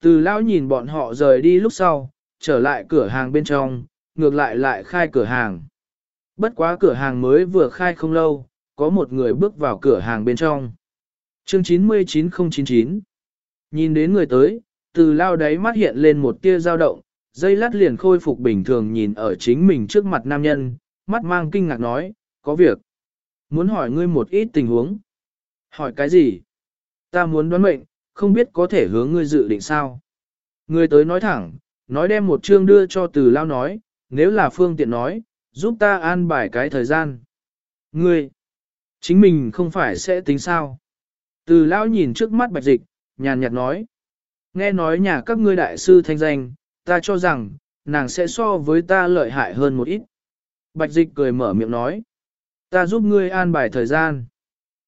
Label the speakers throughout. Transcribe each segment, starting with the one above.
Speaker 1: Từ lão nhìn bọn họ rời đi lúc sau, trở lại cửa hàng bên trong, ngược lại lại khai cửa hàng. Bất quá cửa hàng mới vừa khai không lâu, có một người bước vào cửa hàng bên trong. Chương 99099 Nhìn đến người tới, từ lao đáy mắt hiện lên một tia dao động, dây lát liền khôi phục bình thường nhìn ở chính mình trước mặt nam nhân, mắt mang kinh ngạc nói, có việc. Muốn hỏi ngươi một ít tình huống. Hỏi cái gì? Ta muốn đoán mệnh, không biết có thể hướng ngươi dự định sao. ngươi tới nói thẳng, nói đem một chương đưa cho từ lao nói, nếu là phương tiện nói, giúp ta an bài cái thời gian. Ngươi, chính mình không phải sẽ tính sao. Từ lao nhìn trước mắt bạch dịch, nhàn nhạt nói. Nghe nói nhà các ngươi đại sư thanh danh, ta cho rằng, nàng sẽ so với ta lợi hại hơn một ít. Bạch dịch cười mở miệng nói. Ta giúp ngươi an bài thời gian.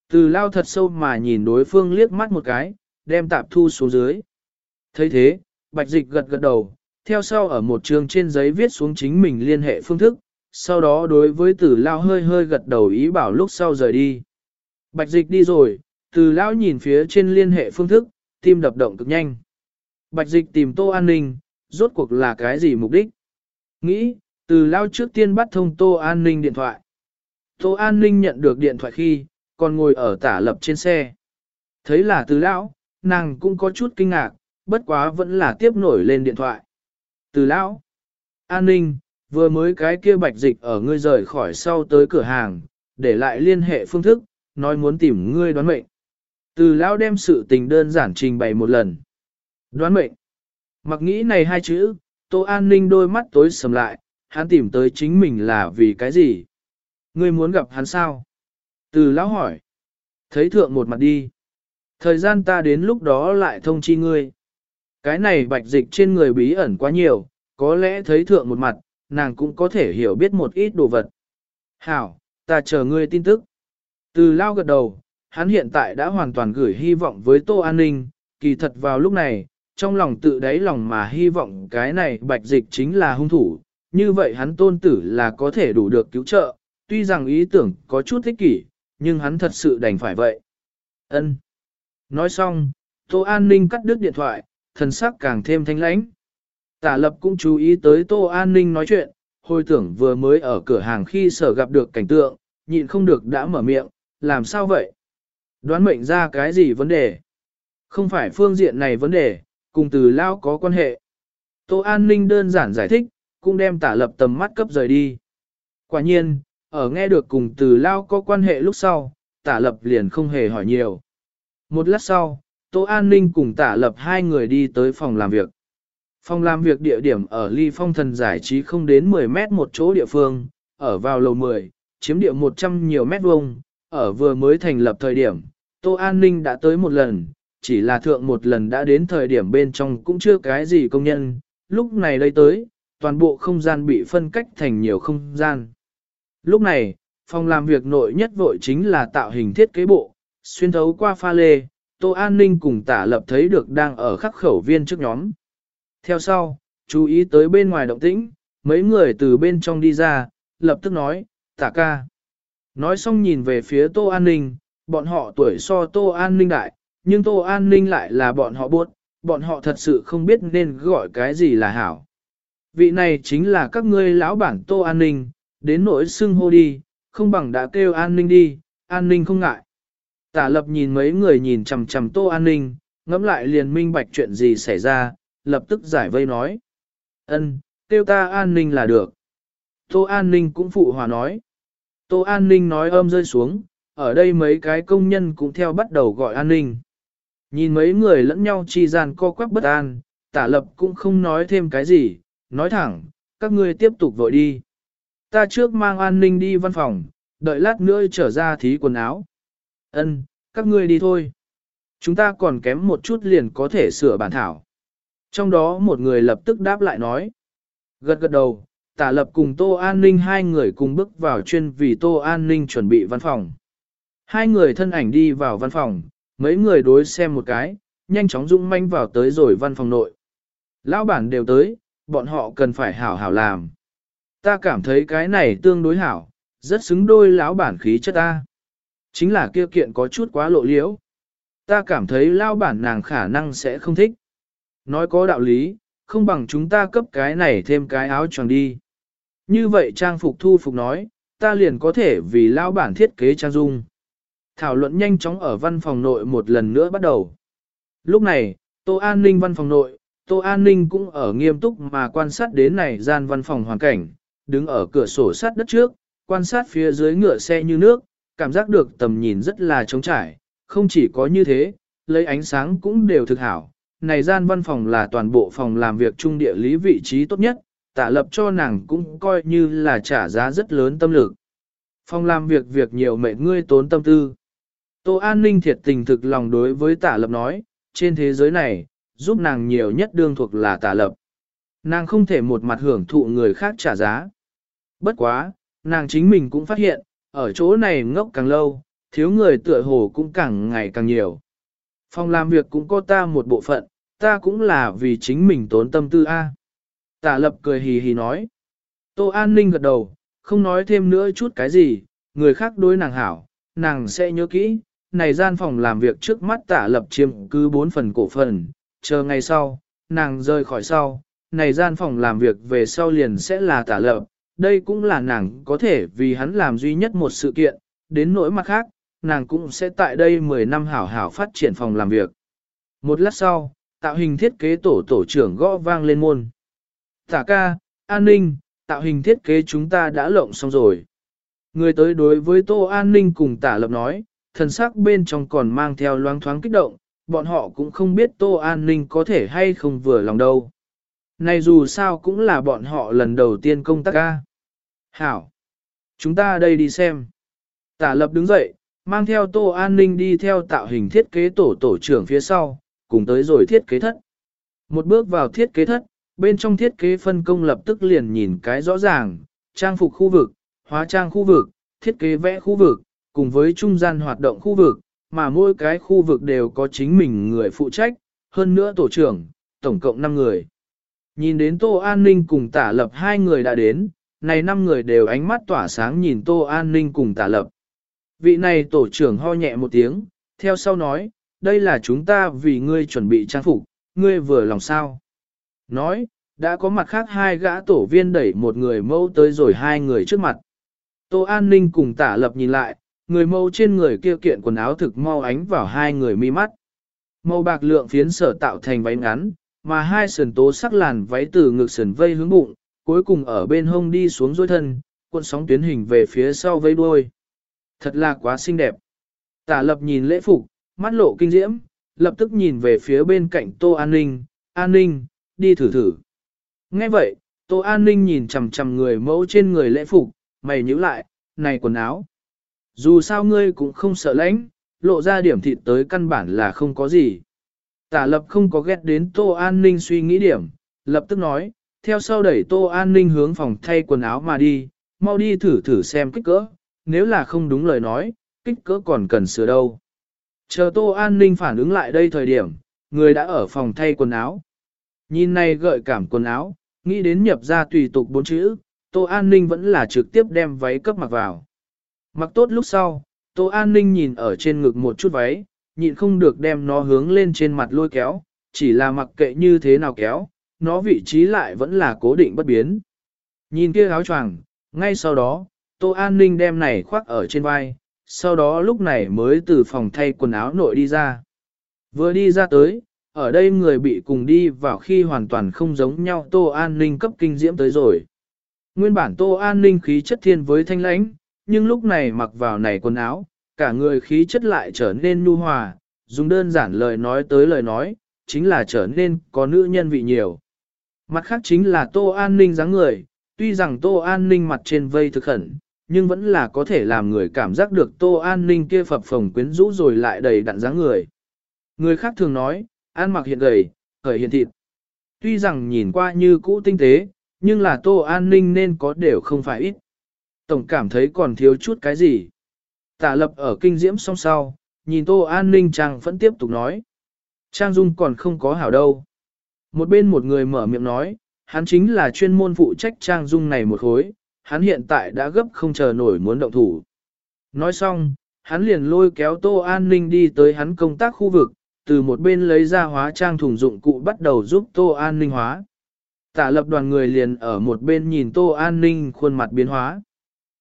Speaker 1: Từ lao thật sâu mà nhìn đối phương liếc mắt một cái, đem tạp thu xuống dưới. thấy thế, bạch dịch gật gật đầu, theo sau ở một trường trên giấy viết xuống chính mình liên hệ phương thức, sau đó đối với tử lao hơi hơi gật đầu ý bảo lúc sau rời đi. Bạch dịch đi rồi, từ lao nhìn phía trên liên hệ phương thức, tim đập động cực nhanh. Bạch dịch tìm tô an ninh, rốt cuộc là cái gì mục đích? Nghĩ, từ lao trước tiên bắt thông tô an ninh điện thoại. Tô an ninh nhận được điện thoại khi, còn ngồi ở tả lập trên xe. Thấy là từ lão, nàng cũng có chút kinh ngạc, bất quá vẫn là tiếp nổi lên điện thoại. Từ lão, an ninh, vừa mới cái kia bạch dịch ở ngươi rời khỏi sau tới cửa hàng, để lại liên hệ phương thức, nói muốn tìm ngươi đoán mệnh. Từ lão đem sự tình đơn giản trình bày một lần. Đoán mệnh. Mặc nghĩ này hai chữ, Tô An Ninh đôi mắt tối sầm lại, hắn tìm tới chính mình là vì cái gì? Ngươi muốn gặp hắn sao? Từ lão hỏi. Thấy thượng một mặt đi. Thời gian ta đến lúc đó lại thông chi ngươi. Cái này bạch dịch trên người bí ẩn quá nhiều, có lẽ thấy thượng một mặt, nàng cũng có thể hiểu biết một ít đồ vật. Hảo, ta chờ ngươi tin tức. Từ lao gật đầu, hắn hiện tại đã hoàn toàn gửi hy vọng với Tô An Ninh, kỳ thật vào lúc này, trong lòng tự đáy lòng mà hy vọng cái này bạch dịch chính là hung thủ, như vậy hắn tôn tử là có thể đủ được cứu trợ, tuy rằng ý tưởng có chút thích kỷ, nhưng hắn thật sự đành phải vậy. Ân. Nói xong, Tô An Ninh cắt đứt điện thoại, thần sắc càng thêm thanh lãnh. Tả lập cũng chú ý tới Tô An Ninh nói chuyện, hồi tưởng vừa mới ở cửa hàng khi sở gặp được cảnh tượng, nhịn không được đã mở miệng, làm sao vậy? Đoán mệnh ra cái gì vấn đề? Không phải phương diện này vấn đề, cùng từ lao có quan hệ. Tô An Ninh đơn giản giải thích, cũng đem tả lập tầm mắt cấp rời đi. Quả nhiên, ở nghe được cùng từ lao có quan hệ lúc sau, tả lập liền không hề hỏi nhiều. Một lát sau, Tô An Ninh cùng tả lập hai người đi tới phòng làm việc. Phòng làm việc địa điểm ở ly phong thần giải trí không đến 10 mét một chỗ địa phương, ở vào lầu 10, chiếm địa 100 nhiều mét vuông, ở vừa mới thành lập thời điểm, Tô An Ninh đã tới một lần, chỉ là thượng một lần đã đến thời điểm bên trong cũng chưa cái gì công nhân, lúc này đây tới, toàn bộ không gian bị phân cách thành nhiều không gian. Lúc này, phòng làm việc nội nhất vội chính là tạo hình thiết kế bộ, xuyên thấu qua pha lê, Tô An Ninh cùng tả lập thấy được đang ở khắc khẩu viên trước nhóm. Theo sau, chú ý tới bên ngoài động tĩnh, mấy người từ bên trong đi ra, lập tức nói, tả ca. Nói xong nhìn về phía Tô An Ninh, bọn họ tuổi so Tô An Ninh đại, nhưng Tô An Ninh lại là bọn họ buốt, bọn họ thật sự không biết nên gọi cái gì là hảo. Vị này chính là các ngươi lão bản Tô An Ninh, đến nỗi xưng hô đi, không bằng đã kêu An Ninh đi, An Ninh không ngại. Tả lập nhìn mấy người nhìn chằm chằm Tô An Ninh, ngẫm lại liền minh bạch chuyện gì xảy ra, lập tức giải vây nói. ân kêu ta An Ninh là được. Tô An Ninh cũng phụ hòa nói. Tô An Ninh nói âm rơi xuống, ở đây mấy cái công nhân cũng theo bắt đầu gọi An Ninh. Nhìn mấy người lẫn nhau chi gian co quắc bất an, tả lập cũng không nói thêm cái gì, nói thẳng, các ngươi tiếp tục vội đi. Ta trước mang an ninh đi văn phòng, đợi lát nữa trở ra thí quần áo. Ân, các ngươi đi thôi. Chúng ta còn kém một chút liền có thể sửa bản thảo. Trong đó một người lập tức đáp lại nói. Gật gật đầu, tả lập cùng Tô An ninh hai người cùng bước vào chuyên vì Tô An ninh chuẩn bị văn phòng. Hai người thân ảnh đi vào văn phòng, mấy người đối xem một cái, nhanh chóng dũng manh vào tới rồi văn phòng nội. Lão bản đều tới, bọn họ cần phải hảo hảo làm. Ta cảm thấy cái này tương đối hảo, rất xứng đôi lão bản khí chất ta. Chính là kia kiện có chút quá lộ liễu. Ta cảm thấy lão bản nàng khả năng sẽ không thích. Nói có đạo lý, không bằng chúng ta cấp cái này thêm cái áo choàng đi. Như vậy trang phục thu phục nói, ta liền có thể vì lao bản thiết kế trang dung. Thảo luận nhanh chóng ở văn phòng nội một lần nữa bắt đầu. Lúc này, Tô An ninh văn phòng nội, Tô An ninh cũng ở nghiêm túc mà quan sát đến này gian văn phòng hoàn cảnh, đứng ở cửa sổ sát đất trước, quan sát phía dưới ngựa xe như nước, cảm giác được tầm nhìn rất là trống trải, không chỉ có như thế, lấy ánh sáng cũng đều thực hảo. Này gian văn phòng là toàn bộ phòng làm việc trung địa lý vị trí tốt nhất, tạ lập cho nàng cũng coi như là trả giá rất lớn tâm lực. Phòng làm việc việc nhiều mệt ngươi tốn tâm tư. Tô An ninh thiệt tình thực lòng đối với tạ lập nói, trên thế giới này, giúp nàng nhiều nhất đương thuộc là tạ lập. Nàng không thể một mặt hưởng thụ người khác trả giá. Bất quá, nàng chính mình cũng phát hiện, ở chỗ này ngốc càng lâu, thiếu người tựa hồ cũng càng ngày càng nhiều. Phòng làm việc cũng có ta một bộ phận, ta cũng là vì chính mình tốn tâm tư A. Tả lập cười hì hì nói. Tô An ninh gật đầu, không nói thêm nữa chút cái gì, người khác đối nàng hảo, nàng sẽ nhớ kỹ, này gian phòng làm việc trước mắt tả lập chiếm cứ bốn phần cổ phần, chờ ngày sau, nàng rời khỏi sau, này gian phòng làm việc về sau liền sẽ là tả lập, đây cũng là nàng có thể vì hắn làm duy nhất một sự kiện, đến nỗi mặt khác, nàng cũng sẽ tại đây 10 năm hảo hảo phát triển phòng làm việc. Một lát sau, tạo hình thiết kế tổ tổ trưởng gõ vang lên môn. Tả ca, an ninh, tạo hình thiết kế chúng ta đã lộng xong rồi. Người tới đối với Tô An ninh cùng tả lập nói, thần sắc bên trong còn mang theo loáng thoáng kích động, bọn họ cũng không biết Tô An ninh có thể hay không vừa lòng đâu. Này dù sao cũng là bọn họ lần đầu tiên công tác ca. Hảo! Chúng ta đây đi xem. Tả lập đứng dậy, mang theo Tô An ninh đi theo tạo hình thiết kế tổ tổ trưởng phía sau, cùng tới rồi thiết kế thất. Một bước vào thiết kế thất, bên trong thiết kế phân công lập tức liền nhìn cái rõ ràng, trang phục khu vực, hóa trang khu vực, thiết kế vẽ khu vực, cùng với trung gian hoạt động khu vực, mà mỗi cái khu vực đều có chính mình người phụ trách, hơn nữa tổ trưởng, tổng cộng 5 người. Nhìn đến Tô An Ninh cùng tả lập hai người đã đến, này 5 người đều ánh mắt tỏa sáng nhìn Tô An Ninh cùng tả lập. Vị này tổ trưởng ho nhẹ một tiếng, theo sau nói, đây là chúng ta vì ngươi chuẩn bị trang phục, ngươi vừa lòng sao. Nói, đã có mặt khác hai gã tổ viên đẩy một người mâu tới rồi hai người trước mặt. Tô An Ninh cùng tả lập nhìn lại, người mâu trên người kia kiện quần áo thực mau ánh vào hai người mi mắt. Màu bạc lượng phiến sở tạo thành váy ngắn, mà hai sườn tố sắc làn váy từ ngực sườn vây hướng bụng, cuối cùng ở bên hông đi xuống dối thân, cuộn sóng tuyến hình về phía sau vây đuôi. Thật là quá xinh đẹp. Tả lập nhìn lễ phục, mắt lộ kinh diễm, lập tức nhìn về phía bên cạnh Tô An Ninh, An Ninh, đi thử thử. Nghe vậy, Tô An Ninh nhìn chầm chầm người mẫu trên người lễ phục, mày nhíu lại, này quần áo. Dù sao ngươi cũng không sợ lãnh, lộ ra điểm thịt tới căn bản là không có gì. Tả lập không có ghét đến Tô An Ninh suy nghĩ điểm, lập tức nói, theo sau đẩy Tô An Ninh hướng phòng thay quần áo mà đi, mau đi thử thử xem kích cỡ, nếu là không đúng lời nói, kích cỡ còn cần sửa đâu. Chờ Tô An Ninh phản ứng lại đây thời điểm, người đã ở phòng thay quần áo. Nhìn này gợi cảm quần áo, nghĩ đến nhập ra tùy tục bốn chữ, Tô An Ninh vẫn là trực tiếp đem váy cấp mặc vào. Mặc tốt lúc sau, Tô An Ninh nhìn ở trên ngực một chút váy, nhịn không được đem nó hướng lên trên mặt lôi kéo, chỉ là mặc kệ như thế nào kéo, nó vị trí lại vẫn là cố định bất biến. Nhìn kia áo choàng, ngay sau đó, Tô An Ninh đem này khoác ở trên vai, sau đó lúc này mới từ phòng thay quần áo nội đi ra. Vừa đi ra tới, ở đây người bị cùng đi vào khi hoàn toàn không giống nhau Tô An Ninh cấp kinh diễm tới rồi. Nguyên bản Tô An Ninh khí chất thiên với thanh lãnh, nhưng lúc này mặc vào này quần áo, cả người khí chất lại trở nên nhu hòa, dùng đơn giản lời nói tới lời nói, chính là trở nên có nữ nhân vị nhiều. Mặt khác chính là Tô An Ninh dáng người, tuy rằng Tô An Ninh mặt trên vây thực khẩn, nhưng vẫn là có thể làm người cảm giác được Tô An Ninh kia phập phồng quyến rũ rồi lại đầy đặn dáng người. Người khác thường nói, ăn mặc hiện gầy, khởi hiện thịt. Tuy rằng nhìn qua như cũ tinh tế, nhưng là Tô An Ninh nên có đều không phải ít. Tổng cảm thấy còn thiếu chút cái gì. tạ lập ở kinh diễm song sau, nhìn Tô An Ninh Trang vẫn tiếp tục nói. Trang Dung còn không có hảo đâu. Một bên một người mở miệng nói, hắn chính là chuyên môn phụ trách Trang Dung này một khối, hắn hiện tại đã gấp không chờ nổi muốn động thủ. Nói xong, hắn liền lôi kéo Tô An Ninh đi tới hắn công tác khu vực, từ một bên lấy ra hóa trang thùng dụng cụ bắt đầu giúp Tô An Ninh hóa. Tả lập đoàn người liền ở một bên nhìn Tô An Ninh khuôn mặt biến hóa.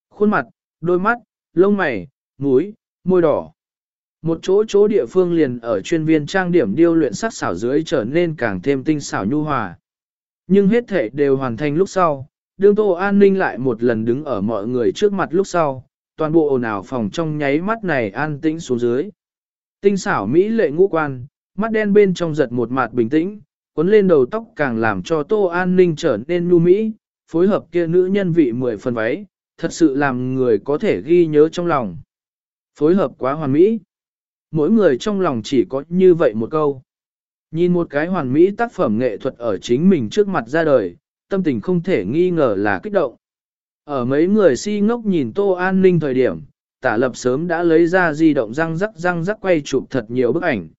Speaker 1: Khuôn mặt, đôi mắt, lông mày, mũi, môi đỏ. Một chỗ chỗ địa phương liền ở chuyên viên trang điểm điêu luyện sắc xảo dưới trở nên càng thêm tinh xảo nhu hòa. Nhưng hết thể đều hoàn thành lúc sau, đương Tô An Ninh lại một lần đứng ở mọi người trước mặt lúc sau, toàn bộ ồn ào phòng trong nháy mắt này an tĩnh xuống dưới. Tinh xảo Mỹ lệ ngũ quan, mắt đen bên trong giật một mặt bình tĩnh, cuốn lên đầu tóc càng làm cho Tô An Ninh trở nên nhu Mỹ, phối hợp kia nữ nhân vị mười phần váy, thật sự làm người có thể ghi nhớ trong lòng. Phối hợp quá hoàn mỹ. Mỗi người trong lòng chỉ có như vậy một câu. Nhìn một cái hoàn mỹ tác phẩm nghệ thuật ở chính mình trước mặt ra đời, tâm tình không thể nghi ngờ là kích động. Ở mấy người si ngốc nhìn Tô An Ninh thời điểm, tả lập sớm đã lấy ra di động răng rắc răng rắc quay chụp thật nhiều bức ảnh.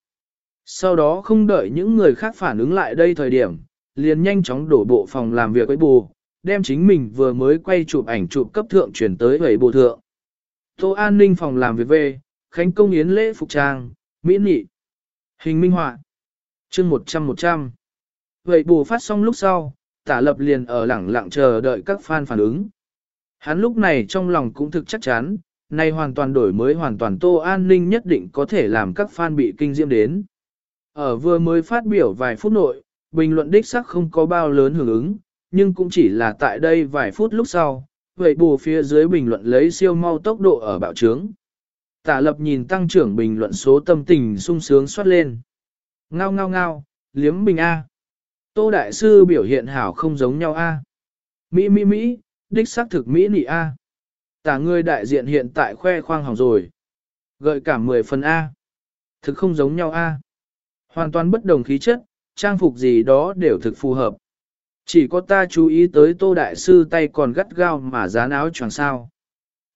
Speaker 1: Sau đó không đợi những người khác phản ứng lại đây thời điểm, liền nhanh chóng đổ bộ phòng làm việc với bù, đem chính mình vừa mới quay chụp ảnh chụp cấp thượng chuyển tới với bù thượng. Tô An Ninh phòng làm việc về, Khánh Công Yến lễ phục trang, mỹ nị, hình minh họa, chương 100-100. Vậy bù phát xong lúc sau, tả lập liền ở lẳng lặng chờ đợi các fan phản ứng. Hắn lúc này trong lòng cũng thực chắc chắn, nay hoàn toàn đổi mới hoàn toàn Tô An Ninh nhất định có thể làm các fan bị kinh diễm đến. Ở vừa mới phát biểu vài phút nội, bình luận đích sắc không có bao lớn hưởng ứng, nhưng cũng chỉ là tại đây vài phút lúc sau, vậy bù phía dưới bình luận lấy siêu mau tốc độ ở bạo trướng. Tả lập nhìn tăng trưởng bình luận số tâm tình sung sướng xoát lên. Ngao ngao ngao, liếm bình A. Tô Đại Sư biểu hiện hảo không giống nhau A. Mỹ Mỹ Mỹ, đích xác thực Mỹ nị A. Tả người đại diện hiện tại khoe khoang hỏng rồi. Gợi cả 10 phần A. Thực không giống nhau A. Hoàn toàn bất đồng khí chất, trang phục gì đó đều thực phù hợp. Chỉ có ta chú ý tới tô đại sư tay còn gắt gao mà dán áo choàng sao.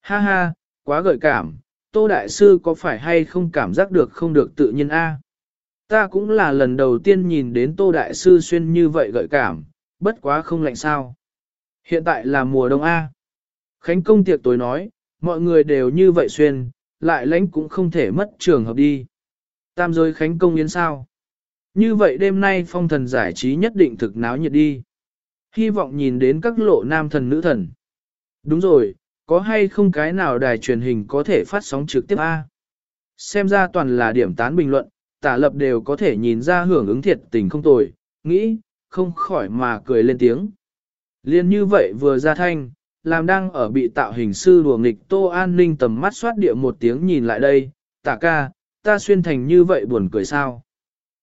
Speaker 1: Ha ha, quá gợi cảm, tô đại sư có phải hay không cảm giác được không được tự nhiên a? Ta cũng là lần đầu tiên nhìn đến tô đại sư xuyên như vậy gợi cảm, bất quá không lạnh sao. Hiện tại là mùa đông a. Khánh công tiệc tối nói, mọi người đều như vậy xuyên, lại lãnh cũng không thể mất trường hợp đi. Tam giới khánh công yến sao. Như vậy đêm nay phong thần giải trí nhất định thực náo nhiệt đi. Hy vọng nhìn đến các lộ nam thần nữ thần. Đúng rồi, có hay không cái nào đài truyền hình có thể phát sóng trực tiếp A? Xem ra toàn là điểm tán bình luận, tả lập đều có thể nhìn ra hưởng ứng thiệt tình không tồi, nghĩ, không khỏi mà cười lên tiếng. Liên như vậy vừa ra thanh, làm đang ở bị tạo hình sư đùa nghịch tô an ninh tầm mắt xoát địa một tiếng nhìn lại đây, tả ca, ta xuyên thành như vậy buồn cười sao?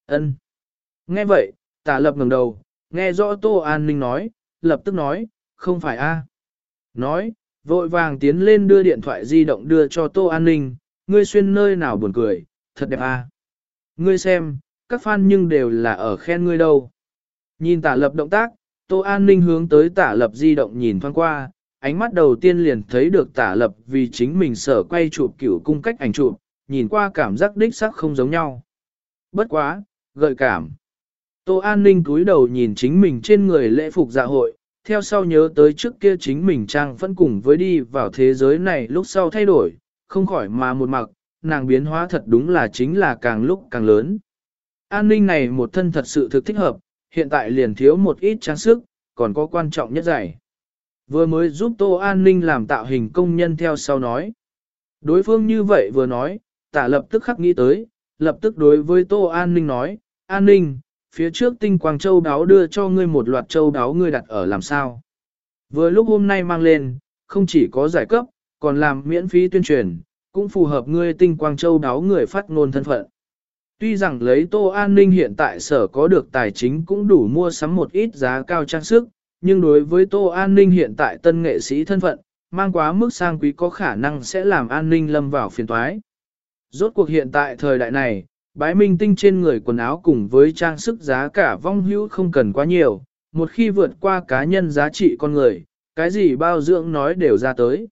Speaker 1: ân Nghe vậy, tả lập ngẩng đầu, nghe rõ Tô An Ninh nói, lập tức nói, không phải a Nói, vội vàng tiến lên đưa điện thoại di động đưa cho Tô An Ninh, ngươi xuyên nơi nào buồn cười, thật đẹp à? Ngươi xem, các fan nhưng đều là ở khen ngươi đâu. Nhìn tả lập động tác, Tô An Ninh hướng tới tả lập di động nhìn thoáng qua, ánh mắt đầu tiên liền thấy được tả lập vì chính mình sở quay chụp kiểu cung cách ảnh chụp, nhìn qua cảm giác đích sắc không giống nhau. Bất quá, gợi cảm. Tô An Ninh cúi đầu nhìn chính mình trên người lễ phục dạ hội, theo sau nhớ tới trước kia chính mình trang vẫn cùng với đi vào thế giới này lúc sau thay đổi, không khỏi mà một mặc, nàng biến hóa thật đúng là chính là càng lúc càng lớn. An ninh này một thân thật sự thực thích hợp, hiện tại liền thiếu một ít trang sức, còn có quan trọng nhất giải. Vừa mới giúp Tô An ninh làm tạo hình công nhân theo sau nói. Đối phương như vậy vừa nói, tả lập tức khắc nghĩ tới, lập tức đối với Tô An ninh nói, An ninh, phía trước tinh quang châu đáo đưa cho ngươi một loạt châu đáo ngươi đặt ở làm sao. Vừa lúc hôm nay mang lên, không chỉ có giải cấp, còn làm miễn phí tuyên truyền, cũng phù hợp ngươi tinh quang châu đáo người phát ngôn thân phận. Tuy rằng lấy tô an ninh hiện tại sở có được tài chính cũng đủ mua sắm một ít giá cao trang sức, nhưng đối với tô an ninh hiện tại tân nghệ sĩ thân phận, mang quá mức sang quý có khả năng sẽ làm an ninh lâm vào phiền toái. Rốt cuộc hiện tại thời đại này, bái minh tinh trên người quần áo cùng với trang sức giá cả vong hữu không cần quá nhiều, một khi vượt qua cá nhân giá trị con người, cái gì bao dưỡng nói đều ra tới.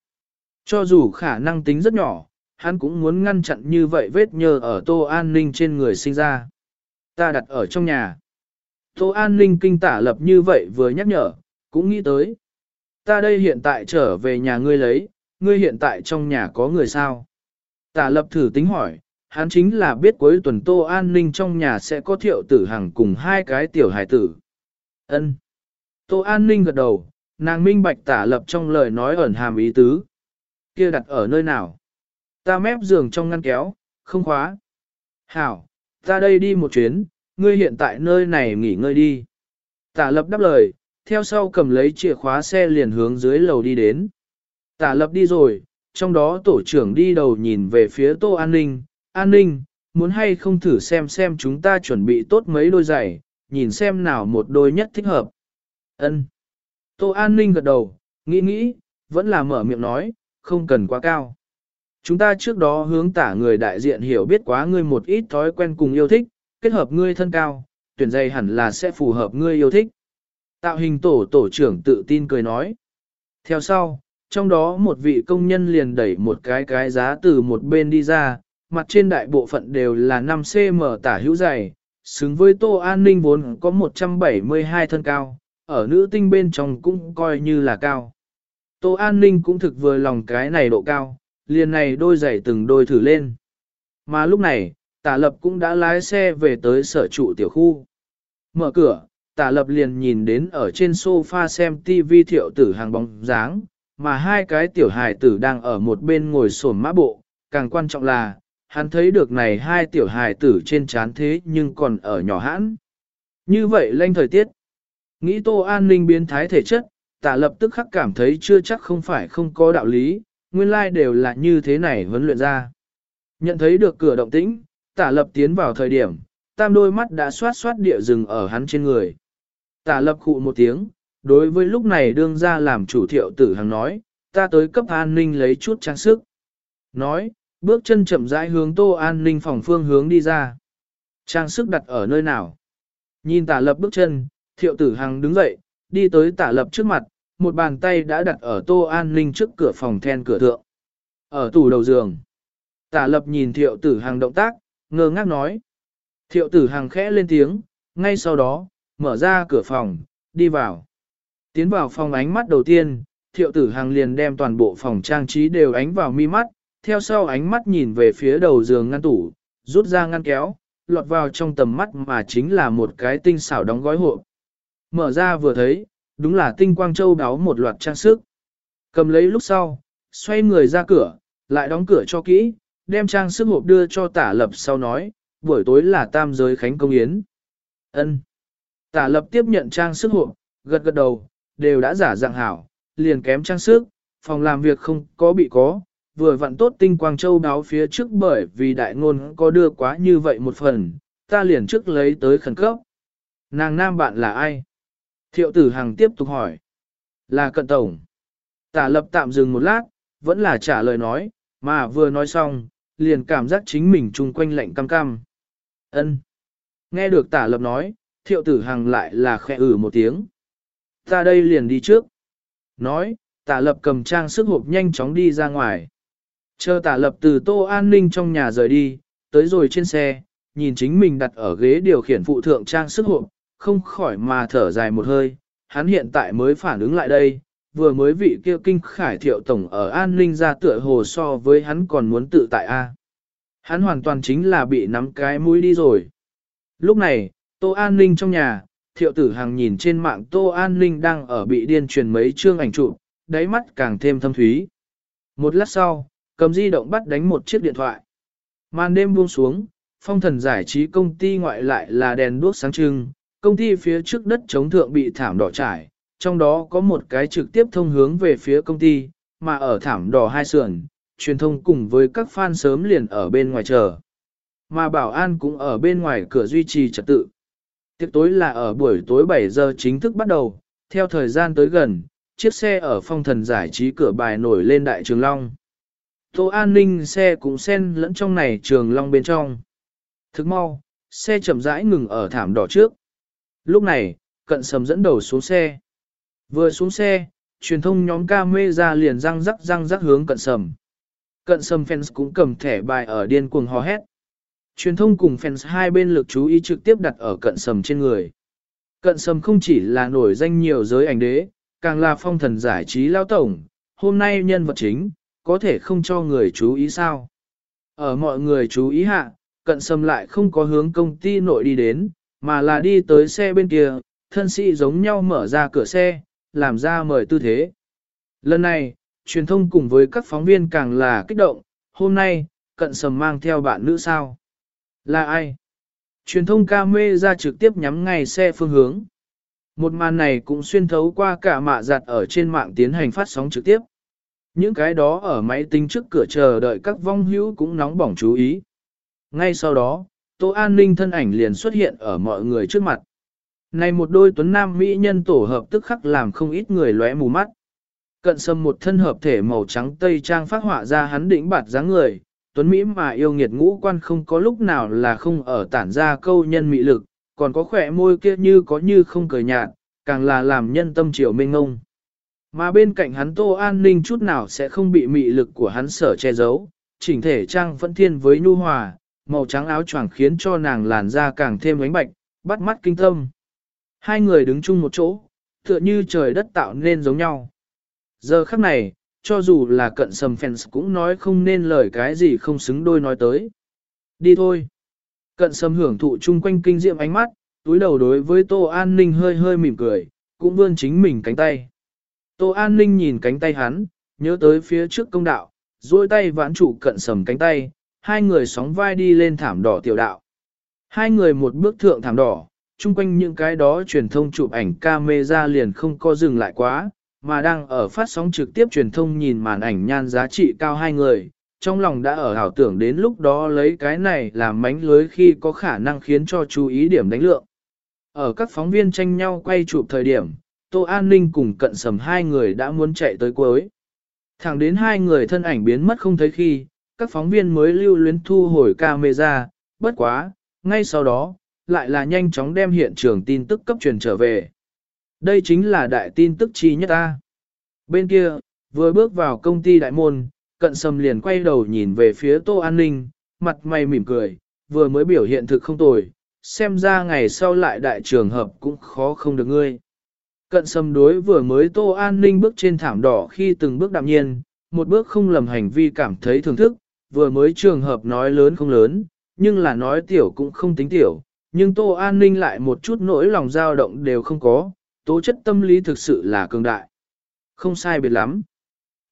Speaker 1: Cho dù khả năng tính rất nhỏ, hắn cũng muốn ngăn chặn như vậy vết nhơ ở tô an ninh trên người sinh ra. Ta đặt ở trong nhà. Tô an ninh kinh tả lập như vậy vừa nhắc nhở, cũng nghĩ tới. Ta đây hiện tại trở về nhà ngươi lấy, ngươi hiện tại trong nhà có người sao? Tả lập thử tính hỏi, hắn chính là biết cuối tuần Tô An Ninh trong nhà sẽ có thiệu tử hằng cùng hai cái tiểu hải tử. ân Tô An Ninh gật đầu, nàng minh bạch tả lập trong lời nói ẩn hàm ý tứ. Kia đặt ở nơi nào? Ta mép giường trong ngăn kéo, không khóa. Hảo, ta đây đi một chuyến, ngươi hiện tại nơi này nghỉ ngơi đi. Tả lập đáp lời, theo sau cầm lấy chìa khóa xe liền hướng dưới lầu đi đến. Tả lập đi rồi, trong đó tổ trưởng đi đầu nhìn về phía tô an ninh, an ninh, muốn hay không thử xem xem chúng ta chuẩn bị tốt mấy đôi giày, nhìn xem nào một đôi nhất thích hợp. Ân. Tô an ninh gật đầu, nghĩ nghĩ, vẫn là mở miệng nói, không cần quá cao. Chúng ta trước đó hướng tả người đại diện hiểu biết quá ngươi một ít thói quen cùng yêu thích, kết hợp ngươi thân cao, tuyển dây hẳn là sẽ phù hợp ngươi yêu thích. Tạo hình tổ tổ trưởng tự tin cười nói. Theo sau, trong đó một vị công nhân liền đẩy một cái cái giá từ một bên đi ra, mặt trên đại bộ phận đều là 5cm tả hữu dày, xứng với tô an ninh vốn có 172 thân cao, ở nữ tinh bên trong cũng coi như là cao. Tô an ninh cũng thực vừa lòng cái này độ cao, liền này đôi giày từng đôi thử lên. Mà lúc này, tả lập cũng đã lái xe về tới sở trụ tiểu khu. Mở cửa, tả lập liền nhìn đến ở trên sofa xem TV thiệu tử hàng bóng dáng, mà hai cái tiểu hài tử đang ở một bên ngồi sổm mã bộ. Càng quan trọng là, hắn thấy được này hai tiểu hài tử trên chán thế nhưng còn ở nhỏ hãn. Như vậy lanh thời tiết, nghĩ tô an ninh biến thái thể chất, tả lập tức khắc cảm thấy chưa chắc không phải không có đạo lý, nguyên lai đều là như thế này huấn luyện ra. Nhận thấy được cửa động tĩnh, tả lập tiến vào thời điểm, tam đôi mắt đã xoát xoát địa rừng ở hắn trên người. Tả lập khụ một tiếng, đối với lúc này đương ra làm chủ thiệu tử hàng nói, ta tới cấp an ninh lấy chút trang sức. Nói, bước chân chậm rãi hướng tô an ninh phòng phương hướng đi ra. Trang sức đặt ở nơi nào? Nhìn tả lập bước chân, thiệu tử hằng đứng dậy, đi tới tả lập trước mặt, một bàn tay đã đặt ở tô an ninh trước cửa phòng then cửa thượng. Ở tủ đầu giường. Tả lập nhìn thiệu tử hằng động tác, ngơ ngác nói. Thiệu tử hằng khẽ lên tiếng, ngay sau đó, mở ra cửa phòng, đi vào. Tiến vào phòng ánh mắt đầu tiên, thiệu tử hằng liền đem toàn bộ phòng trang trí đều ánh vào mi mắt, theo sau ánh mắt nhìn về phía đầu giường ngăn tủ, rút ra ngăn kéo, lọt vào trong tầm mắt mà chính là một cái tinh xảo đóng gói hộp. Mở ra vừa thấy, đúng là tinh quang châu đáo một loạt trang sức. Cầm lấy lúc sau, xoay người ra cửa, lại đóng cửa cho kỹ, đem trang sức hộp đưa cho tả lập sau nói, buổi tối là tam giới khánh công yến. ân Tả lập tiếp nhận trang sức hộp, gật gật đầu, đều đã giả dạng hảo, liền kém trang sức, phòng làm việc không có bị có, vừa vặn tốt tinh quang châu đáo phía trước bởi vì đại ngôn có đưa quá như vậy một phần, ta liền trước lấy tới khẩn cấp. Nàng nam bạn là ai? Thiệu tử Hằng tiếp tục hỏi. Là cận tổng. Tả lập tạm dừng một lát, vẫn là trả lời nói, mà vừa nói xong, liền cảm giác chính mình chung quanh lạnh cam cam. ân Nghe được tả lập nói, thiệu tử Hằng lại là khẽ ử một tiếng. Ta đây liền đi trước. Nói, tả lập cầm trang sức hộp nhanh chóng đi ra ngoài. Chờ tả lập từ tô an ninh trong nhà rời đi, tới rồi trên xe, nhìn chính mình đặt ở ghế điều khiển phụ thượng trang sức hộp, không khỏi mà thở dài một hơi, hắn hiện tại mới phản ứng lại đây, vừa mới vị kia kinh khải thiệu tổng ở an ninh ra tựa hồ so với hắn còn muốn tự tại a. Hắn hoàn toàn chính là bị nắm cái mũi đi rồi. Lúc này, Tô An ninh trong nhà, thiệu tử hàng nhìn trên mạng Tô An ninh đang ở bị điên truyền mấy chương ảnh chụp, đáy mắt càng thêm thâm thúy. Một lát sau, cầm di động bắt đánh một chiếc điện thoại. Màn đêm buông xuống, phong thần giải trí công ty ngoại lại là đèn đuốc sáng trưng, công ty phía trước đất chống thượng bị thảm đỏ trải, trong đó có một cái trực tiếp thông hướng về phía công ty, mà ở thảm đỏ hai sườn, truyền thông cùng với các fan sớm liền ở bên ngoài chờ. Mà bảo an cũng ở bên ngoài cửa duy trì trật tự. Tiệc tối là ở buổi tối 7 giờ chính thức bắt đầu, theo thời gian tới gần, chiếc xe ở phong thần giải trí cửa bài nổi lên đại trường Long. Tô an ninh xe cũng xen lẫn trong này trường Long bên trong. Thức mau, xe chậm rãi ngừng ở thảm đỏ trước. Lúc này, cận sầm dẫn đầu xuống xe. Vừa xuống xe, truyền thông nhóm ca mê ra liền răng rắc răng rắc hướng cận sầm. Cận sầm fans cũng cầm thẻ bài ở điên cuồng hò hét. Truyền thông cùng fans hai bên lực chú ý trực tiếp đặt ở cận sầm trên người. Cận sầm không chỉ là nổi danh nhiều giới ảnh đế, càng là phong thần giải trí lao tổng, hôm nay nhân vật chính, có thể không cho người chú ý sao. Ở mọi người chú ý hạ, cận sâm lại không có hướng công ty nội đi đến, mà là đi tới xe bên kia, thân sĩ giống nhau mở ra cửa xe, làm ra mời tư thế. Lần này, truyền thông cùng với các phóng viên càng là kích động, hôm nay, cận sầm mang theo bạn nữ sao. Là ai? Truyền thông ca mê ra trực tiếp nhắm ngay xe phương hướng. Một màn này cũng xuyên thấu qua cả mạ giặt ở trên mạng tiến hành phát sóng trực tiếp. Những cái đó ở máy tính trước cửa chờ đợi các vong hữu cũng nóng bỏng chú ý. Ngay sau đó, Tô An Ninh thân ảnh liền xuất hiện ở mọi người trước mặt. Này một đôi tuấn nam mỹ nhân tổ hợp tức khắc làm không ít người lóe mù mắt. Cận sâm một thân hợp thể màu trắng tây trang phát họa ra hắn đỉnh bạt dáng người, tuấn mỹ mà yêu nghiệt ngũ quan không có lúc nào là không ở tản ra câu nhân mị lực, còn có khỏe môi kia như có như không cười nhạt, càng là làm nhân tâm triều mênh ngông. Mà bên cạnh hắn Tô An Ninh chút nào sẽ không bị mị lực của hắn sở che giấu, chỉnh thể trang phẫn thiên với nhu hòa, màu trắng áo choàng khiến cho nàng làn da càng thêm ánh bạch, bắt mắt kinh tâm. Hai người đứng chung một chỗ, tựa như trời đất tạo nên giống nhau. Giờ khắc này, cho dù là cận sầm fans cũng nói không nên lời cái gì không xứng đôi nói tới. Đi thôi. Cận sầm hưởng thụ chung quanh kinh diệm ánh mắt, túi đầu đối với Tô An Ninh hơi hơi mỉm cười, cũng vươn chính mình cánh tay. Tô An Ninh nhìn cánh tay hắn, nhớ tới phía trước công đạo, duỗi tay vãn trụ cận sầm cánh tay, hai người sóng vai đi lên thảm đỏ tiểu đạo. Hai người một bước thượng thảm đỏ, chung quanh những cái đó truyền thông chụp ảnh camera liền không có dừng lại quá, mà đang ở phát sóng trực tiếp truyền thông nhìn màn ảnh nhan giá trị cao hai người, trong lòng đã ở ảo tưởng đến lúc đó lấy cái này làm mánh lưới khi có khả năng khiến cho chú ý điểm đánh lượng. Ở các phóng viên tranh nhau quay chụp thời điểm, Tô An Ninh cùng cận sầm hai người đã muốn chạy tới cuối. Thẳng đến hai người thân ảnh biến mất không thấy khi, các phóng viên mới lưu luyến thu hồi camera, bất quá, ngay sau đó, lại là nhanh chóng đem hiện trường tin tức cấp truyền trở về. Đây chính là đại tin tức chi nhất ta. Bên kia, vừa bước vào công ty đại môn, cận sầm liền quay đầu nhìn về phía Tô An Ninh, mặt mày mỉm cười, vừa mới biểu hiện thực không tồi, xem ra ngày sau lại đại trường hợp cũng khó không được ngươi. Cận Sâm đối vừa mới Tô An Ninh bước trên thảm đỏ khi từng bước đạm nhiên, một bước không lầm hành vi cảm thấy thưởng thức, vừa mới trường hợp nói lớn không lớn, nhưng là nói tiểu cũng không tính tiểu, nhưng Tô An Ninh lại một chút nỗi lòng dao động đều không có, tố chất tâm lý thực sự là cường đại. Không sai biệt lắm.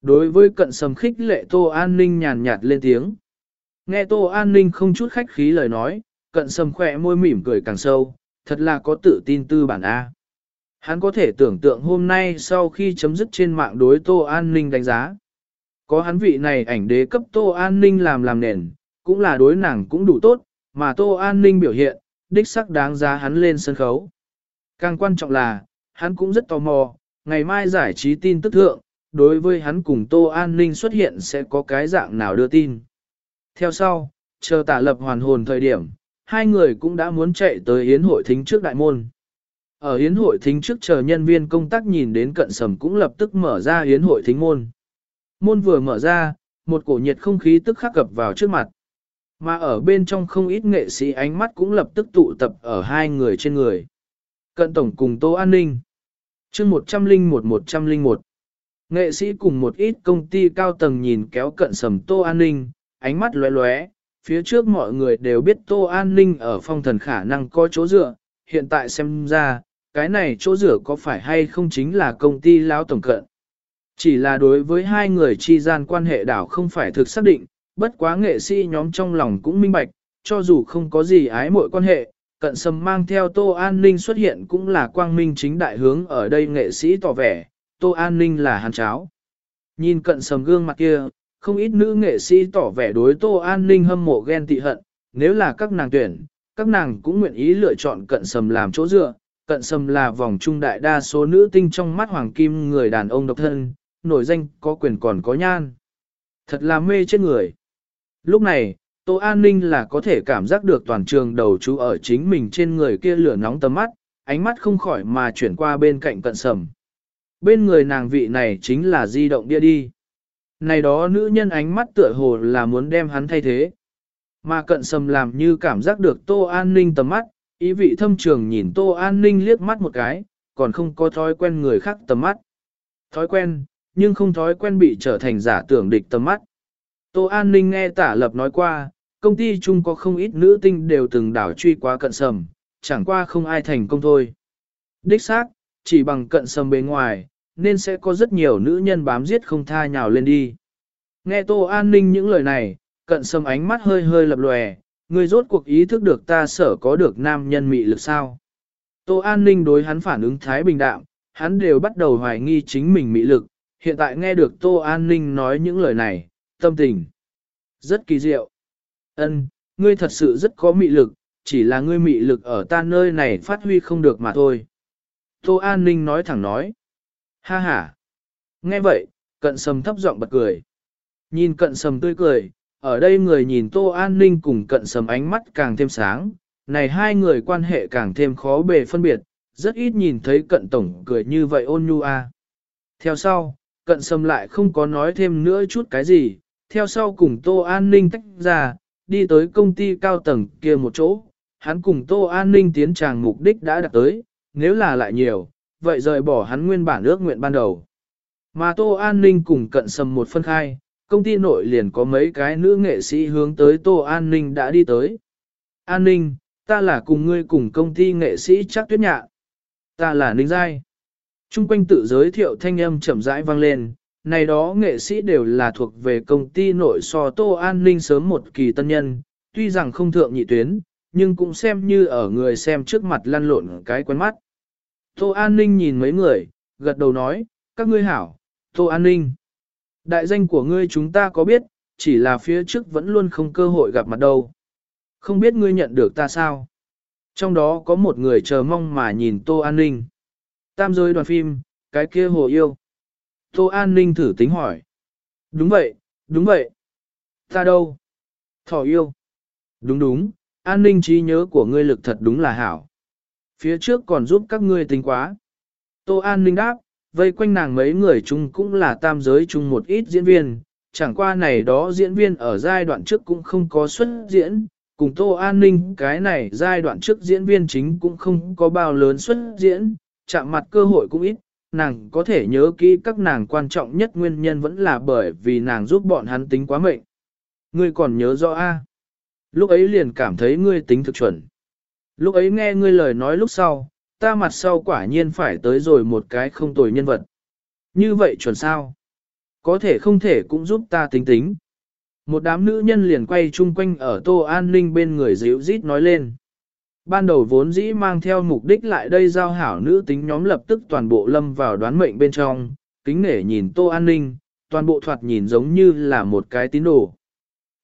Speaker 1: Đối với cận sầm khích lệ Tô An Ninh nhàn nhạt lên tiếng. Nghe Tô An Ninh không chút khách khí lời nói, cận sầm khỏe môi mỉm cười càng sâu, thật là có tự tin tư bản A. Hắn có thể tưởng tượng hôm nay sau khi chấm dứt trên mạng đối Tô An Ninh đánh giá. Có hắn vị này ảnh đế cấp Tô An Ninh làm làm nền, cũng là đối nàng cũng đủ tốt, mà Tô An Ninh biểu hiện, đích sắc đáng giá hắn lên sân khấu. Càng quan trọng là, hắn cũng rất tò mò, ngày mai giải trí tin tức thượng, đối với hắn cùng Tô An Ninh xuất hiện sẽ có cái dạng nào đưa tin. Theo sau, chờ tả lập hoàn hồn thời điểm, hai người cũng đã muốn chạy tới hiến hội thính trước đại môn. Ở hiến hội thính trước chờ nhân viên công tác nhìn đến cận sầm cũng lập tức mở ra hiến hội thính môn. Môn vừa mở ra, một cổ nhiệt không khí tức khắc cập vào trước mặt. Mà ở bên trong không ít nghệ sĩ ánh mắt cũng lập tức tụ tập ở hai người trên người. Cận tổng cùng Tô An Ninh. chương 101-101. Nghệ sĩ cùng một ít công ty cao tầng nhìn kéo cận sầm Tô An Ninh, ánh mắt lóe lóe. Phía trước mọi người đều biết Tô An Ninh ở phong thần khả năng có chỗ dựa, hiện tại xem ra, cái này chỗ rửa có phải hay không chính là công ty lão tổng cận. Chỉ là đối với hai người chi gian quan hệ đảo không phải thực xác định, bất quá nghệ sĩ nhóm trong lòng cũng minh bạch, cho dù không có gì ái mội quan hệ, cận sầm mang theo Tô An Ninh xuất hiện cũng là quang minh chính đại hướng ở đây nghệ sĩ tỏ vẻ, Tô An Ninh là hàn cháo. Nhìn cận sầm gương mặt kia, không ít nữ nghệ sĩ tỏ vẻ đối Tô An Ninh hâm mộ ghen tị hận, nếu là các nàng tuyển, các nàng cũng nguyện ý lựa chọn cận sầm làm chỗ dựa, cận sầm là vòng trung đại đa số nữ tinh trong mắt hoàng kim người đàn ông độc thân, nổi danh có quyền còn có nhan. Thật là mê chết người. Lúc này, Tô An Ninh là có thể cảm giác được toàn trường đầu chú ở chính mình trên người kia lửa nóng tầm mắt, ánh mắt không khỏi mà chuyển qua bên cạnh cận sầm. Bên người nàng vị này chính là di động bia đi. Này đó nữ nhân ánh mắt tựa hồ là muốn đem hắn thay thế. Mà cận sầm làm như cảm giác được Tô An Ninh tầm mắt, ý vị thâm trường nhìn Tô An Ninh liếc mắt một cái, còn không có thói quen người khác tầm mắt. Thói quen, nhưng không thói quen bị trở thành giả tưởng địch tầm mắt. Tô An Ninh nghe tả lập nói qua, công ty chung có không ít nữ tinh đều từng đảo truy quá cận sầm, chẳng qua không ai thành công thôi. Đích xác, chỉ bằng cận sầm bề ngoài, nên sẽ có rất nhiều nữ nhân bám giết không tha nhào lên đi. Nghe Tô An Ninh những lời này, cận sầm ánh mắt hơi hơi lập lòe, người rốt cuộc ý thức được ta sở có được nam nhân mị lực sao. Tô An Ninh đối hắn phản ứng thái bình đạm, hắn đều bắt đầu hoài nghi chính mình mị lực, hiện tại nghe được Tô An Ninh nói những lời này, tâm tình. Rất kỳ diệu. Ân, ngươi thật sự rất có mị lực, chỉ là ngươi mị lực ở ta nơi này phát huy không được mà thôi. Tô An Ninh nói thẳng nói. Ha ha. Nghe vậy, cận sầm thấp giọng bật cười. Nhìn cận sầm tươi cười, ở đây người nhìn Tô An Ninh cùng cận sầm ánh mắt càng thêm sáng, này hai người quan hệ càng thêm khó bề phân biệt, rất ít nhìn thấy cận tổng cười như vậy ôn nhu a. Theo sau, cận sầm lại không có nói thêm nữa chút cái gì, theo sau cùng Tô An Ninh tách ra, đi tới công ty cao tầng kia một chỗ, hắn cùng Tô An Ninh tiến tràng mục đích đã đạt tới, nếu là lại nhiều, vậy rời bỏ hắn nguyên bản ước nguyện ban đầu. Mà Tô An Ninh cùng cận sầm một phân khai, công ty nội liền có mấy cái nữ nghệ sĩ hướng tới Tô An Ninh đã đi tới. An Ninh, ta là cùng ngươi cùng công ty nghệ sĩ chắc tuyết nhạ. Ta là Ninh Giai. Trung quanh tự giới thiệu thanh âm chậm rãi vang lên, này đó nghệ sĩ đều là thuộc về công ty nội so Tô An Ninh sớm một kỳ tân nhân, tuy rằng không thượng nhị tuyến, nhưng cũng xem như ở người xem trước mặt lăn lộn cái quen mắt. Tô An Ninh nhìn mấy người, gật đầu nói, các ngươi hảo, Tô An Ninh. Đại danh của ngươi chúng ta có biết, chỉ là phía trước vẫn luôn không cơ hội gặp mặt đâu. Không biết ngươi nhận được ta sao? Trong đó có một người chờ mong mà nhìn Tô An Ninh. Tam giới đoàn phim, cái kia hồ yêu. Tô An Ninh thử tính hỏi. Đúng vậy, đúng vậy. Ta đâu? Thỏ yêu. Đúng đúng, an ninh trí nhớ của ngươi lực thật đúng là hảo. Phía trước còn giúp các ngươi tính quá. Tô An ninh đáp, vây quanh nàng mấy người chung cũng là tam giới chung một ít diễn viên, chẳng qua này đó diễn viên ở giai đoạn trước cũng không có xuất diễn, cùng Tô An ninh cái này giai đoạn trước diễn viên chính cũng không có bao lớn xuất diễn, chạm mặt cơ hội cũng ít, nàng có thể nhớ kỹ các nàng quan trọng nhất nguyên nhân vẫn là bởi vì nàng giúp bọn hắn tính quá mệnh. Ngươi còn nhớ rõ a? Lúc ấy liền cảm thấy ngươi tính thực chuẩn. Lúc ấy nghe ngươi lời nói lúc sau, ta mặt sau quả nhiên phải tới rồi một cái không tồi nhân vật. Như vậy chuẩn sao? Có thể không thể cũng giúp ta tính tính. Một đám nữ nhân liền quay chung quanh ở tô an ninh bên người dịu rít nói lên. Ban đầu vốn dĩ mang theo mục đích lại đây giao hảo nữ tính nhóm lập tức toàn bộ lâm vào đoán mệnh bên trong, kính nể nhìn tô an ninh, toàn bộ thoạt nhìn giống như là một cái tín đồ.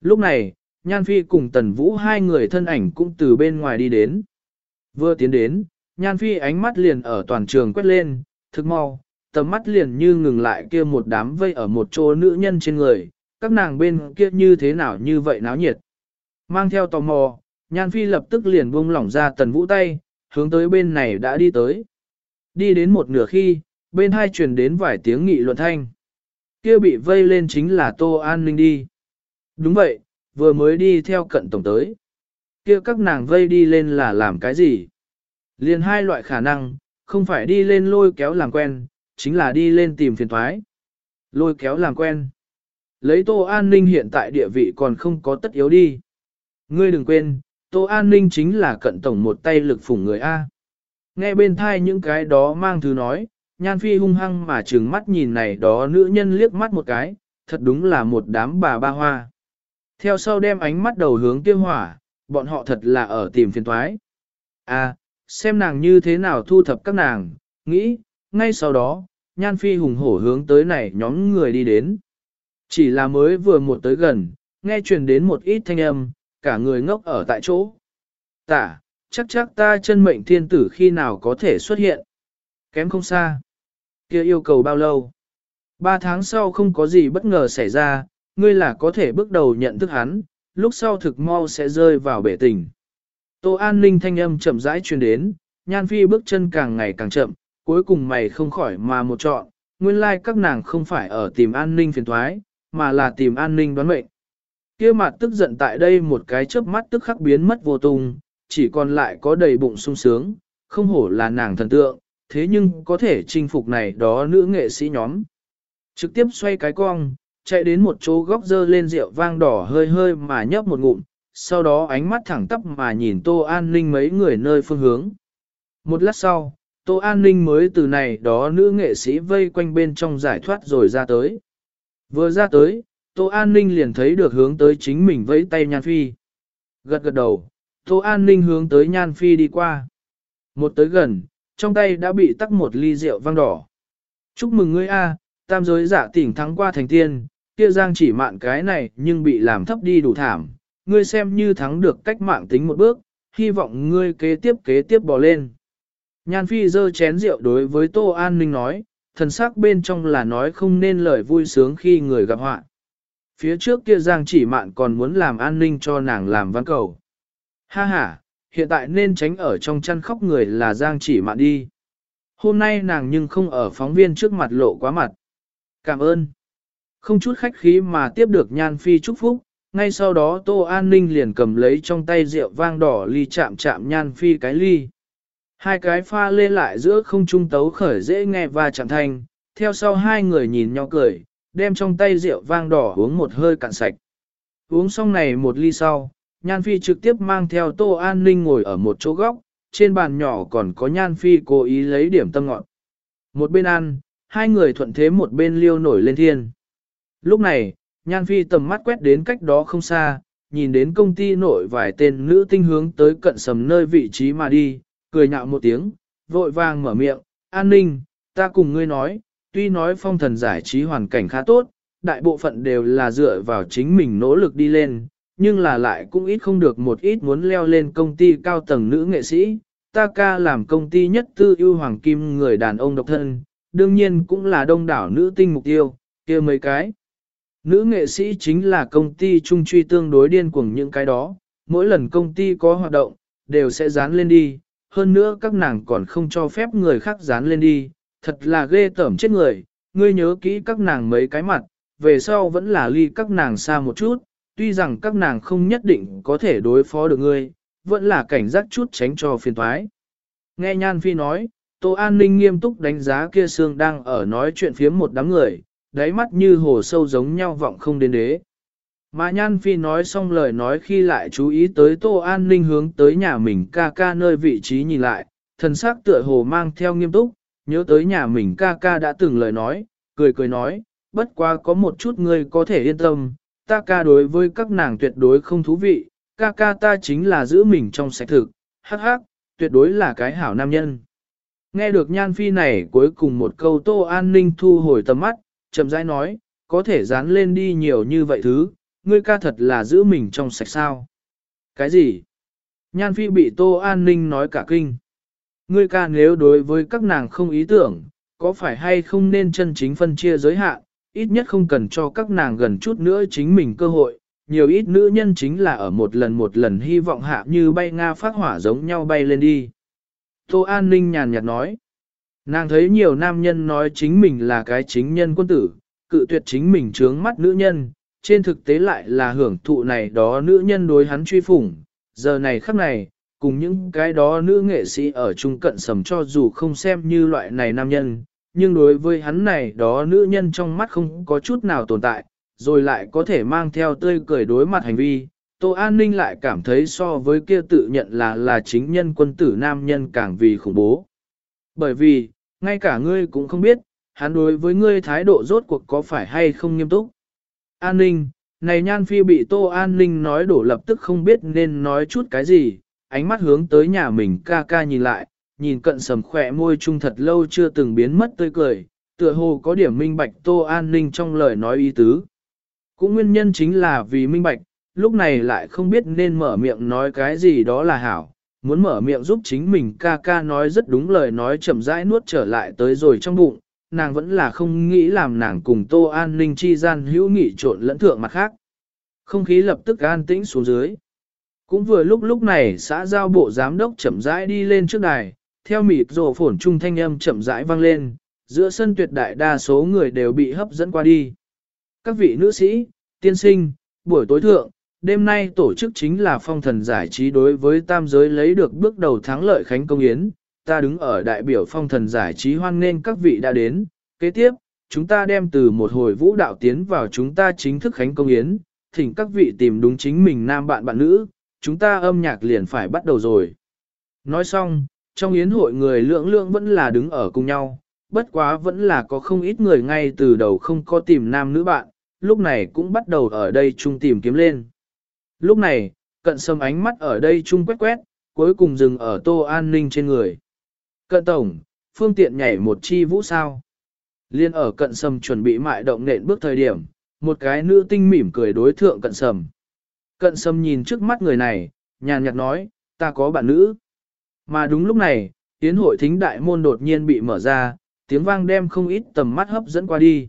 Speaker 1: Lúc này, Nhan Phi cùng Tần Vũ hai người thân ảnh cũng từ bên ngoài đi đến. Vừa tiến đến, Nhan Phi ánh mắt liền ở toàn trường quét lên, thực mau, tầm mắt liền như ngừng lại kia một đám vây ở một chỗ nữ nhân trên người, các nàng bên kia như thế nào như vậy náo nhiệt. Mang theo tò mò, Nhan Phi lập tức liền buông lỏng ra Tần Vũ tay, hướng tới bên này đã đi tới. Đi đến một nửa khi, bên hai truyền đến vài tiếng nghị luận thanh. Kia bị vây lên chính là Tô An Ninh đi. Đúng vậy, vừa mới đi theo cận tổng tới. kia các nàng vây đi lên là làm cái gì? Liền hai loại khả năng, không phải đi lên lôi kéo làm quen, chính là đi lên tìm phiền thoái. Lôi kéo làm quen. Lấy Tô An Ninh hiện tại địa vị còn không có tất yếu đi. Ngươi đừng quên, Tô An Ninh chính là cận tổng một tay lực phủng người A. Nghe bên thai những cái đó mang thứ nói, Nhan Phi hung hăng mà trừng mắt nhìn này đó nữ nhân liếc mắt một cái, thật đúng là một đám bà ba hoa. Theo sau đem ánh mắt đầu hướng kia hỏa, bọn họ thật là ở tìm phiền thoái. À, xem nàng như thế nào thu thập các nàng, nghĩ, ngay sau đó, Nhan Phi hùng hổ hướng tới này nhóm người đi đến. Chỉ là mới vừa một tới gần, nghe truyền đến một ít thanh âm, cả người ngốc ở tại chỗ. Tả, chắc chắc ta chân mệnh thiên tử khi nào có thể xuất hiện. Kém không xa. kia yêu cầu bao lâu? Ba tháng sau không có gì bất ngờ xảy ra, ngươi là có thể bước đầu nhận thức hắn, lúc sau thực mau sẽ rơi vào bể tình. Tô An Ninh thanh âm chậm rãi truyền đến, Nhan Phi bước chân càng ngày càng chậm, cuối cùng mày không khỏi mà một chọn, nguyên lai like các nàng không phải ở tìm an ninh phiền thoái, mà là tìm an ninh đoán mệnh. kia mặt tức giận tại đây một cái chớp mắt tức khắc biến mất vô tung, chỉ còn lại có đầy bụng sung sướng, không hổ là nàng thần tượng, thế nhưng có thể chinh phục này đó nữ nghệ sĩ nhóm. Trực tiếp xoay cái cong, chạy đến một chỗ góc dơ lên rượu vang đỏ hơi hơi mà nhấp một ngụm, sau đó ánh mắt thẳng tắp mà nhìn Tô An Ninh mấy người nơi phương hướng. Một lát sau, Tô An Ninh mới từ này đó nữ nghệ sĩ vây quanh bên trong giải thoát rồi ra tới. Vừa ra tới, Tô An Ninh liền thấy được hướng tới chính mình vẫy tay Nhan Phi. Gật gật đầu, Tô An Ninh hướng tới Nhan Phi đi qua. Một tới gần, trong tay đã bị tắc một ly rượu vang đỏ. Chúc mừng ngươi a, tam giới giả tỉnh thắng qua thành tiên, kia giang chỉ mạn cái này nhưng bị làm thấp đi đủ thảm. Ngươi xem như thắng được cách mạng tính một bước, hy vọng ngươi kế tiếp kế tiếp bỏ lên. Nhan Phi dơ chén rượu đối với Tô An Ninh nói, thần sắc bên trong là nói không nên lời vui sướng khi người gặp họa. Phía trước kia Giang chỉ mạn còn muốn làm an ninh cho nàng làm văn cầu. Ha ha, hiện tại nên tránh ở trong chăn khóc người là Giang chỉ mạn đi. Hôm nay nàng nhưng không ở phóng viên trước mặt lộ quá mặt. Cảm ơn. Không chút khách khí mà tiếp được Nhan Phi chúc phúc, ngay sau đó Tô An Ninh liền cầm lấy trong tay rượu vang đỏ ly chạm chạm Nhan Phi cái ly. Hai cái pha lê lại giữa không trung tấu khởi dễ nghe và chạm thanh, theo sau hai người nhìn nhau cười, đem trong tay rượu vang đỏ uống một hơi cạn sạch. Uống xong này một ly sau, Nhan Phi trực tiếp mang theo Tô An Ninh ngồi ở một chỗ góc, trên bàn nhỏ còn có Nhan Phi cố ý lấy điểm tâm ngọn. Một bên ăn, hai người thuận thế một bên liêu nổi lên thiên. Lúc này, Nhan Phi tầm mắt quét đến cách đó không xa, nhìn đến công ty nội vài tên nữ tinh hướng tới cận sầm nơi vị trí mà đi, cười nhạo một tiếng, vội vàng mở miệng, an ninh, ta cùng ngươi nói, tuy nói phong thần giải trí hoàn cảnh khá tốt, đại bộ phận đều là dựa vào chính mình nỗ lực đi lên, nhưng là lại cũng ít không được một ít muốn leo lên công ty cao tầng nữ nghệ sĩ. Ta ca làm công ty nhất tư ưu hoàng kim người đàn ông độc thân, đương nhiên cũng là đông đảo nữ tinh mục tiêu, kia mấy cái. Nữ nghệ sĩ chính là công ty trung truy tương đối điên cuồng những cái đó, mỗi lần công ty có hoạt động, đều sẽ dán lên đi, hơn nữa các nàng còn không cho phép người khác dán lên đi, thật là ghê tởm chết người, ngươi nhớ kỹ các nàng mấy cái mặt, về sau vẫn là ly các nàng xa một chút, tuy rằng các nàng không nhất định có thể đối phó được ngươi, vẫn là cảnh giác chút tránh cho phiền thoái. Nghe Nhan Phi nói, Tô An Ninh nghiêm túc đánh giá kia xương đang ở nói chuyện phía một đám người, đáy mắt như hồ sâu giống nhau vọng không đến đế. Mà Nhan Phi nói xong lời nói khi lại chú ý tới Tô An Ninh hướng tới nhà mình ca ca nơi vị trí nhìn lại, thần sắc tựa hồ mang theo nghiêm túc, nhớ tới nhà mình ca ca đã từng lời nói, cười cười nói, bất quá có một chút ngươi có thể yên tâm, ta ca đối với các nàng tuyệt đối không thú vị, ca ca ta chính là giữ mình trong sạch thực, hắc hắc, tuyệt đối là cái hảo nam nhân. Nghe được nhan phi này cuối cùng một câu tô an ninh thu hồi tầm mắt, chậm rãi nói, có thể dán lên đi nhiều như vậy thứ, ngươi ca thật là giữ mình trong sạch sao. Cái gì? Nhan phi bị tô an ninh nói cả kinh. Ngươi ca nếu đối với các nàng không ý tưởng, có phải hay không nên chân chính phân chia giới hạn, ít nhất không cần cho các nàng gần chút nữa chính mình cơ hội. Nhiều ít nữ nhân chính là ở một lần một lần hy vọng hạ như bay Nga phát hỏa giống nhau bay lên đi. Tô An Ninh nhàn nhạt nói. Nàng thấy nhiều nam nhân nói chính mình là cái chính nhân quân tử, cự tuyệt chính mình trướng mắt nữ nhân, trên thực tế lại là hưởng thụ này đó nữ nhân đối hắn truy phủng. Giờ này khắc này, cùng những cái đó nữ nghệ sĩ ở chung cận sầm cho dù không xem như loại này nam nhân, nhưng đối với hắn này đó nữ nhân trong mắt không có chút nào tồn tại, rồi lại có thể mang theo tươi cười đối mặt hành vi. Tô An Ninh lại cảm thấy so với kia tự nhận là là chính nhân quân tử nam nhân càng vì khủng bố. Bởi vì, ngay cả ngươi cũng không biết, hắn đối với ngươi thái độ rốt cuộc có phải hay không nghiêm túc. An Ninh, này nhan phi bị Tô An Ninh nói đổ lập tức không biết nên nói chút cái gì, ánh mắt hướng tới nhà mình ca ca nhìn lại, nhìn cận sầm khỏe môi chung thật lâu chưa từng biến mất tươi cười, tựa hồ có điểm minh bạch tô an ninh trong lời nói ý tứ. Cũng nguyên nhân chính là vì minh bạch, lúc này lại không biết nên mở miệng nói cái gì đó là hảo, muốn mở miệng giúp chính mình ca ca nói rất đúng lời nói chậm rãi nuốt trở lại tới rồi trong bụng, nàng vẫn là không nghĩ làm nàng cùng tô an ninh chi gian hữu nghị trộn lẫn thượng mặt khác. Không khí lập tức an tĩnh xuống dưới. Cũng vừa lúc lúc này xã giao bộ giám đốc chậm rãi đi lên trước đài, theo mịt rồ phổn trung thanh âm chậm rãi vang lên, giữa sân tuyệt đại đa số người đều bị hấp dẫn qua đi. Các vị nữ sĩ, tiên sinh, buổi tối thượng, đêm nay tổ chức chính là phong thần giải trí đối với tam giới lấy được bước đầu thắng lợi khánh công yến, ta đứng ở đại biểu phong thần giải trí hoan nghênh các vị đã đến, kế tiếp, chúng ta đem từ một hồi vũ đạo tiến vào chúng ta chính thức khánh công yến, thỉnh các vị tìm đúng chính mình nam bạn bạn nữ, chúng ta âm nhạc liền phải bắt đầu rồi. Nói xong, trong yến hội người lượng lượng vẫn là đứng ở cùng nhau, bất quá vẫn là có không ít người ngay từ đầu không có tìm nam nữ bạn, lúc này cũng bắt đầu ở đây chung tìm kiếm lên. Lúc này, cận sâm ánh mắt ở đây chung quét quét, cuối cùng dừng ở tô an ninh trên người. Cận tổng, phương tiện nhảy một chi vũ sao. Liên ở cận sâm chuẩn bị mại động nện bước thời điểm, một cái nữ tinh mỉm cười đối thượng cận sâm. Cận sâm nhìn trước mắt người này, nhàn nhạt nói, ta có bạn nữ. Mà đúng lúc này, tiến hội thính đại môn đột nhiên bị mở ra, tiếng vang đem không ít tầm mắt hấp dẫn qua đi.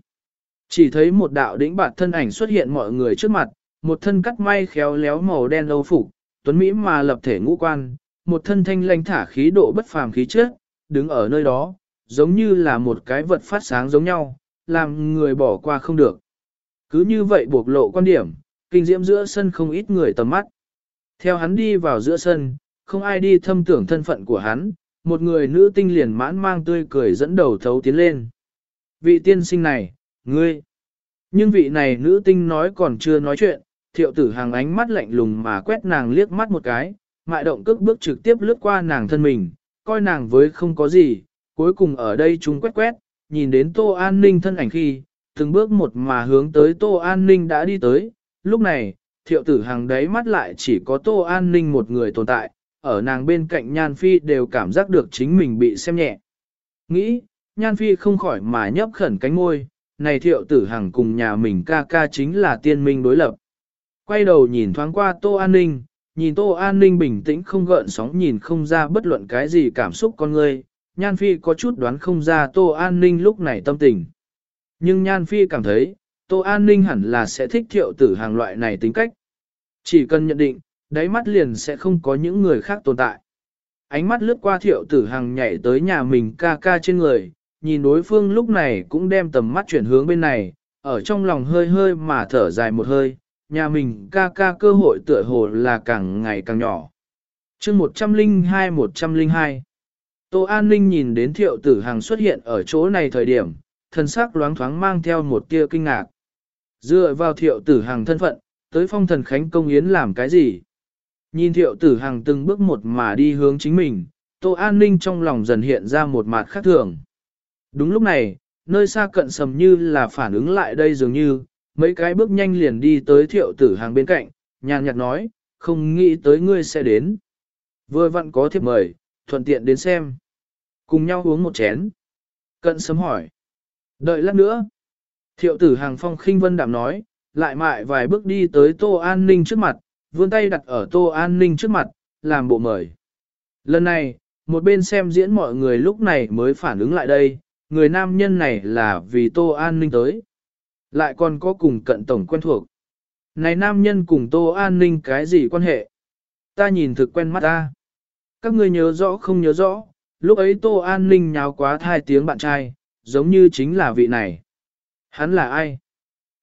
Speaker 1: Chỉ thấy một đạo đĩnh bạt thân ảnh xuất hiện mọi người trước mặt, một thân cắt may khéo léo màu đen lâu phục, tuấn Mỹ mà lập thể ngũ quan, một thân thanh lanh thả khí độ bất phàm khí trước, đứng ở nơi đó, giống như là một cái vật phát sáng giống nhau, làm người bỏ qua không được. Cứ như vậy buộc lộ quan điểm, kinh diễm giữa sân không ít người tầm mắt. Theo hắn đi vào giữa sân, không ai đi thâm tưởng thân phận của hắn, một người nữ tinh liền mãn mang tươi cười dẫn đầu thấu tiến lên. Vị tiên sinh này, ngươi. Nhưng vị này nữ tinh nói còn chưa nói chuyện, thiệu tử hàng ánh mắt lạnh lùng mà quét nàng liếc mắt một cái, mại động cước bước trực tiếp lướt qua nàng thân mình, coi nàng với không có gì, cuối cùng ở đây chúng quét quét, nhìn đến tô an ninh thân ảnh khi, từng bước một mà hướng tới tô an ninh đã đi tới, lúc này, thiệu tử hàng đáy mắt lại chỉ có tô an ninh một người tồn tại, ở nàng bên cạnh Nhan Phi đều cảm giác được chính mình bị xem nhẹ. Nghĩ, Nhan Phi không khỏi mà nhấp khẩn cánh môi, này thiệu tử hằng cùng nhà mình ca ca chính là tiên minh đối lập. Quay đầu nhìn thoáng qua Tô An Ninh, nhìn Tô An Ninh bình tĩnh không gợn sóng nhìn không ra bất luận cái gì cảm xúc con người, Nhan Phi có chút đoán không ra Tô An Ninh lúc này tâm tình. Nhưng Nhan Phi cảm thấy, Tô An Ninh hẳn là sẽ thích thiệu tử hàng loại này tính cách. Chỉ cần nhận định, đáy mắt liền sẽ không có những người khác tồn tại. Ánh mắt lướt qua thiệu tử hằng nhảy tới nhà mình ca ca trên người, nhìn đối phương lúc này cũng đem tầm mắt chuyển hướng bên này, ở trong lòng hơi hơi mà thở dài một hơi, nhà mình ca ca cơ hội tựa hồ là càng ngày càng nhỏ. chương 102-102 Tô An Ninh nhìn đến thiệu tử hằng xuất hiện ở chỗ này thời điểm, thân sắc loáng thoáng mang theo một tia kinh ngạc. Dựa vào thiệu tử hằng thân phận, tới phong thần khánh công yến làm cái gì? Nhìn thiệu tử hằng từng bước một mà đi hướng chính mình, Tô An Ninh trong lòng dần hiện ra một mặt khác thường. Đúng lúc này, nơi xa cận sầm như là phản ứng lại đây dường như, mấy cái bước nhanh liền đi tới thiệu tử hàng bên cạnh, nhàn nhạt nói, không nghĩ tới ngươi sẽ đến. Vừa vặn có thiệp mời, thuận tiện đến xem. Cùng nhau uống một chén. Cận sớm hỏi. Đợi lát nữa. Thiệu tử hàng phong khinh vân đạm nói, lại mại vài bước đi tới tô an ninh trước mặt, vươn tay đặt ở tô an ninh trước mặt, làm bộ mời. Lần này, một bên xem diễn mọi người lúc này mới phản ứng lại đây, người nam nhân này là vì tô an ninh tới. Lại còn có cùng cận tổng quen thuộc. Này nam nhân cùng tô an ninh cái gì quan hệ? Ta nhìn thực quen mắt ta. Các ngươi nhớ rõ không nhớ rõ, lúc ấy tô an ninh nháo quá thai tiếng bạn trai, giống như chính là vị này. Hắn là ai?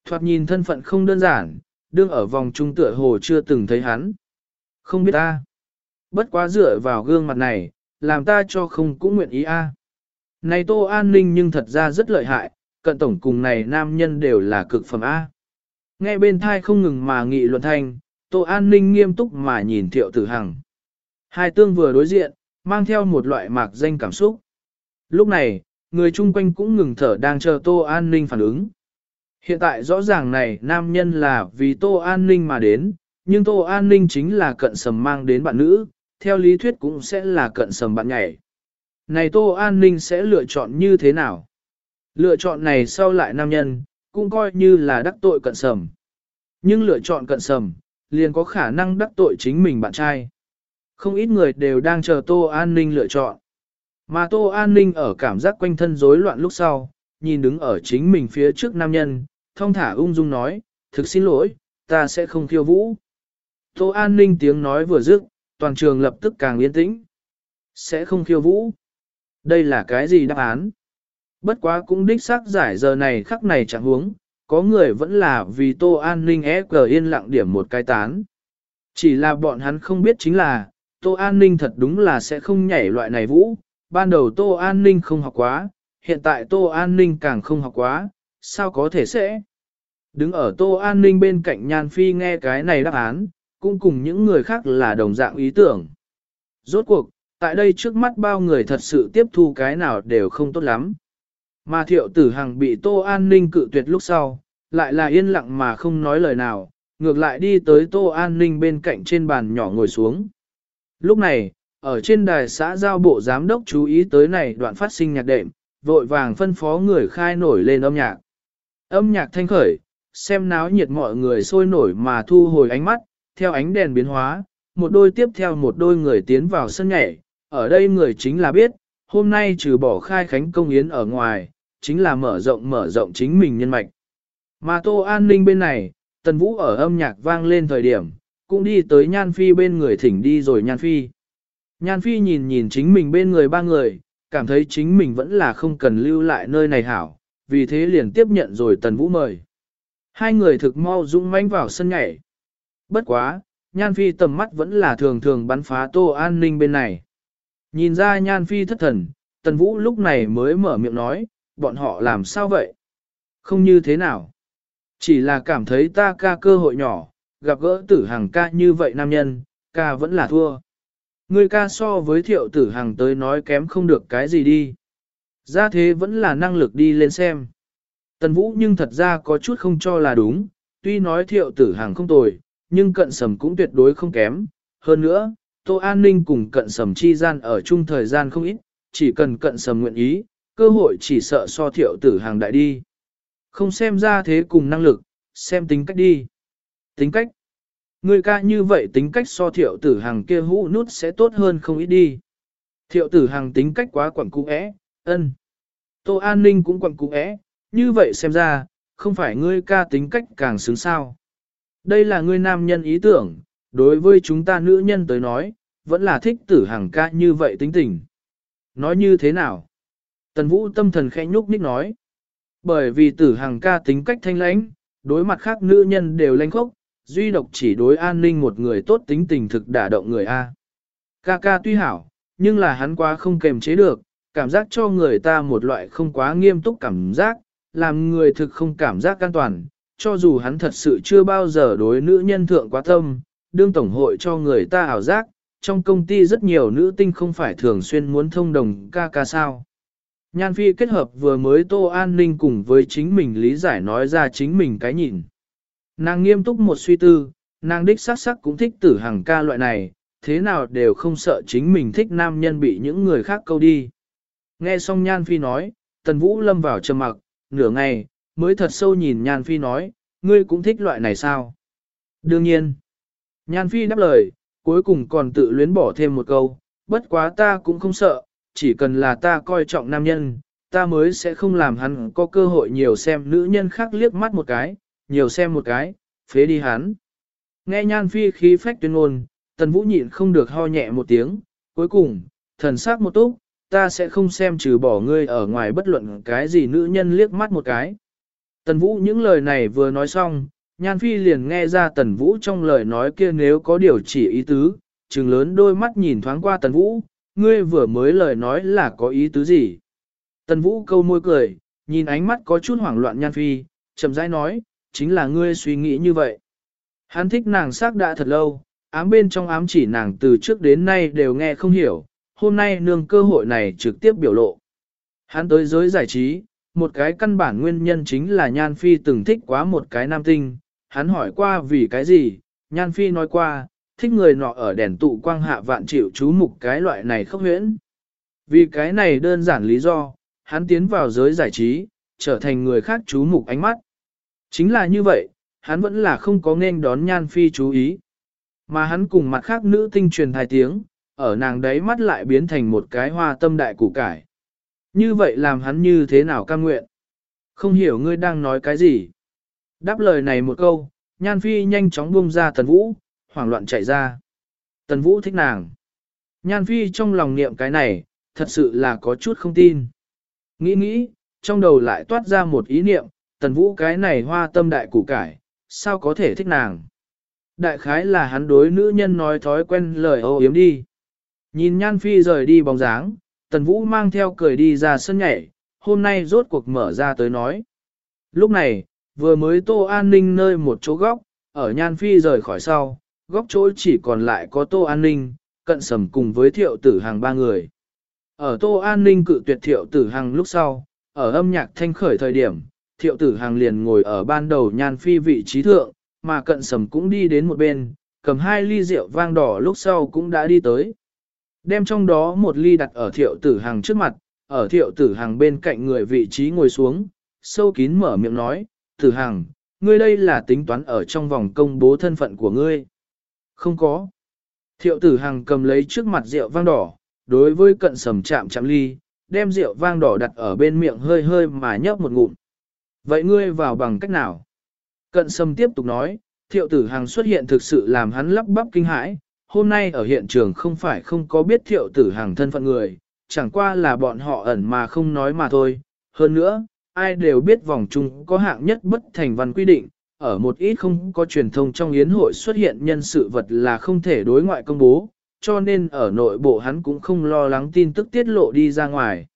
Speaker 1: Thoạt nhìn thân phận không đơn giản, đương ở vòng trung tựa hồ chưa từng thấy hắn. Không biết ta. Bất quá dựa vào gương mặt này, làm ta cho không cũng nguyện ý a. Này Tô An Ninh nhưng thật ra rất lợi hại, cận tổng cùng này nam nhân đều là cực phẩm A. Nghe bên thai không ngừng mà nghị luận thanh, Tô An Ninh nghiêm túc mà nhìn Thiệu Tử Hằng. Hai tương vừa đối diện, mang theo một loại mạc danh cảm xúc. Lúc này, người chung quanh cũng ngừng thở đang chờ Tô An Ninh phản ứng. Hiện tại rõ ràng này nam nhân là vì Tô An Ninh mà đến, nhưng Tô An Ninh chính là cận sầm mang đến bạn nữ, theo lý thuyết cũng sẽ là cận sầm bạn nhảy. Này Tô An Ninh sẽ lựa chọn như thế nào? Lựa chọn này sau lại nam nhân, cũng coi như là đắc tội cận sầm. Nhưng lựa chọn cận sầm, liền có khả năng đắc tội chính mình bạn trai. Không ít người đều đang chờ Tô An Ninh lựa chọn. Mà Tô An Ninh ở cảm giác quanh thân rối loạn lúc sau, nhìn đứng ở chính mình phía trước nam nhân, thông thả ung dung nói, thực xin lỗi, ta sẽ không khiêu vũ. Tô An Ninh tiếng nói vừa dứt, toàn trường lập tức càng yên tĩnh. Sẽ không khiêu vũ. Đây là cái gì đáp án? Bất quá cũng đích xác giải giờ này khắc này chẳng huống, có người vẫn là vì Tô An Ninh ép cờ yên lặng điểm một cái tán. Chỉ là bọn hắn không biết chính là, Tô An Ninh thật đúng là sẽ không nhảy loại này vũ, ban đầu Tô An Ninh không học quá, hiện tại Tô An Ninh càng không học quá, sao có thể sẽ? Đứng ở Tô An Ninh bên cạnh Nhan Phi nghe cái này đáp án, cũng cùng những người khác là đồng dạng ý tưởng. Rốt cuộc, tại đây trước mắt bao người thật sự tiếp thu cái nào đều không tốt lắm. Mà thiệu tử hằng bị Tô An Ninh cự tuyệt lúc sau, lại là yên lặng mà không nói lời nào, ngược lại đi tới Tô An Ninh bên cạnh trên bàn nhỏ ngồi xuống. Lúc này, ở trên đài xã giao bộ giám đốc chú ý tới này đoạn phát sinh nhạc đệm, vội vàng phân phó người khai nổi lên âm nhạc. Âm nhạc thanh khởi, xem náo nhiệt mọi người sôi nổi mà thu hồi ánh mắt, theo ánh đèn biến hóa, một đôi tiếp theo một đôi người tiến vào sân nhảy, ở đây người chính là biết, hôm nay trừ bỏ khai khánh công yến ở ngoài, chính là mở rộng mở rộng chính mình nhân mạch. Mà Tô An Ninh bên này, Tần Vũ ở âm nhạc vang lên thời điểm, cũng đi tới Nhan Phi bên người thỉnh đi rồi Nhan Phi. Nhan Phi nhìn nhìn chính mình bên người ba người, cảm thấy chính mình vẫn là không cần lưu lại nơi này hảo, vì thế liền tiếp nhận rồi Tần Vũ mời. Hai người thực mau dũng mãnh vào sân nhảy. Bất quá, Nhan Phi tầm mắt vẫn là thường thường bắn phá Tô An Ninh bên này. Nhìn ra Nhan Phi thất thần, Tần Vũ lúc này mới mở miệng nói, bọn họ làm sao vậy? Không như thế nào. Chỉ là cảm thấy ta ca cơ hội nhỏ, gặp gỡ tử hàng ca như vậy nam nhân, ca vẫn là thua. Ngươi ca so với thiệu tử hàng tới nói kém không được cái gì đi. Ra thế vẫn là năng lực đi lên xem. Tần Vũ nhưng thật ra có chút không cho là đúng, tuy nói thiệu tử hàng không tồi, nhưng cận sầm cũng tuyệt đối không kém. Hơn nữa, Tô An Ninh cùng cận sầm chi gian ở chung thời gian không ít, chỉ cần cận sầm nguyện ý, cơ hội chỉ sợ so thiệu tử hàng đại đi. Không xem ra thế cùng năng lực, xem tính cách đi. Tính cách. Người ca như vậy tính cách so thiệu tử hàng kia hũ nút sẽ tốt hơn không ít đi. Thiệu tử hàng tính cách quá quẩn cũ ẽ, ân. Tô An Ninh cũng quẩn cũ ẽ, như vậy xem ra, không phải ngươi ca tính cách càng xứng sao. Đây là ngươi nam nhân ý tưởng, đối với chúng ta nữ nhân tới nói, vẫn là thích tử hàng ca như vậy tính tình. Nói như thế nào? Tần Vũ tâm thần khẽ nhúc nhích nói. Bởi vì tử hàng ca tính cách thanh lãnh, đối mặt khác nữ nhân đều lãnh khốc, duy độc chỉ đối an ninh một người tốt tính tình thực đả động người A. Ca ca tuy hảo, nhưng là hắn quá không kềm chế được, cảm giác cho người ta một loại không quá nghiêm túc cảm giác, làm người thực không cảm giác an toàn, cho dù hắn thật sự chưa bao giờ đối nữ nhân thượng quá tâm, đương tổng hội cho người ta ảo giác, trong công ty rất nhiều nữ tinh không phải thường xuyên muốn thông đồng ca ca sao. Nhan Phi kết hợp vừa mới Tô An Ninh cùng với chính mình lý giải nói ra chính mình cái nhìn. Nàng nghiêm túc một suy tư, nàng đích sắc sắc cũng thích tử hàng ca loại này, thế nào đều không sợ chính mình thích nam nhân bị những người khác câu đi. Nghe xong Nhan Phi nói, Tần Vũ lâm vào trầm mặc, nửa ngày, mới thật sâu nhìn Nhan Phi nói, ngươi cũng thích loại này sao? Đương nhiên. Nhan Phi đáp lời, cuối cùng còn tự luyến bỏ thêm một câu, bất quá ta cũng không sợ, chỉ cần là ta coi trọng nam nhân, ta mới sẽ không làm hắn có cơ hội nhiều xem nữ nhân khác liếc mắt một cái, nhiều xem một cái, phế đi hắn. Nghe nhan phi khí phách tuyên ngôn, tần vũ nhịn không được ho nhẹ một tiếng, cuối cùng, thần sắc một túc, ta sẽ không xem trừ bỏ ngươi ở ngoài bất luận cái gì nữ nhân liếc mắt một cái. Tần vũ những lời này vừa nói xong, nhan phi liền nghe ra tần vũ trong lời nói kia nếu có điều chỉ ý tứ, trừng lớn đôi mắt nhìn thoáng qua tần vũ, ngươi vừa mới lời nói là có ý tứ gì? Tần Vũ câu môi cười, nhìn ánh mắt có chút hoảng loạn nhan phi, chậm rãi nói, chính là ngươi suy nghĩ như vậy. Hắn thích nàng xác đã thật lâu, ám bên trong ám chỉ nàng từ trước đến nay đều nghe không hiểu, hôm nay nương cơ hội này trực tiếp biểu lộ. Hắn tới giới giải trí, một cái căn bản nguyên nhân chính là Nhan Phi từng thích quá một cái nam tinh, hắn hỏi qua vì cái gì, Nhan Phi nói qua, thích người nọ ở đèn tụ quang hạ vạn chịu chú mục cái loại này khốc huyễn. Vì cái này đơn giản lý do, hắn tiến vào giới giải trí, trở thành người khác chú mục ánh mắt. Chính là như vậy, hắn vẫn là không có nên đón nhan phi chú ý. Mà hắn cùng mặt khác nữ tinh truyền thai tiếng, ở nàng đấy mắt lại biến thành một cái hoa tâm đại củ cải. Như vậy làm hắn như thế nào cam nguyện? Không hiểu ngươi đang nói cái gì? Đáp lời này một câu, nhan phi nhanh chóng buông ra tần vũ, hoảng loạn chạy ra. Tần Vũ thích nàng. Nhan Phi trong lòng niệm cái này, thật sự là có chút không tin. Nghĩ nghĩ, trong đầu lại toát ra một ý niệm, Tần Vũ cái này hoa tâm đại củ cải, sao có thể thích nàng. Đại khái là hắn đối nữ nhân nói thói quen lời ô yếm đi. Nhìn Nhan Phi rời đi bóng dáng, Tần Vũ mang theo cười đi ra sân nhảy, hôm nay rốt cuộc mở ra tới nói. Lúc này, vừa mới tô an ninh nơi một chỗ góc, ở Nhan Phi rời khỏi sau, góc chỗ chỉ còn lại có tô an ninh, cận sầm cùng với thiệu tử hàng ba người. Ở tô an ninh cự tuyệt thiệu tử hàng lúc sau, ở âm nhạc thanh khởi thời điểm, thiệu tử hàng liền ngồi ở ban đầu Nhan Phi vị trí thượng, mà cận sầm cũng đi đến một bên, cầm hai ly rượu vang đỏ lúc sau cũng đã đi tới. Đem trong đó một ly đặt ở thiệu tử hàng trước mặt, ở thiệu tử hàng bên cạnh người vị trí ngồi xuống, sâu kín mở miệng nói, tử Hằng, ngươi đây là tính toán ở trong vòng công bố thân phận của ngươi. Không có. Thiệu tử Hằng cầm lấy trước mặt rượu vang đỏ, đối với cận sầm chạm chạm ly, đem rượu vang đỏ đặt ở bên miệng hơi hơi mà nhấp một ngụm. Vậy ngươi vào bằng cách nào? Cận sầm tiếp tục nói, thiệu tử hàng xuất hiện thực sự làm hắn lắp bắp kinh hãi, hôm nay ở hiện trường không phải không có biết thiệu tử hàng thân phận người, chẳng qua là bọn họ ẩn mà không nói mà thôi. Hơn nữa, ai đều biết vòng chung có hạng nhất bất thành văn quy định, ở một ít không có truyền thông trong yến hội xuất hiện nhân sự vật là không thể đối ngoại công bố, cho nên ở nội bộ hắn cũng không lo lắng tin tức tiết lộ đi ra ngoài.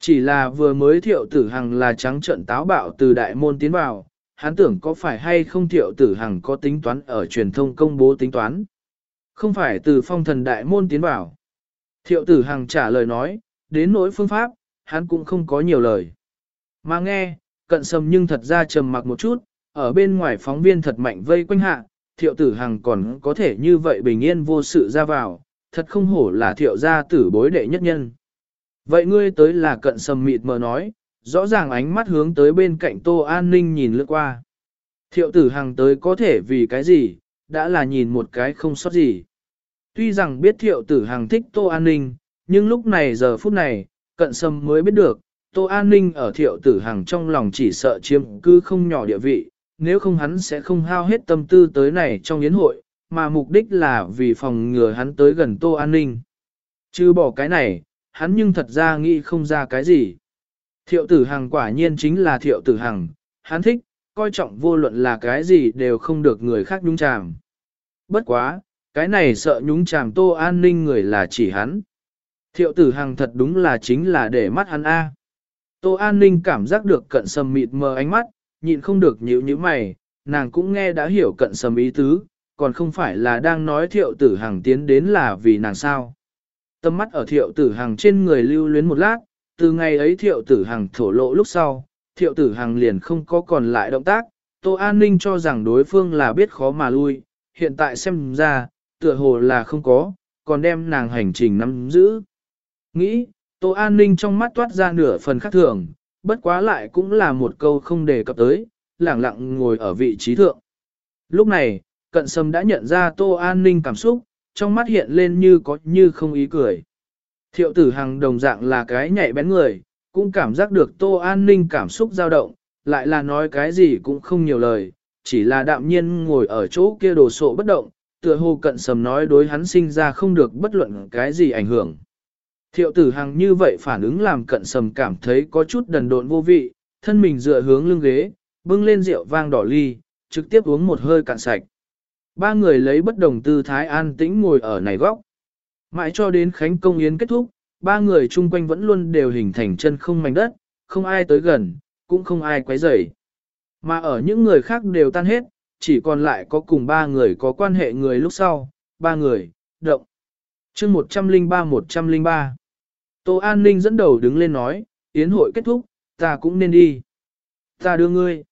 Speaker 1: Chỉ là vừa mới thiệu tử hằng là trắng trận táo bạo từ đại môn tiến vào, hắn tưởng có phải hay không thiệu tử hằng có tính toán ở truyền thông công bố tính toán. Không phải từ phong thần đại môn tiến vào. Thiệu tử hằng trả lời nói, đến nỗi phương pháp, hắn cũng không có nhiều lời. Mà nghe, cận sầm nhưng thật ra trầm mặc một chút, ở bên ngoài phóng viên thật mạnh vây quanh hạ, thiệu tử hằng còn có thể như vậy bình yên vô sự ra vào, thật không hổ là thiệu gia tử bối đệ nhất nhân. Vậy ngươi tới là cận sầm mịt mờ nói, rõ ràng ánh mắt hướng tới bên cạnh tô an ninh nhìn lướt qua. Thiệu tử hằng tới có thể vì cái gì, đã là nhìn một cái không sót gì. Tuy rằng biết thiệu tử hằng thích tô an ninh, nhưng lúc này giờ phút này, cận sầm mới biết được, tô an ninh ở thiệu tử hằng trong lòng chỉ sợ chiếm cứ không nhỏ địa vị, nếu không hắn sẽ không hao hết tâm tư tới này trong yến hội, mà mục đích là vì phòng ngừa hắn tới gần tô an ninh. Chứ bỏ cái này, hắn nhưng thật ra nghĩ không ra cái gì. Thiệu tử hằng quả nhiên chính là thiệu tử hằng, hắn thích, coi trọng vô luận là cái gì đều không được người khác nhúng chàm. Bất quá, cái này sợ nhúng chàm tô an ninh người là chỉ hắn. Thiệu tử hằng thật đúng là chính là để mắt hắn A. Tô an ninh cảm giác được cận sầm mịt mờ ánh mắt, nhịn không được nhíu như mày, nàng cũng nghe đã hiểu cận sầm ý tứ, còn không phải là đang nói thiệu tử hằng tiến đến là vì nàng sao. Tâm mắt ở thiệu tử hằng trên người lưu luyến một lát, từ ngày ấy thiệu tử hằng thổ lộ lúc sau, thiệu tử hằng liền không có còn lại động tác, Tô An Ninh cho rằng đối phương là biết khó mà lui, hiện tại xem ra, tựa hồ là không có, còn đem nàng hành trình nắm giữ. Nghĩ, Tô An Ninh trong mắt toát ra nửa phần khác thường, bất quá lại cũng là một câu không đề cập tới, lẳng lặng ngồi ở vị trí thượng. Lúc này, cận sâm đã nhận ra Tô An Ninh cảm xúc, trong mắt hiện lên như có như không ý cười. Thiệu tử hằng đồng dạng là cái nhạy bén người, cũng cảm giác được Tô An Ninh cảm xúc dao động, lại là nói cái gì cũng không nhiều lời, chỉ là đạm nhiên ngồi ở chỗ kia đồ sộ bất động, tựa hồ cận sầm nói đối hắn sinh ra không được bất luận cái gì ảnh hưởng. Thiệu tử hằng như vậy phản ứng làm cận sầm cảm thấy có chút đần độn vô vị, thân mình dựa hướng lưng ghế, bưng lên rượu vang đỏ ly, trực tiếp uống một hơi cạn sạch. Ba người lấy bất đồng tư thái an tĩnh ngồi ở này góc. Mãi cho đến Khánh Công Yến kết thúc, ba người chung quanh vẫn luôn đều hình thành chân không mảnh đất, không ai tới gần, cũng không ai quấy rầy. Mà ở những người khác đều tan hết, chỉ còn lại có cùng ba người có quan hệ người lúc sau, ba người, động. chương 103-103 Tô An Ninh dẫn đầu đứng lên nói, Yến hội kết thúc, ta cũng nên đi. Ta đưa ngươi.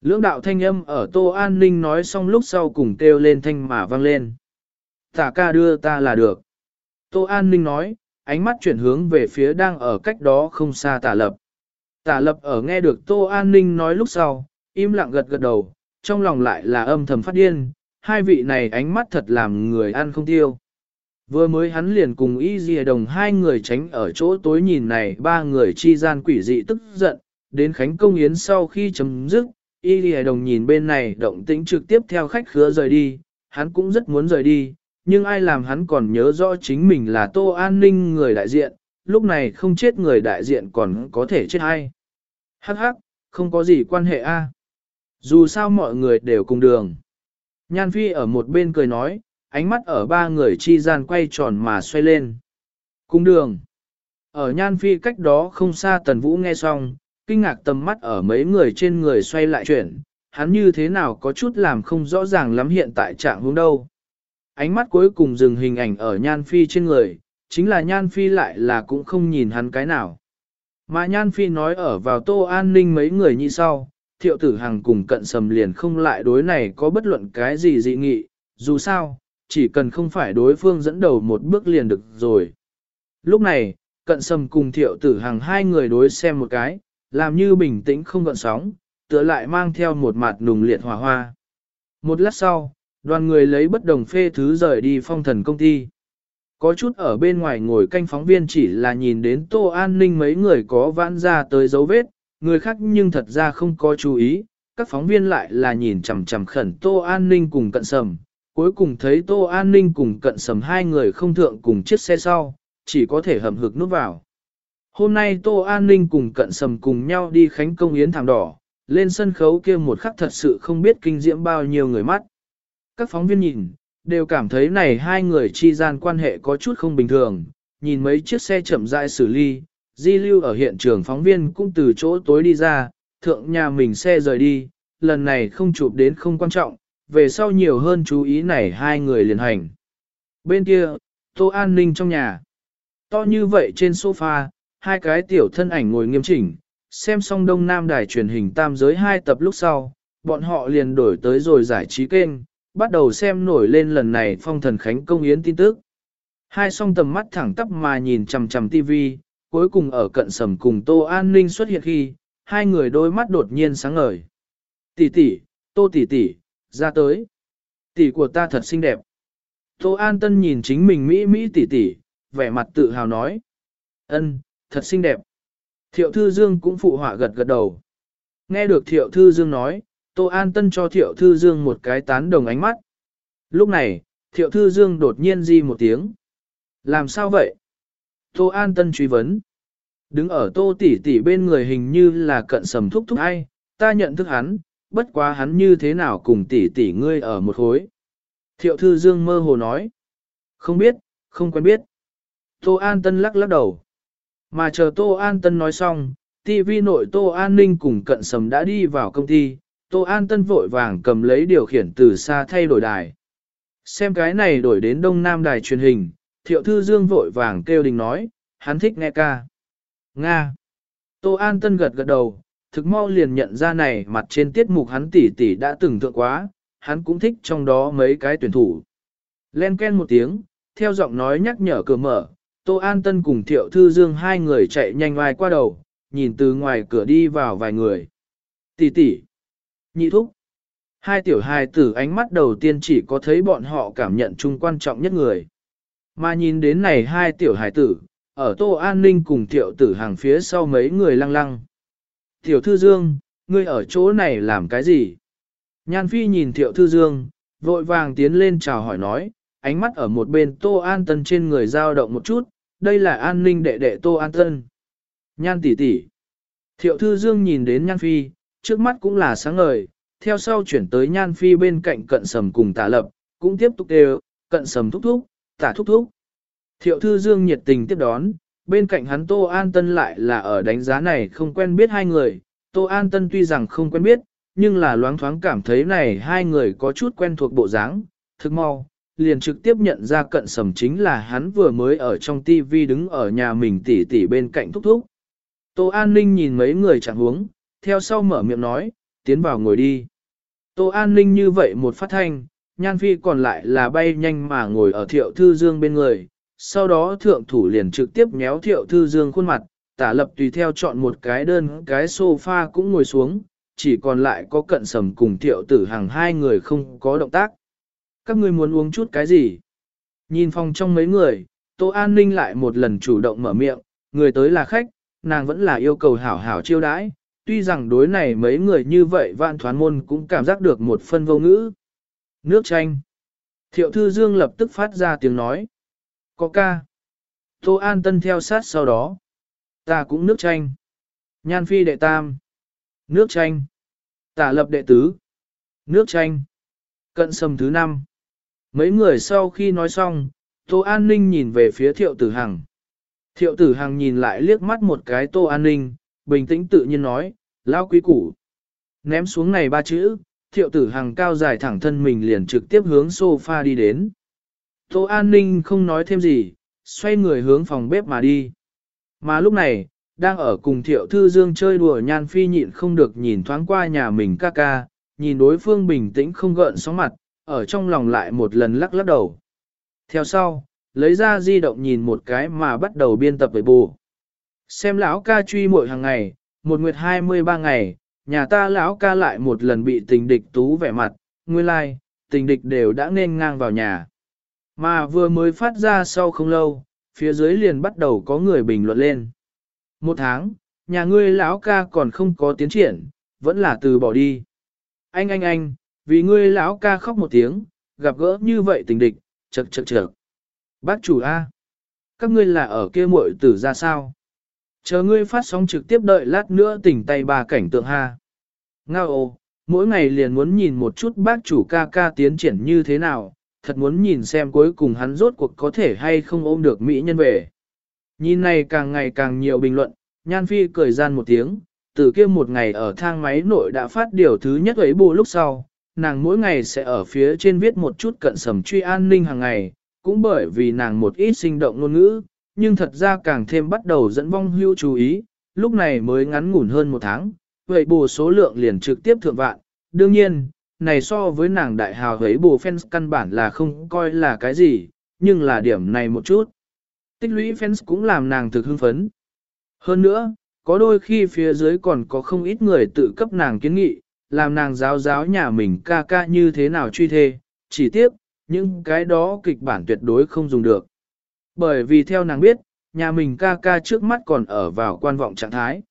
Speaker 1: Lưỡng đạo thanh âm ở Tô An Ninh nói xong lúc sau cùng kêu lên thanh mà vang lên. Tả ca đưa ta là được. Tô An Ninh nói, ánh mắt chuyển hướng về phía đang ở cách đó không xa tả lập. Tả lập ở nghe được Tô An Ninh nói lúc sau, im lặng gật gật đầu, trong lòng lại là âm thầm phát điên, hai vị này ánh mắt thật làm người ăn không tiêu. Vừa mới hắn liền cùng y dìa đồng hai người tránh ở chỗ tối nhìn này ba người chi gian quỷ dị tức giận, đến Khánh Công Yến sau khi chấm dứt, y dìa đồng nhìn bên này động tĩnh trực tiếp theo khách khứa rời đi, hắn cũng rất muốn rời đi, nhưng ai làm hắn còn nhớ rõ chính mình là Tô An Ninh người đại diện, lúc này không chết người đại diện còn có thể chết hay. Hắc hắc, không có gì quan hệ a. Dù sao mọi người đều cùng đường. Nhan Phi ở một bên cười nói, ánh mắt ở ba người chi gian quay tròn mà xoay lên. Cung đường. Ở Nhan Phi cách đó không xa Tần Vũ nghe xong, kinh ngạc tầm mắt ở mấy người trên người xoay lại chuyển, hắn như thế nào có chút làm không rõ ràng lắm hiện tại trạng hướng đâu. Ánh mắt cuối cùng dừng hình ảnh ở Nhan Phi trên người, chính là Nhan Phi lại là cũng không nhìn hắn cái nào. Mà Nhan Phi nói ở vào tô an ninh mấy người như sau, thiệu tử hằng cùng cận sầm liền không lại đối này có bất luận cái gì dị nghị, dù sao, chỉ cần không phải đối phương dẫn đầu một bước liền được rồi. Lúc này, cận sầm cùng thiệu tử hàng hai người đối xem một cái, làm như bình tĩnh không gợn sóng, tựa lại mang theo một mặt nùng liệt hòa hoa. Một lát sau, đoàn người lấy bất đồng phê thứ rời đi phong thần công ty. Có chút ở bên ngoài ngồi canh phóng viên chỉ là nhìn đến tô an ninh mấy người có vãn ra tới dấu vết, người khác nhưng thật ra không có chú ý, các phóng viên lại là nhìn chằm chằm khẩn tô an ninh cùng cận sầm, cuối cùng thấy tô an ninh cùng cận sầm hai người không thượng cùng chiếc xe sau, chỉ có thể hầm hực nút vào. Hôm nay tô an ninh cùng cận sầm cùng nhau đi khánh công yến thảm đỏ, lên sân khấu kia một khắc thật sự không biết kinh diễm bao nhiêu người mắt. Các phóng viên nhìn, đều cảm thấy này hai người chi gian quan hệ có chút không bình thường, nhìn mấy chiếc xe chậm rãi xử lý, di lưu ở hiện trường phóng viên cũng từ chỗ tối đi ra, thượng nhà mình xe rời đi, lần này không chụp đến không quan trọng, về sau nhiều hơn chú ý này hai người liền hành. Bên kia, Tô An Ninh trong nhà. To như vậy trên sofa, hai cái tiểu thân ảnh ngồi nghiêm chỉnh, xem xong Đông Nam đài truyền hình tam giới hai tập lúc sau, bọn họ liền đổi tới rồi giải trí kênh, bắt đầu xem nổi lên lần này phong thần khánh công yến tin tức. Hai song tầm mắt thẳng tắp mà nhìn chằm chằm tivi, cuối cùng ở cận sầm cùng Tô An Ninh xuất hiện khi, hai người đôi mắt đột nhiên sáng ngời. Tỷ tỷ, Tô tỷ tỷ, ra tới. Tỷ của ta thật xinh đẹp. Tô An Tân nhìn chính mình Mỹ Mỹ tỷ tỷ, vẻ mặt tự hào nói. ân, thật xinh đẹp. Thiệu Thư Dương cũng phụ họa gật gật đầu. Nghe được Thiệu Thư Dương nói, Tô An Tân cho Thiệu Thư Dương một cái tán đồng ánh mắt. Lúc này, Thiệu Thư Dương đột nhiên di một tiếng. Làm sao vậy? Tô An Tân truy vấn. Đứng ở Tô tỷ tỷ bên người hình như là cận sầm thúc thúc ai, ta nhận thức hắn, bất quá hắn như thế nào cùng tỷ tỷ ngươi ở một khối. Thiệu Thư Dương mơ hồ nói. Không biết, không quen biết. Tô An Tân lắc lắc đầu. Mà chờ Tô An Tân nói xong, TV nội Tô An Ninh cùng cận sầm đã đi vào công ty, Tô An Tân vội vàng cầm lấy điều khiển từ xa thay đổi đài. Xem cái này đổi đến Đông Nam đài truyền hình, Thiệu Thư Dương vội vàng kêu đình nói, hắn thích nghe ca. Nga. Tô An Tân gật gật đầu, thực mau liền nhận ra này mặt trên tiết mục hắn tỷ tỷ đã từng thượng quá, hắn cũng thích trong đó mấy cái tuyển thủ. Len ken một tiếng, theo giọng nói nhắc nhở cửa mở, Tô An Tân cùng Thiệu Thư Dương hai người chạy nhanh ngoài qua đầu, nhìn từ ngoài cửa đi vào vài người. Tỷ tỷ, nhị thúc. Hai tiểu hài tử ánh mắt đầu tiên chỉ có thấy bọn họ cảm nhận chung quan trọng nhất người. Mà nhìn đến này hai tiểu hài tử, ở Tô An Ninh cùng Thiệu Tử hàng phía sau mấy người lăng lăng. Tiểu Thư Dương, ngươi ở chỗ này làm cái gì? Nhan Phi nhìn Tiểu Thư Dương, vội vàng tiến lên chào hỏi nói, ánh mắt ở một bên Tô An Tân trên người dao động một chút, đây là an ninh đệ đệ Tô An Tân. Nhan tỷ tỷ. Thiệu Thư Dương nhìn đến Nhan Phi, trước mắt cũng là sáng ngời, theo sau chuyển tới Nhan Phi bên cạnh cận sầm cùng tả lập, cũng tiếp tục đều, cận sầm thúc thúc, tả thúc thúc. Thiệu Thư Dương nhiệt tình tiếp đón, bên cạnh hắn Tô An Tân lại là ở đánh giá này không quen biết hai người, Tô An Tân tuy rằng không quen biết, nhưng là loáng thoáng cảm thấy này hai người có chút quen thuộc bộ dáng, thực mau, liền trực tiếp nhận ra cận sầm chính là hắn vừa mới ở trong TV đứng ở nhà mình tỉ tỉ bên cạnh thúc thúc. Tô An Ninh nhìn mấy người chẳng huống, theo sau mở miệng nói, tiến vào ngồi đi. Tô An Ninh như vậy một phát thanh, nhan phi còn lại là bay nhanh mà ngồi ở thiệu thư dương bên người, sau đó thượng thủ liền trực tiếp nhéo thiệu thư dương khuôn mặt, tả lập tùy theo chọn một cái đơn cái sofa cũng ngồi xuống, chỉ còn lại có cận sầm cùng thiệu tử hàng hai người không có động tác. Các ngươi muốn uống chút cái gì? Nhìn phòng trong mấy người, Tô An Ninh lại một lần chủ động mở miệng, người tới là khách, nàng vẫn là yêu cầu hảo hảo chiêu đãi, tuy rằng đối này mấy người như vậy vạn thoán môn cũng cảm giác được một phân vô ngữ. Nước chanh. Thiệu Thư Dương lập tức phát ra tiếng nói. Có ca. Tô An Tân theo sát sau đó. Ta cũng nước chanh. Nhan Phi đệ tam. Nước chanh. Tả lập đệ tứ. Nước chanh. Cận sầm thứ năm. Mấy người sau khi nói xong, Tô An Ninh nhìn về phía Thiệu Tử Hằng. Thiệu tử Hằng nhìn lại liếc mắt một cái tô an ninh, bình tĩnh tự nhiên nói, lao quý củ. Ném xuống này ba chữ, thiệu tử Hằng cao dài thẳng thân mình liền trực tiếp hướng sofa đi đến. Tô an ninh không nói thêm gì, xoay người hướng phòng bếp mà đi. Mà lúc này, đang ở cùng thiệu thư dương chơi đùa nhan phi nhịn không được nhìn thoáng qua nhà mình ca ca, nhìn đối phương bình tĩnh không gợn sóng mặt, ở trong lòng lại một lần lắc lắc đầu. Theo sau, lấy ra di động nhìn một cái mà bắt đầu biên tập với bù. Xem lão ca truy muội hàng ngày, một nguyệt 23 ngày, nhà ta lão ca lại một lần bị tình địch tú vẻ mặt, nguyên lai, like, tình địch đều đã nên ngang vào nhà. Mà vừa mới phát ra sau không lâu, phía dưới liền bắt đầu có người bình luận lên. Một tháng, nhà ngươi lão ca còn không có tiến triển, vẫn là từ bỏ đi. Anh anh anh, vì ngươi lão ca khóc một tiếng, gặp gỡ như vậy tình địch, chật chật chật. Bác chủ A. Các ngươi là ở kia muội tử ra sao? Chờ ngươi phát sóng trực tiếp đợi lát nữa tỉnh tay bà cảnh tượng ha. Ngao mỗi ngày liền muốn nhìn một chút bác chủ ca ca tiến triển như thế nào, thật muốn nhìn xem cuối cùng hắn rốt cuộc có thể hay không ôm được Mỹ nhân về. Nhìn này càng ngày càng nhiều bình luận, Nhan Phi cười gian một tiếng, từ kia một ngày ở thang máy nội đã phát điều thứ nhất ấy bù lúc sau, nàng mỗi ngày sẽ ở phía trên viết một chút cận sầm truy an ninh hàng ngày, cũng bởi vì nàng một ít sinh động ngôn ngữ, nhưng thật ra càng thêm bắt đầu dẫn vong hưu chú ý, lúc này mới ngắn ngủn hơn một tháng, vậy bù số lượng liền trực tiếp thượng vạn. Đương nhiên, này so với nàng đại hào ấy bù fans căn bản là không coi là cái gì, nhưng là điểm này một chút. Tích lũy fans cũng làm nàng thực hưng phấn. Hơn nữa, có đôi khi phía dưới còn có không ít người tự cấp nàng kiến nghị, làm nàng giáo giáo nhà mình ca ca như thế nào truy thê, chỉ tiếc, những cái đó kịch bản tuyệt đối không dùng được. Bởi vì theo nàng biết, nhà mình ca ca trước mắt còn ở vào quan vọng trạng thái.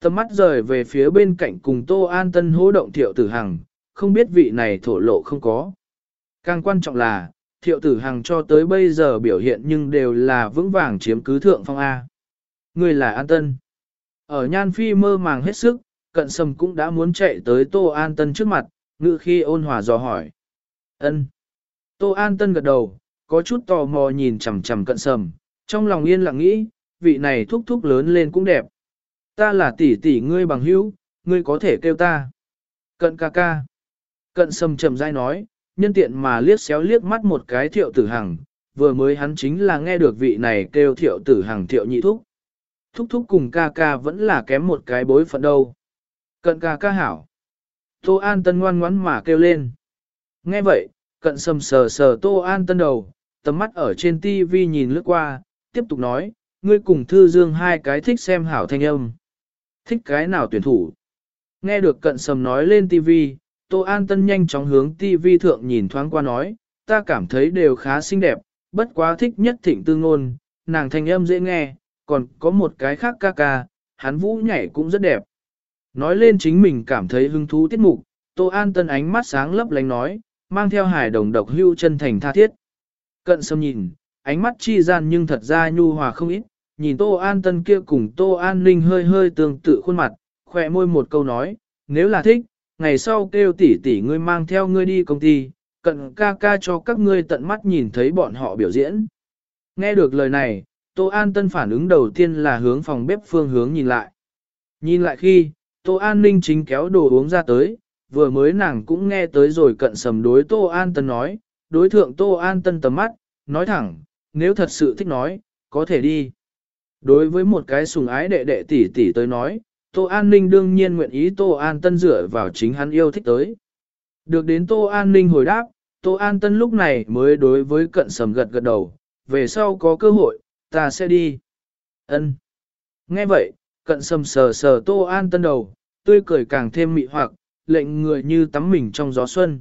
Speaker 1: Tầm mắt rời về phía bên cạnh cùng Tô An Tân hỗ động thiệu tử hằng, không biết vị này thổ lộ không có. Càng quan trọng là, thiệu tử hằng cho tới bây giờ biểu hiện nhưng đều là vững vàng chiếm cứ thượng phong A. Người là An Tân. Ở Nhan Phi mơ màng hết sức, cận sầm cũng đã muốn chạy tới Tô An Tân trước mặt, ngự khi ôn hòa dò hỏi. ân Tô An Tân gật đầu, có chút tò mò nhìn chằm chằm cận sầm, trong lòng yên lặng nghĩ, vị này thúc thúc lớn lên cũng đẹp. Ta là tỷ tỷ ngươi bằng hữu, ngươi có thể kêu ta. Cận ca ca. Cận sầm chậm rãi nói, nhân tiện mà liếc xéo liếc mắt một cái thiệu tử hằng, vừa mới hắn chính là nghe được vị này kêu thiệu tử hằng thiệu nhị thúc. Thúc thúc cùng ca ca vẫn là kém một cái bối phận đâu. Cận ca ca hảo. Tô An Tân ngoan ngoãn mà kêu lên. Nghe vậy, cận sầm sờ sờ Tô An Tân đầu, tầm mắt ở trên TV nhìn lướt qua, tiếp tục nói, ngươi cùng Thư Dương hai cái thích xem hảo thanh âm. Thích cái nào tuyển thủ? Nghe được cận sầm nói lên TV, Tô An Tân nhanh chóng hướng TV thượng nhìn thoáng qua nói, ta cảm thấy đều khá xinh đẹp, bất quá thích nhất thịnh tư ngôn, nàng thanh âm dễ nghe, còn có một cái khác ca ca, hắn vũ nhảy cũng rất đẹp. Nói lên chính mình cảm thấy hứng thú tiết mục, Tô An Tân ánh mắt sáng lấp lánh nói, mang theo hài đồng độc hưu chân thành tha thiết. Cận sâm nhìn, ánh mắt chi gian nhưng thật ra nhu hòa không ít, nhìn Tô An Tân kia cùng Tô An Ninh hơi hơi tương tự khuôn mặt, khỏe môi một câu nói, nếu là thích, ngày sau kêu tỷ tỷ ngươi mang theo ngươi đi công ty, cận ca ca cho các ngươi tận mắt nhìn thấy bọn họ biểu diễn. Nghe được lời này, Tô An Tân phản ứng đầu tiên là hướng phòng bếp phương hướng nhìn lại. Nhìn lại khi, Tô An Ninh chính kéo đồ uống ra tới, vừa mới nàng cũng nghe tới rồi cận sầm đối Tô An Tân nói, đối thượng Tô An Tân tầm mắt, nói thẳng, nếu thật sự thích nói, có thể đi. Đối với một cái sùng ái đệ đệ tỷ tỷ tới nói, Tô An Ninh đương nhiên nguyện ý Tô An Tân dựa vào chính hắn yêu thích tới. Được đến Tô An Ninh hồi đáp, Tô An Tân lúc này mới đối với cận sầm gật gật đầu, về sau có cơ hội, ta sẽ đi. Ân. Nghe vậy, cận sầm sờ sờ Tô An Tân đầu, tươi cười càng thêm mị hoặc, lệnh người như tắm mình trong gió xuân.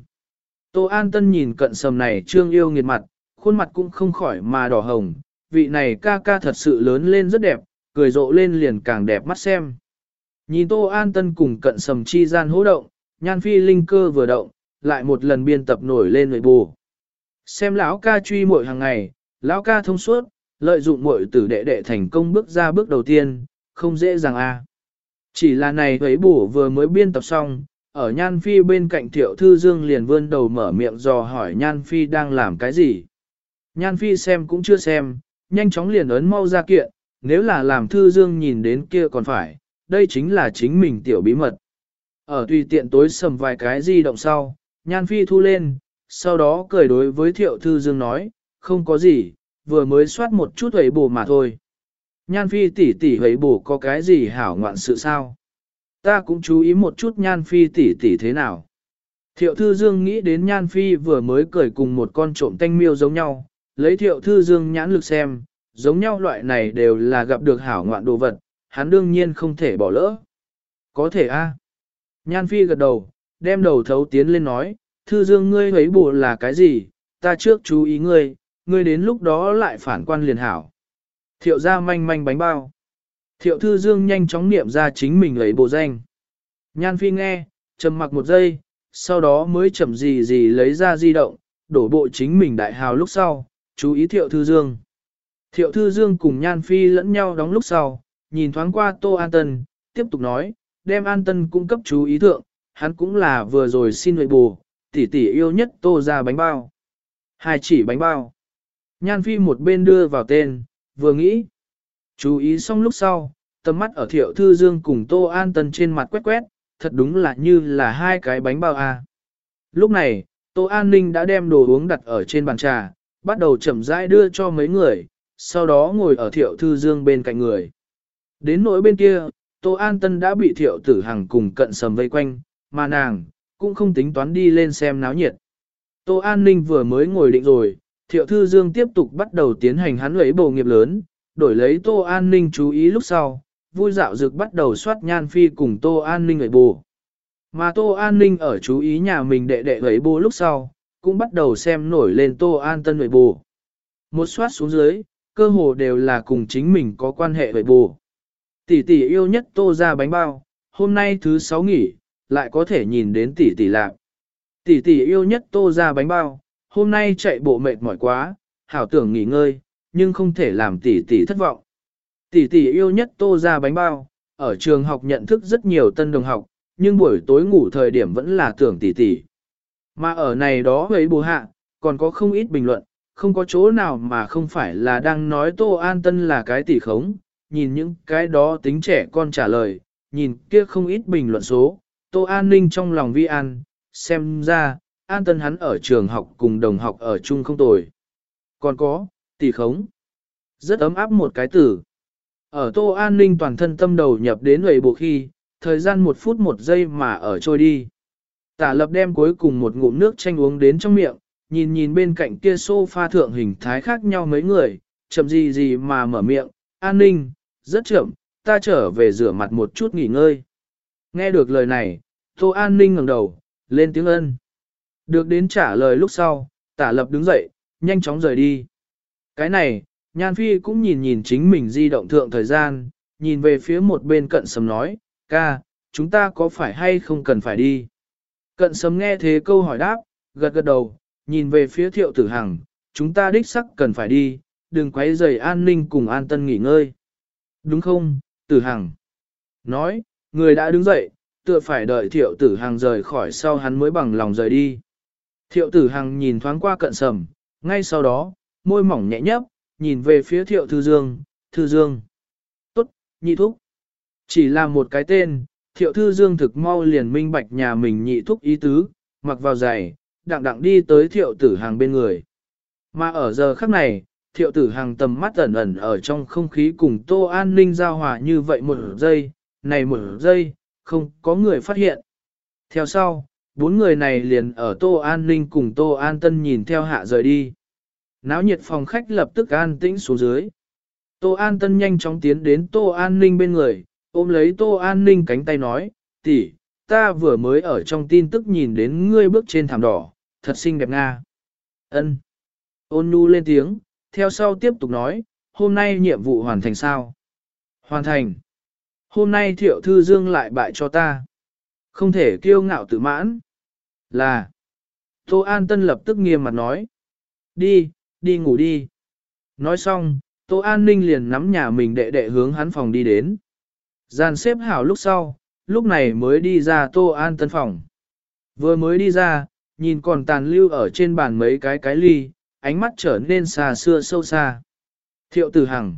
Speaker 1: Tô An Tân nhìn cận sầm này trương yêu nghiệt mặt, khuôn mặt cũng không khỏi mà đỏ hồng, vị này ca ca thật sự lớn lên rất đẹp, cười rộ lên liền càng đẹp mắt xem. Nhìn Tô An Tân cùng cận sầm chi gian hỗ động, nhan phi linh cơ vừa động, lại một lần biên tập nổi lên người bù. Xem lão ca truy muội hàng ngày, lão ca thông suốt, lợi dụng muội tử đệ đệ thành công bước ra bước đầu tiên, không dễ dàng a. Chỉ là này thấy bù vừa mới biên tập xong, ở Nhan Phi bên cạnh Thiệu Thư Dương liền vươn đầu mở miệng dò hỏi Nhan Phi đang làm cái gì. Nhan Phi xem cũng chưa xem, nhanh chóng liền ấn mau ra kiện, nếu là làm thư dương nhìn đến kia còn phải, đây chính là chính mình tiểu bí mật. Ở tùy tiện tối sầm vài cái di động sau, nhan phi thu lên, sau đó cười đối với thiệu thư dương nói, không có gì, vừa mới soát một chút hấy bổ mà thôi. Nhan phi tỷ tỷ hấy bổ có cái gì hảo ngoạn sự sao? Ta cũng chú ý một chút nhan phi tỷ tỷ thế nào. Thiệu thư dương nghĩ đến nhan phi vừa mới cười cùng một con trộm tanh miêu giống nhau, lấy thiệu thư dương nhãn lực xem, giống nhau loại này đều là gặp được hảo ngoạn đồ vật, hắn đương nhiên không thể bỏ lỡ. Có thể a. Nhan phi gật đầu, đem đầu thấu tiến lên nói, thư dương ngươi thấy bù là cái gì, ta trước chú ý ngươi, ngươi đến lúc đó lại phản quan liền hảo. Thiệu ra manh manh bánh bao. Thiệu thư dương nhanh chóng niệm ra chính mình lấy bộ danh. Nhan phi nghe, trầm mặc một giây, sau đó mới chậm gì gì lấy ra di động, đổ bộ chính mình đại hào lúc sau, chú ý thiệu thư dương. Thiệu thư dương cùng nhan phi lẫn nhau đóng lúc sau, nhìn thoáng qua tô an tân, tiếp tục nói, đem an tân cung cấp chú ý thượng, hắn cũng là vừa rồi xin huệ bù, tỷ tỷ yêu nhất tô ra bánh bao. Hai chỉ bánh bao. Nhan phi một bên đưa vào tên, vừa nghĩ. Chú ý xong lúc sau, tầm mắt ở thiệu thư dương cùng tô an tân trên mặt quét quét, thật đúng là như là hai cái bánh bao a. Lúc này, tô an ninh đã đem đồ uống đặt ở trên bàn trà, bắt đầu chậm rãi đưa cho mấy người, sau đó ngồi ở thiệu thư dương bên cạnh người. Đến nỗi bên kia, Tô An Tân đã bị thiệu tử hằng cùng cận sầm vây quanh, mà nàng, cũng không tính toán đi lên xem náo nhiệt. Tô An Ninh vừa mới ngồi định rồi, thiệu thư dương tiếp tục bắt đầu tiến hành hắn lấy bầu nghiệp lớn, đổi lấy Tô An Ninh chú ý lúc sau, vui dạo dược bắt đầu soát nhan phi cùng Tô An Ninh lấy bù. Mà Tô An Ninh ở chú ý nhà mình đệ đệ lấy bù lúc sau, cũng bắt đầu xem nổi lên Tô An Tân lấy bù. Một soát xuống dưới, cơ hồ đều là cùng chính mình có quan hệ với bù. Tỷ tỷ yêu nhất tô ra bánh bao, hôm nay thứ sáu nghỉ, lại có thể nhìn đến tỷ tỷ lạc. Tỷ tỷ yêu nhất tô ra bánh bao, hôm nay chạy bộ mệt mỏi quá, hảo tưởng nghỉ ngơi, nhưng không thể làm tỷ tỷ thất vọng. Tỷ tỷ yêu nhất tô ra bánh bao, ở trường học nhận thức rất nhiều tân đồng học, nhưng buổi tối ngủ thời điểm vẫn là tưởng tỷ tỷ. Mà ở này đó với bù hạ, còn có không ít bình luận, không có chỗ nào mà không phải là đang nói Tô An Tân là cái tỷ khống, nhìn những cái đó tính trẻ con trả lời, nhìn kia không ít bình luận số, Tô An Ninh trong lòng vi an, xem ra, An Tân hắn ở trường học cùng đồng học ở chung không tồi. Còn có, tỷ khống, rất ấm áp một cái tử. Ở Tô An Ninh toàn thân tâm đầu nhập đến người bộ khi, thời gian một phút một giây mà ở trôi đi. Tả lập đem cuối cùng một ngụm nước chanh uống đến trong miệng, nhìn nhìn bên cạnh kia sofa thượng hình thái khác nhau mấy người, chậm gì gì mà mở miệng, an ninh, rất chậm, ta trở về rửa mặt một chút nghỉ ngơi. Nghe được lời này, Tô An ninh ngẩng đầu, lên tiếng ân. Được đến trả lời lúc sau, tả lập đứng dậy, nhanh chóng rời đi. Cái này, Nhan Phi cũng nhìn nhìn chính mình di động thượng thời gian, nhìn về phía một bên cận sầm nói, ca, chúng ta có phải hay không cần phải đi? Cận sầm nghe thế câu hỏi đáp, gật gật đầu, nhìn về phía thiệu tử hằng, chúng ta đích sắc cần phải đi, đừng quấy rầy an ninh cùng an tân nghỉ ngơi. Đúng không, tử hằng? Nói, người đã đứng dậy, tựa phải đợi thiệu tử hằng rời khỏi sau hắn mới bằng lòng rời đi. Thiệu tử hằng nhìn thoáng qua cận sầm, ngay sau đó, môi mỏng nhẹ nhấp, nhìn về phía thiệu thư dương, thư dương. Tốt, nhị thúc. Chỉ là một cái tên, thiệu thư dương thực mau liền minh bạch nhà mình nhị thúc ý tứ, mặc vào giày, đặng đặng đi tới thiệu tử hàng bên người. Mà ở giờ khắc này, thiệu tử hàng tầm mắt ẩn ẩn ở trong không khí cùng tô an ninh giao hòa như vậy một giây, này một giây, không có người phát hiện. Theo sau, bốn người này liền ở tô an ninh cùng tô an tân nhìn theo hạ rời đi. Náo nhiệt phòng khách lập tức an tĩnh xuống dưới. Tô an tân nhanh chóng tiến đến tô an ninh bên người, ôm lấy tô an ninh cánh tay nói, tỷ, ta vừa mới ở trong tin tức nhìn đến ngươi bước trên thảm đỏ, thật xinh đẹp nga. Ân. Ôn nhu lên tiếng, theo sau tiếp tục nói, hôm nay nhiệm vụ hoàn thành sao? Hoàn thành. Hôm nay thiệu thư dương lại bại cho ta. Không thể kiêu ngạo tự mãn. Là. Tô An Tân lập tức nghiêm mặt nói. Đi, đi ngủ đi. Nói xong, Tô An Ninh liền nắm nhà mình đệ đệ hướng hắn phòng đi đến. Gian xếp hảo lúc sau, lúc này mới đi ra Tô An Tân phòng. Vừa mới đi ra, nhìn còn tàn lưu ở trên bàn mấy cái cái ly, ánh mắt trở nên xa xưa sâu xa. Thiệu tử hằng.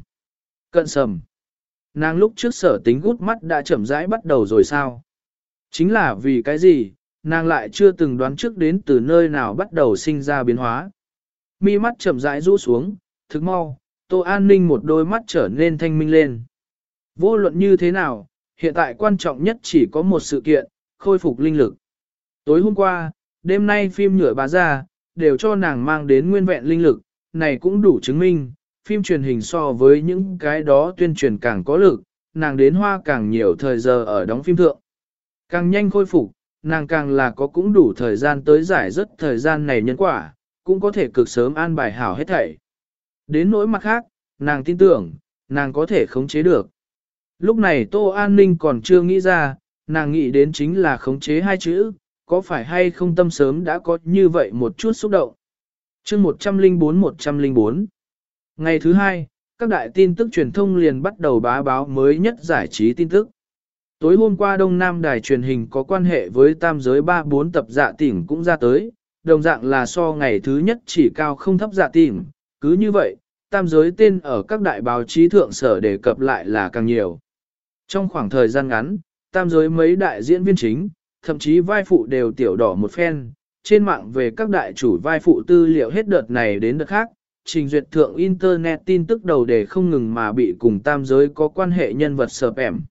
Speaker 1: Cận sầm. Nàng lúc trước sở tính gút mắt đã chậm rãi bắt đầu rồi sao? Chính là vì cái gì, nàng lại chưa từng đoán trước đến từ nơi nào bắt đầu sinh ra biến hóa. Mi mắt chậm rãi rũ xuống, thức mau, Tô An Ninh một đôi mắt trở nên thanh minh lên. Vô luận như thế nào, hiện tại quan trọng nhất chỉ có một sự kiện, khôi phục linh lực. Tối hôm qua, đêm nay phim nhựa bá ra, đều cho nàng mang đến nguyên vẹn linh lực, này cũng đủ chứng minh, phim truyền hình so với những cái đó tuyên truyền càng có lực, nàng đến hoa càng nhiều thời giờ ở đóng phim thượng. Càng nhanh khôi phục, nàng càng là có cũng đủ thời gian tới giải rất thời gian này nhân quả, cũng có thể cực sớm an bài hảo hết thảy. Đến nỗi mặt khác, nàng tin tưởng, nàng có thể khống chế được. Lúc này Tô An Ninh còn chưa nghĩ ra, nàng nghĩ đến chính là khống chế hai chữ, có phải hay không tâm sớm đã có như vậy một chút xúc động. chương 104-104 Ngày thứ hai, các đại tin tức truyền thông liền bắt đầu bá báo mới nhất giải trí tin tức. Tối hôm qua Đông Nam đài truyền hình có quan hệ với tam giới 3-4 tập dạ tỉnh cũng ra tới, đồng dạng là so ngày thứ nhất chỉ cao không thấp dạ tỉnh, cứ như vậy, tam giới tên ở các đại báo chí thượng sở đề cập lại là càng nhiều. Trong khoảng thời gian ngắn, tam giới mấy đại diễn viên chính, thậm chí vai phụ đều tiểu đỏ một phen, trên mạng về các đại chủ vai phụ tư liệu hết đợt này đến đợt khác, trình duyệt thượng Internet tin tức đầu đề không ngừng mà bị cùng tam giới có quan hệ nhân vật sợp ẻm.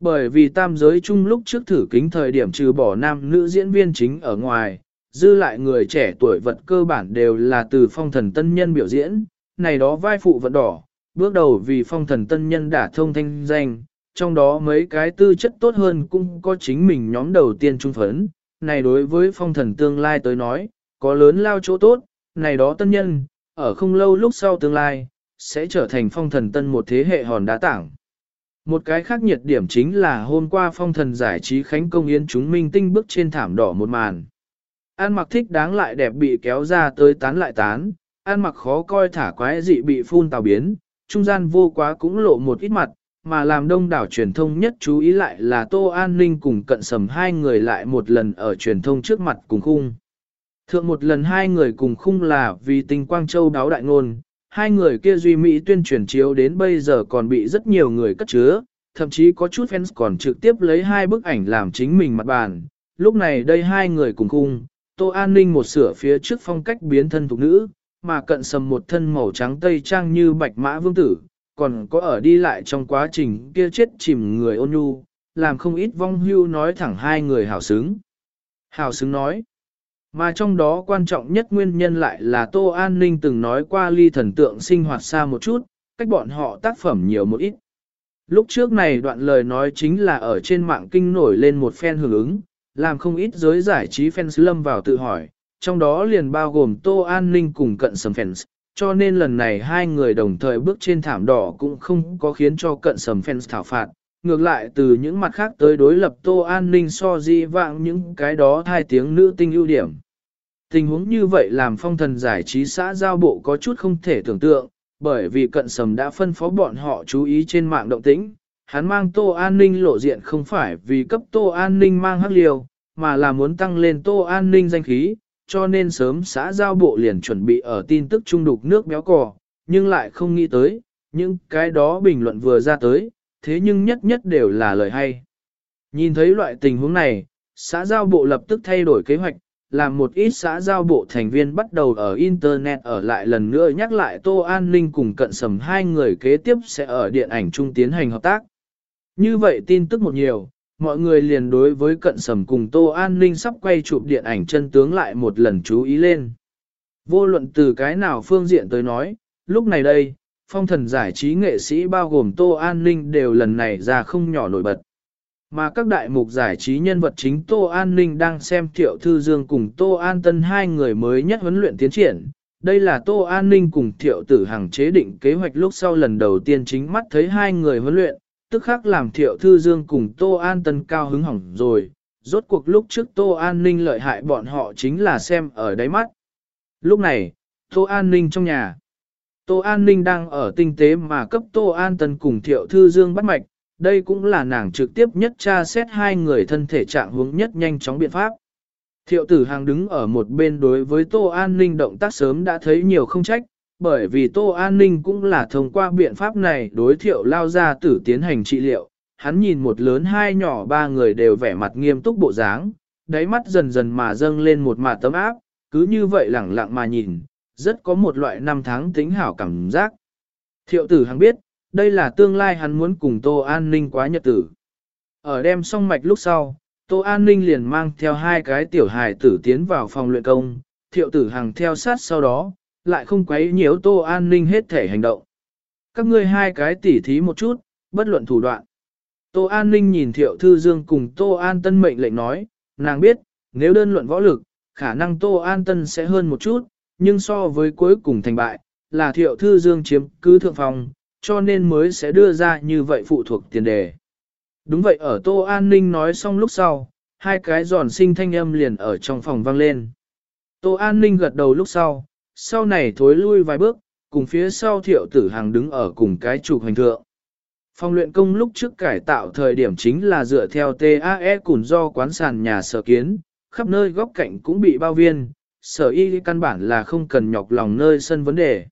Speaker 1: Bởi vì tam giới chung lúc trước thử kính thời điểm trừ bỏ nam nữ diễn viên chính ở ngoài, dư lại người trẻ tuổi vật cơ bản đều là từ phong thần tân nhân biểu diễn, này đó vai phụ vận đỏ, bước đầu vì phong thần tân nhân đã thông thanh danh, trong đó mấy cái tư chất tốt hơn cũng có chính mình nhóm đầu tiên trung phấn, này đối với phong thần tương lai tới nói, có lớn lao chỗ tốt, này đó tân nhân, ở không lâu lúc sau tương lai, sẽ trở thành phong thần tân một thế hệ hòn đá tảng. Một cái khác nhiệt điểm chính là hôm qua phong thần giải trí khánh công yến chúng minh tinh bước trên thảm đỏ một màn. An mặc thích đáng lại đẹp bị kéo ra tới tán lại tán, an mặc khó coi thả quái dị bị phun tào biến, trung gian vô quá cũng lộ một ít mặt, mà làm đông đảo truyền thông nhất chú ý lại là Tô An Ninh cùng cận sầm hai người lại một lần ở truyền thông trước mặt cùng khung. Thượng một lần hai người cùng khung là vì tình Quang Châu đáo đại ngôn, hai người kia duy mỹ tuyên truyền chiếu đến bây giờ còn bị rất nhiều người cất chứa, thậm chí có chút fans còn trực tiếp lấy hai bức ảnh làm chính mình mặt bàn. Lúc này đây hai người cùng khung, Tô An Ninh một sửa phía trước phong cách biến thân thục nữ, mà cận sầm một thân màu trắng tây trang như bạch mã vương tử, còn có ở đi lại trong quá trình kia chết chìm người ôn nhu, làm không ít vong hưu nói thẳng hai người hảo xứng. Hảo xứng nói, mà trong đó quan trọng nhất nguyên nhân lại là Tô An Ninh từng nói qua ly thần tượng sinh hoạt xa một chút, cách bọn họ tác phẩm nhiều một ít. Lúc trước này đoạn lời nói chính là ở trên mạng kinh nổi lên một phen hưởng ứng, làm không ít giới giải trí fans lâm vào tự hỏi, trong đó liền bao gồm Tô An Ninh cùng cận sầm fans, cho nên lần này hai người đồng thời bước trên thảm đỏ cũng không có khiến cho cận sầm fans thảo phạt. Ngược lại từ những mặt khác tới đối lập Tô An Ninh so di vạng những cái đó hai tiếng nữ tinh ưu điểm. Tình huống như vậy làm phong thần giải trí xã giao bộ có chút không thể tưởng tượng, bởi vì cận sầm đã phân phó bọn họ chú ý trên mạng động tĩnh. Hắn mang Tô An Ninh lộ diện không phải vì cấp Tô An Ninh mang hắc liều, mà là muốn tăng lên Tô An Ninh danh khí, cho nên sớm xã giao bộ liền chuẩn bị ở tin tức trung đục nước béo cò, nhưng lại không nghĩ tới, những cái đó bình luận vừa ra tới, thế nhưng nhất nhất đều là lời hay. Nhìn thấy loại tình huống này, xã giao bộ lập tức thay đổi kế hoạch, làm một ít xã giao bộ thành viên bắt đầu ở Internet ở lại lần nữa nhắc lại Tô An Ninh cùng cận sầm hai người kế tiếp sẽ ở điện ảnh chung tiến hành hợp tác. Như vậy tin tức một nhiều, mọi người liền đối với cận sầm cùng Tô An Ninh sắp quay chụp điện ảnh chân tướng lại một lần chú ý lên. Vô luận từ cái nào phương diện tới nói, lúc này đây, phong thần giải trí nghệ sĩ bao gồm Tô An Ninh đều lần này ra không nhỏ nổi bật. Mà các đại mục giải trí nhân vật chính Tô An Ninh đang xem Thiệu Thư Dương cùng Tô An Tân hai người mới nhất huấn luyện tiến triển. Đây là Tô An Ninh cùng Thiệu Tử Hằng chế định kế hoạch lúc sau lần đầu tiên chính mắt thấy hai người huấn luyện, tức khắc làm thiệu thư dương cùng Tô An Tân cao hứng hỏng rồi, rốt cuộc lúc trước Tô An Ninh lợi hại bọn họ chính là xem ở đáy mắt. Lúc này, Tô An Ninh trong nhà. Tô An Ninh đang ở tinh tế mà cấp Tô An Tân cùng Thiệu Thư Dương bắt mạch, đây cũng là nàng trực tiếp nhất tra xét hai người thân thể trạng hướng nhất nhanh chóng biện pháp. Thiệu tử hàng đứng ở một bên đối với Tô An Ninh động tác sớm đã thấy nhiều không trách, bởi vì Tô An Ninh cũng là thông qua biện pháp này đối thiệu lao ra tử tiến hành trị liệu, hắn nhìn một lớn hai nhỏ ba người đều vẻ mặt nghiêm túc bộ dáng, đáy mắt dần dần mà dâng lên một mạt tấm áp, cứ như vậy lẳng lặng mà nhìn, rất có một loại năm tháng tính hảo cảm giác. Thiệu tử hắn biết, đây là tương lai hắn muốn cùng Tô An Ninh quá nhật tử. Ở đêm xong mạch lúc sau, Tô An Ninh liền mang theo hai cái tiểu hài tử tiến vào phòng luyện công, thiệu tử hàng theo sát sau đó, lại không quấy nhiễu Tô An Ninh hết thể hành động. Các ngươi hai cái tỉ thí một chút, bất luận thủ đoạn. Tô An Ninh nhìn Thiệu Thư Dương cùng Tô An Tân mệnh lệnh nói, nàng biết, nếu đơn luận võ lực, khả năng Tô An Tân sẽ hơn một chút, nhưng so với cuối cùng thành bại, là Thiệu Thư Dương chiếm cứ thượng phòng, cho nên mới sẽ đưa ra như vậy phụ thuộc tiền đề. Đúng vậy ở Tô An Ninh nói xong lúc sau, hai cái giòn sinh thanh âm liền ở trong phòng vang lên. Tô An Ninh gật đầu lúc sau, sau này thối lui vài bước, cùng phía sau thiệu tử hàng đứng ở cùng cái trục hành thượng. Phòng luyện công lúc trước cải tạo thời điểm chính là dựa theo TAE cùng do quán sàn nhà sở kiến, khắp nơi góc cạnh cũng bị bao viên, sở y căn bản là không cần nhọc lòng nơi sân vấn đề.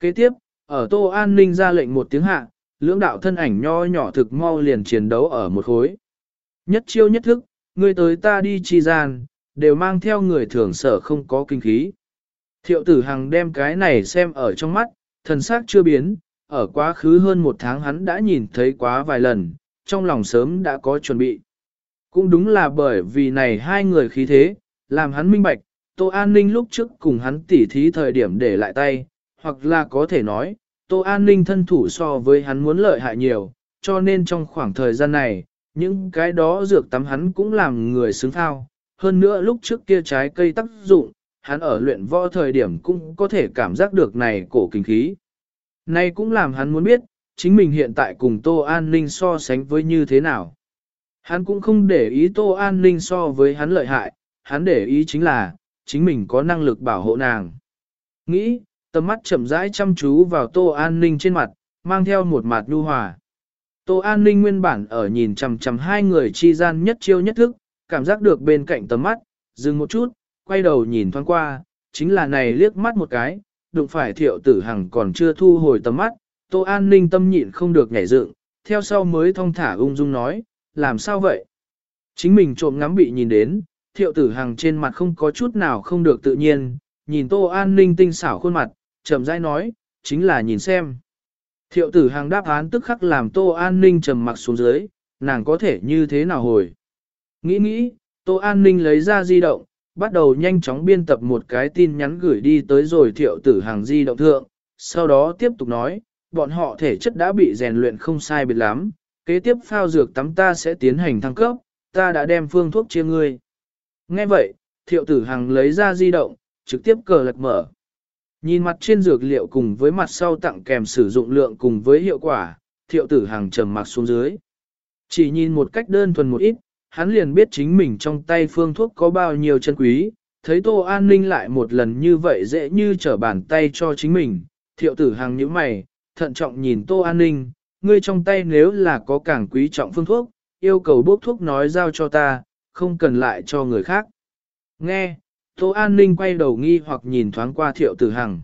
Speaker 1: Kế tiếp, ở Tô An Ninh ra lệnh một tiếng hạ, lưỡng đạo thân ảnh nho nhỏ thực mau liền chiến đấu ở một khối. Nhất chiêu nhất thức, người tới ta đi chi gian, đều mang theo người thường sở không có kinh khí. Thiệu tử hằng đem cái này xem ở trong mắt, thần sắc chưa biến, ở quá khứ hơn một tháng hắn đã nhìn thấy quá vài lần, trong lòng sớm đã có chuẩn bị. Cũng đúng là bởi vì này hai người khí thế, làm hắn minh bạch, Tô An Ninh lúc trước cùng hắn tỉ thí thời điểm để lại tay, hoặc là có thể nói, Tô An Ninh thân thủ so với hắn muốn lợi hại nhiều, cho nên trong khoảng thời gian này, những cái đó dược tắm hắn cũng làm người xứng thao. Hơn nữa lúc trước kia trái cây tác dụng, hắn ở luyện võ thời điểm cũng có thể cảm giác được này cổ kinh khí. Này cũng làm hắn muốn biết, chính mình hiện tại cùng Tô An Ninh so sánh với như thế nào. Hắn cũng không để ý Tô An Ninh so với hắn lợi hại, hắn để ý chính là, chính mình có năng lực bảo hộ nàng. Nghĩ, tầm mắt chậm rãi chăm chú vào Tô An Ninh trên mặt, mang theo một mặt nhu hòa. Tô An Ninh nguyên bản ở nhìn chằm chằm hai người chi gian nhất chiêu nhất thức, cảm giác được bên cạnh tầm mắt, dừng một chút, quay đầu nhìn thoáng qua, chính là này liếc mắt một cái, đụng phải thiệu tử hằng còn chưa thu hồi tầm mắt, Tô An Ninh tâm nhịn không được nhảy dựng, theo sau mới thong thả ung dung nói, làm sao vậy? Chính mình trộm ngắm bị nhìn đến, thiệu tử hằng trên mặt không có chút nào không được tự nhiên, nhìn Tô An Ninh tinh xảo khuôn mặt, chậm rãi nói, chính là nhìn xem. Thiệu tử hằng đáp án tức khắc làm Tô An Ninh trầm mặc xuống dưới, nàng có thể như thế nào hồi. Nghĩ nghĩ, Tô An Ninh lấy ra di động, bắt đầu nhanh chóng biên tập một cái tin nhắn gửi đi tới rồi thiệu tử hàng di động thượng, sau đó tiếp tục nói, bọn họ thể chất đã bị rèn luyện không sai biệt lắm, kế tiếp phao dược tắm ta sẽ tiến hành thăng cấp, ta đã đem phương thuốc chia ngươi. Nghe vậy, thiệu tử hàng lấy ra di động, trực tiếp cờ lật mở. Nhìn mặt trên dược liệu cùng với mặt sau tặng kèm sử dụng lượng cùng với hiệu quả, thiệu tử hàng trầm mặc xuống dưới. Chỉ nhìn một cách đơn thuần một ít, hắn liền biết chính mình trong tay phương thuốc có bao nhiêu chân quý, thấy Tô An Ninh lại một lần như vậy dễ như trở bàn tay cho chính mình, thiệu tử hàng nhíu mày, thận trọng nhìn Tô An Ninh, ngươi trong tay nếu là có càng quý trọng phương thuốc, yêu cầu bốc thuốc nói giao cho ta, không cần lại cho người khác. Nghe, Tô An Ninh quay đầu nghi hoặc nhìn thoáng qua thiệu tử hằng.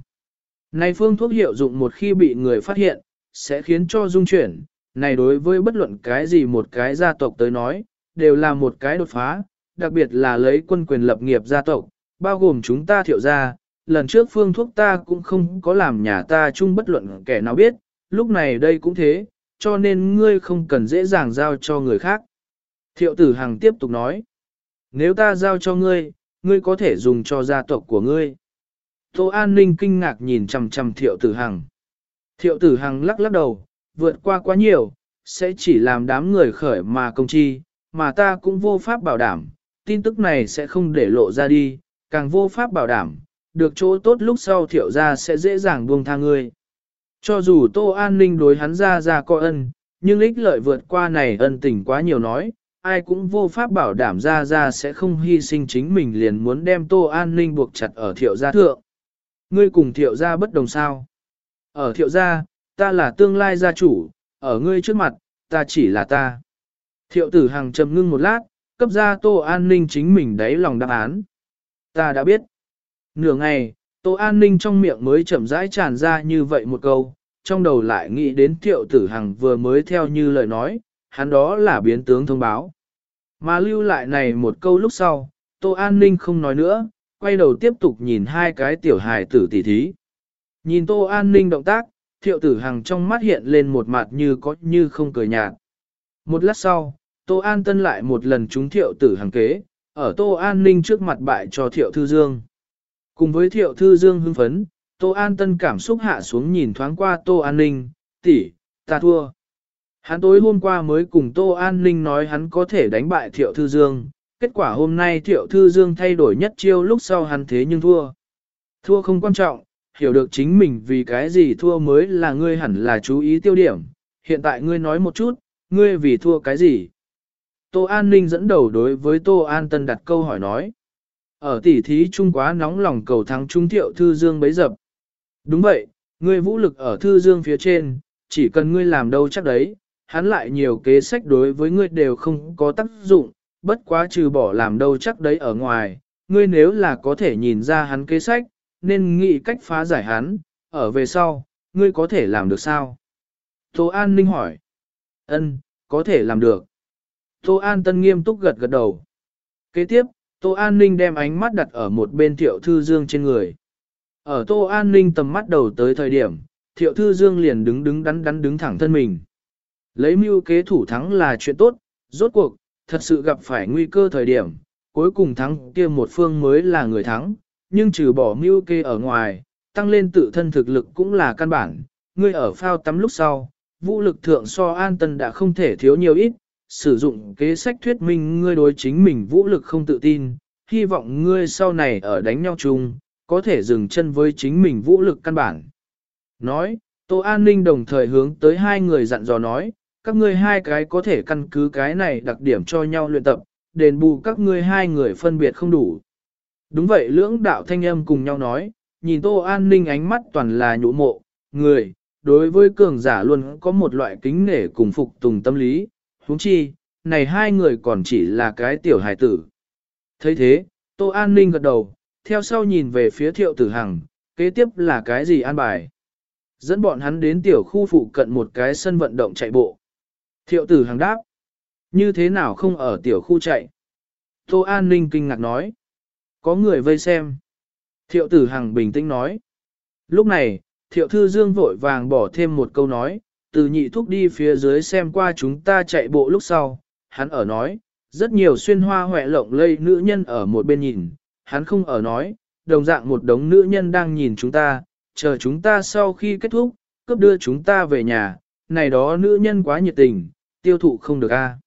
Speaker 1: Này phương thuốc hiệu dụng một khi bị người phát hiện, sẽ khiến cho dung chuyển, này đối với bất luận cái gì một cái gia tộc tới nói, đều là một cái đột phá, đặc biệt là lấy quân quyền lập nghiệp gia tộc, bao gồm chúng ta thiệu gia, lần trước phương thuốc ta cũng không có làm nhà ta chung bất luận kẻ nào biết, lúc này đây cũng thế, cho nên ngươi không cần dễ dàng giao cho người khác. Thiệu tử hằng tiếp tục nói, nếu ta giao cho ngươi, ngươi có thể dùng cho gia tộc của ngươi. Tô An Ninh kinh ngạc nhìn chầm chầm thiệu tử hằng. Thiệu tử hằng lắc lắc đầu, vượt qua quá nhiều, sẽ chỉ làm đám người khởi mà công chi, mà ta cũng vô pháp bảo đảm, tin tức này sẽ không để lộ ra đi, càng vô pháp bảo đảm, được chỗ tốt lúc sau thiệu ra sẽ dễ dàng buông tha ngươi. Cho dù Tô An Ninh đối hắn ra ra coi ân, nhưng ích lợi vượt qua này ân tình quá nhiều nói, ai cũng vô pháp bảo đảm ra ra sẽ không hy sinh chính mình liền muốn đem Tô An Ninh buộc chặt ở thiệu gia thượng. Ngươi cùng thiệu gia bất đồng sao? Ở thiệu gia, ta là tương lai gia chủ, ở ngươi trước mặt, ta chỉ là ta. Thiệu tử hàng trầm ngưng một lát, cấp ra Tô An Ninh chính mình đáy lòng đáp án. Ta đã biết. Nửa ngày, Tô An Ninh trong miệng mới chậm rãi tràn ra như vậy một câu, trong đầu lại nghĩ đến thiệu tử hằng vừa mới theo như lời nói, hắn đó là biến tướng thông báo. Mà lưu lại này một câu lúc sau, Tô An Ninh không nói nữa, quay đầu tiếp tục nhìn hai cái tiểu hài tử tỉ thí. Nhìn Tô An Ninh động tác, thiệu tử hằng trong mắt hiện lên một mặt như có như không cười nhạt. Một lát sau, Tô An Tân lại một lần trúng thiệu tử hàng kế, ở Tô An Ninh trước mặt bại cho thiệu thư dương. Cùng với thiệu thư dương hưng phấn, Tô An Tân cảm xúc hạ xuống nhìn thoáng qua Tô An Ninh, tỷ, ta thua. Hắn tối hôm qua mới cùng Tô An Ninh nói hắn có thể đánh bại thiệu thư dương, kết quả hôm nay thiệu thư dương thay đổi nhất chiêu lúc sau hắn thế nhưng thua. Thua không quan trọng, hiểu được chính mình vì cái gì thua mới là ngươi hẳn là chú ý tiêu điểm. Hiện tại ngươi nói một chút, ngươi vì thua cái gì? Tô An Ninh dẫn đầu đối với Tô An Tân đặt câu hỏi nói. Ở tỉ thí trung quá nóng lòng cầu thắng trung thiệu thư dương bấy dập. Đúng vậy, ngươi vũ lực ở thư dương phía trên, chỉ cần ngươi làm đâu chắc đấy, hắn lại nhiều kế sách đối với ngươi đều không có tác dụng, bất quá trừ bỏ làm đâu chắc đấy ở ngoài, ngươi nếu là có thể nhìn ra hắn kế sách, nên nghĩ cách phá giải hắn, ở về sau, ngươi có thể làm được sao? Tô An Ninh hỏi. Ân, có thể làm được. Tô An Tân nghiêm túc gật gật đầu. Kế tiếp, Tô An Ninh đem ánh mắt đặt ở một bên Thiệu Thư Dương trên người. Ở Tô An Ninh tầm mắt đầu tới thời điểm, Thiệu Thư Dương liền đứng đứng đắn đắn đứng thẳng thân mình. Lấy mưu kế thủ thắng là chuyện tốt, rốt cuộc, thật sự gặp phải nguy cơ thời điểm, cuối cùng thắng kia một phương mới là người thắng, nhưng trừ bỏ mưu kế ở ngoài, tăng lên tự thân thực lực cũng là căn bản, ngươi ở phao tắm lúc sau, vũ lực thượng so an tân đã không thể thiếu nhiều ít, sử dụng kế sách thuyết minh ngươi đối chính mình vũ lực không tự tin, hy vọng ngươi sau này ở đánh nhau chung, có thể dừng chân với chính mình vũ lực căn bản. Nói, Tô An Ninh đồng thời hướng tới hai người dặn dò nói, các ngươi hai cái có thể căn cứ cái này đặc điểm cho nhau luyện tập, đền bù các ngươi hai người phân biệt không đủ. Đúng vậy lưỡng đạo thanh âm cùng nhau nói, nhìn Tô An Ninh ánh mắt toàn là nhũ mộ, người, đối với cường giả luôn có một loại kính nể cùng phục tùng tâm lý, huống chi, này hai người còn chỉ là cái tiểu hài tử. thấy thế, Tô An Ninh gật đầu, theo sau nhìn về phía thiệu tử hằng, kế tiếp là cái gì an bài. Dẫn bọn hắn đến tiểu khu phụ cận một cái sân vận động chạy bộ. Thiệu tử hằng đáp, như thế nào không ở tiểu khu chạy. Tô An Ninh kinh ngạc nói, có người vây xem. Thiệu tử hằng bình tĩnh nói. Lúc này, thiệu thư dương vội vàng bỏ thêm một câu nói, từ nhị thúc đi phía dưới xem qua chúng ta chạy bộ lúc sau, hắn ở nói, rất nhiều xuyên hoa hoẹ lộng lây nữ nhân ở một bên nhìn, hắn không ở nói, đồng dạng một đống nữ nhân đang nhìn chúng ta, chờ chúng ta sau khi kết thúc, cướp đưa chúng ta về nhà, này đó nữ nhân quá nhiệt tình, tiêu thụ không được a.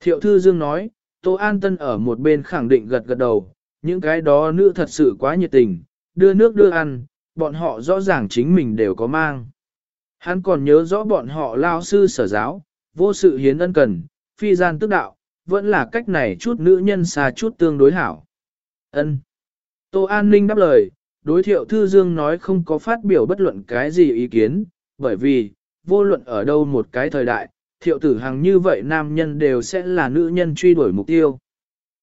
Speaker 1: Thiệu Thư Dương nói, Tô An Tân ở một bên khẳng định gật gật đầu, những cái đó nữ thật sự quá nhiệt tình, đưa nước đưa ăn, bọn họ rõ ràng chính mình đều có mang. Hắn còn nhớ rõ bọn họ lao sư sở giáo, vô sự hiến ân cần, phi gian tức đạo, vẫn là cách này chút nữ nhân xa chút tương đối hảo. Ân. Tô An Ninh đáp lời, đối thiệu Thư Dương nói không có phát biểu bất luận cái gì ý kiến, bởi vì, vô luận ở đâu một cái thời đại, thiệu tử hàng như vậy nam nhân đều sẽ là nữ nhân truy đuổi mục tiêu.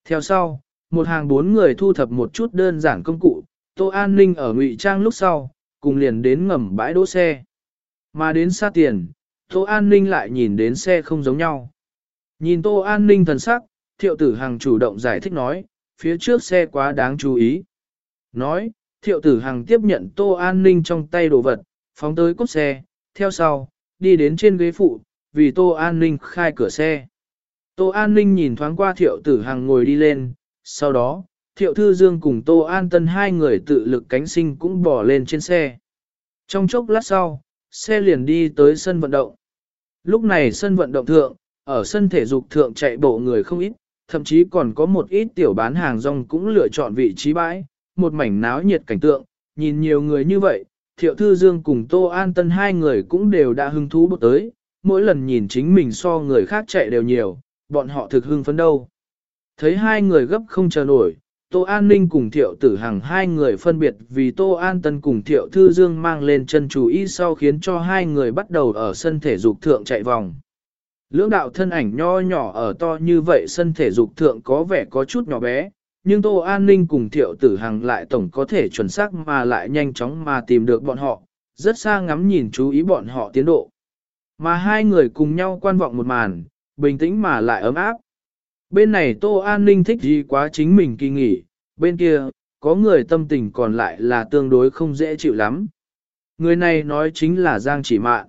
Speaker 1: Theo sau, một hàng bốn người thu thập một chút đơn giản công cụ, Tô An Ninh ở ngụy trang lúc sau, cùng liền đến ngầm bãi đỗ xe. Mà đến xa tiền, Tô An Ninh lại nhìn đến xe không giống nhau. Nhìn Tô An Ninh thần sắc, thiệu tử hằng chủ động giải thích nói, phía trước xe quá đáng chú ý. Nói, thiệu tử hằng tiếp nhận Tô An Ninh trong tay đồ vật, phóng tới cốt xe, theo sau, đi đến trên ghế phụ, vì Tô An Ninh khai cửa xe. Tô An Ninh nhìn thoáng qua thiệu tử hằng ngồi đi lên, sau đó, thiệu thư dương cùng Tô An Tân hai người tự lực cánh sinh cũng bỏ lên trên xe. Trong chốc lát sau, xe liền đi tới sân vận động. Lúc này sân vận động thượng, ở sân thể dục thượng chạy bộ người không ít, thậm chí còn có một ít tiểu bán hàng rong cũng lựa chọn vị trí bãi, một mảnh náo nhiệt cảnh tượng, nhìn nhiều người như vậy, Thiệu Thư Dương cùng Tô An Tân hai người cũng đều đã hứng thú bước tới, mỗi lần nhìn chính mình so người khác chạy đều nhiều, bọn họ thực hưng phấn đâu. Thấy hai người gấp không chờ nổi, Tô An Ninh cùng Thiệu Tử Hằng hai người phân biệt vì Tô An Tân cùng Thiệu Thư Dương mang lên chân chú ý sau khiến cho hai người bắt đầu ở sân thể dục thượng chạy vòng. Lưỡng đạo thân ảnh nho nhỏ ở to như vậy sân thể dục thượng có vẻ có chút nhỏ bé, nhưng Tô An Ninh cùng Thiệu Tử Hằng lại tổng có thể chuẩn xác mà lại nhanh chóng mà tìm được bọn họ, rất xa ngắm nhìn chú ý bọn họ tiến độ. Mà hai người cùng nhau quan vọng một màn, bình tĩnh mà lại ấm áp. Bên này Tô An Ninh thích gì quá chính mình kỳ nghỉ, bên kia, có người tâm tình còn lại là tương đối không dễ chịu lắm. Người này nói chính là Giang Chỉ Mạn.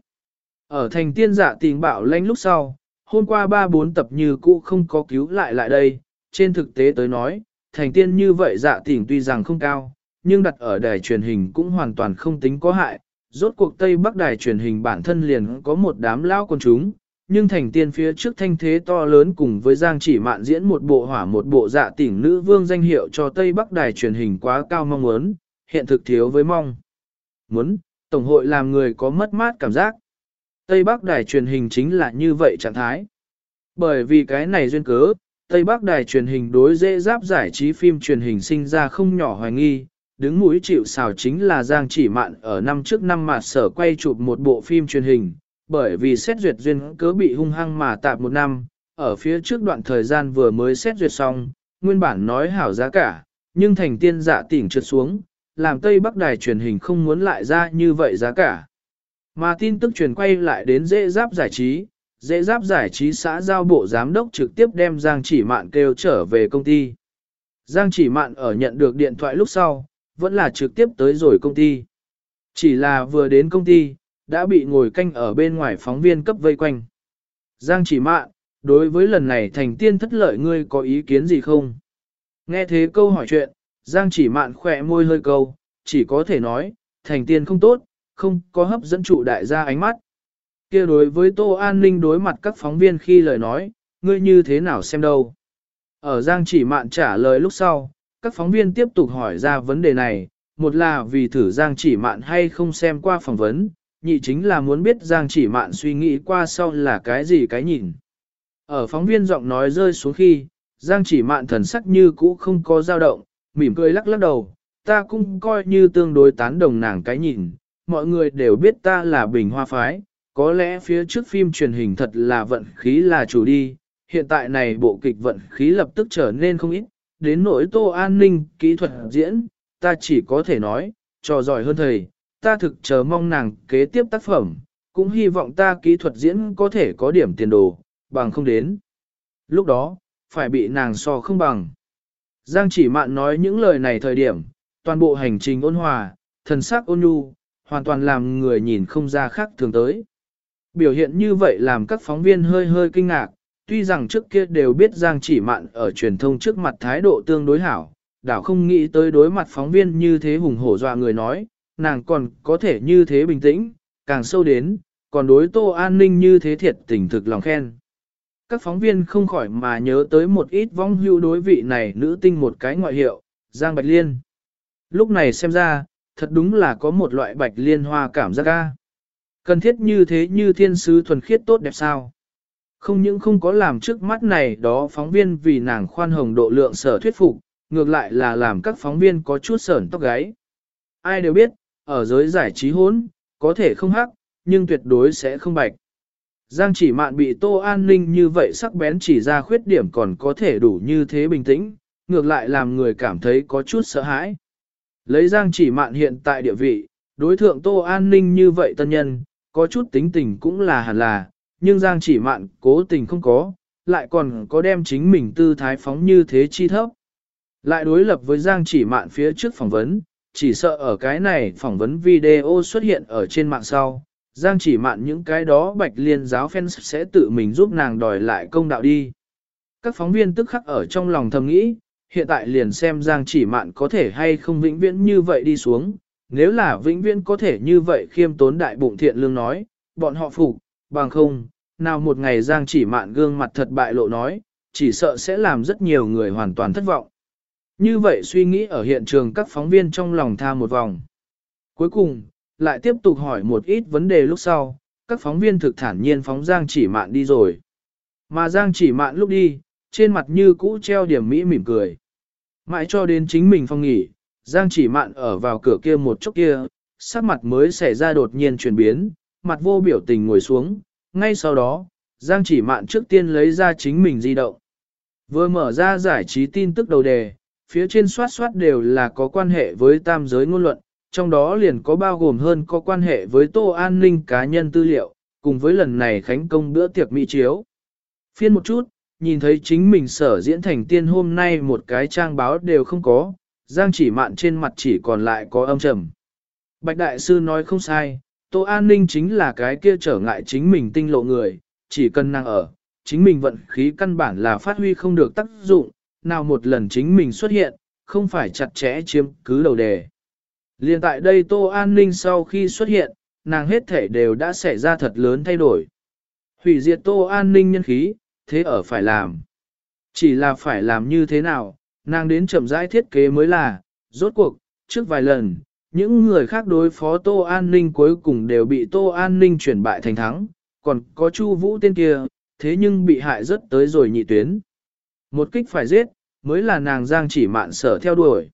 Speaker 1: Ở thành tiên dạ tình bạo lãnh lúc sau, hôm qua ba bốn tập như cũ không có cứu lại lại đây, trên thực tế tới nói, thành tiên như vậy dạ tình tuy rằng không cao, nhưng đặt ở đài truyền hình cũng hoàn toàn không tính có hại. Rốt cuộc Tây Bắc đài truyền hình bản thân liền có một đám lao con chúng, nhưng thành tiên phía trước thanh thế to lớn cùng với Giang chỉ mạn diễn một bộ hỏa một bộ dạ tỉnh nữ vương danh hiệu cho Tây Bắc đài truyền hình quá cao mong muốn, hiện thực thiếu với mong. Muốn, Tổng hội làm người có mất mát cảm giác. Tây Bắc đài truyền hình chính là như vậy trạng thái. Bởi vì cái này duyên cớ, Tây Bắc đài truyền hình đối dễ giáp giải trí phim truyền hình sinh ra không nhỏ hoài nghi, đứng mũi chịu xào chính là Giang Chỉ Mạn ở năm trước năm mà sở quay chụp một bộ phim truyền hình, bởi vì xét duyệt duyên cớ bị hung hăng mà tạp một năm, ở phía trước đoạn thời gian vừa mới xét duyệt xong, nguyên bản nói hảo giá cả, nhưng thành tiên giả tỉnh trượt xuống, làm Tây Bắc đài truyền hình không muốn lại ra như vậy giá cả. Mà tin tức truyền quay lại đến dễ giáp giải trí, dễ giáp giải trí xã giao bộ giám đốc trực tiếp đem Giang chỉ mạn kêu trở về công ty. Giang chỉ mạn ở nhận được điện thoại lúc sau, vẫn là trực tiếp tới rồi công ty. Chỉ là vừa đến công ty, đã bị ngồi canh ở bên ngoài phóng viên cấp vây quanh. Giang chỉ mạn, đối với lần này thành tiên thất lợi ngươi có ý kiến gì không? Nghe thế câu hỏi chuyện, Giang chỉ mạn khỏe môi hơi câu, chỉ có thể nói, thành tiên không tốt, không có hấp dẫn trụ đại gia ánh mắt. kia đối với Tô An Ninh đối mặt các phóng viên khi lời nói, ngươi như thế nào xem đâu? Ở Giang chỉ mạn trả lời lúc sau, các phóng viên tiếp tục hỏi ra vấn đề này, một là vì thử Giang chỉ mạn hay không xem qua phỏng vấn, nhị chính là muốn biết Giang chỉ mạn suy nghĩ qua sau là cái gì cái nhìn. Ở phóng viên giọng nói rơi xuống khi, Giang chỉ mạn thần sắc như cũ không có dao động, mỉm cười lắc lắc đầu, ta cũng coi như tương đối tán đồng nàng cái nhìn, mọi người đều biết ta là bình hoa phái, có lẽ phía trước phim truyền hình thật là vận khí là chủ đi, hiện tại này bộ kịch vận khí lập tức trở nên không ít, đến nỗi tô an ninh, kỹ thuật diễn, ta chỉ có thể nói, trò giỏi hơn thầy, ta thực chờ mong nàng kế tiếp tác phẩm, cũng hy vọng ta kỹ thuật diễn có thể có điểm tiền đồ, bằng không đến. Lúc đó, phải bị nàng so không bằng. Giang chỉ mạn nói những lời này thời điểm, toàn bộ hành trình ôn hòa, thần sắc ôn nhu, hoàn toàn làm người nhìn không ra khác thường tới. Biểu hiện như vậy làm các phóng viên hơi hơi kinh ngạc, tuy rằng trước kia đều biết Giang chỉ mạn ở truyền thông trước mặt thái độ tương đối hảo, đảo không nghĩ tới đối mặt phóng viên như thế hùng hổ dọa người nói, nàng còn có thể như thế bình tĩnh, càng sâu đến, còn đối tô an ninh như thế thiệt tình thực lòng khen. Các phóng viên không khỏi mà nhớ tới một ít vong hưu đối vị này nữ tinh một cái ngoại hiệu, Giang Bạch Liên. Lúc này xem ra, thật đúng là có một loại bạch liên hoa cảm giác ca. Cần thiết như thế như thiên sứ thuần khiết tốt đẹp sao? Không những không có làm trước mắt này đó phóng viên vì nàng khoan hồng độ lượng sở thuyết phục, ngược lại là làm các phóng viên có chút sởn tóc gáy. Ai đều biết, ở giới giải trí hốn, có thể không hắc, nhưng tuyệt đối sẽ không bạch. Giang chỉ mạn bị tô an ninh như vậy sắc bén chỉ ra khuyết điểm còn có thể đủ như thế bình tĩnh, ngược lại làm người cảm thấy có chút sợ hãi. Lấy Giang chỉ mạn hiện tại địa vị, đối thượng tô an ninh như vậy tân nhân, có chút tính tình cũng là hẳn là, nhưng Giang chỉ mạn cố tình không có, lại còn có đem chính mình tư thái phóng như thế chi thấp. Lại đối lập với Giang chỉ mạn phía trước phỏng vấn, chỉ sợ ở cái này phỏng vấn video xuất hiện ở trên mạng sau, Giang chỉ mạn những cái đó bạch liên giáo fans sẽ tự mình giúp nàng đòi lại công đạo đi. Các phóng viên tức khắc ở trong lòng thầm nghĩ, hiện tại liền xem Giang chỉ mạn có thể hay không vĩnh viễn như vậy đi xuống, nếu là vĩnh viễn có thể như vậy khiêm tốn đại bụng thiện lương nói, bọn họ phục, bằng không, nào một ngày Giang chỉ mạn gương mặt thật bại lộ nói, chỉ sợ sẽ làm rất nhiều người hoàn toàn thất vọng. Như vậy suy nghĩ ở hiện trường các phóng viên trong lòng tha một vòng. Cuối cùng, lại tiếp tục hỏi một ít vấn đề lúc sau, các phóng viên thực thản nhiên phóng Giang chỉ mạn đi rồi. Mà Giang chỉ mạn lúc đi, trên mặt như cũ treo điểm mỹ mỉm cười. Mãi cho đến chính mình phong nghỉ, Giang chỉ mạn ở vào cửa kia một chốc kia, sắc mặt mới xảy ra đột nhiên chuyển biến, mặt vô biểu tình ngồi xuống, ngay sau đó, Giang chỉ mạn trước tiên lấy ra chính mình di động. Vừa mở ra giải trí tin tức đầu đề, phía trên soát soát đều là có quan hệ với tam giới ngôn luận, trong đó liền có bao gồm hơn có quan hệ với tô an ninh cá nhân tư liệu, cùng với lần này khánh công bữa tiệc mỹ chiếu. Phiên một chút, nhìn thấy chính mình sở diễn thành tiên hôm nay một cái trang báo đều không có, Giang chỉ mạn trên mặt chỉ còn lại có âm trầm. Bạch Đại Sư nói không sai, Tô An Ninh chính là cái kia trở ngại chính mình tinh lộ người, chỉ cần năng ở, chính mình vận khí căn bản là phát huy không được tác dụng, nào một lần chính mình xuất hiện, không phải chặt chẽ chiếm cứ đầu đề. Liên tại đây Tô An Ninh sau khi xuất hiện, nàng hết thể đều đã xảy ra thật lớn thay đổi. Hủy diệt Tô An Ninh nhân khí, thế ở phải làm. Chỉ là phải làm như thế nào, nàng đến chậm rãi thiết kế mới là, rốt cuộc, trước vài lần, những người khác đối phó Tô An Ninh cuối cùng đều bị Tô An Ninh chuyển bại thành thắng, còn có Chu Vũ tên kia, thế nhưng bị hại rất tới rồi nhị tuyến. Một kích phải giết, mới là nàng Giang chỉ mạn sở theo đuổi.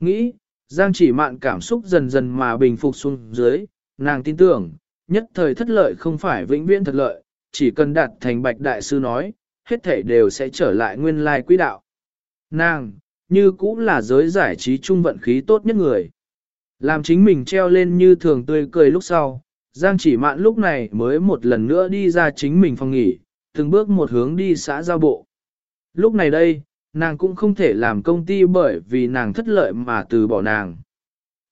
Speaker 1: Nghĩ, Giang chỉ mạn cảm xúc dần dần mà bình phục xuống dưới, nàng tin tưởng, nhất thời thất lợi không phải vĩnh viễn thật lợi, chỉ cần đạt thành bạch đại sư nói, hết thể đều sẽ trở lại nguyên lai quỹ đạo. Nàng, như cũng là giới giải trí trung vận khí tốt nhất người. Làm chính mình treo lên như thường tươi cười lúc sau, Giang chỉ mạn lúc này mới một lần nữa đi ra chính mình phòng nghỉ, từng bước một hướng đi xã giao bộ. Lúc này đây, nàng cũng không thể làm công ty bởi vì nàng thất lợi mà từ bỏ nàng.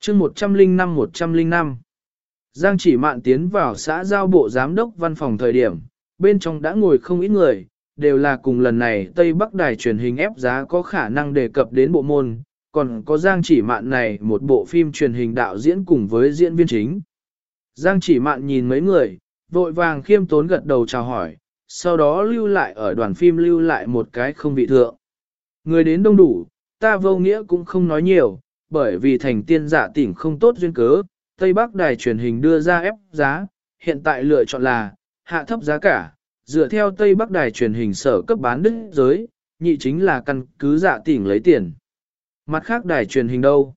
Speaker 1: chương 105-105 Giang chỉ mạn tiến vào xã giao bộ giám đốc văn phòng thời điểm, bên trong đã ngồi không ít người, đều là cùng lần này Tây Bắc Đài truyền hình ép giá có khả năng đề cập đến bộ môn, còn có Giang chỉ mạn này một bộ phim truyền hình đạo diễn cùng với diễn viên chính. Giang chỉ mạn nhìn mấy người, vội vàng khiêm tốn gật đầu chào hỏi, sau đó lưu lại ở đoàn phim lưu lại một cái không vị thượng. Người đến đông đủ, ta vô nghĩa cũng không nói nhiều, bởi vì thành tiên giả tỉnh không tốt duyên cớ, Tây Bắc đài truyền hình đưa ra ép giá, hiện tại lựa chọn là, hạ thấp giá cả, dựa theo Tây Bắc đài truyền hình sở cấp bán đứt giới, nhị chính là căn cứ giả tỉnh lấy tiền. Mặt khác đài truyền hình đâu?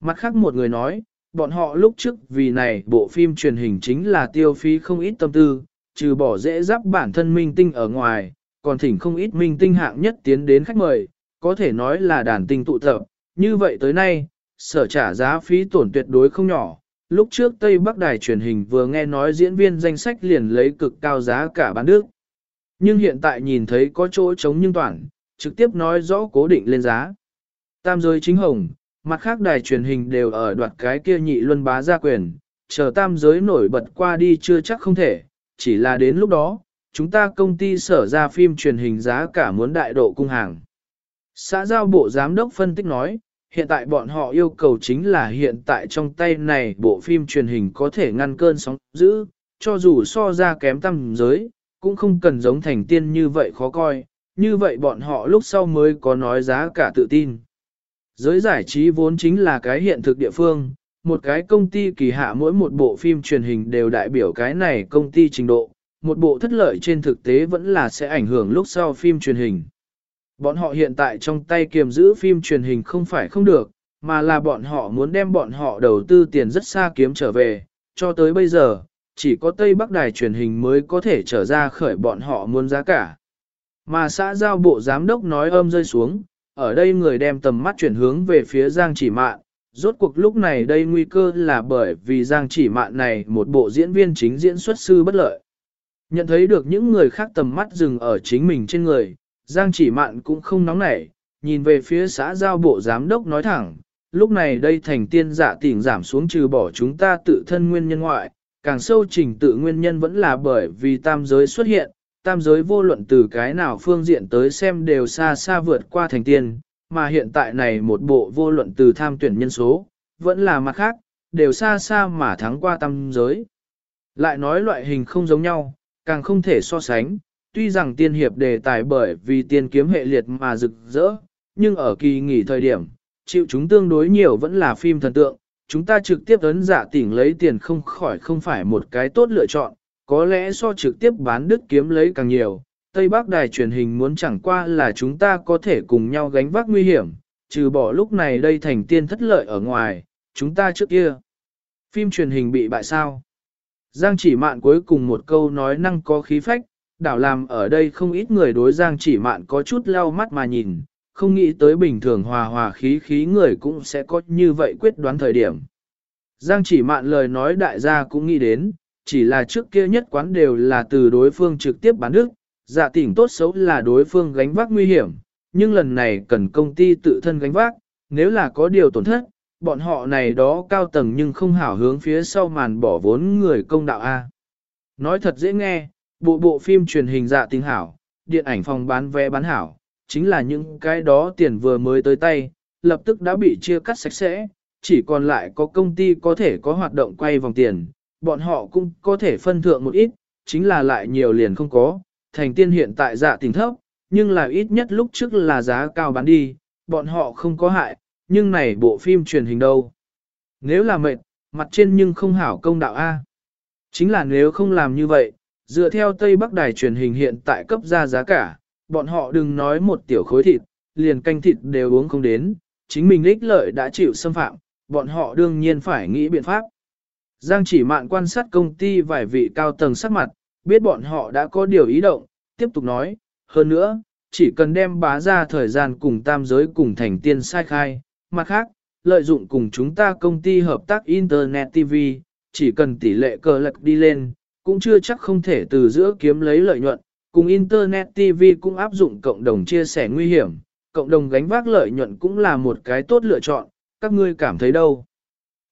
Speaker 1: Mặt khác một người nói, bọn họ lúc trước vì này bộ phim truyền hình chính là tiêu phí không ít tâm tư, trừ bỏ dễ giáp bản thân minh tinh ở ngoài, còn thỉnh không ít minh tinh hạng nhất tiến đến khách mời, có thể nói là đàn tinh tụ tập. Như vậy tới nay, sở trả giá phí tổn tuyệt đối không nhỏ. Lúc trước Tây Bắc Đài truyền hình vừa nghe nói diễn viên danh sách liền lấy cực cao giá cả bán nước. Nhưng hiện tại nhìn thấy có chỗ trống nhưng toàn, trực tiếp nói rõ cố định lên giá. Tam giới chính hồng, mặt khác đài truyền hình đều ở đoạt cái kia nhị luân bá gia quyền, chờ tam giới nổi bật qua đi chưa chắc không thể, chỉ là đến lúc đó, chúng ta công ty sở ra phim truyền hình giá cả muốn đại độ cung hàng. Xã giao bộ giám đốc phân tích nói, hiện tại bọn họ yêu cầu chính là hiện tại trong tay này bộ phim truyền hình có thể ngăn cơn sóng dữ, cho dù so ra kém tầm giới, cũng không cần giống thành tiên như vậy khó coi, như vậy bọn họ lúc sau mới có nói giá cả tự tin. Giới giải trí vốn chính là cái hiện thực địa phương, một cái công ty kỳ hạ mỗi một bộ phim truyền hình đều đại biểu cái này công ty trình độ, một bộ thất lợi trên thực tế vẫn là sẽ ảnh hưởng lúc sau phim truyền hình. Bọn họ hiện tại trong tay kiềm giữ phim truyền hình không phải không được, mà là bọn họ muốn đem bọn họ đầu tư tiền rất xa kiếm trở về, cho tới bây giờ, chỉ có Tây Bắc Đài truyền hình mới có thể trở ra khởi bọn họ muốn giá cả. Mà xã giao bộ giám đốc nói âm rơi xuống, ở đây người đem tầm mắt chuyển hướng về phía Giang chỉ mạn, rốt cuộc lúc này đây nguy cơ là bởi vì Giang chỉ mạn này một bộ diễn viên chính diễn xuất sư bất lợi. Nhận thấy được những người khác tầm mắt dừng ở chính mình trên người, Giang chỉ mạn cũng không nóng nảy, nhìn về phía xã giao bộ giám đốc nói thẳng, lúc này đây thành tiên giả tỉnh giảm xuống trừ bỏ chúng ta tự thân nguyên nhân ngoại, càng sâu trình tự nguyên nhân vẫn là bởi vì tam giới xuất hiện, tam giới vô luận từ cái nào phương diện tới xem đều xa xa vượt qua thành tiên, mà hiện tại này một bộ vô luận từ tham tuyển nhân số, vẫn là mặt khác, đều xa xa mà thắng qua tâm giới. Lại nói loại hình không giống nhau, càng không thể so sánh, tuy rằng tiên hiệp đề tài bởi vì tiên kiếm hệ liệt mà rực rỡ, nhưng ở kỳ nghỉ thời điểm, chịu chúng tương đối nhiều vẫn là phim thần tượng, chúng ta trực tiếp ấn giả tỉnh lấy tiền không khỏi không phải một cái tốt lựa chọn, có lẽ so trực tiếp bán đức kiếm lấy càng nhiều. Tây Bắc đài truyền hình muốn chẳng qua là chúng ta có thể cùng nhau gánh vác nguy hiểm, trừ bỏ lúc này đây thành tiên thất lợi ở ngoài, chúng ta trước kia. Phim truyền hình bị bại sao? Giang chỉ mạn cuối cùng một câu nói năng có khí phách, đảo làm ở đây không ít người đối Giang chỉ mạn có chút lau mắt mà nhìn, không nghĩ tới bình thường hòa hòa khí khí người cũng sẽ có như vậy quyết đoán thời điểm. Giang chỉ mạn lời nói đại gia cũng nghĩ đến, chỉ là trước kia nhất quán đều là từ đối phương trực tiếp bán đức, dạ tỉnh tốt xấu là đối phương gánh vác nguy hiểm, nhưng lần này cần công ty tự thân gánh vác, nếu là có điều tổn thất, bọn họ này đó cao tầng nhưng không hảo hướng phía sau màn bỏ vốn người công đạo A. Nói thật dễ nghe, bộ bộ phim truyền hình dạ tình hảo, điện ảnh phòng bán vé bán hảo, chính là những cái đó tiền vừa mới tới tay, lập tức đã bị chia cắt sạch sẽ, chỉ còn lại có công ty có thể có hoạt động quay vòng tiền, bọn họ cũng có thể phân thượng một ít, chính là lại nhiều liền không có, thành tiên hiện tại dạ tình thấp, nhưng là ít nhất lúc trước là giá cao bán đi, bọn họ không có hại, nhưng này bộ phim truyền hình đâu. Nếu là mệt, mặt trên nhưng không hảo công đạo A. Chính là nếu không làm như vậy, dựa theo Tây Bắc Đài truyền hình hiện tại cấp ra giá cả, bọn họ đừng nói một tiểu khối thịt, liền canh thịt đều uống không đến, chính mình ích lợi đã chịu xâm phạm, bọn họ đương nhiên phải nghĩ biện pháp. Giang chỉ mạn quan sát công ty vài vị cao tầng sắc mặt, biết bọn họ đã có điều ý động, tiếp tục nói, hơn nữa, chỉ cần đem bá ra thời gian cùng tam giới cùng thành tiên sai khai, mặt khác, lợi dụng cùng chúng ta công ty hợp tác Internet TV, chỉ cần tỷ lệ cờ lạc đi lên, cũng chưa chắc không thể từ giữa kiếm lấy lợi nhuận, cùng Internet TV cũng áp dụng cộng đồng chia sẻ nguy hiểm, cộng đồng gánh vác lợi nhuận cũng là một cái tốt lựa chọn, các ngươi cảm thấy đâu?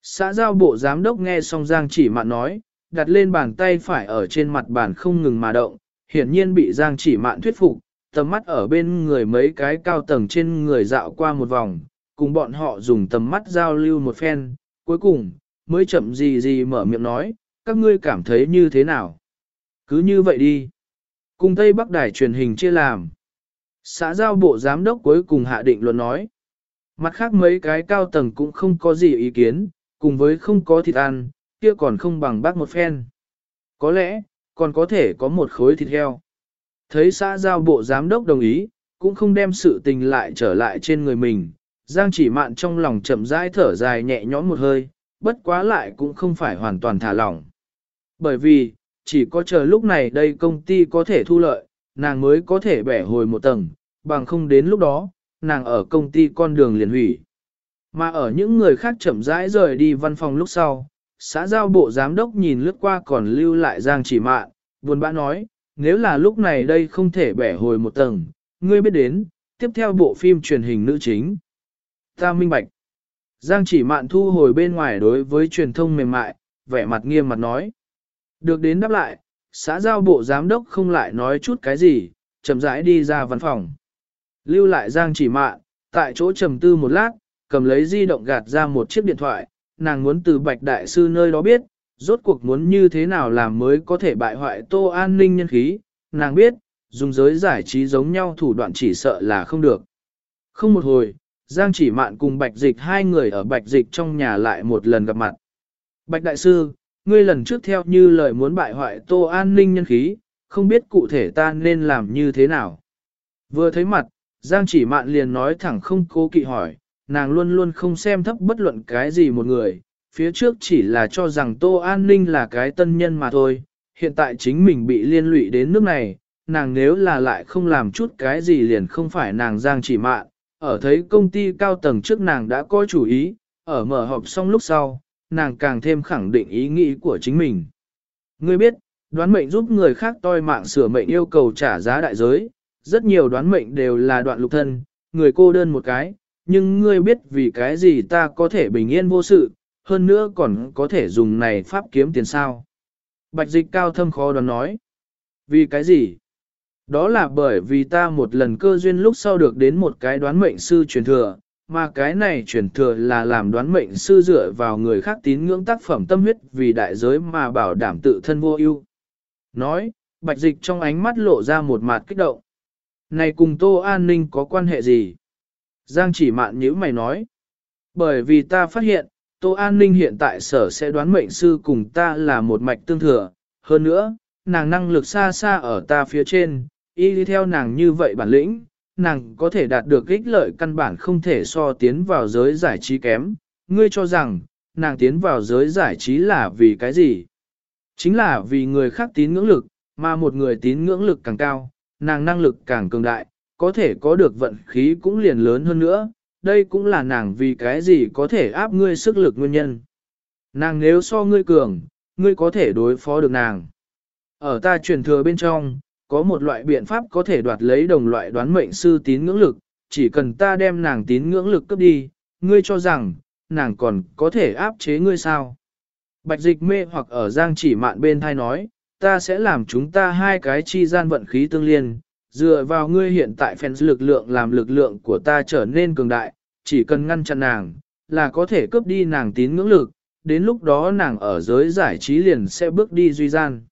Speaker 1: Xã giao bộ giám đốc nghe xong Giang chỉ mạn nói, đặt lên bàn tay phải ở trên mặt bàn không ngừng mà động, hiển nhiên bị Giang chỉ mạn thuyết phục, tầm mắt ở bên người mấy cái cao tầng trên người dạo qua một vòng, cùng bọn họ dùng tầm mắt giao lưu một phen, cuối cùng, mới chậm gì gì mở miệng nói, các ngươi cảm thấy như thế nào? Cứ như vậy đi. Cùng Tây Bắc Đài truyền hình chia làm. Xã giao bộ giám đốc cuối cùng hạ định luận nói. Mặt khác mấy cái cao tầng cũng không có gì ý kiến, cùng với không có thịt ăn, kia còn không bằng bác một phen. Có lẽ, còn có thể có một khối thịt heo. Thấy xã giao bộ giám đốc đồng ý, cũng không đem sự tình lại trở lại trên người mình. Giang chỉ mạn trong lòng chậm rãi thở dài nhẹ nhõm một hơi, bất quá lại cũng không phải hoàn toàn thả lỏng. Bởi vì, chỉ có chờ lúc này đây công ty có thể thu lợi, nàng mới có thể bẻ hồi một tầng, bằng không đến lúc đó, nàng ở công ty con đường liền hủy. Mà ở những người khác chậm rãi rời đi văn phòng lúc sau, xã giao bộ giám đốc nhìn lướt qua còn lưu lại Giang chỉ mạn, buồn bã nói, nếu là lúc này đây không thể bẻ hồi một tầng, ngươi biết đến, tiếp theo bộ phim truyền hình nữ chính. Ta minh bạch. Giang chỉ mạn thu hồi bên ngoài đối với truyền thông mềm mại, vẻ mặt nghiêm mặt nói. Được đến đáp lại, xã giao bộ giám đốc không lại nói chút cái gì, chậm rãi đi ra văn phòng. Lưu lại Giang chỉ mạn, tại chỗ trầm tư một lát, cầm lấy di động gạt ra một chiếc điện thoại, nàng muốn từ bạch đại sư nơi đó biết, rốt cuộc muốn như thế nào làm mới có thể bại hoại tô an ninh nhân khí, nàng biết, dùng giới giải trí giống nhau thủ đoạn chỉ sợ là không được. Không một hồi, Giang chỉ mạn cùng bạch dịch hai người ở bạch dịch trong nhà lại một lần gặp mặt. Bạch đại sư, ngươi lần trước theo như lời muốn bại hoại tô an ninh nhân khí, không biết cụ thể ta nên làm như thế nào. Vừa thấy mặt, Giang chỉ mạn liền nói thẳng không cố kỵ hỏi, nàng luôn luôn không xem thấp bất luận cái gì một người, phía trước chỉ là cho rằng Tô An Ninh là cái tân nhân mà thôi, hiện tại chính mình bị liên lụy đến nước này, nàng nếu là lại không làm chút cái gì liền không phải nàng Giang chỉ mạn, ở thấy công ty cao tầng trước nàng đã có chủ ý, ở mở họp xong lúc sau, nàng càng thêm khẳng định ý nghĩ của chính mình. Ngươi biết, đoán mệnh giúp người khác toi mạng sửa mệnh yêu cầu trả giá đại giới, rất nhiều đoán mệnh đều là đoạn lục thân, người cô đơn một cái, nhưng ngươi biết vì cái gì ta có thể bình yên vô sự, hơn nữa còn có thể dùng này pháp kiếm tiền sao. Bạch dịch cao thâm khó đoán nói. Vì cái gì? Đó là bởi vì ta một lần cơ duyên lúc sau được đến một cái đoán mệnh sư truyền thừa, mà cái này truyền thừa là làm đoán mệnh sư dựa vào người khác tín ngưỡng tác phẩm tâm huyết vì đại giới mà bảo đảm tự thân vô ưu. Nói, bạch dịch trong ánh mắt lộ ra một mặt kích động. Này cùng Tô An Ninh có quan hệ gì? Giang chỉ mạn nhữ mày nói. Bởi vì ta phát hiện, Tô An Ninh hiện tại sở sẽ đoán mệnh sư cùng ta là một mạch tương thừa. Hơn nữa, nàng năng lực xa xa ở ta phía trên, y đi theo nàng như vậy bản lĩnh, nàng có thể đạt được ích lợi căn bản không thể so tiến vào giới giải trí kém. Ngươi cho rằng, nàng tiến vào giới giải trí là vì cái gì? Chính là vì người khác tín ngưỡng lực, mà một người tín ngưỡng lực càng cao, nàng năng lực càng cường đại, có thể có được vận khí cũng liền lớn hơn nữa, đây cũng là nàng vì cái gì có thể áp ngươi sức lực nguyên nhân. Nàng nếu so ngươi cường, ngươi có thể đối phó được nàng. Ở ta truyền thừa bên trong, có một loại biện pháp có thể đoạt lấy đồng loại đoán mệnh sư tín ngưỡng lực, chỉ cần ta đem nàng tín ngưỡng lực cấp đi, ngươi cho rằng, nàng còn có thể áp chế ngươi sao. Bạch dịch mê hoặc ở giang chỉ mạn bên thai nói, ta sẽ làm chúng ta hai cái chi gian vận khí tương liên, dựa vào ngươi hiện tại phèn lực lượng làm lực lượng của ta trở nên cường đại, chỉ cần ngăn chặn nàng, là có thể cướp đi nàng tín ngưỡng lực, đến lúc đó nàng ở giới giải trí liền sẽ bước đi duy gian.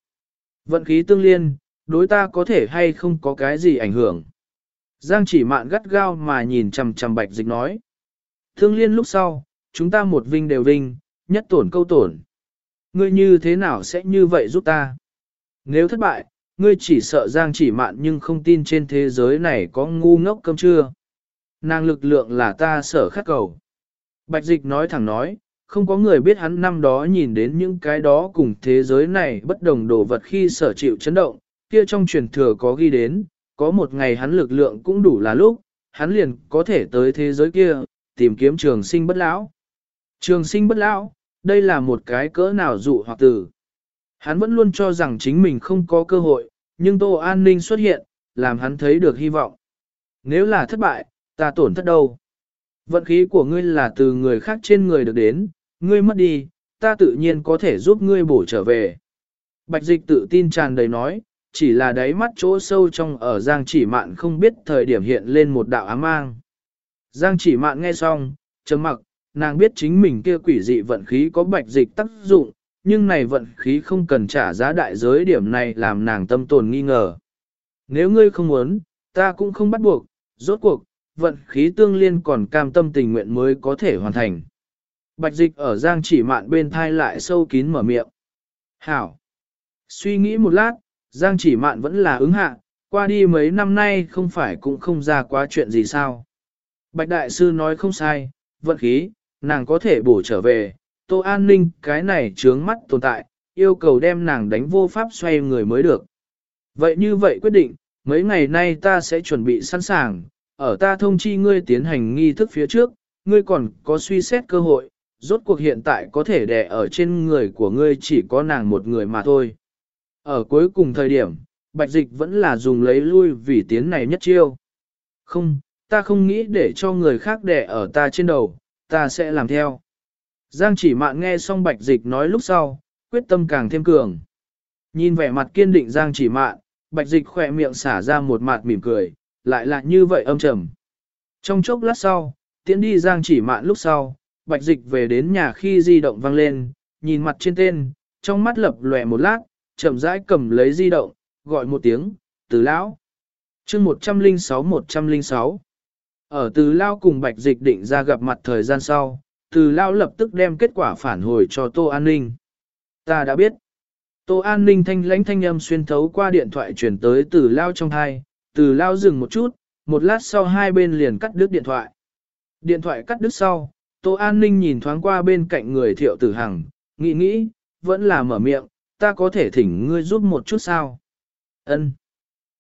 Speaker 1: Vận khí tương liên, đối ta có thể hay không có cái gì ảnh hưởng. Giang chỉ mạn gắt gao mà nhìn chằm chằm bạch dịch nói. Thương liên lúc sau, chúng ta một vinh đều vinh, nhất tổn câu tổn. Ngươi như thế nào sẽ như vậy giúp ta? Nếu thất bại, ngươi chỉ sợ Giang chỉ mạn nhưng không tin trên thế giới này có ngu ngốc cơm chưa. Nàng lực lượng là ta sở khắc cầu. Bạch dịch nói thẳng nói, không có người biết hắn năm đó nhìn đến những cái đó cùng thế giới này bất đồng đồ vật khi sở chịu chấn động, kia trong truyền thừa có ghi đến, có một ngày hắn lực lượng cũng đủ là lúc, hắn liền có thể tới thế giới kia, tìm kiếm trường sinh bất lão. Trường sinh bất lão, đây là một cái cỡ nào dụ hoặc tử. Hắn vẫn luôn cho rằng chính mình không có cơ hội, nhưng Tô An Ninh xuất hiện, làm hắn thấy được hy vọng. Nếu là thất bại, ta tổn thất đâu? Vận khí của ngươi là từ người khác trên người được đến, ngươi mất đi, ta tự nhiên có thể giúp ngươi bổ trở về. Bạch dịch tự tin tràn đầy nói, chỉ là đáy mắt chỗ sâu trong ở Giang chỉ mạn không biết thời điểm hiện lên một đạo ám mang. Giang chỉ mạn nghe xong, trầm mặc, nàng biết chính mình kia quỷ dị vận khí có bạch dịch tác dụng, nhưng này vận khí không cần trả giá đại giới điểm này làm nàng tâm tồn nghi ngờ. Nếu ngươi không muốn, ta cũng không bắt buộc, rốt cuộc, vận khí tương liên còn cam tâm tình nguyện mới có thể hoàn thành. Bạch dịch ở giang chỉ mạn bên thai lại sâu kín mở miệng. Hảo! Suy nghĩ một lát, giang chỉ mạn vẫn là ứng hạ, qua đi mấy năm nay không phải cũng không ra quá chuyện gì sao. Bạch đại sư nói không sai, vận khí, nàng có thể bổ trở về, tô an ninh cái này trướng mắt tồn tại, yêu cầu đem nàng đánh vô pháp xoay người mới được. Vậy như vậy quyết định, mấy ngày nay ta sẽ chuẩn bị sẵn sàng, ở ta thông chi ngươi tiến hành nghi thức phía trước, ngươi còn có suy xét cơ hội, rốt cuộc hiện tại có thể đè ở trên người của ngươi chỉ có nàng một người mà thôi. Ở cuối cùng thời điểm, bạch dịch vẫn là dùng lấy lui vì tiến này nhất chiêu. Không, ta không nghĩ để cho người khác đè ở ta trên đầu, ta sẽ làm theo. Giang chỉ mạn nghe xong bạch dịch nói lúc sau, quyết tâm càng thêm cường. Nhìn vẻ mặt kiên định Giang chỉ mạn, bạch dịch khỏe miệng xả ra một mặt mỉm cười, lại là như vậy âm trầm. Trong chốc lát sau, tiến đi Giang chỉ mạn lúc sau, bạch dịch về đến nhà khi di động vang lên, nhìn mặt trên tên, trong mắt lập lòe một lát, chậm rãi cầm lấy di động, gọi một tiếng, từ lão. chương 106-106 Ở từ lao cùng bạch dịch định ra gặp mặt thời gian sau, từ lao lập tức đem kết quả phản hồi cho Tô An Ninh. Ta đã biết. Tô An Ninh thanh lãnh thanh âm xuyên thấu qua điện thoại chuyển tới từ lao trong hai, từ lao dừng một chút, một lát sau hai bên liền cắt đứt điện thoại. Điện thoại cắt đứt sau, Tô An Ninh nhìn thoáng qua bên cạnh người thiệu tử hằng, nghĩ nghĩ, vẫn là mở miệng, ta có thể thỉnh ngươi giúp một chút sao? Ân.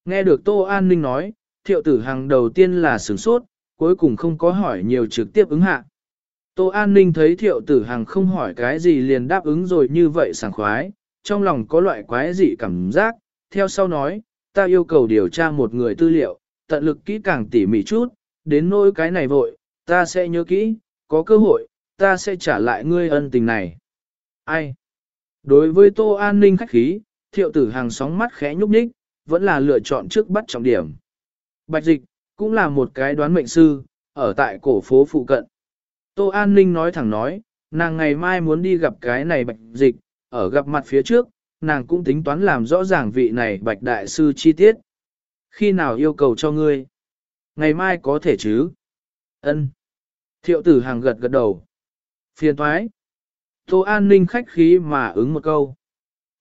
Speaker 1: Nghe được Tô An Ninh nói, thiệu tử hằng đầu tiên là sửng sốt, cuối cùng không có hỏi nhiều trực tiếp ứng hạ. Tô An Ninh thấy thiệu tử hằng không hỏi cái gì liền đáp ứng rồi như vậy sảng khoái, trong lòng có loại quái dị cảm giác, theo sau nói, ta yêu cầu điều tra một người tư liệu, tận lực kỹ càng tỉ mỉ chút, đến nỗi cái này vội, ta sẽ nhớ kỹ, có cơ hội, ta sẽ trả lại ngươi ân tình này. Ai? Đối với Tô An Ninh khách khí, thiệu tử hàng sóng mắt khẽ nhúc nhích, vẫn là lựa chọn trước bắt trọng điểm. Bạch dịch, cũng là một cái đoán mệnh sư, ở tại cổ phố phụ cận. Tô An Ninh nói thẳng nói, nàng ngày mai muốn đi gặp cái này bạch dịch, ở gặp mặt phía trước, nàng cũng tính toán làm rõ ràng vị này bạch đại sư chi tiết. Khi nào yêu cầu cho ngươi? Ngày mai có thể chứ? Ân. Thiệu tử hàng gật gật đầu. Phiền thoái. Tô An Ninh khách khí mà ứng một câu.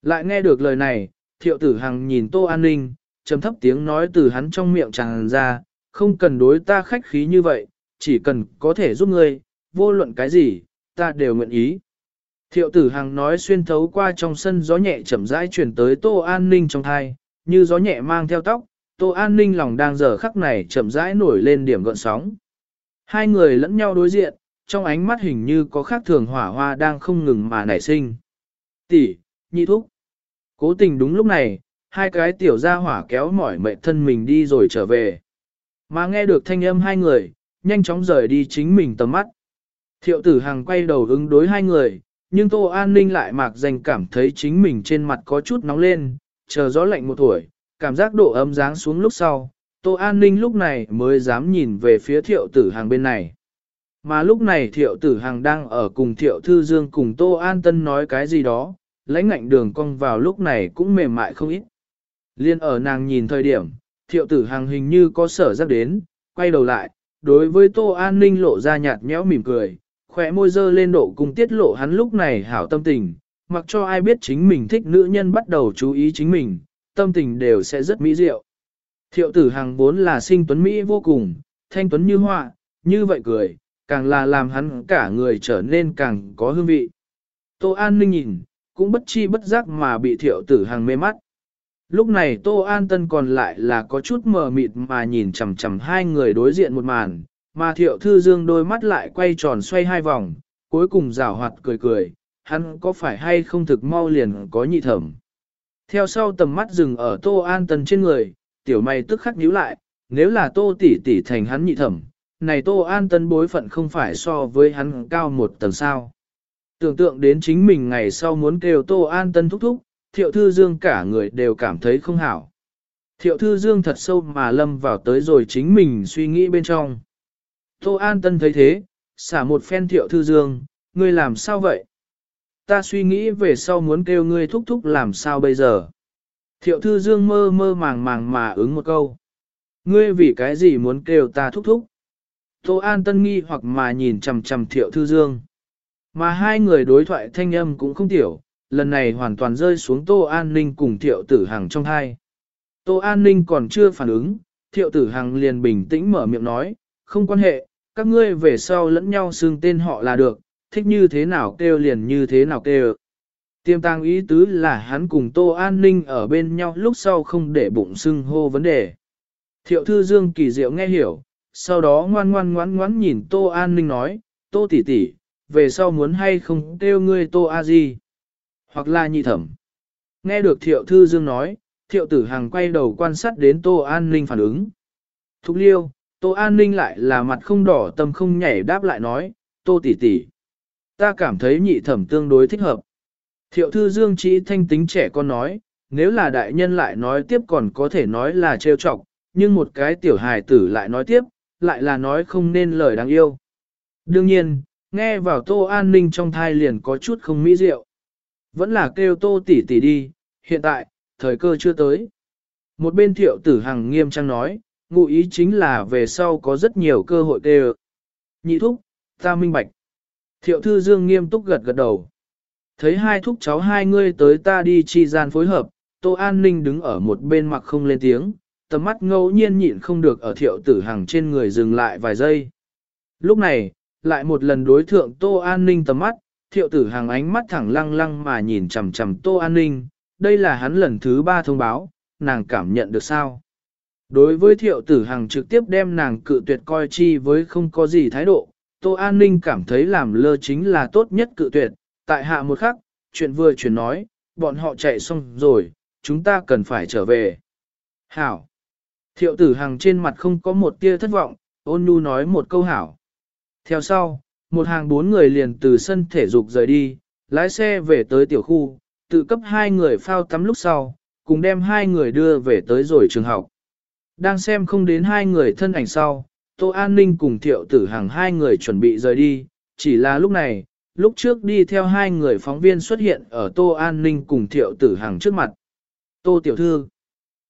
Speaker 1: Lại nghe được lời này, thiệu tử hằng nhìn Tô An Ninh, trầm thấp tiếng nói từ hắn trong miệng tràn ra, không cần đối ta khách khí như vậy, chỉ cần có thể giúp ngươi, vô luận cái gì, ta đều nguyện ý. Thiệu tử hằng nói xuyên thấu qua trong sân gió nhẹ chậm rãi chuyển tới Tô An Ninh trong thai, như gió nhẹ mang theo tóc, Tô An Ninh lòng đang giờ khắc này chậm rãi nổi lên điểm gọn sóng. Hai người lẫn nhau đối diện, trong ánh mắt hình như có khác thường hỏa hoa đang không ngừng mà nảy sinh. Tỷ, nhị thúc. Cố tình đúng lúc này, hai cái tiểu gia hỏa kéo mỏi mệt thân mình đi rồi trở về. Mà nghe được thanh âm hai người, nhanh chóng rời đi chính mình tầm mắt. Thiệu tử Hằng quay đầu ứng đối hai người, nhưng Tô An Ninh lại mạc danh cảm thấy chính mình trên mặt có chút nóng lên, chờ gió lạnh một tuổi, cảm giác độ ấm dáng xuống lúc sau. Tô An Ninh lúc này mới dám nhìn về phía thiệu tử Hằng bên này. Mà lúc này thiệu tử Hằng đang ở cùng thiệu thư dương cùng Tô An Tân nói cái gì đó, lãnh ngạnh đường cong vào lúc này cũng mềm mại không ít. Liên ở nàng nhìn thời điểm, thiệu tử Hằng hình như có sở giác đến, quay đầu lại, đối với Tô An Ninh lộ ra nhạt nhẽo mỉm cười, khỏe môi dơ lên độ cùng tiết lộ hắn lúc này hảo tâm tình, mặc cho ai biết chính mình thích nữ nhân bắt đầu chú ý chính mình, tâm tình đều sẽ rất mỹ diệu. Thiệu tử Hằng vốn là sinh tuấn Mỹ vô cùng, thanh tuấn như họa, như vậy cười, càng là làm hắn cả người trở nên càng có hương vị. Tô An Ninh nhìn, cũng bất chi bất giác mà bị thiệu tử Hằng mê mắt. Lúc này Tô An Tân còn lại là có chút mờ mịt mà nhìn chầm chầm hai người đối diện một màn, mà thiệu thư dương đôi mắt lại quay tròn xoay hai vòng, cuối cùng rào hoạt cười cười, hắn có phải hay không thực mau liền có nhị thẩm. Theo sau tầm mắt dừng ở Tô An tần trên người, tiểu mày tức khắc nhíu lại, nếu là Tô tỷ tỷ thành hắn nhị thẩm, này Tô An Tân bối phận không phải so với hắn cao một tầng sao. Tưởng tượng đến chính mình ngày sau muốn kêu Tô An Tân thúc thúc, thiệu thư dương cả người đều cảm thấy không hảo. Thiệu thư dương thật sâu mà lâm vào tới rồi chính mình suy nghĩ bên trong. Tô An Tân thấy thế, xả một phen thiệu thư dương, ngươi làm sao vậy? Ta suy nghĩ về sau muốn kêu ngươi thúc thúc làm sao bây giờ? Thiệu thư dương mơ mơ màng màng mà ứng một câu. Ngươi vì cái gì muốn kêu ta thúc thúc? Tô An Tân nghi hoặc mà nhìn chầm chầm thiệu thư dương. Mà hai người đối thoại thanh âm cũng không tiểu, lần này hoàn toàn rơi xuống Tô An Ninh cùng Thiệu Tử Hằng trong hai. Tô An Ninh còn chưa phản ứng, Thiệu Tử Hằng liền bình tĩnh mở miệng nói, không quan hệ, các ngươi về sau lẫn nhau xưng tên họ là được, thích như thế nào kêu liền như thế nào kêu. Tiêm tàng ý tứ là hắn cùng Tô An Ninh ở bên nhau lúc sau không để bụng xưng hô vấn đề. Thiệu Thư Dương kỳ diệu nghe hiểu, sau đó ngoan ngoan ngoan ngoan nhìn Tô An Ninh nói, Tô tỷ tỷ, về sau muốn hay không kêu ngươi Tô A Di hoặc là nhị thẩm. Nghe được thiệu thư dương nói, thiệu tử Hằng quay đầu quan sát đến tô an ninh phản ứng. Thúc liêu, tô an ninh lại là mặt không đỏ tâm không nhảy đáp lại nói, tô tỷ tỷ, ta cảm thấy nhị thẩm tương đối thích hợp. Thiệu thư dương chỉ thanh tính trẻ con nói, nếu là đại nhân lại nói tiếp còn có thể nói là trêu chọc, nhưng một cái tiểu hài tử lại nói tiếp, lại là nói không nên lời đáng yêu. Đương nhiên, nghe vào tô an ninh trong thai liền có chút không mỹ diệu. Vẫn là kêu tô tỷ tỷ đi, hiện tại, thời cơ chưa tới. Một bên thiệu tử hằng nghiêm trang nói, ngụ ý chính là về sau có rất nhiều cơ hội tê Nhị thúc, ta minh bạch. Thiệu thư dương nghiêm túc gật gật đầu. Thấy hai thúc cháu hai ngươi tới ta đi chi gian phối hợp, tô an ninh đứng ở một bên mặt không lên tiếng, tầm mắt ngẫu nhiên nhịn không được ở thiệu tử hằng trên người dừng lại vài giây. Lúc này, lại một lần đối thượng tô an ninh tầm mắt, thiệu tử hàng ánh mắt thẳng lăng lăng mà nhìn chằm chằm tô an ninh, đây là hắn lần thứ ba thông báo, nàng cảm nhận được sao. Đối với thiệu tử hằng trực tiếp đem nàng cự tuyệt coi chi với không có gì thái độ, tô an ninh cảm thấy làm lơ chính là tốt nhất cự tuyệt, tại hạ một khắc, chuyện vừa chuyển nói, bọn họ chạy xong rồi, chúng ta cần phải trở về. Hảo! Thiệu tử hằng trên mặt không có một tia thất vọng, ôn nhu nói một câu hảo. Theo sau, một hàng bốn người liền từ sân thể dục rời đi, lái xe về tới tiểu khu, tự cấp hai người phao tắm lúc sau, cùng đem hai người đưa về tới rồi trường học. Đang xem không đến hai người thân ảnh sau, Tô An Ninh cùng thiệu tử hàng hai người chuẩn bị rời đi, chỉ là lúc này, lúc trước đi theo hai người phóng viên xuất hiện ở Tô An Ninh cùng thiệu tử hàng trước mặt. Tô Tiểu Thư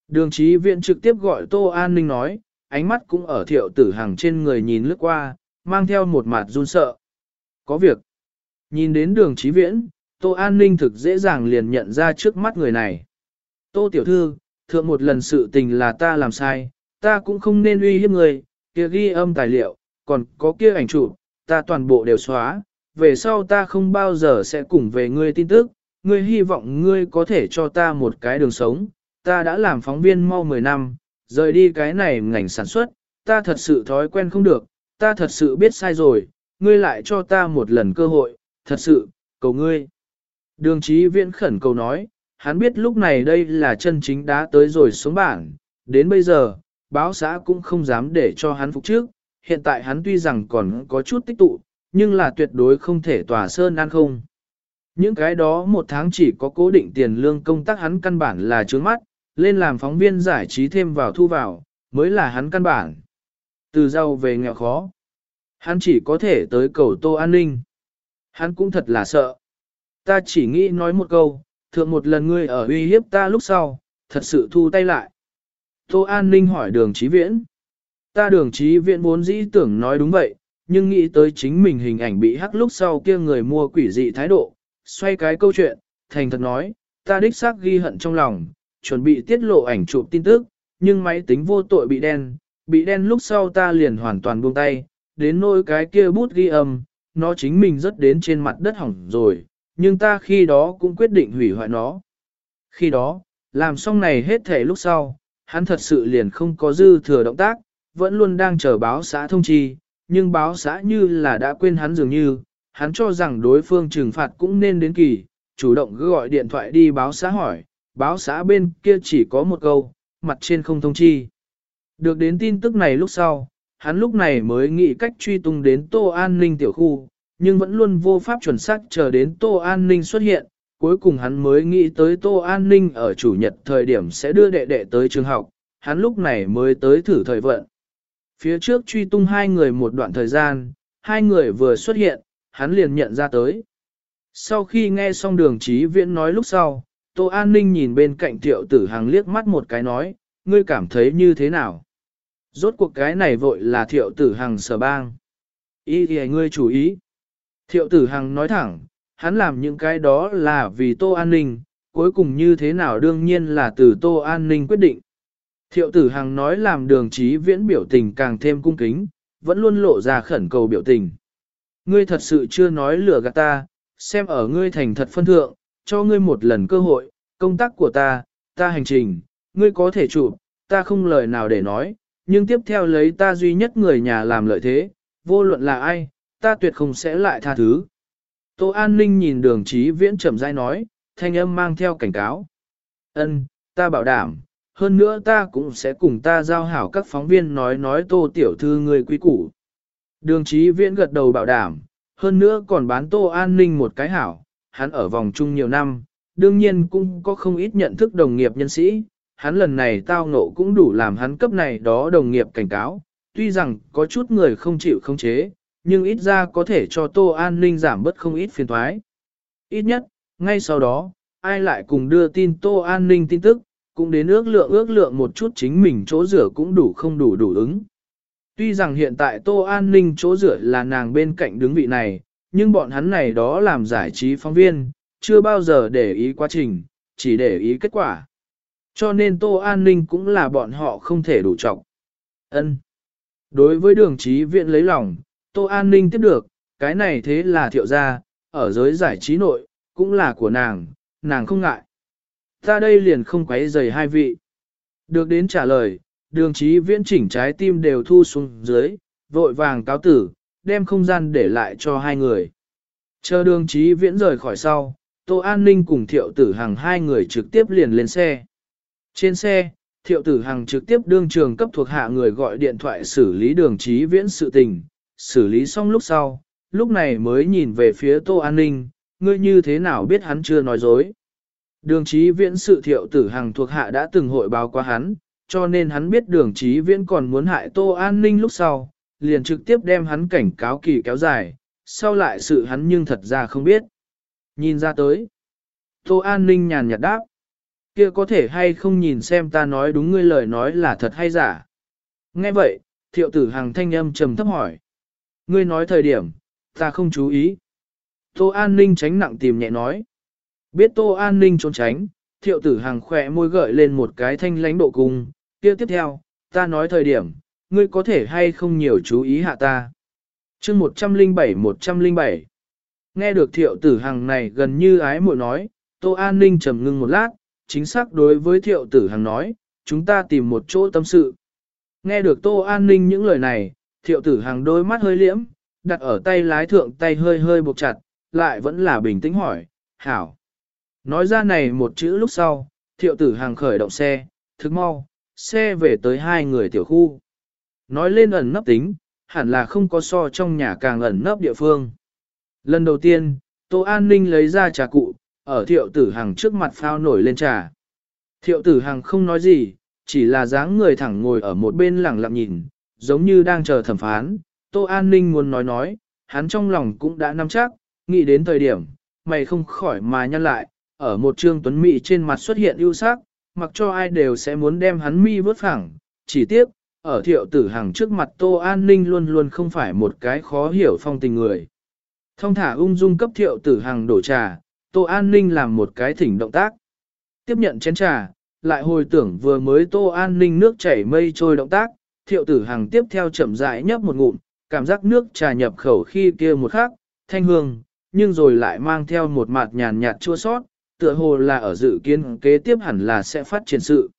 Speaker 1: Đường trí viện trực tiếp gọi Tô An Ninh nói, ánh mắt cũng ở thiệu tử hàng trên người nhìn lướt qua, mang theo một mặt run sợ. Có việc. Nhìn đến đường trí viễn, Tô An Ninh thực dễ dàng liền nhận ra trước mắt người này. Tô Tiểu Thư, thượng một lần sự tình là ta làm sai, ta cũng không nên uy hiếp người, kia ghi âm tài liệu, còn có kia ảnh chụp, ta toàn bộ đều xóa, về sau ta không bao giờ sẽ cùng về ngươi tin tức, ngươi hy vọng ngươi có thể cho ta một cái đường sống, ta đã làm phóng viên mau 10 năm, rời đi cái này ngành sản xuất, ta thật sự thói quen không được, ta thật sự biết sai rồi, ngươi lại cho ta một lần cơ hội, thật sự, cầu ngươi. Đường trí viễn khẩn cầu nói, hắn biết lúc này đây là chân chính đã tới rồi xuống bảng, đến bây giờ, báo xã cũng không dám để cho hắn phục trước, hiện tại hắn tuy rằng còn có chút tích tụ, nhưng là tuyệt đối không thể tỏa sơn ăn không. Những cái đó một tháng chỉ có cố định tiền lương công tác hắn căn bản là trướng mắt, lên làm phóng viên giải trí thêm vào thu vào, mới là hắn căn bản. Từ giàu về nghèo khó, hắn chỉ có thể tới cầu tô an ninh. Hắn cũng thật là sợ. Ta chỉ nghĩ nói một câu, thượng một lần ngươi ở uy hiếp ta lúc sau, thật sự thu tay lại. Tô An Ninh hỏi đường trí viễn. Ta đường trí viễn vốn dĩ tưởng nói đúng vậy, nhưng nghĩ tới chính mình hình ảnh bị hắc lúc sau kia người mua quỷ dị thái độ, xoay cái câu chuyện, thành thật nói, ta đích xác ghi hận trong lòng, chuẩn bị tiết lộ ảnh chụp tin tức, nhưng máy tính vô tội bị đen, bị đen lúc sau ta liền hoàn toàn buông tay, đến nỗi cái kia bút ghi âm, nó chính mình rất đến trên mặt đất hỏng rồi, nhưng ta khi đó cũng quyết định hủy hoại nó. Khi đó, làm xong này hết thể lúc sau, hắn thật sự liền không có dư thừa động tác, vẫn luôn đang chờ báo xã thông chi, nhưng báo xã như là đã quên hắn dường như, hắn cho rằng đối phương trừng phạt cũng nên đến kỳ, chủ động gọi điện thoại đi báo xã hỏi, báo xã bên kia chỉ có một câu, mặt trên không thông chi. Được đến tin tức này lúc sau, hắn lúc này mới nghĩ cách truy tung đến Tô An Ninh tiểu khu, nhưng vẫn luôn vô pháp chuẩn xác chờ đến Tô An Ninh xuất hiện, cuối cùng hắn mới nghĩ tới Tô An Ninh ở chủ nhật thời điểm sẽ đưa đệ đệ tới trường học, hắn lúc này mới tới thử thời vận. Phía trước truy tung hai người một đoạn thời gian, hai người vừa xuất hiện, hắn liền nhận ra tới. Sau khi nghe xong đường trí viễn nói lúc sau, Tô An Ninh nhìn bên cạnh thiệu tử hàng liếc mắt một cái nói, ngươi cảm thấy như thế nào? Rốt cuộc cái này vội là thiệu tử hàng sở bang. Ý thì ngươi chú ý. Thiệu tử hằng nói thẳng, hắn làm những cái đó là vì tô an ninh, cuối cùng như thế nào đương nhiên là từ tô an ninh quyết định. Thiệu tử hằng nói làm đường trí viễn biểu tình càng thêm cung kính, vẫn luôn lộ ra khẩn cầu biểu tình. Ngươi thật sự chưa nói lừa gạt ta, xem ở ngươi thành thật phân thượng, cho ngươi một lần cơ hội, công tác của ta, ta hành trình, ngươi có thể chụp, ta không lời nào để nói, nhưng tiếp theo lấy ta duy nhất người nhà làm lợi thế, vô luận là ai, ta tuyệt không sẽ lại tha thứ. Tô An Ninh nhìn đường trí viễn chậm rãi nói, thanh âm mang theo cảnh cáo. Ân, ta bảo đảm, hơn nữa ta cũng sẽ cùng ta giao hảo các phóng viên nói nói tô tiểu thư người quý củ. Đường trí viễn gật đầu bảo đảm, hơn nữa còn bán tô an ninh một cái hảo, hắn ở vòng chung nhiều năm, đương nhiên cũng có không ít nhận thức đồng nghiệp nhân sĩ, hắn lần này tao ngộ cũng đủ làm hắn cấp này đó đồng nghiệp cảnh cáo, tuy rằng có chút người không chịu không chế, nhưng ít ra có thể cho Tô An Ninh giảm bớt không ít phiền thoái. Ít nhất, ngay sau đó, ai lại cùng đưa tin Tô An Ninh tin tức, cũng đến ước lượng ước lượng một chút chính mình chỗ rửa cũng đủ không đủ đủ ứng. Tuy rằng hiện tại Tô An Ninh chỗ rửa là nàng bên cạnh đứng vị này, nhưng bọn hắn này đó làm giải trí phóng viên, chưa bao giờ để ý quá trình, chỉ để ý kết quả. Cho nên Tô An Ninh cũng là bọn họ không thể đủ trọng. ân Đối với đường trí viện lấy lòng, Tô An Ninh tiếp được, cái này thế là thiệu gia, ở giới giải trí nội, cũng là của nàng, nàng không ngại. Ta đây liền không quấy rầy hai vị. Được đến trả lời, đường trí viễn chỉnh trái tim đều thu xuống dưới, vội vàng cáo tử, đem không gian để lại cho hai người. Chờ đường trí viễn rời khỏi sau, Tô An Ninh cùng thiệu tử hàng hai người trực tiếp liền lên xe. Trên xe, thiệu tử hàng trực tiếp đương trường cấp thuộc hạ người gọi điện thoại xử lý đường trí viễn sự tình, xử lý xong lúc sau, lúc này mới nhìn về phía Tô An Ninh, ngươi như thế nào biết hắn chưa nói dối. Đường trí viễn sự thiệu tử hàng thuộc hạ đã từng hội báo qua hắn, cho nên hắn biết đường trí viễn còn muốn hại Tô An Ninh lúc sau, liền trực tiếp đem hắn cảnh cáo kỳ kéo dài, sau lại sự hắn nhưng thật ra không biết. Nhìn ra tới, Tô An Ninh nhàn nhạt đáp, kia có thể hay không nhìn xem ta nói đúng ngươi lời nói là thật hay giả. Nghe vậy, thiệu tử hàng thanh âm trầm thấp hỏi. Ngươi nói thời điểm, ta không chú ý. Tô An Ninh tránh nặng tìm nhẹ nói. Biết Tô An Ninh trốn tránh, thiệu tử hàng khỏe môi gợi lên một cái thanh lãnh độ cung. Tiếp tiếp theo, ta nói thời điểm, ngươi có thể hay không nhiều chú ý hạ ta. chương 107-107 Nghe được thiệu tử hàng này gần như ái muội nói, Tô An Ninh trầm ngưng một lát, chính xác đối với thiệu tử hàng nói, chúng ta tìm một chỗ tâm sự. Nghe được Tô An Ninh những lời này, thiệu tử hàng đôi mắt hơi liễm, đặt ở tay lái thượng tay hơi hơi buộc chặt, lại vẫn là bình tĩnh hỏi, hảo. Nói ra này một chữ lúc sau, thiệu tử hàng khởi động xe, thức mau, xe về tới hai người tiểu khu. Nói lên ẩn nấp tính, hẳn là không có so trong nhà càng ẩn nấp địa phương. Lần đầu tiên, Tô An Ninh lấy ra trà cụ, ở thiệu tử hàng trước mặt phao nổi lên trà. Thiệu tử hàng không nói gì, chỉ là dáng người thẳng ngồi ở một bên lẳng lặng nhìn, giống như đang chờ thẩm phán. Tô An Ninh muốn nói nói, hắn trong lòng cũng đã nắm chắc, nghĩ đến thời điểm, mày không khỏi mà nhăn lại, ở một trương tuấn mỹ trên mặt xuất hiện ưu sắc, mặc cho ai đều sẽ muốn đem hắn mi vớt phẳng, chỉ tiếc, ở thiệu tử hàng trước mặt Tô An Ninh luôn luôn không phải một cái khó hiểu phong tình người. Thông thả ung dung cấp thiệu tử hàng đổ trà, Tô An Ninh làm một cái thỉnh động tác. Tiếp nhận chén trà, lại hồi tưởng vừa mới Tô An Ninh nước chảy mây trôi động tác, thiệu tử hàng tiếp theo chậm rãi nhấp một ngụm, cảm giác nước trà nhập khẩu khi kia một khắc, thanh hương, nhưng rồi lại mang theo một mạt nhàn nhạt chua sót, tựa hồ là ở dự kiến kế tiếp hẳn là sẽ phát triển sự.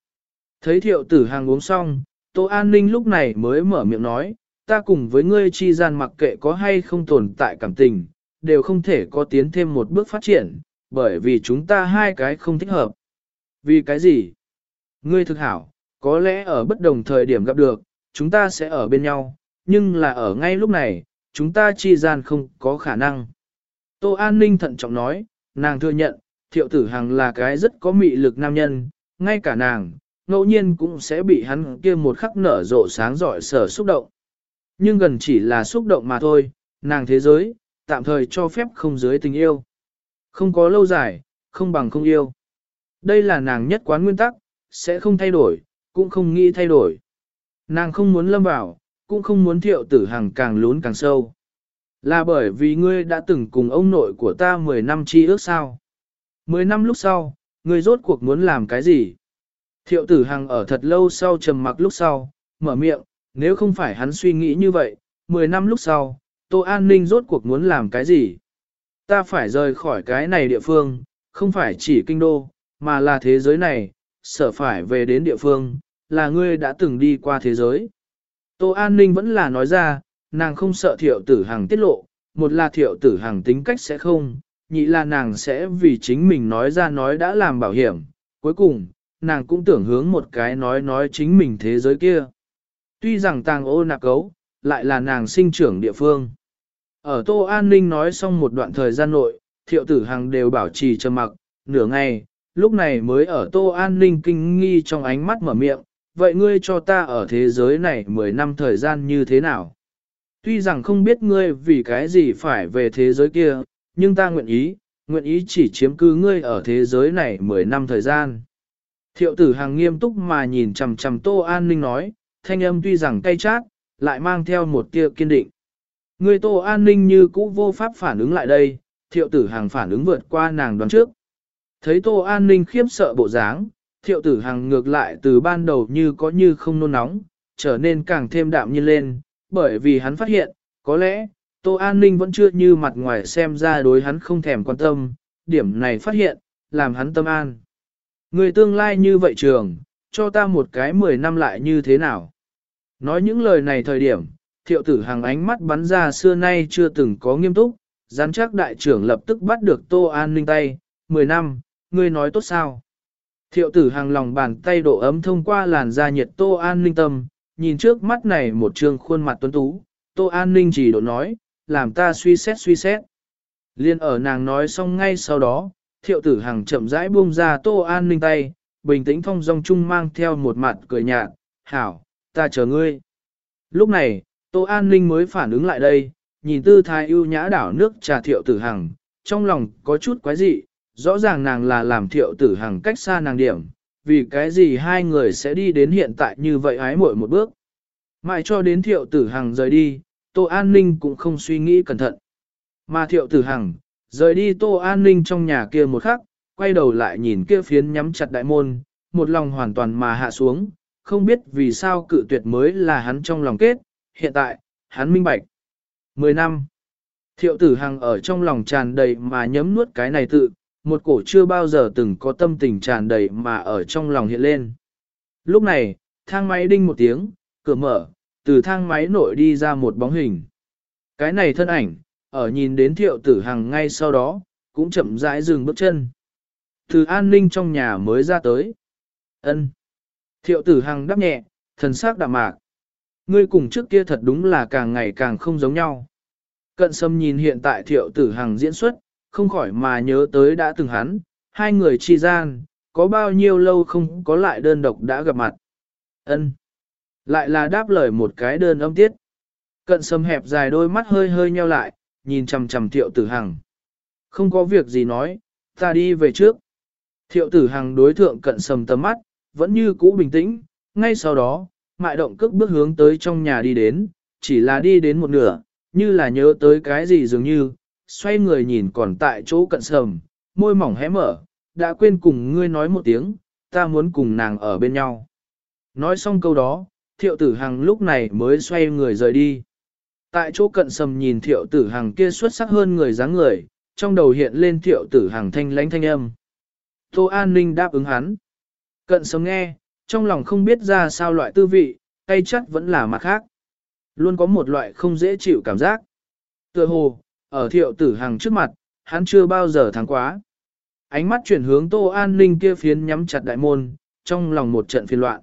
Speaker 1: Thấy thiệu tử hàng uống xong, Tô An Ninh lúc này mới mở miệng nói, ta cùng với ngươi chi gian mặc kệ có hay không tồn tại cảm tình, đều không thể có tiến thêm một bước phát triển, bởi vì chúng ta hai cái không thích hợp. Vì cái gì? Ngươi thực hảo, có lẽ ở bất đồng thời điểm gặp được, chúng ta sẽ ở bên nhau, nhưng là ở ngay lúc này, chúng ta chi gian không có khả năng. Tô An Ninh thận trọng nói, nàng thừa nhận, thiệu tử hằng là cái rất có mị lực nam nhân, ngay cả nàng, ngẫu nhiên cũng sẽ bị hắn kia một khắc nở rộ sáng giỏi sở xúc động. Nhưng gần chỉ là xúc động mà thôi, nàng thế giới, tạm thời cho phép không dưới tình yêu. Không có lâu dài, không bằng không yêu. Đây là nàng nhất quán nguyên tắc, sẽ không thay đổi, cũng không nghĩ thay đổi. Nàng không muốn lâm vào, cũng không muốn thiệu tử hằng càng lún càng sâu. Là bởi vì ngươi đã từng cùng ông nội của ta 10 năm chi ước sao. 10 năm lúc sau, ngươi rốt cuộc muốn làm cái gì? Thiệu tử hằng ở thật lâu sau trầm mặc lúc sau, mở miệng, nếu không phải hắn suy nghĩ như vậy, 10 năm lúc sau, Tô An Ninh rốt cuộc muốn làm cái gì? Ta phải rời khỏi cái này địa phương, không phải chỉ kinh đô, mà là thế giới này, sợ phải về đến địa phương, là ngươi đã từng đi qua thế giới. Tô An Ninh vẫn là nói ra, nàng không sợ thiệu tử hàng tiết lộ, một là thiệu tử hàng tính cách sẽ không, nhị là nàng sẽ vì chính mình nói ra nói đã làm bảo hiểm, cuối cùng, nàng cũng tưởng hướng một cái nói nói chính mình thế giới kia. Tuy rằng tàng ô nạc cấu, lại là nàng sinh trưởng địa phương. Ở Tô An Ninh nói xong một đoạn thời gian nội, thiệu tử hàng đều bảo trì trầm mặc, nửa ngày, lúc này mới ở Tô An Ninh kinh nghi trong ánh mắt mở miệng, vậy ngươi cho ta ở thế giới này 10 năm thời gian như thế nào? Tuy rằng không biết ngươi vì cái gì phải về thế giới kia, nhưng ta nguyện ý, nguyện ý chỉ chiếm cứ ngươi ở thế giới này 10 năm thời gian. Thiệu tử hàng nghiêm túc mà nhìn chằm chằm Tô An Ninh nói, thanh âm tuy rằng cay chát, lại mang theo một tia kiên định. Ngươi Tô An Ninh như cũ vô pháp phản ứng lại đây, thiệu tử hàng phản ứng vượt qua nàng đoán trước. Thấy Tô An Ninh khiếp sợ bộ dáng, thiệu tử hằng ngược lại từ ban đầu như có như không nôn nóng, trở nên càng thêm đạm nhiên lên, bởi vì hắn phát hiện, có lẽ, Tô An Ninh vẫn chưa như mặt ngoài xem ra đối hắn không thèm quan tâm, điểm này phát hiện, làm hắn tâm an. Người tương lai như vậy trường, cho ta một cái 10 năm lại như thế nào? Nói những lời này thời điểm, thiệu tử hàng ánh mắt bắn ra xưa nay chưa từng có nghiêm túc, gián chắc đại trưởng lập tức bắt được Tô An Ninh tay, 10 năm, ngươi nói tốt sao? Thiệu tử hàng lòng bàn tay độ ấm thông qua làn da nhiệt Tô An Ninh tâm, nhìn trước mắt này một trường khuôn mặt tuấn tú, Tô An Ninh chỉ độ nói, làm ta suy xét suy xét. Liên ở nàng nói xong ngay sau đó, thiệu tử hàng chậm rãi buông ra Tô An Ninh tay, bình tĩnh thong dong chung mang theo một mặt cười nhạt, hảo, ta chờ ngươi. Lúc này, Tô An Ninh mới phản ứng lại đây, nhìn tư thái ưu nhã đảo nước trà thiệu tử hằng, trong lòng có chút quái dị, rõ ràng nàng là làm thiệu tử hằng cách xa nàng điểm, vì cái gì hai người sẽ đi đến hiện tại như vậy ái muội một bước. Mãi cho đến thiệu tử hằng rời đi, Tô An Ninh cũng không suy nghĩ cẩn thận. Mà thiệu tử hằng, rời đi Tô An Ninh trong nhà kia một khắc, quay đầu lại nhìn kia phiến nhắm chặt đại môn, một lòng hoàn toàn mà hạ xuống, không biết vì sao cự tuyệt mới là hắn trong lòng kết, hiện tại, hắn minh bạch. Mười năm, thiệu tử hằng ở trong lòng tràn đầy mà nhấm nuốt cái này tự, một cổ chưa bao giờ từng có tâm tình tràn đầy mà ở trong lòng hiện lên. Lúc này, thang máy đinh một tiếng, cửa mở, từ thang máy nội đi ra một bóng hình. Cái này thân ảnh, ở nhìn đến thiệu tử hằng ngay sau đó, cũng chậm rãi dừng bước chân. Từ an ninh trong nhà mới ra tới. ân Thiệu tử hằng đáp nhẹ, thần sắc đạm mạc. Ngươi cùng trước kia thật đúng là càng ngày càng không giống nhau. Cận sâm nhìn hiện tại thiệu tử hằng diễn xuất, không khỏi mà nhớ tới đã từng hắn, hai người chi gian, có bao nhiêu lâu không có lại đơn độc đã gặp mặt. ân Lại là đáp lời một cái đơn âm tiết. Cận sâm hẹp dài đôi mắt hơi hơi nheo lại, nhìn chằm chằm thiệu tử hằng. Không có việc gì nói, ta đi về trước. Thiệu tử hằng đối thượng cận sầm tầm mắt, vẫn như cũ bình tĩnh, ngay sau đó, mại động cước bước hướng tới trong nhà đi đến, chỉ là đi đến một nửa, như là nhớ tới cái gì dường như, xoay người nhìn còn tại chỗ cận sầm, môi mỏng hé mở, đã quên cùng ngươi nói một tiếng, ta muốn cùng nàng ở bên nhau. Nói xong câu đó, thiệu tử hằng lúc này mới xoay người rời đi. Tại chỗ cận sầm nhìn thiệu tử hằng kia xuất sắc hơn người dáng người, trong đầu hiện lên thiệu tử hằng thanh lãnh thanh âm. Tô An Ninh đáp ứng hắn. Cận sầm nghe, trong lòng không biết ra sao loại tư vị, tay chắc vẫn là mặt khác. Luôn có một loại không dễ chịu cảm giác. Tựa hồ, ở thiệu tử hằng trước mặt, hắn chưa bao giờ thắng quá. Ánh mắt chuyển hướng Tô An Ninh kia phiến nhắm chặt đại môn, trong lòng một trận phiền loạn.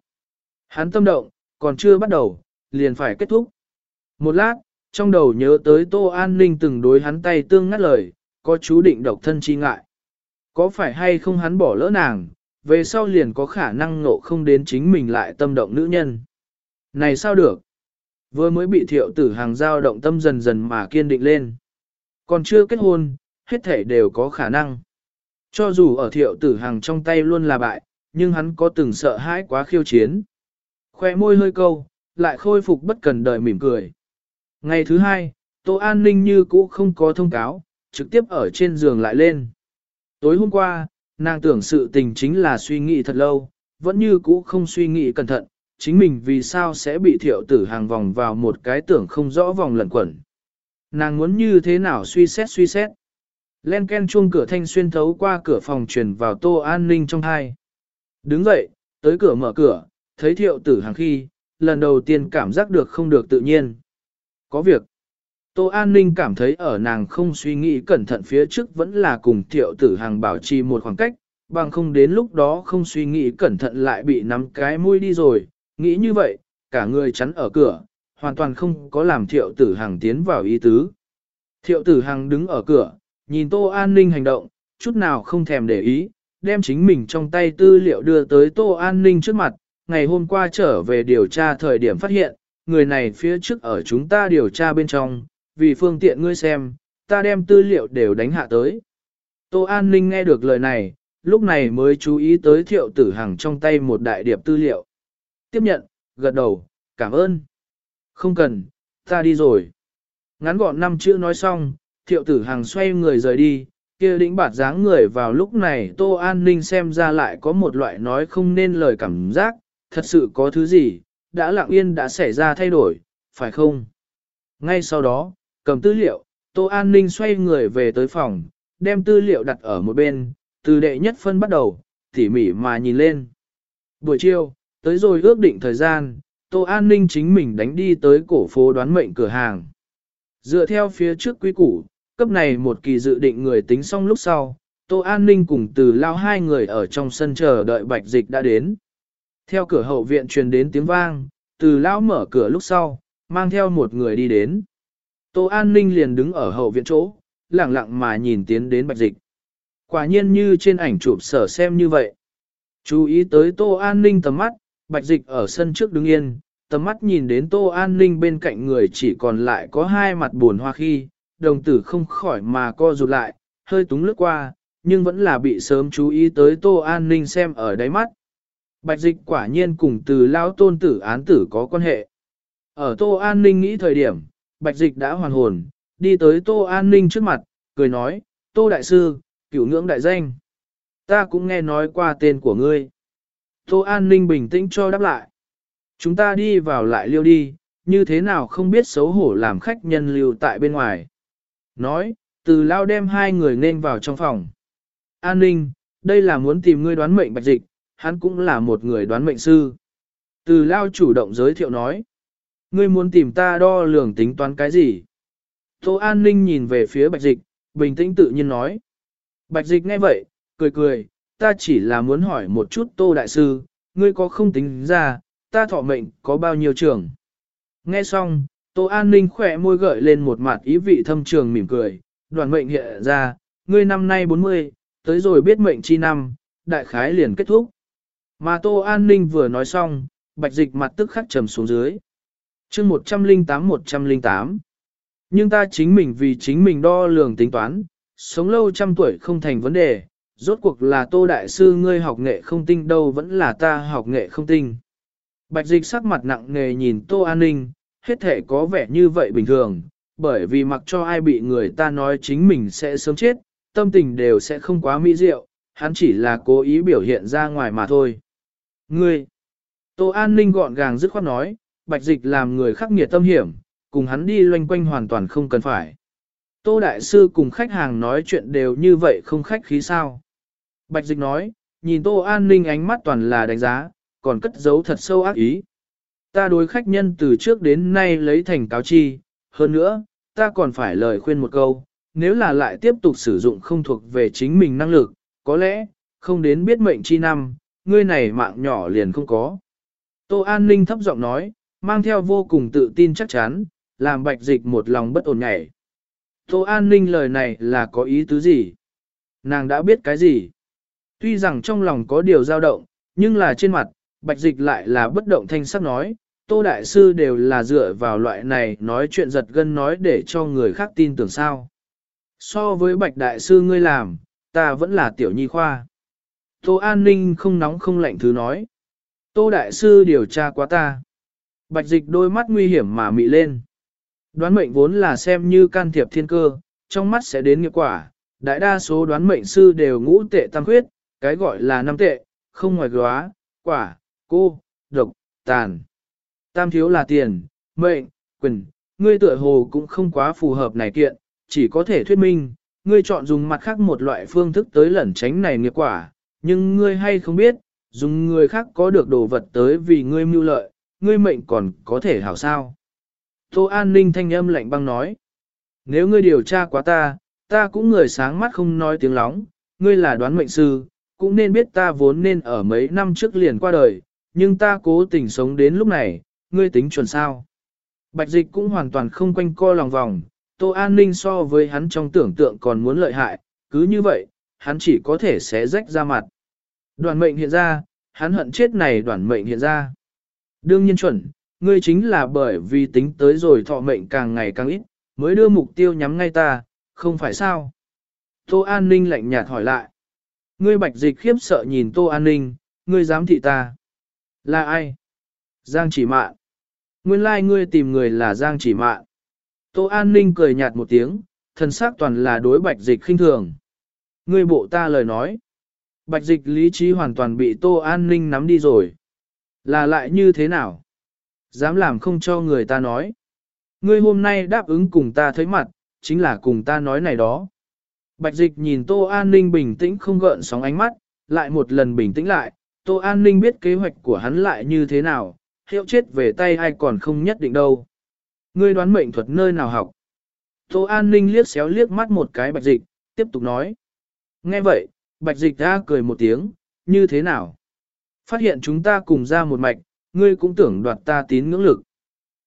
Speaker 1: Hắn tâm động, còn chưa bắt đầu, liền phải kết thúc. Một lát, trong đầu nhớ tới Tô An Ninh từng đối hắn tay tương ngắt lời, có chú định độc thân chi ngại. Có phải hay không hắn bỏ lỡ nàng, về sau liền có khả năng nộ không đến chính mình lại tâm động nữ nhân. Này sao được? Vừa mới bị thiệu tử hàng giao động tâm dần dần mà kiên định lên. Còn chưa kết hôn, hết thể đều có khả năng. Cho dù ở thiệu tử hàng trong tay luôn là bại, nhưng hắn có từng sợ hãi quá khiêu chiến. Khoe môi hơi câu, lại khôi phục bất cần đời mỉm cười. Ngày thứ hai, Tô An Ninh như cũ không có thông cáo, trực tiếp ở trên giường lại lên. Tối hôm qua, nàng tưởng sự tình chính là suy nghĩ thật lâu, vẫn như cũ không suy nghĩ cẩn thận, chính mình vì sao sẽ bị thiệu tử hàng vòng vào một cái tưởng không rõ vòng lẩn quẩn. Nàng muốn như thế nào suy xét suy xét. Len ken chuông cửa thanh xuyên thấu qua cửa phòng truyền vào tô an ninh trong hai. Đứng dậy, tới cửa mở cửa, thấy thiệu tử hàng khi, lần đầu tiên cảm giác được không được tự nhiên. Có việc. Tô An Ninh cảm thấy ở nàng không suy nghĩ cẩn thận phía trước vẫn là cùng thiệu tử hàng bảo trì một khoảng cách, bằng không đến lúc đó không suy nghĩ cẩn thận lại bị nắm cái mũi đi rồi, nghĩ như vậy, cả người chắn ở cửa, hoàn toàn không có làm thiệu tử hàng tiến vào ý tứ. Thiệu tử hàng đứng ở cửa, nhìn Tô An Ninh hành động, chút nào không thèm để ý, đem chính mình trong tay tư liệu đưa tới Tô An Ninh trước mặt, ngày hôm qua trở về điều tra thời điểm phát hiện, người này phía trước ở chúng ta điều tra bên trong, vì phương tiện ngươi xem, ta đem tư liệu đều đánh hạ tới. Tô An Ninh nghe được lời này, lúc này mới chú ý tới thiệu tử hằng trong tay một đại điệp tư liệu. Tiếp nhận, gật đầu, cảm ơn. Không cần, ta đi rồi. Ngắn gọn năm chữ nói xong, thiệu tử hằng xoay người rời đi, kia đĩnh bạt dáng người vào lúc này Tô An Ninh xem ra lại có một loại nói không nên lời cảm giác, thật sự có thứ gì, đã lặng yên đã xảy ra thay đổi, phải không? Ngay sau đó, cầm tư liệu, Tô An Ninh xoay người về tới phòng, đem tư liệu đặt ở một bên, từ đệ nhất phân bắt đầu, tỉ mỉ mà nhìn lên. Buổi chiều, tới rồi ước định thời gian, Tô An Ninh chính mình đánh đi tới cổ phố đoán mệnh cửa hàng. Dựa theo phía trước quý củ, cấp này một kỳ dự định người tính xong lúc sau, Tô An Ninh cùng từ lao hai người ở trong sân chờ đợi bạch dịch đã đến. Theo cửa hậu viện truyền đến tiếng vang, từ lao mở cửa lúc sau, mang theo một người đi đến. Tô An Ninh liền đứng ở hậu viện chỗ, lặng lặng mà nhìn tiến đến bạch dịch. Quả nhiên như trên ảnh chụp sở xem như vậy. Chú ý tới Tô An Ninh tầm mắt, bạch dịch ở sân trước đứng yên, tầm mắt nhìn đến Tô An Ninh bên cạnh người chỉ còn lại có hai mặt buồn hoa khi, đồng tử không khỏi mà co rụt lại, hơi túng lướt qua, nhưng vẫn là bị sớm chú ý tới Tô An Ninh xem ở đáy mắt. Bạch dịch quả nhiên cùng từ lao tôn tử án tử có quan hệ. Ở Tô An Ninh nghĩ thời điểm, Bạch Dịch đã hoàn hồn, đi tới Tô An Ninh trước mặt, cười nói, Tô Đại Sư, cửu ngưỡng đại danh. Ta cũng nghe nói qua tên của ngươi. Tô An Ninh bình tĩnh cho đáp lại. Chúng ta đi vào lại liêu đi, như thế nào không biết xấu hổ làm khách nhân lưu tại bên ngoài. Nói, từ lao đem hai người nên vào trong phòng. An Ninh, đây là muốn tìm ngươi đoán mệnh Bạch Dịch, hắn cũng là một người đoán mệnh sư. Từ lao chủ động giới thiệu nói. Ngươi muốn tìm ta đo lường tính toán cái gì? Tô An Ninh nhìn về phía Bạch Dịch, bình tĩnh tự nhiên nói. Bạch Dịch nghe vậy, cười cười, ta chỉ là muốn hỏi một chút Tô Đại Sư, ngươi có không tính ra, ta thọ mệnh có bao nhiêu trường? Nghe xong, Tô An Ninh khỏe môi gợi lên một mặt ý vị thâm trường mỉm cười, đoàn mệnh hiện ra, ngươi năm nay 40, tới rồi biết mệnh chi năm, đại khái liền kết thúc. Mà Tô An Ninh vừa nói xong, bạch dịch mặt tức khắc trầm xuống dưới. chương 108-108 Nhưng ta chính mình vì chính mình đo lường tính toán, sống lâu trăm tuổi không thành vấn đề, rốt cuộc là Tô Đại Sư ngươi học nghệ không tinh đâu vẫn là ta học nghệ không tinh. Bạch dịch sắc mặt nặng nề nhìn Tô An Ninh, hết thể có vẻ như vậy bình thường, bởi vì mặc cho ai bị người ta nói chính mình sẽ sớm chết, tâm tình đều sẽ không quá mỹ diệu, hắn chỉ là cố ý biểu hiện ra ngoài mà thôi. Ngươi, Tô An Ninh gọn gàng dứt khoát nói, bạch dịch làm người khắc nghiệt tâm hiểm, cùng hắn đi loanh quanh hoàn toàn không cần phải. Tô Đại Sư cùng khách hàng nói chuyện đều như vậy không khách khí sao. Bạch dịch nói, nhìn Tô An Ninh ánh mắt toàn là đánh giá, còn cất giấu thật sâu ác ý. Ta đối khách nhân từ trước đến nay lấy thành cáo chi, hơn nữa, ta còn phải lời khuyên một câu, nếu là lại tiếp tục sử dụng không thuộc về chính mình năng lực, có lẽ, không đến biết mệnh chi năm, ngươi này mạng nhỏ liền không có. Tô An Ninh thấp giọng nói, mang theo vô cùng tự tin chắc chắn, làm bạch dịch một lòng bất ổn nhảy. Tô An Ninh lời này là có ý tứ gì? Nàng đã biết cái gì? Tuy rằng trong lòng có điều dao động, nhưng là trên mặt, bạch dịch lại là bất động thanh sắc nói, Tô Đại Sư đều là dựa vào loại này nói chuyện giật gân nói để cho người khác tin tưởng sao. So với Bạch Đại Sư ngươi làm, ta vẫn là tiểu nhi khoa. Tô An Ninh không nóng không lạnh thứ nói. Tô Đại Sư điều tra quá ta. Bạch dịch đôi mắt nguy hiểm mà mị lên. Đoán mệnh vốn là xem như can thiệp thiên cơ, trong mắt sẽ đến nghiệp quả. Đại đa số đoán mệnh sư đều ngũ tệ tăng khuyết, cái gọi là năm tệ, không ngoài góa, quả, cô, độc, tàn. Tam thiếu là tiền, mệnh, quyền, ngươi tựa hồ cũng không quá phù hợp này kiện, chỉ có thể thuyết minh, ngươi chọn dùng mặt khác một loại phương thức tới lẩn tránh này nghiệp quả, nhưng ngươi hay không biết, dùng người khác có được đồ vật tới vì ngươi mưu lợi, ngươi mệnh còn có thể hảo sao. Tô An Ninh thanh âm lạnh băng nói, nếu ngươi điều tra quá ta, ta cũng người sáng mắt không nói tiếng lóng, ngươi là đoán mệnh sư, cũng nên biết ta vốn nên ở mấy năm trước liền qua đời, nhưng ta cố tình sống đến lúc này, ngươi tính chuẩn sao. Bạch dịch cũng hoàn toàn không quanh co lòng vòng, Tô An Ninh so với hắn trong tưởng tượng còn muốn lợi hại, cứ như vậy, hắn chỉ có thể xé rách ra mặt. Đoàn mệnh hiện ra, hắn hận chết này đoàn mệnh hiện ra. Đương nhiên chuẩn, ngươi chính là bởi vì tính tới rồi thọ mệnh càng ngày càng ít, mới đưa mục tiêu nhắm ngay ta, không phải sao? Tô An Ninh lạnh nhạt hỏi lại. Ngươi bạch dịch khiếp sợ nhìn Tô An Ninh, ngươi dám thị ta. Là ai? Giang chỉ mạn. Nguyên lai like ngươi tìm người là Giang chỉ mạn. Tô An Ninh cười nhạt một tiếng, thần sắc toàn là đối bạch dịch khinh thường. Ngươi bộ ta lời nói. Bạch dịch lý trí hoàn toàn bị Tô An Ninh nắm đi rồi. Là lại như thế nào? Dám làm không cho người ta nói. Ngươi hôm nay đáp ứng cùng ta thấy mặt, chính là cùng ta nói này đó. Bạch dịch nhìn Tô An Ninh bình tĩnh không gợn sóng ánh mắt, lại một lần bình tĩnh lại, Tô An Ninh biết kế hoạch của hắn lại như thế nào, hiệu chết về tay ai còn không nhất định đâu. Ngươi đoán mệnh thuật nơi nào học? Tô An Ninh liếc xéo liếc mắt một cái bạch dịch, tiếp tục nói. Nghe vậy, bạch dịch ra cười một tiếng, như thế nào? Phát hiện chúng ta cùng ra một mạch, ngươi cũng tưởng đoạt ta tín ngưỡng lực.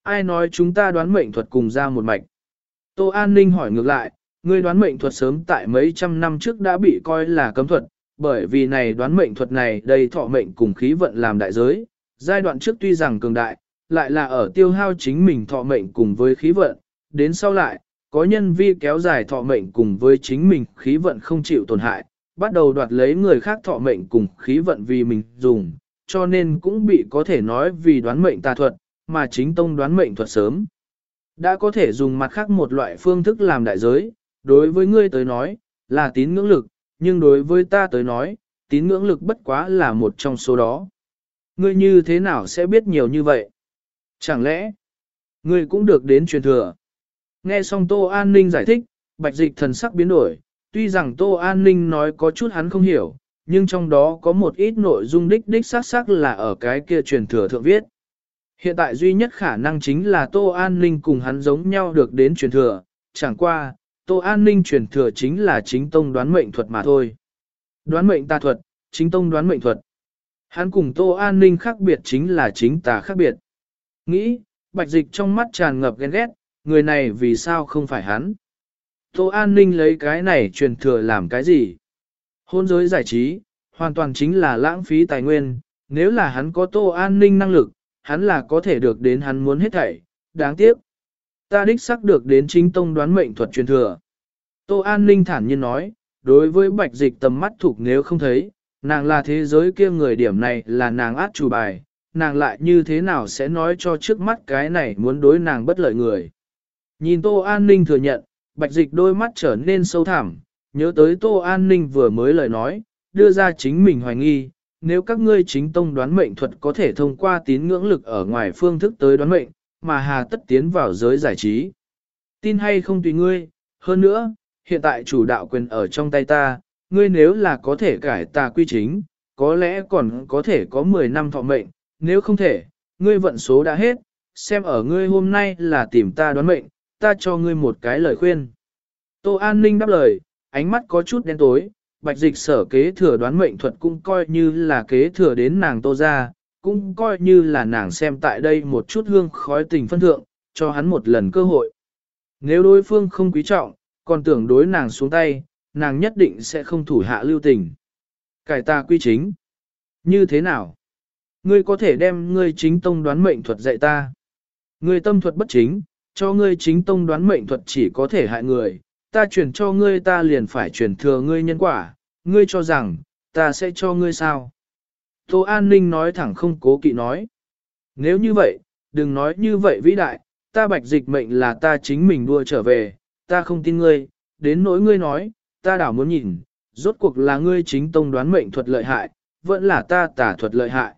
Speaker 1: Ai nói chúng ta đoán mệnh thuật cùng ra một mạch? Tô An Ninh hỏi ngược lại, ngươi đoán mệnh thuật sớm tại mấy trăm năm trước đã bị coi là cấm thuật, bởi vì này đoán mệnh thuật này đầy thọ mệnh cùng khí vận làm đại giới, giai đoạn trước tuy rằng cường đại, lại là ở tiêu hao chính mình thọ mệnh cùng với khí vận, đến sau lại, có nhân vi kéo dài thọ mệnh cùng với chính mình khí vận không chịu tổn hại, bắt đầu đoạt lấy người khác thọ mệnh cùng khí vận vì mình dùng, cho nên cũng bị có thể nói vì đoán mệnh tà thuật, mà chính tông đoán mệnh thuật sớm. Đã có thể dùng mặt khác một loại phương thức làm đại giới, đối với ngươi tới nói, là tín ngưỡng lực, nhưng đối với ta tới nói, tín ngưỡng lực bất quá là một trong số đó. Ngươi như thế nào sẽ biết nhiều như vậy? Chẳng lẽ, ngươi cũng được đến truyền thừa? Nghe xong Tô An Ninh giải thích, bạch dịch thần sắc biến đổi, tuy rằng Tô An Ninh nói có chút hắn không hiểu, nhưng trong đó có một ít nội dung đích đích xác xác là ở cái kia truyền thừa thượng viết. Hiện tại duy nhất khả năng chính là Tô An Ninh cùng hắn giống nhau được đến truyền thừa, chẳng qua, Tô An Ninh truyền thừa chính là chính tông đoán mệnh thuật mà thôi. Đoán mệnh tà thuật, chính tông đoán mệnh thuật. Hắn cùng Tô An Ninh khác biệt chính là chính tà khác biệt. Nghĩ, bạch dịch trong mắt tràn ngập ghen ghét, người này vì sao không phải hắn. Tô An Ninh lấy cái này truyền thừa làm cái gì? Hôn giới giải trí, hoàn toàn chính là lãng phí tài nguyên, nếu là hắn có Tô An Ninh năng lực, hắn là có thể được đến hắn muốn hết thảy, đáng tiếc. Ta đích xác được đến chính tông đoán mệnh thuật truyền thừa. Tô An Ninh thản nhiên nói, đối với bạch dịch tầm mắt thuộc nếu không thấy, nàng là thế giới kia người điểm này là nàng át chủ bài, nàng lại như thế nào sẽ nói cho trước mắt cái này muốn đối nàng bất lợi người. Nhìn Tô An Ninh thừa nhận, bạch dịch đôi mắt trở nên sâu thẳm, nhớ tới Tô An Ninh vừa mới lời nói, đưa ra chính mình hoài nghi, nếu các ngươi chính tông đoán mệnh thuật có thể thông qua tín ngưỡng lực ở ngoài phương thức tới đoán mệnh, mà hà tất tiến vào giới giải trí. Tin hay không tùy ngươi, hơn nữa, hiện tại chủ đạo quyền ở trong tay ta, ngươi nếu là có thể cải tà quy chính, có lẽ còn có thể có 10 năm thọ mệnh, nếu không thể, ngươi vận số đã hết, xem ở ngươi hôm nay là tìm ta đoán mệnh, ta cho ngươi một cái lời khuyên. Tô An Ninh đáp lời, ánh mắt có chút đen tối, bạch dịch sở kế thừa đoán mệnh thuật cũng coi như là kế thừa đến nàng tô ra, cũng coi như là nàng xem tại đây một chút hương khói tình phân thượng, cho hắn một lần cơ hội. Nếu đối phương không quý trọng, còn tưởng đối nàng xuống tay, nàng nhất định sẽ không thủ hạ lưu tình. Cải ta quy chính. Như thế nào? Ngươi có thể đem ngươi chính tông đoán mệnh thuật dạy ta. Ngươi tâm thuật bất chính, cho ngươi chính tông đoán mệnh thuật chỉ có thể hại người, ta chuyển cho ngươi ta liền phải truyền thừa ngươi nhân quả, ngươi cho rằng, ta sẽ cho ngươi sao? Tô An Ninh nói thẳng không cố kỵ nói. Nếu như vậy, đừng nói như vậy vĩ đại, ta bạch dịch mệnh là ta chính mình đua trở về, ta không tin ngươi, đến nỗi ngươi nói, ta đảo muốn nhìn, rốt cuộc là ngươi chính tông đoán mệnh thuật lợi hại, vẫn là ta tả thuật lợi hại.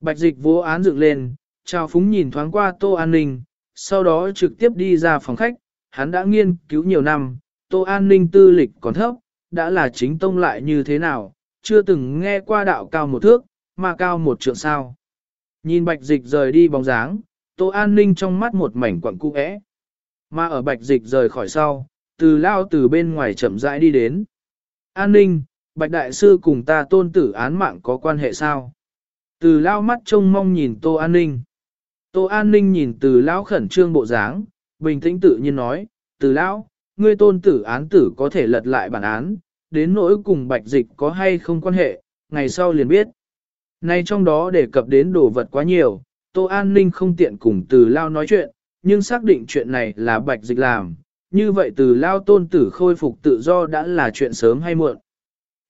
Speaker 1: Bạch dịch vô án dựng lên, trao phúng nhìn thoáng qua Tô An Ninh, sau đó trực tiếp đi ra phòng khách, hắn đã nghiên cứu nhiều năm, Tô An Ninh tư lịch còn thấp, đã là chính tông lại như thế nào, chưa từng nghe qua đạo cao một thước, mà cao một trượng sao. Nhìn bạch dịch rời đi bóng dáng, Tô An Ninh trong mắt một mảnh quặng cung ẽ. Mà ở bạch dịch rời khỏi sau, từ lao từ bên ngoài chậm rãi đi đến. An Ninh, bạch đại sư cùng ta tôn tử án mạng có quan hệ sao? Từ lao mắt trông mong nhìn Tô An Ninh. Tô An Ninh nhìn từ lao khẩn trương bộ dáng, bình tĩnh tự nhiên nói, từ lao, ngươi tôn tử án tử có thể lật lại bản án, đến nỗi cùng bạch dịch có hay không quan hệ, ngày sau liền biết. Nay trong đó đề cập đến đồ vật quá nhiều, Tô An Ninh không tiện cùng từ lao nói chuyện, nhưng xác định chuyện này là bạch dịch làm, như vậy từ lao tôn tử khôi phục tự do đã là chuyện sớm hay muộn.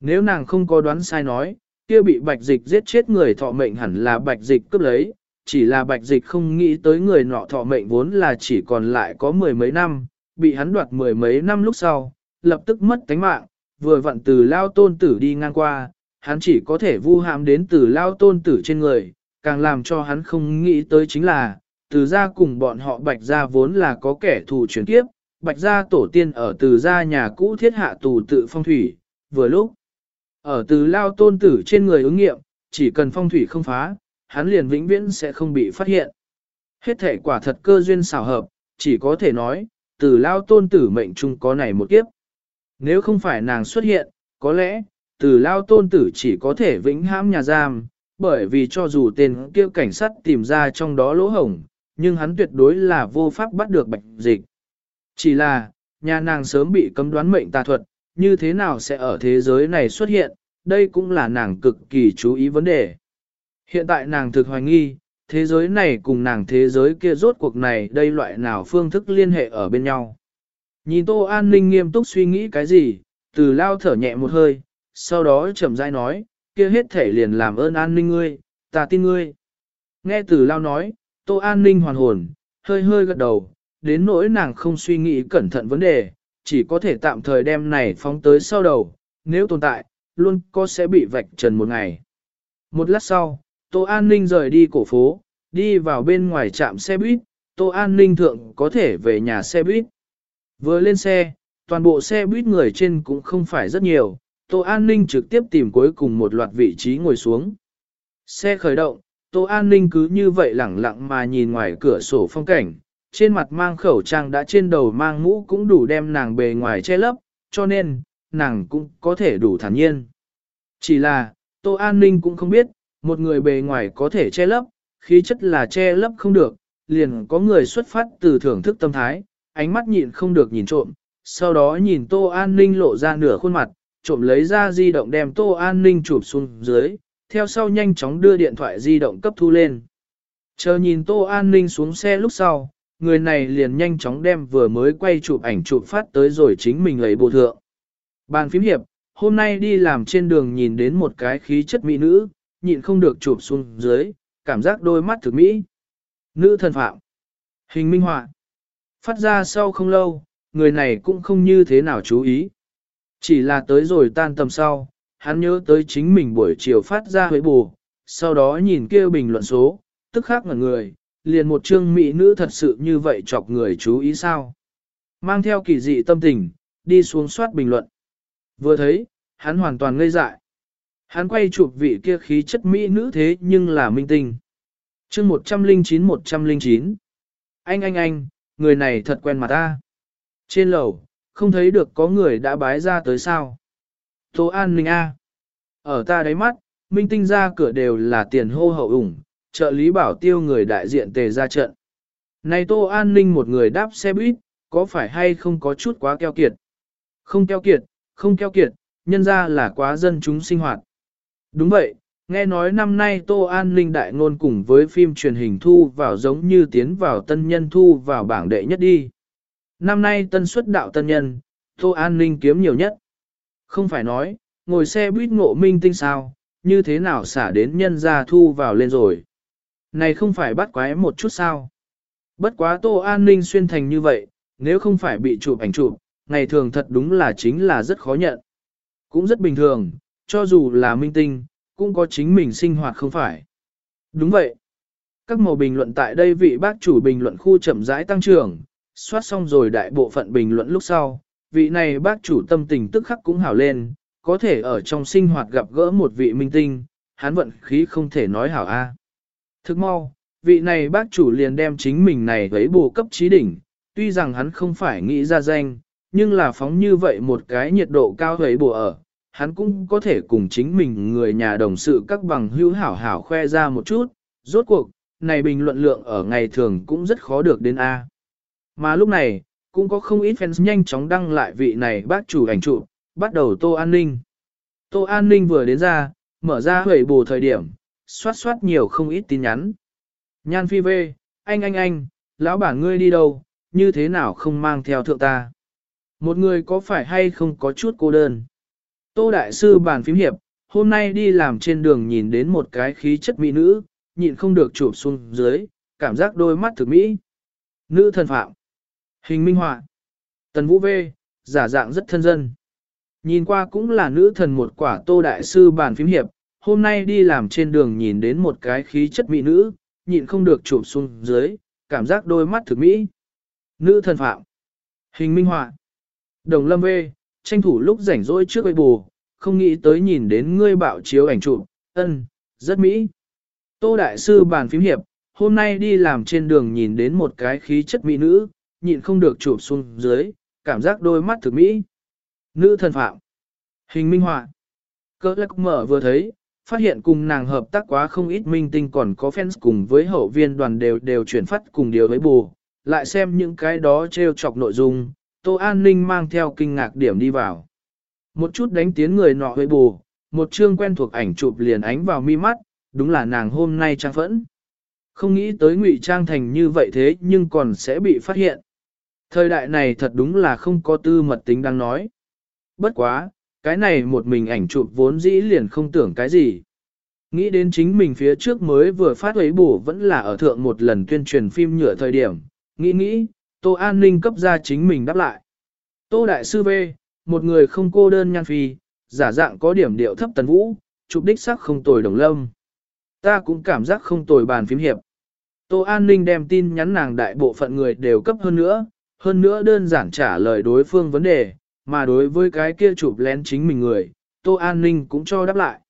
Speaker 1: Nếu nàng không có đoán sai nói, kia bị bạch dịch giết chết người thọ mệnh hẳn là bạch dịch cướp lấy, chỉ là bạch dịch không nghĩ tới người nọ thọ mệnh vốn là chỉ còn lại có mười mấy năm, bị hắn đoạt mười mấy năm lúc sau, lập tức mất tánh mạng, vừa vặn từ lao tôn tử đi ngang qua, hắn chỉ có thể vu hãm đến từ lao tôn tử trên người, càng làm cho hắn không nghĩ tới chính là, từ gia cùng bọn họ bạch gia vốn là có kẻ thù chuyển kiếp, bạch gia tổ tiên ở từ gia nhà cũ thiết hạ tù tự phong thủy, vừa lúc, ở từ lao tôn tử trên người ứng nghiệm, chỉ cần phong thủy không phá, hắn liền vĩnh viễn sẽ không bị phát hiện. Hết thể quả thật cơ duyên xảo hợp, chỉ có thể nói, từ lao tôn tử mệnh chung có này một kiếp. Nếu không phải nàng xuất hiện, có lẽ, từ lao tôn tử chỉ có thể vĩnh hãm nhà giam, bởi vì cho dù tên kia cảnh sát tìm ra trong đó lỗ hổng, nhưng hắn tuyệt đối là vô pháp bắt được bạch dịch. Chỉ là, nhà nàng sớm bị cấm đoán mệnh tà thuật, như thế nào sẽ ở thế giới này xuất hiện, đây cũng là nàng cực kỳ chú ý vấn đề. Hiện tại nàng thực hoài nghi, thế giới này cùng nàng thế giới kia rốt cuộc này đây loại nào phương thức liên hệ ở bên nhau. Nhìn Tô An Ninh nghiêm túc suy nghĩ cái gì, từ lao thở nhẹ một hơi, sau đó chậm rãi nói, kia hết thể liền làm ơn an ninh ngươi, ta tin ngươi. Nghe từ lao nói, Tô An Ninh hoàn hồn, hơi hơi gật đầu, đến nỗi nàng không suy nghĩ cẩn thận vấn đề, chỉ có thể tạm thời đem này phóng tới sau đầu, nếu tồn tại, luôn có sẽ bị vạch trần một ngày. Một lát sau, Tô An Ninh rời đi cổ phố, đi vào bên ngoài trạm xe buýt, Tô An Ninh thượng có thể về nhà xe buýt. Vừa lên xe, toàn bộ xe buýt người trên cũng không phải rất nhiều, Tô An Ninh trực tiếp tìm cuối cùng một loạt vị trí ngồi xuống. Xe khởi động, Tô An Ninh cứ như vậy lẳng lặng mà nhìn ngoài cửa sổ phong cảnh, trên mặt mang khẩu trang đã trên đầu mang mũ cũng đủ đem nàng bề ngoài che lấp, cho nên, nàng cũng có thể đủ thản nhiên. Chỉ là, Tô An Ninh cũng không biết, một người bề ngoài có thể che lấp, khí chất là che lấp không được, liền có người xuất phát từ thưởng thức tâm thái, ánh mắt nhịn không được nhìn trộm, sau đó nhìn Tô An Ninh lộ ra nửa khuôn mặt, trộm lấy ra di động đem Tô An Ninh chụp xuống dưới, theo sau nhanh chóng đưa điện thoại di động cấp thu lên. Chờ nhìn Tô An Ninh xuống xe lúc sau, người này liền nhanh chóng đem vừa mới quay chụp ảnh chụp phát tới rồi chính mình lấy bộ thượng. Bàn phím hiệp, hôm nay đi làm trên đường nhìn đến một cái khí chất mỹ nữ, nhịn không được chụp xuống dưới, cảm giác đôi mắt thực mỹ. Nữ thần phạm. Hình minh họa. Phát ra sau không lâu, người này cũng không như thế nào chú ý. Chỉ là tới rồi tan tầm sau, hắn nhớ tới chính mình buổi chiều phát ra huế bù, sau đó nhìn kia bình luận số, tức khắc ngẩn người, liền một chương mỹ nữ thật sự như vậy chọc người chú ý sao. Mang theo kỳ dị tâm tình, đi xuống soát bình luận. Vừa thấy, hắn hoàn toàn ngây dại. Hắn quay chụp vị kia khí chất mỹ nữ thế nhưng là minh tinh. chương 109-109. Anh anh anh, người này thật quen mặt ta. Trên lầu, không thấy được có người đã bái ra tới sao. Tô An Ninh A. Ở ta đáy mắt, minh tinh ra cửa đều là tiền hô hậu ủng, trợ lý bảo tiêu người đại diện tề ra trận. Này Tô An Ninh một người đáp xe buýt, có phải hay không có chút quá keo kiệt? Không keo kiệt, không keo kiệt, nhân ra là quá dân chúng sinh hoạt. Đúng vậy, nghe nói năm nay Tô An Ninh đại ngôn cùng với phim truyền hình thu vào giống như tiến vào tân nhân thu vào bảng đệ nhất đi. Năm nay tân xuất đạo tân nhân, Tô An Ninh kiếm nhiều nhất. Không phải nói, ngồi xe buýt ngộ minh tinh sao, như thế nào xả đến nhân ra thu vào lên rồi. Này không phải bắt quái một chút sao. Bất quá Tô An Ninh xuyên thành như vậy, nếu không phải bị chụp ảnh chụp, ngày thường thật đúng là chính là rất khó nhận. Cũng rất bình thường, cho dù là minh tinh, cũng có chính mình sinh hoạt không phải. Đúng vậy. Các màu bình luận tại đây vị bác chủ bình luận khu chậm rãi tăng trưởng, soát xong rồi đại bộ phận bình luận lúc sau, vị này bác chủ tâm tình tức khắc cũng hảo lên, có thể ở trong sinh hoạt gặp gỡ một vị minh tinh, hắn vận khí không thể nói hảo a. Thức mau, vị này bác chủ liền đem chính mình này với bù cấp trí đỉnh, tuy rằng hắn không phải nghĩ ra danh, nhưng là phóng như vậy một cái nhiệt độ cao với bù ở, hắn cũng có thể cùng chính mình người nhà đồng sự các bằng hữu hảo hảo khoe ra một chút, rốt cuộc, này bình luận lượng ở ngày thường cũng rất khó được đến A. Mà lúc này, cũng có không ít fans nhanh chóng đăng lại vị này bác chủ ảnh chụp, bắt đầu Tô An Ninh. Tô An Ninh vừa đến ra, mở ra hủy bù thời điểm, xoát xoát nhiều không ít tin nhắn. Nhan phi vê, anh anh anh, lão bản ngươi đi đâu, như thế nào không mang theo thượng ta. Một người có phải hay không có chút cô đơn. Tô Đại Sư bàn phím hiệp, hôm nay đi làm trên đường nhìn đến một cái khí chất mỹ nữ, nhịn không được chụp xuống dưới, cảm giác đôi mắt thực mỹ. Nữ thần phạm. Hình minh họa. Tần Vũ V, giả dạng rất thân dân. Nhìn qua cũng là nữ thần một quả Tô Đại Sư bàn phím hiệp, hôm nay đi làm trên đường nhìn đến một cái khí chất mỹ nữ, nhịn không được chụp xuống dưới, cảm giác đôi mắt thực mỹ. Nữ thần phạm. Hình minh họa. Đồng lâm V, tranh thủ lúc rảnh rỗi trước quay bù, không nghĩ tới nhìn đến ngươi bạo chiếu ảnh chụp, ân, rất mỹ. Tô Đại Sư bàn phím hiệp, hôm nay đi làm trên đường nhìn đến một cái khí chất mỹ nữ, nhịn không được chụp xuống dưới, cảm giác đôi mắt thực mỹ. Nữ thần phạm. Hình minh họa. Cơ lắc mở vừa thấy, phát hiện cùng nàng hợp tác quá không ít minh tinh còn có fans cùng với hậu viên đoàn đều đều chuyển phát cùng điều với bù, lại xem những cái đó treo chọc nội dung, Tô An Ninh mang theo kinh ngạc điểm đi vào. Một chút đánh tiến người nọ với bù, một chương quen thuộc ảnh chụp liền ánh vào mi mắt, đúng là nàng hôm nay trang phẫn. Không nghĩ tới ngụy trang thành như vậy thế nhưng còn sẽ bị phát hiện. Thời đại này thật đúng là không có tư mật tính đang nói. Bất quá, cái này một mình ảnh chụp vốn dĩ liền không tưởng cái gì. Nghĩ đến chính mình phía trước mới vừa phát ấy bổ vẫn là ở thượng một lần tuyên truyền phim nhựa thời điểm. Nghĩ nghĩ, Tô An Ninh cấp ra chính mình đáp lại. Tô Đại Sư V, một người không cô đơn nhan phi, giả dạng có điểm điệu thấp tần vũ, chụp đích sắc không tồi đồng lâm. Ta cũng cảm giác không tồi bàn phím hiệp. Tô An Ninh đem tin nhắn nàng đại bộ phận người đều cấp hơn nữa, hơn nữa đơn giản trả lời đối phương vấn đề, mà đối với cái kia chụp lén chính mình người, Tô An Ninh cũng cho đáp lại.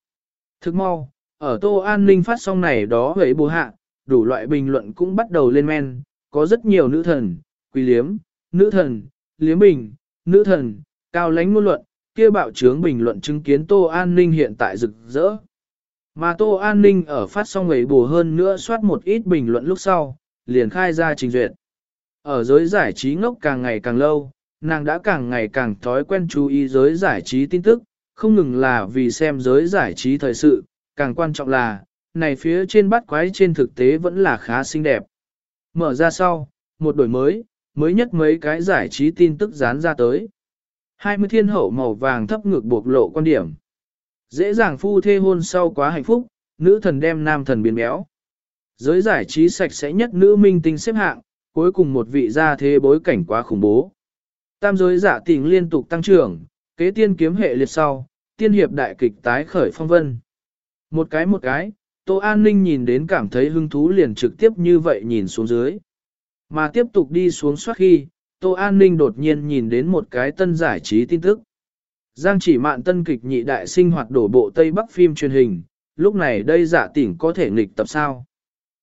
Speaker 1: Thức mau, ở Tô An Ninh phát xong này đó hấy bù hạ, đủ loại bình luận cũng bắt đầu lên men, có rất nhiều nữ thần, quỳ liếm, nữ thần, liếm bình, nữ thần, cao lãnh ngôn luận, kia bạo trướng bình luận chứng kiến Tô An Ninh hiện tại rực rỡ. Mà Tô An Ninh ở phát xong ấy bù hơn nữa soát một ít bình luận lúc sau, liền khai ra trình duyệt. Ở giới giải trí ngốc càng ngày càng lâu, nàng đã càng ngày càng thói quen chú ý giới giải trí tin tức, không ngừng là vì xem giới giải trí thời sự, càng quan trọng là, này phía trên bắt quái trên thực tế vẫn là khá xinh đẹp. Mở ra sau, một đổi mới, mới nhất mấy cái giải trí tin tức dán ra tới. 20 thiên hậu màu vàng thấp ngược bộc lộ quan điểm. Dễ dàng phu thê hôn sau quá hạnh phúc, nữ thần đem nam thần biến béo. Giới giải trí sạch sẽ nhất nữ minh tinh xếp hạng, cuối cùng một vị gia thế bối cảnh quá khủng bố. Tam giới giả tình liên tục tăng trưởng, kế tiên kiếm hệ liệt sau, tiên hiệp đại kịch tái khởi phong vân. Một cái một cái, Tô An Ninh nhìn đến cảm thấy hứng thú liền trực tiếp như vậy nhìn xuống dưới. Mà tiếp tục đi xuống soát khi, Tô An Ninh đột nhiên nhìn đến một cái tân giải trí tin tức. Giang chỉ mạn tân kịch nhị đại sinh hoạt đổ bộ Tây Bắc phim truyền hình, lúc này đây giả tỉnh có thể nghịch tập sao.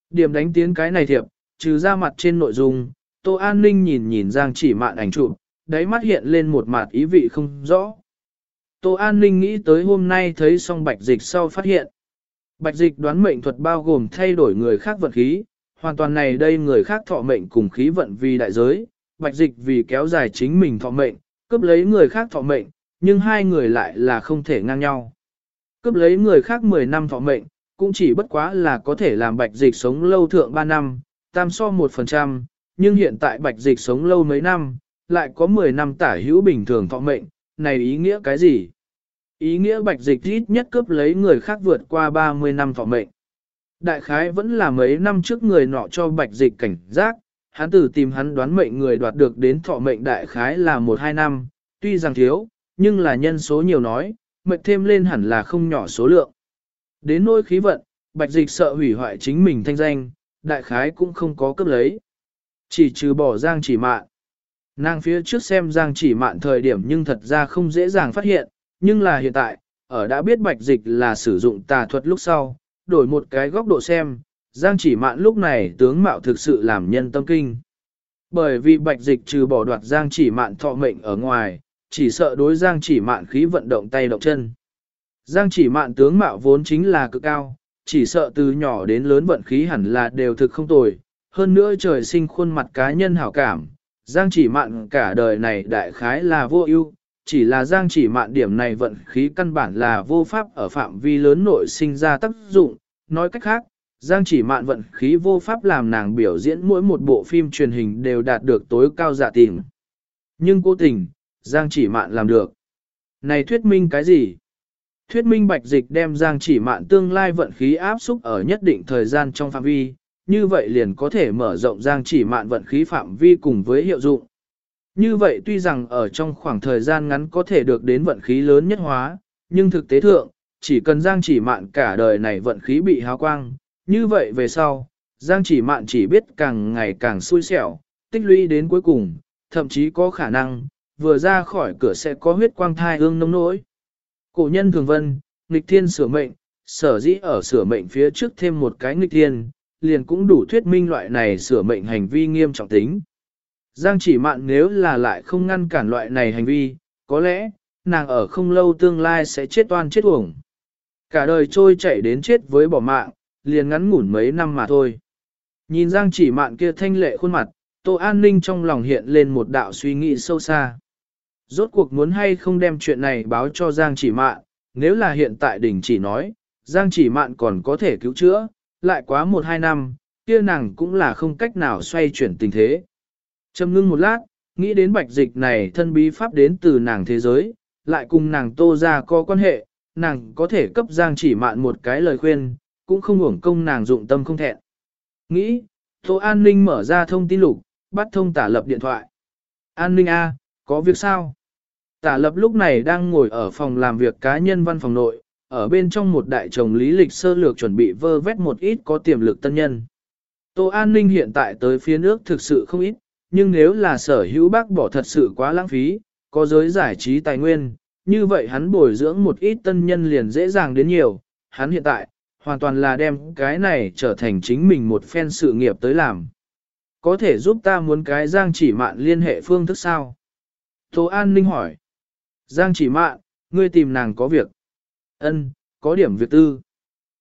Speaker 1: Điểm đánh tiến cái này thiệp, trừ ra mặt trên nội dung, Tô An Ninh nhìn nhìn Giang chỉ mạn ảnh chụp, đáy mắt hiện lên một mặt ý vị không rõ. Tô An Ninh nghĩ tới hôm nay thấy xong bạch dịch sau phát hiện. Bạch dịch đoán mệnh thuật bao gồm thay đổi người khác vận khí, hoàn toàn này đây người khác thọ mệnh cùng khí vận vì đại giới, bạch dịch vì kéo dài chính mình thọ mệnh, cướp lấy người khác thọ mệnh, nhưng hai người lại là không thể ngang nhau. Cướp lấy người khác 10 năm thọ mệnh, cũng chỉ bất quá là có thể làm bạch dịch sống lâu thượng 3 năm, tam so 1%, nhưng hiện tại bạch dịch sống lâu mấy năm, lại có 10 năm tả hữu bình thường thọ mệnh, này ý nghĩa cái gì? Ý nghĩa bạch dịch ít nhất cướp lấy người khác vượt qua 30 năm thọ mệnh. Đại khái vẫn là mấy năm trước người nọ cho bạch dịch cảnh giác, hắn tử tìm hắn đoán mệnh người đoạt được đến thọ mệnh đại khái là 1-2 năm, tuy rằng thiếu, nhưng là nhân số nhiều nói, mệnh thêm lên hẳn là không nhỏ số lượng. Đến nỗi khí vận, bạch dịch sợ hủy hoại chính mình thanh danh, đại khái cũng không có cấp lấy. Chỉ trừ bỏ giang chỉ mạn. Nàng phía trước xem giang chỉ mạn thời điểm nhưng thật ra không dễ dàng phát hiện, nhưng là hiện tại, ở đã biết bạch dịch là sử dụng tà thuật lúc sau, đổi một cái góc độ xem, giang chỉ mạn lúc này tướng mạo thực sự làm nhân tâm kinh. Bởi vì bạch dịch trừ bỏ đoạt giang chỉ mạn thọ mệnh ở ngoài, chỉ sợ đối giang chỉ mạn khí vận động tay động chân. Giang chỉ mạn tướng mạo vốn chính là cực cao, chỉ sợ từ nhỏ đến lớn vận khí hẳn là đều thực không tồi, hơn nữa trời sinh khuôn mặt cá nhân hảo cảm. Giang chỉ mạn cả đời này đại khái là vô ưu, chỉ là giang chỉ mạn điểm này vận khí căn bản là vô pháp ở phạm vi lớn nội sinh ra tác dụng. Nói cách khác, giang chỉ mạn vận khí vô pháp làm nàng biểu diễn mỗi một bộ phim truyền hình đều đạt được tối cao dạ giả tình. Nhưng cố tình, giang chỉ mạn làm được. Này thuyết minh cái gì? Thuyết minh bạch dịch đem giang chỉ mạn tương lai vận khí áp xúc ở nhất định thời gian trong phạm vi, như vậy liền có thể mở rộng giang chỉ mạn vận khí phạm vi cùng với hiệu dụng. Như vậy tuy rằng ở trong khoảng thời gian ngắn có thể được đến vận khí lớn nhất hóa, nhưng thực tế thượng, chỉ cần giang chỉ mạn cả đời này vận khí bị hao quang, như vậy về sau, giang chỉ mạn chỉ biết càng ngày càng xui xẻo, tích lũy đến cuối cùng, thậm chí có khả năng, vừa ra khỏi cửa sẽ có huyết quang thai ương nông nỗi. Cổ nhân thường vân, nghịch thiên sửa mệnh, sở dĩ ở sửa mệnh phía trước thêm một cái nghịch thiên, liền cũng đủ thuyết minh loại này sửa mệnh hành vi nghiêm trọng tính. Giang chỉ mạn nếu là lại không ngăn cản loại này hành vi, có lẽ, nàng ở không lâu tương lai sẽ chết oan chết uổng. Cả đời trôi chảy đến chết với bỏ mạng, liền ngắn ngủn mấy năm mà thôi. Nhìn Giang chỉ mạn kia thanh lệ khuôn mặt, Tô An Ninh trong lòng hiện lên một đạo suy nghĩ sâu xa. Rốt cuộc muốn hay không đem chuyện này báo cho Giang chỉ mạn, nếu là hiện tại đỉnh chỉ nói, Giang chỉ mạn còn có thể cứu chữa, lại quá một hai năm, kia nàng cũng là không cách nào xoay chuyển tình thế. Trầm ngưng một lát, nghĩ đến bạch dịch này thân bí pháp đến từ nàng thế giới, lại cùng nàng tô ra có quan hệ, nàng có thể cấp Giang chỉ mạn một cái lời khuyên, cũng không uổng công nàng dụng tâm không thẹn. Nghĩ, Tô An ninh mở ra thông tin lục, bắt thông tả lập điện thoại. An ninh A, có việc sao? Tả lập lúc này đang ngồi ở phòng làm việc cá nhân văn phòng nội, ở bên trong một đại chồng lý lịch sơ lược chuẩn bị vơ vét một ít có tiềm lực tân nhân. Tô An ninh hiện tại tới phía nước thực sự không ít, nhưng nếu là sở hữu bác bỏ thật sự quá lãng phí, có giới giải trí tài nguyên, như vậy hắn bồi dưỡng một ít tân nhân liền dễ dàng đến nhiều, hắn hiện tại, hoàn toàn là đem cái này trở thành chính mình một phen sự nghiệp tới làm. Có thể giúp ta muốn cái Giang chỉ mạn liên hệ phương thức sao? Tô An Ninh hỏi. Giang chỉ mạn, ngươi tìm nàng có việc. Ân, có điểm việc tư.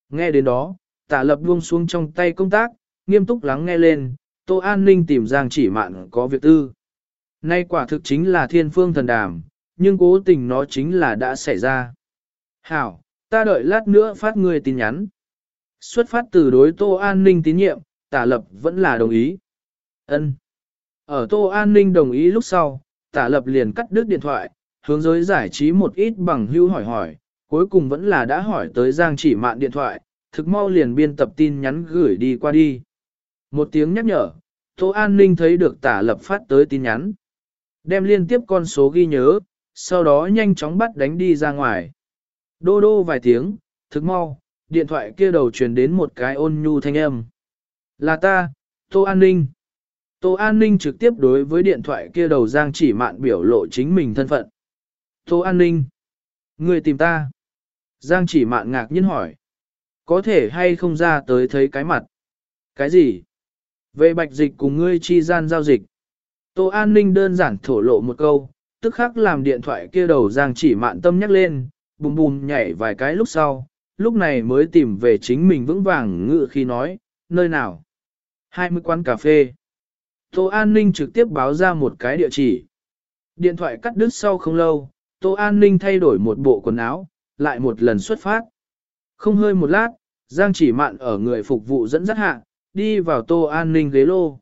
Speaker 1: Nghe đến đó, tả lập buông xuống trong tay công tác, nghiêm túc lắng nghe lên, Tô An Ninh tìm Giang chỉ mạn có việc tư. Nay quả thực chính là thiên phương thần đàm, nhưng cố tình nó chính là đã xảy ra. Hảo, ta đợi lát nữa phát ngươi tin nhắn. Xuất phát từ đối Tô An Ninh tín nhiệm, tả lập vẫn là đồng ý. ân Ở Tô An Ninh đồng ý lúc sau, tả lập liền cắt đứt điện thoại, hướng giới giải trí một ít bằng hưu hỏi hỏi, cuối cùng vẫn là đã hỏi tới Giang chỉ mạn điện thoại, thực mau liền biên tập tin nhắn gửi đi qua đi. Một tiếng nhắc nhở, Tô An Ninh thấy được tả lập phát tới tin nhắn. Đem liên tiếp con số ghi nhớ, sau đó nhanh chóng bắt đánh đi ra ngoài. Đô đô vài tiếng, thực mau, điện thoại kia đầu truyền đến một cái ôn nhu thanh âm. Là ta, Tô An Ninh. Tô An Ninh trực tiếp đối với điện thoại kia đầu Giang chỉ mạn biểu lộ chính mình thân phận. Tô An Ninh. Người tìm ta. Giang chỉ mạn ngạc nhiên hỏi. Có thể hay không ra tới thấy cái mặt? Cái gì? Về bạch dịch cùng ngươi chi gian giao dịch. Tô An Ninh đơn giản thổ lộ một câu, tức khắc làm điện thoại kia đầu Giang chỉ mạn tâm nhắc lên, bùm bùm nhảy vài cái lúc sau, lúc này mới tìm về chính mình vững vàng ngự khi nói, nơi nào? 20 quán cà phê. Tô An Ninh trực tiếp báo ra một cái địa chỉ. Điện thoại cắt đứt sau không lâu, Tô An Ninh thay đổi một bộ quần áo, lại một lần xuất phát. Không hơi một lát, Giang chỉ mạn ở người phục vụ dẫn dắt hạ, đi vào Tô An Ninh ghế lô.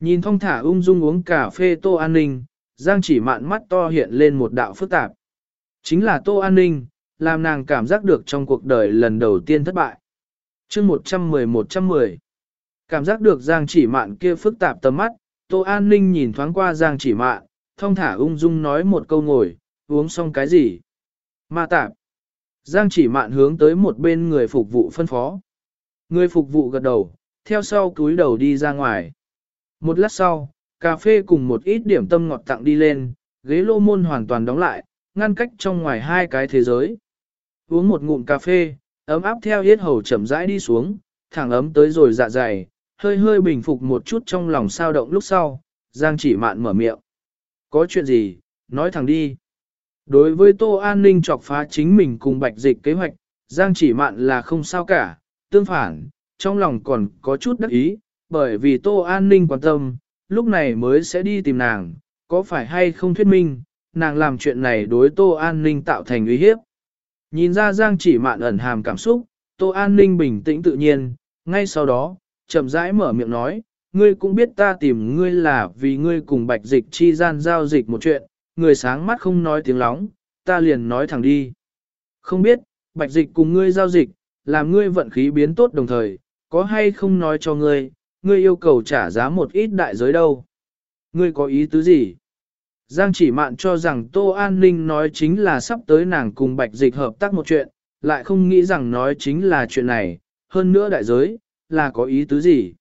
Speaker 1: Nhìn thong thả ung dung uống cà phê Tô An Ninh, Giang chỉ mạn mắt to hiện lên một đạo phức tạp. Chính là Tô An Ninh, làm nàng cảm giác được trong cuộc đời lần đầu tiên thất bại. chương 110-110 Cảm giác được Giang chỉ mạn kia phức tạp tầm mắt, Tô An Ninh nhìn thoáng qua Giang chỉ mạn, thong thả ung dung nói một câu ngồi, uống xong cái gì? Ma tạp. Giang chỉ mạn hướng tới một bên người phục vụ phân phó. Người phục vụ gật đầu, theo sau túi đầu đi ra ngoài. Một lát sau, cà phê cùng một ít điểm tâm ngọt tặng đi lên, ghế lô môn hoàn toàn đóng lại, ngăn cách trong ngoài hai cái thế giới. Uống một ngụm cà phê, ấm áp theo yết hầu chậm rãi đi xuống, thẳng ấm tới rồi dạ dày, hơi hơi bình phục một chút trong lòng sao động lúc sau, Giang chỉ mạn mở miệng. Có chuyện gì, nói thẳng đi. Đối với Tô An Ninh chọc phá chính mình cùng bạch dịch kế hoạch, Giang chỉ mạn là không sao cả, tương phản, trong lòng còn có chút đắc ý, bởi vì Tô An Ninh quan tâm, lúc này mới sẽ đi tìm nàng, có phải hay không thuyết minh, nàng làm chuyện này đối Tô An Ninh tạo thành uy hiếp. Nhìn ra Giang chỉ mạn ẩn hàm cảm xúc, Tô An Ninh bình tĩnh tự nhiên, ngay sau đó, chậm rãi mở miệng nói, ngươi cũng biết ta tìm ngươi là vì ngươi cùng bạch dịch chi gian giao dịch một chuyện, người sáng mắt không nói tiếng lóng, ta liền nói thẳng đi. Không biết, bạch dịch cùng ngươi giao dịch, làm ngươi vận khí biến tốt đồng thời, có hay không nói cho ngươi, ngươi yêu cầu trả giá một ít đại giới đâu. Ngươi có ý tứ gì? Giang chỉ mạn cho rằng Tô An Ninh nói chính là sắp tới nàng cùng bạch dịch hợp tác một chuyện, lại không nghĩ rằng nói chính là chuyện này, hơn nữa đại giới, là có ý tứ gì.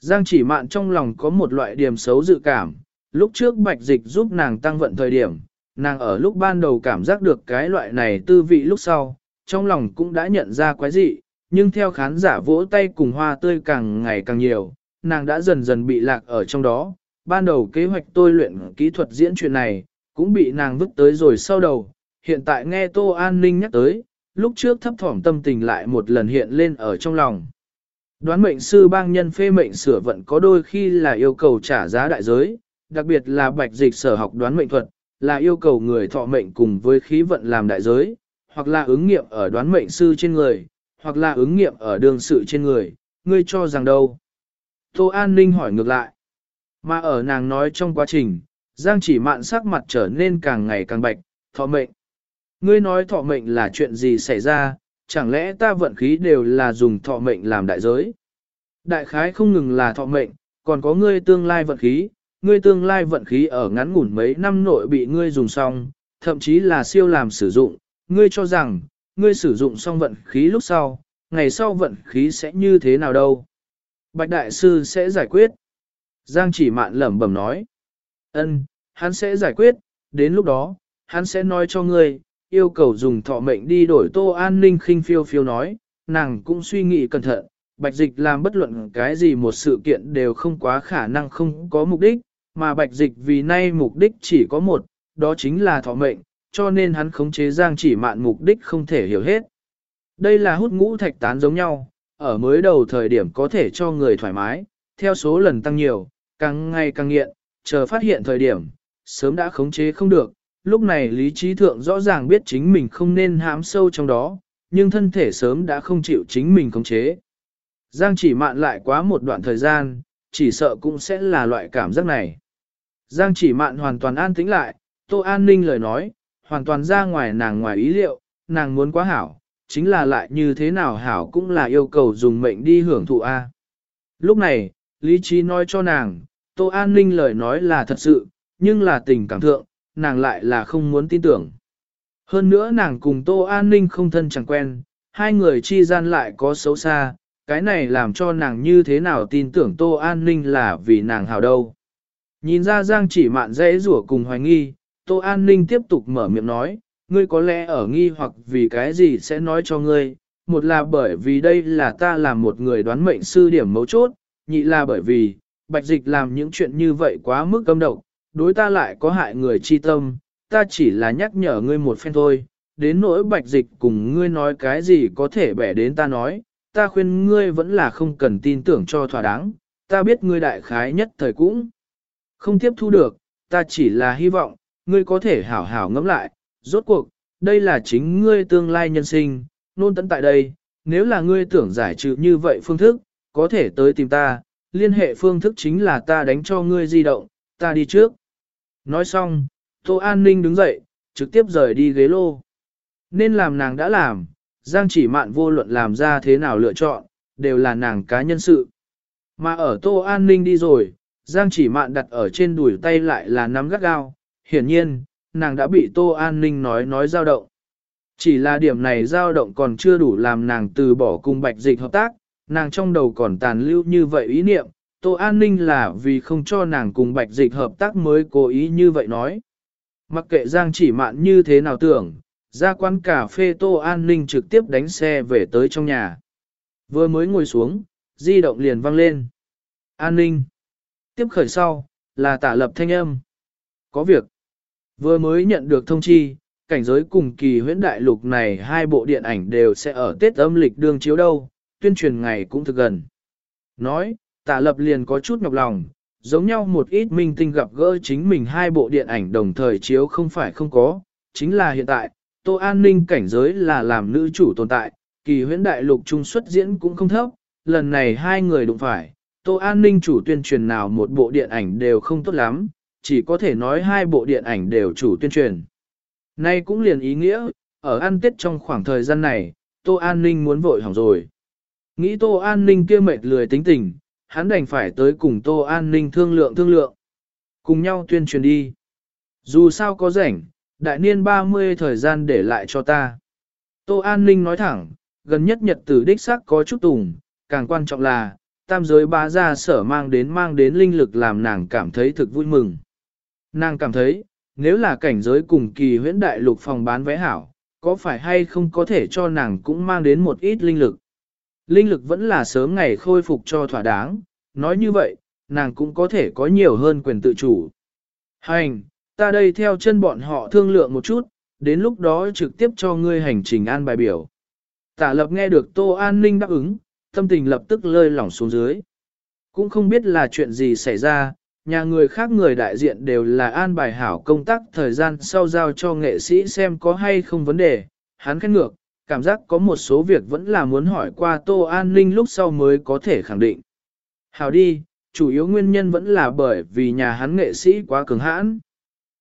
Speaker 1: Giang chỉ mạn trong lòng có một loại điểm xấu dự cảm, lúc trước bạch dịch giúp nàng tăng vận thời điểm, nàng ở lúc ban đầu cảm giác được cái loại này tư vị lúc sau, trong lòng cũng đã nhận ra quái dị, nhưng theo khán giả vỗ tay cùng hoa tươi càng ngày càng nhiều, nàng đã dần dần bị lạc ở trong đó. Ban đầu kế hoạch tôi luyện kỹ thuật diễn chuyện này, cũng bị nàng vứt tới rồi sau đầu. Hiện tại nghe Tô An Ninh nhắc tới, lúc trước thấp thỏm tâm tình lại một lần hiện lên ở trong lòng. Đoán mệnh sư bang nhân phê mệnh sửa vận có đôi khi là yêu cầu trả giá đại giới, đặc biệt là bạch dịch sở học đoán mệnh thuật, là yêu cầu người thọ mệnh cùng với khí vận làm đại giới, hoặc là ứng nghiệm ở đoán mệnh sư trên người, hoặc là ứng nghiệm ở đường sự trên người, ngươi cho rằng đâu? Tô An Ninh hỏi ngược lại. Mà ở nàng nói trong quá trình, Giang chỉ mạn sắc mặt trở nên càng ngày càng bạch, thọ mệnh. Ngươi nói thọ mệnh là chuyện gì xảy ra, chẳng lẽ ta vận khí đều là dùng thọ mệnh làm đại giới? Đại khái không ngừng là thọ mệnh, còn có ngươi tương lai vận khí, ngươi tương lai vận khí ở ngắn ngủn mấy năm nội bị ngươi dùng xong, thậm chí là siêu làm sử dụng, ngươi cho rằng, ngươi sử dụng xong vận khí lúc sau, ngày sau vận khí sẽ như thế nào đâu? Bạch Đại Sư sẽ giải quyết. Giang chỉ mạn lẩm bẩm nói. ân, hắn sẽ giải quyết, đến lúc đó, hắn sẽ nói cho ngươi, yêu cầu dùng thọ mệnh đi đổi tô an ninh khinh phiêu phiêu nói, nàng cũng suy nghĩ cẩn thận, bạch dịch làm bất luận cái gì một sự kiện đều không quá khả năng không có mục đích, mà bạch dịch vì nay mục đích chỉ có một, đó chính là thọ mệnh, cho nên hắn khống chế giang chỉ mạn mục đích không thể hiểu hết. Đây là hút ngũ thạch tán giống nhau, ở mới đầu thời điểm có thể cho người thoải mái, theo số lần tăng nhiều, càng ngày càng nghiện, chờ phát hiện thời điểm, sớm đã khống chế không được, lúc này lý trí thượng rõ ràng biết chính mình không nên hãm sâu trong đó, nhưng thân thể sớm đã không chịu chính mình khống chế. Giang chỉ mạn lại quá một đoạn thời gian, chỉ sợ cũng sẽ là loại cảm giác này. Giang chỉ mạn hoàn toàn an tĩnh lại, Tô An Ninh lời nói, hoàn toàn ra ngoài nàng ngoài ý liệu, nàng muốn quá hảo, chính là lại như thế nào hảo cũng là yêu cầu dùng mệnh đi hưởng thụ A. Lúc này, lý trí nói cho nàng, Tô An Ninh lời nói là thật sự, nhưng là tình cảm thượng, nàng lại là không muốn tin tưởng. Hơn nữa nàng cùng Tô An Ninh không thân chẳng quen, hai người chi gian lại có xấu xa, cái này làm cho nàng như thế nào tin tưởng Tô An Ninh là vì nàng hảo đâu. Nhìn ra Giang chỉ mạn dễ rủa cùng hoài nghi, Tô An Ninh tiếp tục mở miệng nói, ngươi có lẽ ở nghi hoặc vì cái gì sẽ nói cho ngươi, một là bởi vì đây là ta làm một người đoán mệnh sư điểm mấu chốt, nhị là bởi vì, bạch dịch làm những chuyện như vậy quá mức cấm độc, đối ta lại có hại người chi tâm, ta chỉ là nhắc nhở ngươi một phen thôi, đến nỗi bạch dịch cùng ngươi nói cái gì có thể bẻ đến ta nói, ta khuyên ngươi vẫn là không cần tin tưởng cho thỏa đáng, ta biết ngươi đại khái nhất thời cũng không tiếp thu được, ta chỉ là hy vọng, ngươi có thể hảo hảo ngẫm lại, rốt cuộc, đây là chính ngươi tương lai nhân sinh, nôn tận tại đây, nếu là ngươi tưởng giải trừ như vậy phương thức, có thể tới tìm ta, liên hệ phương thức chính là ta đánh cho ngươi di động, ta đi trước. Nói xong, Tô An Ninh đứng dậy, trực tiếp rời đi ghế lô. Nên làm nàng đã làm, Giang chỉ mạn vô luận làm ra thế nào lựa chọn, đều là nàng cá nhân sự. Mà ở Tô An Ninh đi rồi, Giang chỉ mạn đặt ở trên đùi tay lại là nắm gắt gao, hiển nhiên, nàng đã bị Tô An Ninh nói nói dao động. Chỉ là điểm này dao động còn chưa đủ làm nàng từ bỏ cùng bạch dịch hợp tác, nàng trong đầu còn tàn lưu như vậy ý niệm, Tô An Ninh là vì không cho nàng cùng bạch dịch hợp tác mới cố ý như vậy nói. Mặc kệ Giang chỉ mạn như thế nào tưởng, ra quán cà phê Tô An Ninh trực tiếp đánh xe về tới trong nhà. Vừa mới ngồi xuống, di động liền vang lên. An Ninh. Tiếp khởi sau, là tả lập thanh âm. Có việc. Vừa mới nhận được thông chi, cảnh giới cùng kỳ huyễn đại lục này hai bộ điện ảnh đều sẽ ở Tết âm lịch đương chiếu đâu, tuyên truyền ngày cũng thực gần. Nói, tả lập liền có chút nhọc lòng, giống nhau một ít minh tinh gặp gỡ chính mình hai bộ điện ảnh đồng thời chiếu không phải không có, chính là hiện tại, Tô An ninh cảnh giới là làm nữ chủ tồn tại, kỳ huyễn đại lục trung xuất diễn cũng không thấp, lần này hai người đụng phải, Tô An ninh chủ tuyên truyền nào một bộ điện ảnh đều không tốt lắm, chỉ có thể nói hai bộ điện ảnh đều chủ tuyên truyền. Nay cũng liền ý nghĩa, ở ăn tết trong khoảng thời gian này, Tô An ninh muốn vội hỏng rồi. Nghĩ Tô An ninh kia mệt lười tính tình, hắn đành phải tới cùng Tô An ninh thương lượng thương lượng. Cùng nhau tuyên truyền đi. Dù sao có rảnh, đại niên 30 thời gian để lại cho ta. Tô An ninh nói thẳng, gần nhất nhật tử đích xác có chút tùng, càng quan trọng là, tam giới bá gia sở mang đến mang đến linh lực làm nàng cảm thấy thực vui mừng. Nàng cảm thấy, nếu là cảnh giới cùng kỳ huyễn đại lục phòng bán vé hảo, có phải hay không có thể cho nàng cũng mang đến một ít linh lực. Linh lực vẫn là sớm ngày khôi phục cho thỏa đáng, nói như vậy, nàng cũng có thể có nhiều hơn quyền tự chủ. Hành, ta đây theo chân bọn họ thương lượng một chút, đến lúc đó trực tiếp cho ngươi hành trình an bài biểu. Tả lập nghe được Tô An Ninh đáp ứng, tâm tình lập tức lơi lỏng xuống dưới. Cũng không biết là chuyện gì xảy ra, nhà người khác người đại diện đều là an bài hảo công tác thời gian sau giao cho nghệ sĩ xem có hay không vấn đề, hắn khét ngược, cảm giác có một số việc vẫn là muốn hỏi qua Tô An Ninh lúc sau mới có thể khẳng định. Hảo đi, chủ yếu nguyên nhân vẫn là bởi vì nhà hắn nghệ sĩ quá cứng hãn.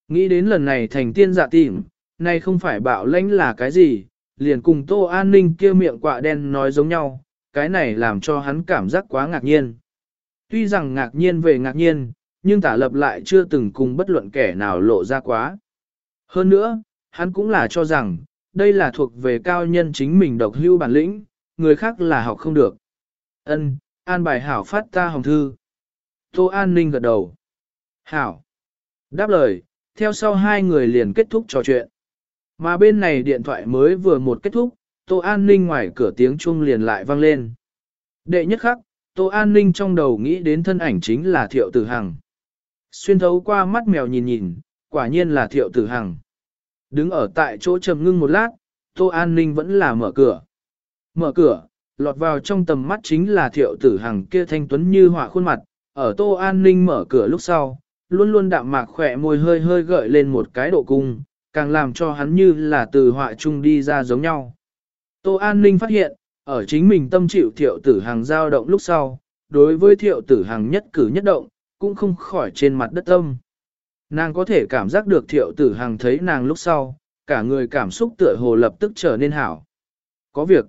Speaker 1: Nghĩ đến lần này thành tiên dạ tìm, nay không phải bạo lãnh là cái gì, liền cùng Tô An Ninh kia miệng quạ đen nói giống nhau, cái này làm cho hắn cảm giác quá ngạc nhiên. Tuy rằng ngạc nhiên về ngạc nhiên, nhưng tả lập lại chưa từng cùng bất luận kẻ nào lộ ra quá. Hơn nữa, hắn cũng là cho rằng, đây là thuộc về cao nhân chính mình độc hưu bản lĩnh, người khác là học không được. Ân, an bài hảo phát ta hồng thư. Tô An Ninh gật đầu. Hảo. Đáp lời, theo sau hai người liền kết thúc trò chuyện. Mà bên này điện thoại mới vừa một kết thúc, Tô An Ninh ngoài cửa tiếng chuông liền lại vang lên. Đệ nhất khắc, Tô An Ninh trong đầu nghĩ đến thân ảnh chính là Thiệu Tử Hằng. Xuyên thấu qua mắt mèo nhìn nhìn, quả nhiên là Thiệu Tử Hằng. Đứng ở tại chỗ trầm ngưng một lát, Tô An Ninh vẫn là mở cửa. Mở cửa, lọt vào trong tầm mắt chính là Thiệu Tử Hằng kia thanh tuấn như họa khuôn mặt. Ở Tô An Ninh mở cửa lúc sau, luôn luôn đạm mạc khỏe môi hơi hơi gợi lên một cái độ cung, càng làm cho hắn như là từ họa chung đi ra giống nhau. Tô An Ninh phát hiện, ở chính mình tâm chịu thiệu tử hàng dao động lúc sau, đối với thiệu tử hàng nhất cử nhất động, cũng không khỏi trên mặt đất tâm. Nàng có thể cảm giác được thiệu tử hàng thấy nàng lúc sau, cả người cảm xúc tựa hồ lập tức trở nên hảo. Có việc.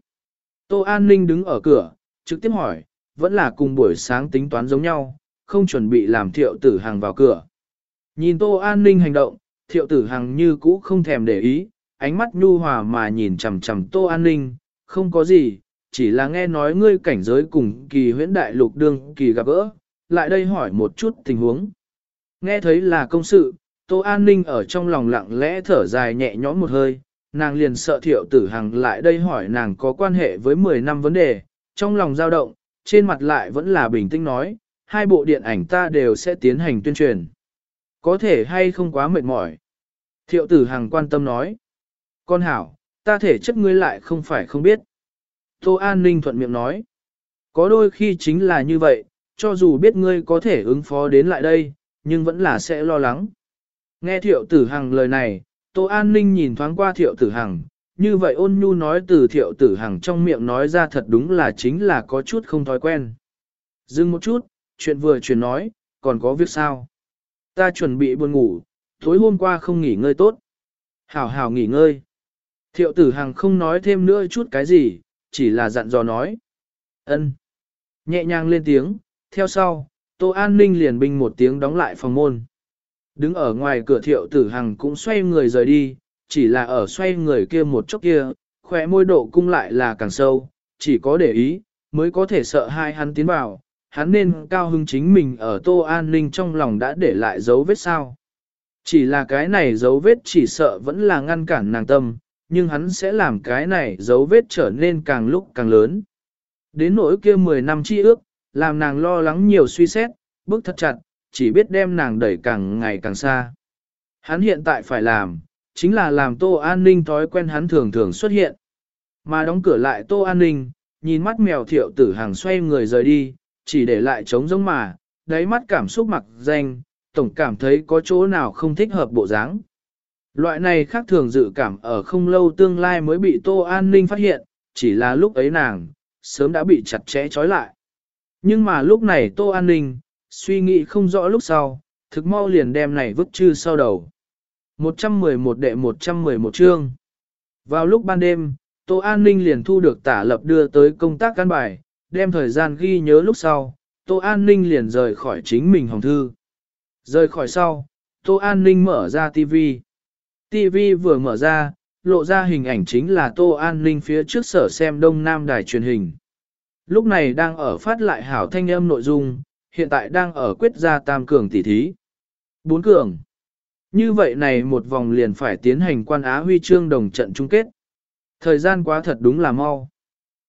Speaker 1: Tô An Ninh đứng ở cửa, trực tiếp hỏi, vẫn là cùng buổi sáng tính toán giống nhau, không chuẩn bị làm thiệu tử hàng vào cửa. Nhìn Tô An Ninh hành động, thiệu tử hàng như cũ không thèm để ý, ánh mắt nhu hòa mà nhìn chằm chằm Tô An Ninh, không có gì, chỉ là nghe nói ngươi cảnh giới cùng kỳ huyễn đại lục đương kỳ gặp gỡ, lại đây hỏi một chút tình huống. Nghe thấy là công sự, Tô An Ninh ở trong lòng lặng lẽ thở dài nhẹ nhõm một hơi, nàng liền sợ thiệu tử hằng lại đây hỏi nàng có quan hệ với 10 năm vấn đề, trong lòng dao động, trên mặt lại vẫn là bình tĩnh nói, hai bộ điện ảnh ta đều sẽ tiến hành tuyên truyền. Có thể hay không quá mệt mỏi. Thiệu tử hằng quan tâm nói, con hảo, ta thể chất ngươi lại không phải không biết. Tô An Ninh thuận miệng nói. Có đôi khi chính là như vậy, cho dù biết ngươi có thể ứng phó đến lại đây, nhưng vẫn là sẽ lo lắng. Nghe thiệu tử hằng lời này, Tô An Ninh nhìn thoáng qua thiệu tử hằng, như vậy ôn nhu nói từ thiệu tử hằng trong miệng nói ra thật đúng là chính là có chút không thói quen. Dừng một chút, chuyện vừa chuyện nói, còn có việc sao? Ta chuẩn bị buồn ngủ, tối hôm qua không nghỉ ngơi tốt. Hảo hảo nghỉ ngơi. Thiệu tử hằng không nói thêm nữa chút cái gì, chỉ là dặn dò nói. ân Nhẹ nhàng lên tiếng, theo sau, Tô An Ninh liền binh một tiếng đóng lại phòng môn. Đứng ở ngoài cửa thiệu tử hằng cũng xoay người rời đi, chỉ là ở xoay người kia một chốc kia, khỏe môi độ cung lại là càng sâu, chỉ có để ý, mới có thể sợ hai hắn tiến vào, hắn nên cao hưng chính mình ở Tô An Ninh trong lòng đã để lại dấu vết sao. Chỉ là cái này dấu vết chỉ sợ vẫn là ngăn cản nàng tâm, nhưng hắn sẽ làm cái này dấu vết trở nên càng lúc càng lớn. Đến nỗi kia 10 năm chi ước, làm nàng lo lắng nhiều suy xét, bước thật chặt, chỉ biết đem nàng đẩy càng ngày càng xa. Hắn hiện tại phải làm, chính là làm tô an ninh thói quen hắn thường thường xuất hiện. Mà đóng cửa lại tô an ninh, nhìn mắt mèo thiệu tử hàng xoay người rời đi, chỉ để lại trống giống mà, đáy mắt cảm xúc mặc danh, tổng cảm thấy có chỗ nào không thích hợp bộ dáng. Loại này khác thường dự cảm ở không lâu tương lai mới bị Tô An Ninh phát hiện, chỉ là lúc ấy nàng, sớm đã bị chặt chẽ trói lại. Nhưng mà lúc này Tô An Ninh, suy nghĩ không rõ lúc sau, thực mau liền đem này vứt chư sau đầu. 111 đệ 111 chương. Vào lúc ban đêm, Tô An Ninh liền thu được tả lập đưa tới công tác căn bài, đem thời gian ghi nhớ lúc sau, Tô An Ninh liền rời khỏi chính mình hồng thư. Rời khỏi sau, Tô An Ninh mở ra TV. TV vừa mở ra, lộ ra hình ảnh chính là Tô An Ninh phía trước sở xem Đông Nam đài truyền hình. Lúc này đang ở phát lại hảo thanh âm nội dung, hiện tại đang ở quyết ra tam cường tỷ thí. Bốn cường. Như vậy này một vòng liền phải tiến hành quan á huy chương đồng trận chung kết. Thời gian quá thật đúng là mau.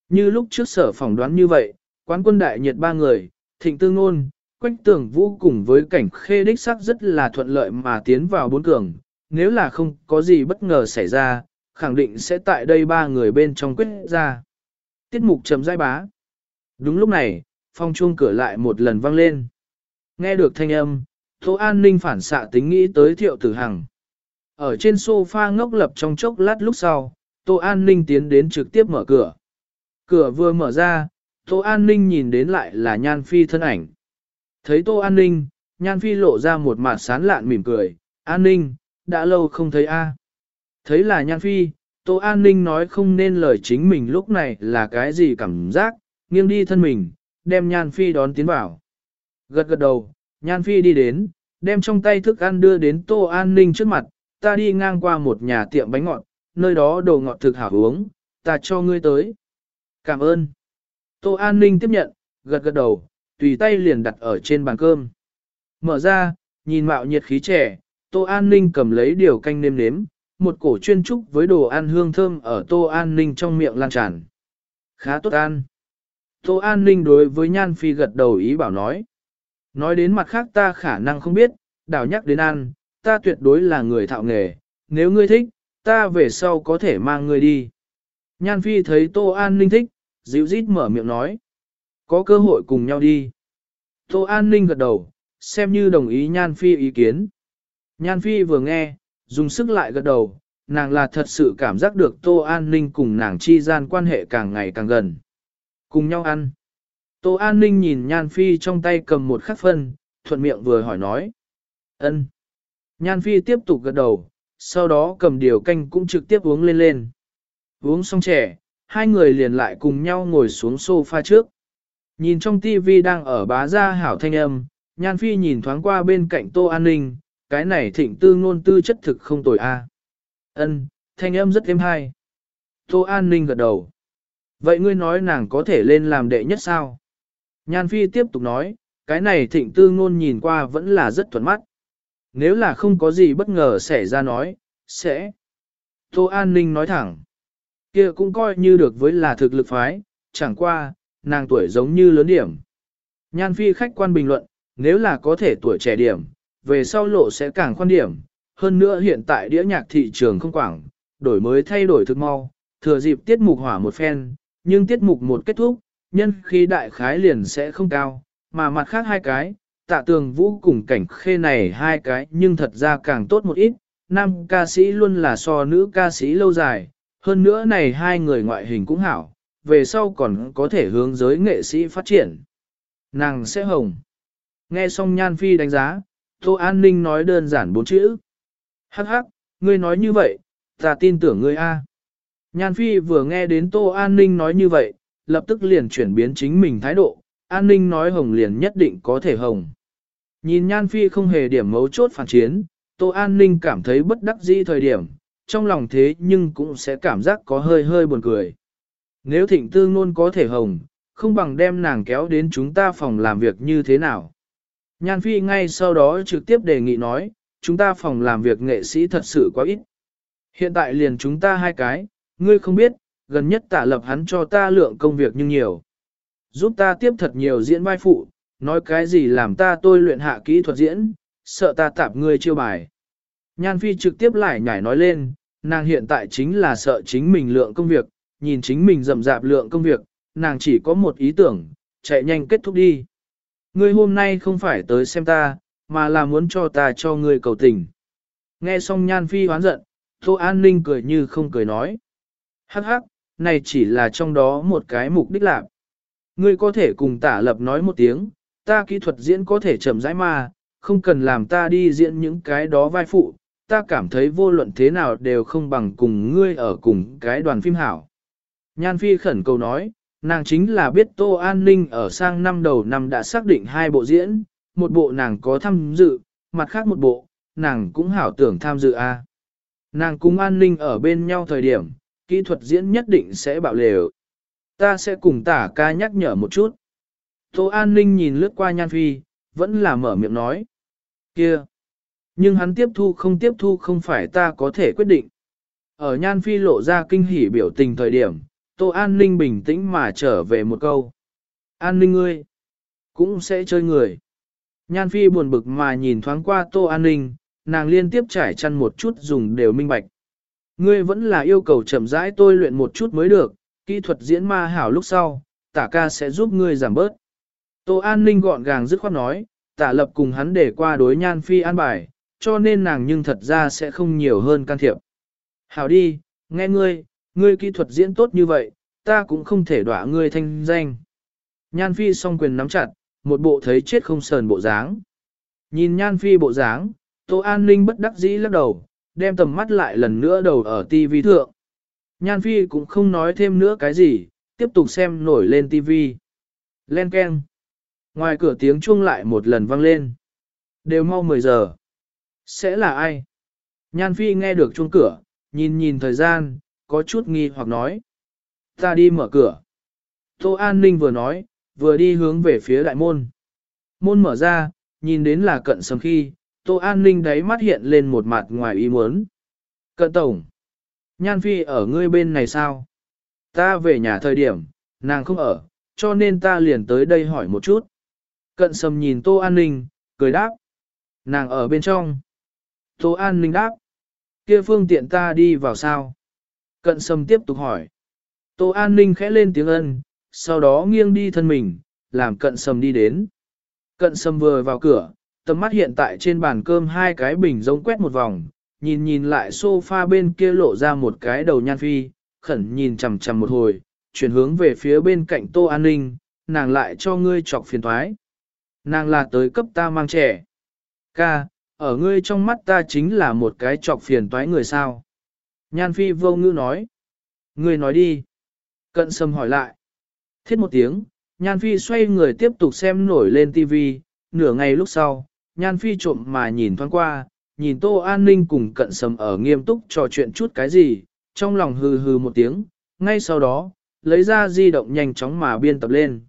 Speaker 1: Như lúc trước sở phỏng đoán như vậy, quán quân đại nhiệt ba người, thịnh tương ngôn, quách tưởng vũ cùng với cảnh khê đích sắc rất là thuận lợi mà tiến vào bốn cường, nếu là không có gì bất ngờ xảy ra, khẳng định sẽ tại đây ba người bên trong quyết ra. Tiết mục chấm dai bá. Đúng lúc này, phong chuông cửa lại một lần vang lên. Nghe được thanh âm, Tô An Ninh phản xạ tính nghĩ tới thiệu tử hằng. Ở trên sofa ngốc lập trong chốc lát lúc sau, Tô An Ninh tiến đến trực tiếp mở cửa. Cửa vừa mở ra, Tô An Ninh nhìn đến lại là Nhan Phi thân ảnh. Thấy Tô An Ninh, Nhan Phi lộ ra một mặt sán lạn mỉm cười. An Ninh, đã lâu không thấy a. Thấy là Nhan Phi, Tô An Ninh nói không nên lời chính mình lúc này là cái gì cảm giác, nghiêng đi thân mình, đem Nhan Phi đón tiến vào. Gật gật đầu, Nhan Phi đi đến, đem trong tay thức ăn đưa đến Tô An Ninh trước mặt, ta đi ngang qua một nhà tiệm bánh ngọt, nơi đó đồ ngọt thực hảo uống, ta cho ngươi tới. Cảm ơn. Tô An Ninh tiếp nhận, gật gật đầu, tùy tay liền đặt ở trên bàn cơm. Mở ra, nhìn mạo nhiệt khí trẻ, Tô An Ninh cầm lấy điều canh nêm nếm, một cổ chuyên trúc với đồ ăn hương thơm ở Tô An Ninh trong miệng lan tràn. Khá tốt ăn. Tô An Ninh đối với Nhan Phi gật đầu ý bảo nói. Nói đến mặt khác ta khả năng không biết, đảo nhắc đến ăn, ta tuyệt đối là người thạo nghề, nếu ngươi thích, ta về sau có thể mang ngươi đi. Nhan Phi thấy Tô An Ninh thích, dịu rít mở miệng nói. Có cơ hội cùng nhau đi. Tô An Ninh gật đầu, xem như đồng ý Nhan Phi ý kiến. Nhan Phi vừa nghe, dùng sức lại gật đầu, nàng là thật sự cảm giác được Tô An Ninh cùng nàng chi gian quan hệ càng ngày càng gần. Cùng nhau ăn. Tô An Ninh nhìn Nhan Phi trong tay cầm một khắc phân, thuận miệng vừa hỏi nói. ân. Nhan Phi tiếp tục gật đầu, sau đó cầm điều canh cũng trực tiếp uống lên lên. Uống xong trẻ, hai người liền lại cùng nhau ngồi xuống sofa trước. Nhìn trong tivi đang ở bá ra hảo thanh âm, Nhan Phi nhìn thoáng qua bên cạnh Tô An Ninh, cái này thịnh tư ngôn tư chất thực không tồi a. Ân, thanh âm rất êm hay. Tô An Ninh gật đầu. Vậy ngươi nói nàng có thể lên làm đệ nhất sao? Nhan Phi tiếp tục nói, cái này thịnh tư ngôn nhìn qua vẫn là rất thuận mắt. Nếu là không có gì bất ngờ xảy ra nói, sẽ. Tô An Ninh nói thẳng. kia cũng coi như được với là thực lực phái, chẳng qua, nàng tuổi giống như lớn điểm. Nhan Phi khách quan bình luận, nếu là có thể tuổi trẻ điểm, về sau lộ sẽ càng khoan điểm. Hơn nữa hiện tại đĩa nhạc thị trường không quảng, đổi mới thay đổi thực mau, thừa dịp tiết mục hỏa một phen, nhưng tiết mục một kết thúc, nhân khí đại khái liền sẽ không cao, mà mặt khác hai cái, tạ tường vũ cùng cảnh khê này hai cái nhưng thật ra càng tốt một ít, nam ca sĩ luôn là so nữ ca sĩ lâu dài, hơn nữa này hai người ngoại hình cũng hảo, về sau còn có thể hướng giới nghệ sĩ phát triển. Nàng sẽ hồng. Nghe xong Nhan Phi đánh giá, Tô An Ninh nói đơn giản bốn chữ. Hắc hắc, ngươi nói như vậy, ta tin tưởng ngươi a. Nhan Phi vừa nghe đến Tô An Ninh nói như vậy, lập tức liền chuyển biến chính mình thái độ, An Ninh nói hồng liền nhất định có thể hồng. Nhìn Nhan Phi không hề điểm mấu chốt phản chiến, Tô An Ninh cảm thấy bất đắc dĩ thời điểm, trong lòng thế nhưng cũng sẽ cảm giác có hơi hơi buồn cười. Nếu thịnh Tương luôn có thể hồng, không bằng đem nàng kéo đến chúng ta phòng làm việc như thế nào. Nhan Phi ngay sau đó trực tiếp đề nghị nói, chúng ta phòng làm việc nghệ sĩ thật sự quá ít. Hiện tại liền chúng ta hai cái, ngươi không biết, gần nhất tạ lập hắn cho ta lượng công việc nhưng nhiều. Giúp ta tiếp thật nhiều diễn vai phụ, nói cái gì làm ta tôi luyện hạ kỹ thuật diễn, sợ ta tạp ngươi chiêu bài. Nhan Phi trực tiếp lại nhảy nói lên, nàng hiện tại chính là sợ chính mình lượng công việc, nhìn chính mình rầm rạp lượng công việc, nàng chỉ có một ý tưởng, chạy nhanh kết thúc đi. Ngươi hôm nay không phải tới xem ta, mà là muốn cho ta cho ngươi cầu tình. Nghe xong Nhan Phi hoán giận, Tô An Ninh cười như không cười nói. Hắc hắc, này chỉ là trong đó một cái mục đích lạc. Ngươi có thể cùng tả lập nói một tiếng, ta kỹ thuật diễn có thể chậm rãi mà, không cần làm ta đi diễn những cái đó vai phụ, ta cảm thấy vô luận thế nào đều không bằng cùng ngươi ở cùng cái đoàn phim hảo. Nhan Phi khẩn cầu nói, nàng chính là biết Tô An Ninh ở sang năm đầu năm đã xác định hai bộ diễn, một bộ nàng có tham dự, mặt khác một bộ, nàng cũng hảo tưởng tham dự a. Nàng cùng An Ninh ở bên nhau thời điểm, kỹ thuật diễn nhất định sẽ bạo lều. Ta sẽ cùng tả ca nhắc nhở một chút. Tô An Ninh nhìn lướt qua Nhan Phi, vẫn là mở miệng nói. Kia! Nhưng hắn tiếp thu không tiếp thu không phải ta có thể quyết định. Ở Nhan Phi lộ ra kinh hỉ biểu tình thời điểm, Tô An Ninh bình tĩnh mà trở về một câu. An Ninh ngươi! Cũng sẽ chơi người. Nhan Phi buồn bực mà nhìn thoáng qua Tô An Ninh, nàng liên tiếp trải chăn một chút dùng đều minh bạch. Ngươi vẫn là yêu cầu chậm rãi tôi luyện một chút mới được, kỹ thuật diễn ma hảo lúc sau, tả ca sẽ giúp ngươi giảm bớt. Tô An Ninh gọn gàng dứt khoát nói, tả lập cùng hắn để qua đối nhan phi an bài, cho nên nàng nhưng thật ra sẽ không nhiều hơn can thiệp. Hảo đi, nghe ngươi, ngươi kỹ thuật diễn tốt như vậy, ta cũng không thể đọa ngươi thanh danh. Nhan phi song quyền nắm chặt, một bộ thấy chết không sờn bộ dáng. Nhìn nhan phi bộ dáng, Tô An Ninh bất đắc dĩ lắc đầu, đem tầm mắt lại lần nữa đầu ở TV thượng. Nhan Phi cũng không nói thêm nữa cái gì, tiếp tục xem nổi lên TV. Len keng. Ngoài cửa tiếng chuông lại một lần vang lên. Đều mau 10 giờ. Sẽ là ai? Nhan Phi nghe được chuông cửa, nhìn nhìn thời gian, có chút nghi hoặc nói. Ta đi mở cửa. Tô An Ninh vừa nói, vừa đi hướng về phía đại môn. Môn mở ra, nhìn đến là cận sầm khi, Tô An Ninh đáy mắt hiện lên một mặt ngoài ý muốn. Cận tổng, Nhan Phi ở ngươi bên này sao? Ta về nhà thời điểm, nàng không ở, cho nên ta liền tới đây hỏi một chút. Cận sầm nhìn Tô An Ninh, cười đáp. Nàng ở bên trong. Tô An Ninh đáp. Kia phương tiện ta đi vào sao? Cận Sâm tiếp tục hỏi. Tô An Ninh khẽ lên tiếng ân, sau đó nghiêng đi thân mình, làm cận Sâm đi đến. Cận Sâm vừa vào cửa, tầm mắt hiện tại trên bàn cơm hai cái bình giống quét một vòng, nhìn nhìn lại sofa bên kia lộ ra một cái đầu nhan phi, khẩn nhìn chằm chằm một hồi, chuyển hướng về phía bên cạnh Tô An Ninh, nàng lại cho ngươi chọc phiền thoái. Nàng là tới cấp ta mang trẻ. Ca, ở ngươi trong mắt ta chính là một cái chọc phiền toái người sao. Nhan phi vô ngữ nói. người nói đi. Cận sâm hỏi lại. Thiết một tiếng, Nhan phi xoay người tiếp tục xem nổi lên tivi, nửa ngày lúc sau, Nhan phi trộm mà nhìn thoáng qua, nhìn Tô An Ninh cùng cận sầm ở nghiêm túc trò chuyện chút cái gì, trong lòng hừ hừ một tiếng, ngay sau đó, lấy ra di động nhanh chóng mà biên tập lên.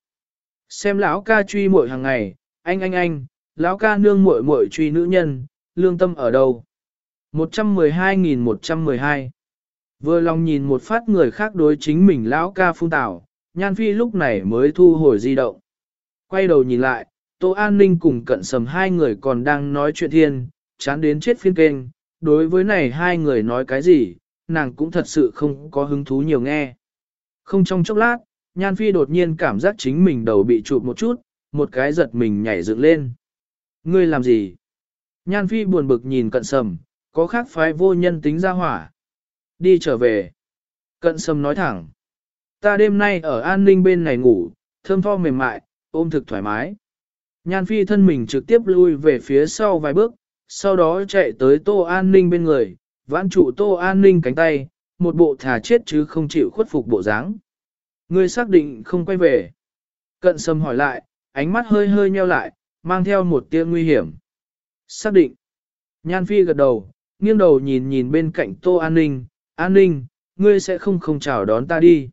Speaker 1: Xem lão ca truy muội hàng ngày, anh anh anh, lão ca nương muội muội truy nữ nhân, lương tâm ở đâu? 112.112 Vừa lòng nhìn một phát người khác đối chính mình lão ca phun tảo, Nhan Phi lúc này mới thu hồi di động. Quay đầu nhìn lại, Tô An Ninh cùng cận sầm hai người còn đang nói chuyện thiên, chán đến chết phiên kênh, đối với này hai người nói cái gì, nàng cũng thật sự không có hứng thú nhiều nghe. Không trong chốc lát, Nhan Phi đột nhiên cảm giác chính mình đầu bị chụp một chút, một cái giật mình nhảy dựng lên. Ngươi làm gì? Nhan Phi buồn bực nhìn cận sầm, có khác phái vô nhân tính ra hỏa. Đi trở về. Cận sâm nói thẳng. Ta đêm nay ở an ninh bên này ngủ, thơm tho mềm mại, ôm thực thoải mái. Nhan Phi thân mình trực tiếp lui về phía sau vài bước, sau đó chạy tới tô an ninh bên người, vãn trụ tô an ninh cánh tay, một bộ thà chết chứ không chịu khuất phục bộ dáng. Ngươi xác định không quay về. Cận sâm hỏi lại, ánh mắt hơi hơi nheo lại, mang theo một tia nguy hiểm. Xác định. Nhan Phi gật đầu, nghiêng đầu nhìn nhìn bên cạnh Tô An Ninh, An Ninh, ngươi sẽ không không chào đón ta đi.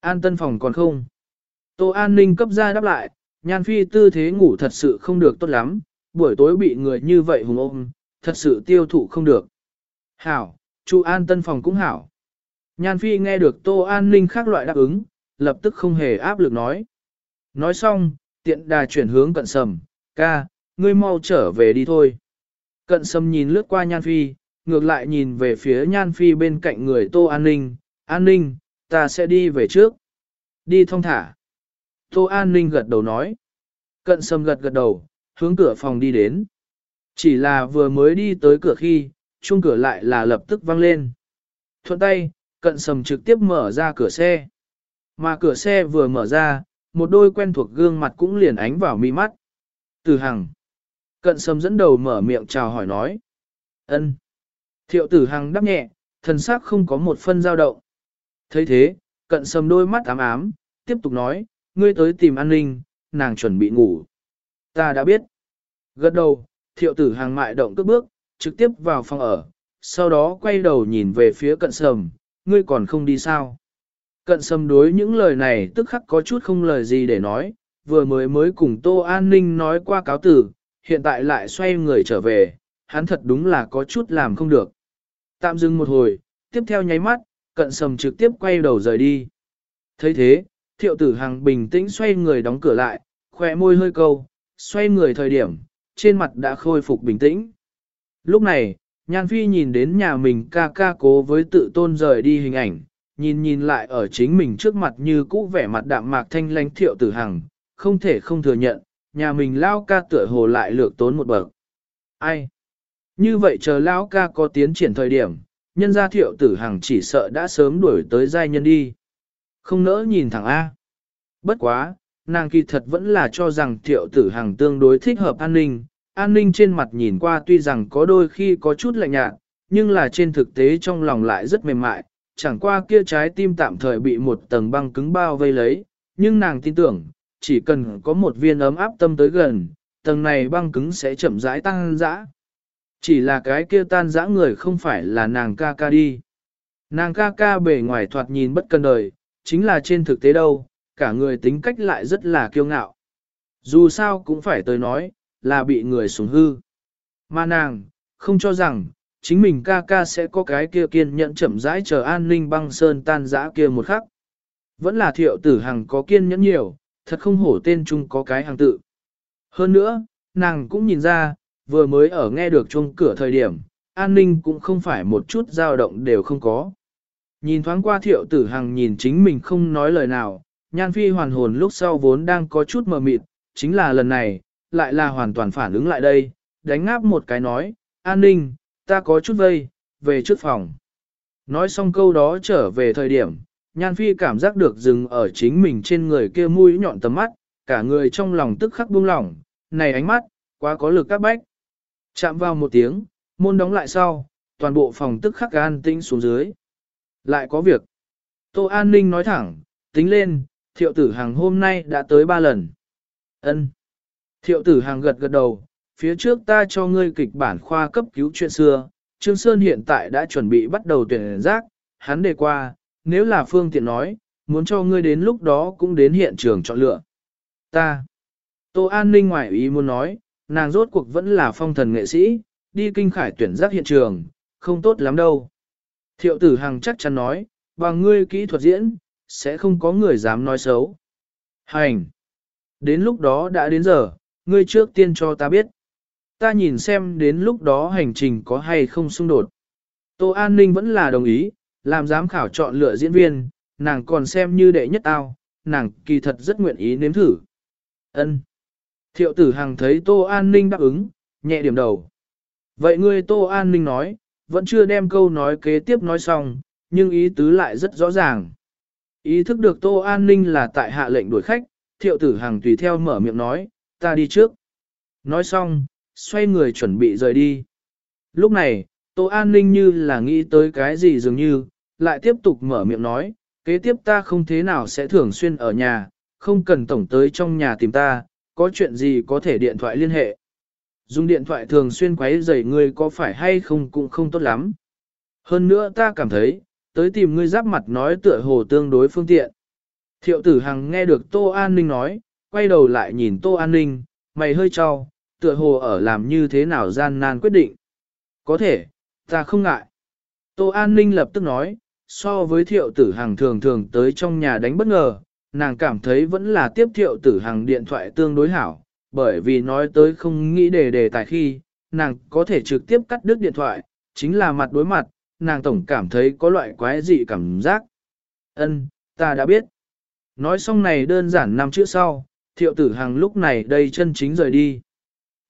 Speaker 1: An tân phòng còn không? Tô An Ninh cấp ra đáp lại, Nhan Phi tư thế ngủ thật sự không được tốt lắm, buổi tối bị người như vậy hùng ôm, thật sự tiêu thụ không được. Hảo, chu An tân phòng cũng hảo. Nhan Phi nghe được Tô An Ninh khác loại đáp ứng, lập tức không hề áp lực nói. Nói xong, tiện đà chuyển hướng cận sầm, ca, ngươi mau trở về đi thôi. Cận Sâm nhìn lướt qua Nhan Phi, ngược lại nhìn về phía Nhan Phi bên cạnh người Tô An Ninh, An Ninh, ta sẽ đi về trước. Đi thông thả. Tô An Ninh gật đầu nói. Cận Sâm gật gật đầu, hướng cửa phòng đi đến. Chỉ là vừa mới đi tới cửa khi, chuông cửa lại là lập tức vang lên. Thuận tay, cận sầm trực tiếp mở ra cửa xe. Mà cửa xe vừa mở ra, một đôi quen thuộc gương mặt cũng liền ánh vào mi mắt. Từ hằng. Cận sâm dẫn đầu mở miệng chào hỏi nói. ân. Thiệu tử hằng đáp nhẹ, thần sắc không có một phân dao động. thấy thế, cận sâm đôi mắt ám ám, tiếp tục nói, ngươi tới tìm an ninh, nàng chuẩn bị ngủ. Ta đã biết. Gật đầu, thiệu tử Hằng mại động cước bước, trực tiếp vào phòng ở, sau đó quay đầu nhìn về phía cận sầm, ngươi còn không đi sao. Cận sầm đối những lời này tức khắc có chút không lời gì để nói, vừa mới mới cùng Tô An Ninh nói qua cáo tử, hiện tại lại xoay người trở về, hắn thật đúng là có chút làm không được. Tạm dừng một hồi, tiếp theo nháy mắt, cận sầm trực tiếp quay đầu rời đi. thấy thế, thiệu tử hằng bình tĩnh xoay người đóng cửa lại, khỏe môi hơi câu, xoay người thời điểm, trên mặt đã khôi phục bình tĩnh. Lúc này, Nhan Phi nhìn đến nhà mình ca ca cố với tự tôn rời đi hình ảnh, nhìn nhìn lại ở chính mình trước mặt như cũ vẻ mặt đạm mạc thanh lãnh thiệu tử hằng, không thể không thừa nhận, nhà mình lao ca tựa hồ lại lược tốn một bậc. Ai? Như vậy chờ lao ca có tiến triển thời điểm, nhân gia thiệu tử hằng chỉ sợ đã sớm đuổi tới giai nhân đi. Không nỡ nhìn thẳng A. Bất quá, nàng kỳ thật vẫn là cho rằng thiệu tử hằng tương đối thích hợp an ninh. An ninh trên mặt nhìn qua tuy rằng có đôi khi có chút lạnh nhạt, nhưng là trên thực tế trong lòng lại rất mềm mại, chẳng qua kia trái tim tạm thời bị một tầng băng cứng bao vây lấy, nhưng nàng tin tưởng, chỉ cần có một viên ấm áp tâm tới gần, tầng này băng cứng sẽ chậm rãi tăng dã. Chỉ là cái kia tan dã người không phải là nàng ca ca đi. Nàng ca ca bề ngoài thoạt nhìn bất cân đời, chính là trên thực tế đâu, cả người tính cách lại rất là kiêu ngạo. Dù sao cũng phải tới nói, là bị người sủng hư. Mà nàng, không cho rằng, chính mình ca ca sẽ có cái kia kiên nhẫn chậm rãi chờ an ninh băng sơn tan dã kia một khắc. Vẫn là thiệu tử hằng có kiên nhẫn nhiều, thật không hổ tên chung có cái hàng tự. Hơn nữa, nàng cũng nhìn ra, vừa mới ở nghe được chuông cửa thời điểm, an ninh cũng không phải một chút dao động đều không có. Nhìn thoáng qua thiệu tử hằng nhìn chính mình không nói lời nào, nhan phi hoàn hồn lúc sau vốn đang có chút mờ mịt, chính là lần này, lại là hoàn toàn phản ứng lại đây, đánh ngáp một cái nói, an ninh, ta có chút vây, về trước phòng. Nói xong câu đó trở về thời điểm, nhan phi cảm giác được dừng ở chính mình trên người kia mũi nhọn tầm mắt, cả người trong lòng tức khắc buông lỏng, này ánh mắt, quá có lực các bách. Chạm vào một tiếng, môn đóng lại sau, toàn bộ phòng tức khắc an tĩnh xuống dưới. Lại có việc. Tô An Ninh nói thẳng, tính lên, thiệu tử hàng hôm nay đã tới ba lần. ân Thiệu tử hàng gật gật đầu, phía trước ta cho ngươi kịch bản khoa cấp cứu chuyện xưa, Trương Sơn hiện tại đã chuẩn bị bắt đầu tuyển giác, hắn đề qua, nếu là phương tiện nói, muốn cho ngươi đến lúc đó cũng đến hiện trường chọn lựa. Ta. Tô An Ninh ngoại ý muốn nói, nàng rốt cuộc vẫn là phong thần nghệ sĩ, đi kinh khải tuyển giác hiện trường, không tốt lắm đâu. Thiệu tử Hằng chắc chắn nói, bằng ngươi kỹ thuật diễn, sẽ không có người dám nói xấu. Hành! Đến lúc đó đã đến giờ, ngươi trước tiên cho ta biết. Ta nhìn xem đến lúc đó hành trình có hay không xung đột. Tô An Ninh vẫn là đồng ý, làm giám khảo chọn lựa diễn viên, nàng còn xem như đệ nhất ao, nàng kỳ thật rất nguyện ý nếm thử. Ân. Thiệu tử Hằng thấy Tô An Ninh đáp ứng, nhẹ điểm đầu. Vậy ngươi Tô An Ninh nói, vẫn chưa đem câu nói kế tiếp nói xong, nhưng ý tứ lại rất rõ ràng. Ý thức được Tô An Ninh là tại hạ lệnh đuổi khách, thiệu tử Hằng tùy theo mở miệng nói, ta đi trước. Nói xong, xoay người chuẩn bị rời đi. Lúc này, Tô An Ninh như là nghĩ tới cái gì dường như, lại tiếp tục mở miệng nói, kế tiếp ta không thế nào sẽ thường xuyên ở nhà, không cần tổng tới trong nhà tìm ta, có chuyện gì có thể điện thoại liên hệ. Dùng điện thoại thường xuyên quấy rầy ngươi có phải hay không cũng không tốt lắm. Hơn nữa ta cảm thấy, tới tìm ngươi giáp mặt nói tựa hồ tương đối phương tiện. Thiệu tử Hằng nghe được Tô An Ninh nói, quay đầu lại nhìn Tô An Ninh, mày hơi cho, tựa hồ ở làm như thế nào gian nan quyết định. Có thể, ta không ngại. Tô An Ninh lập tức nói, so với thiệu tử hàng thường thường tới trong nhà đánh bất ngờ, nàng cảm thấy vẫn là tiếp thiệu tử hàng điện thoại tương đối hảo, bởi vì nói tới không nghĩ đề đề tài khi, nàng có thể trực tiếp cắt đứt điện thoại, chính là mặt đối mặt, nàng tổng cảm thấy có loại quái dị cảm giác. Ân, ta đã biết. Nói xong này đơn giản năm chữ sau, thiệu tử hàng lúc này đây chân chính rời đi.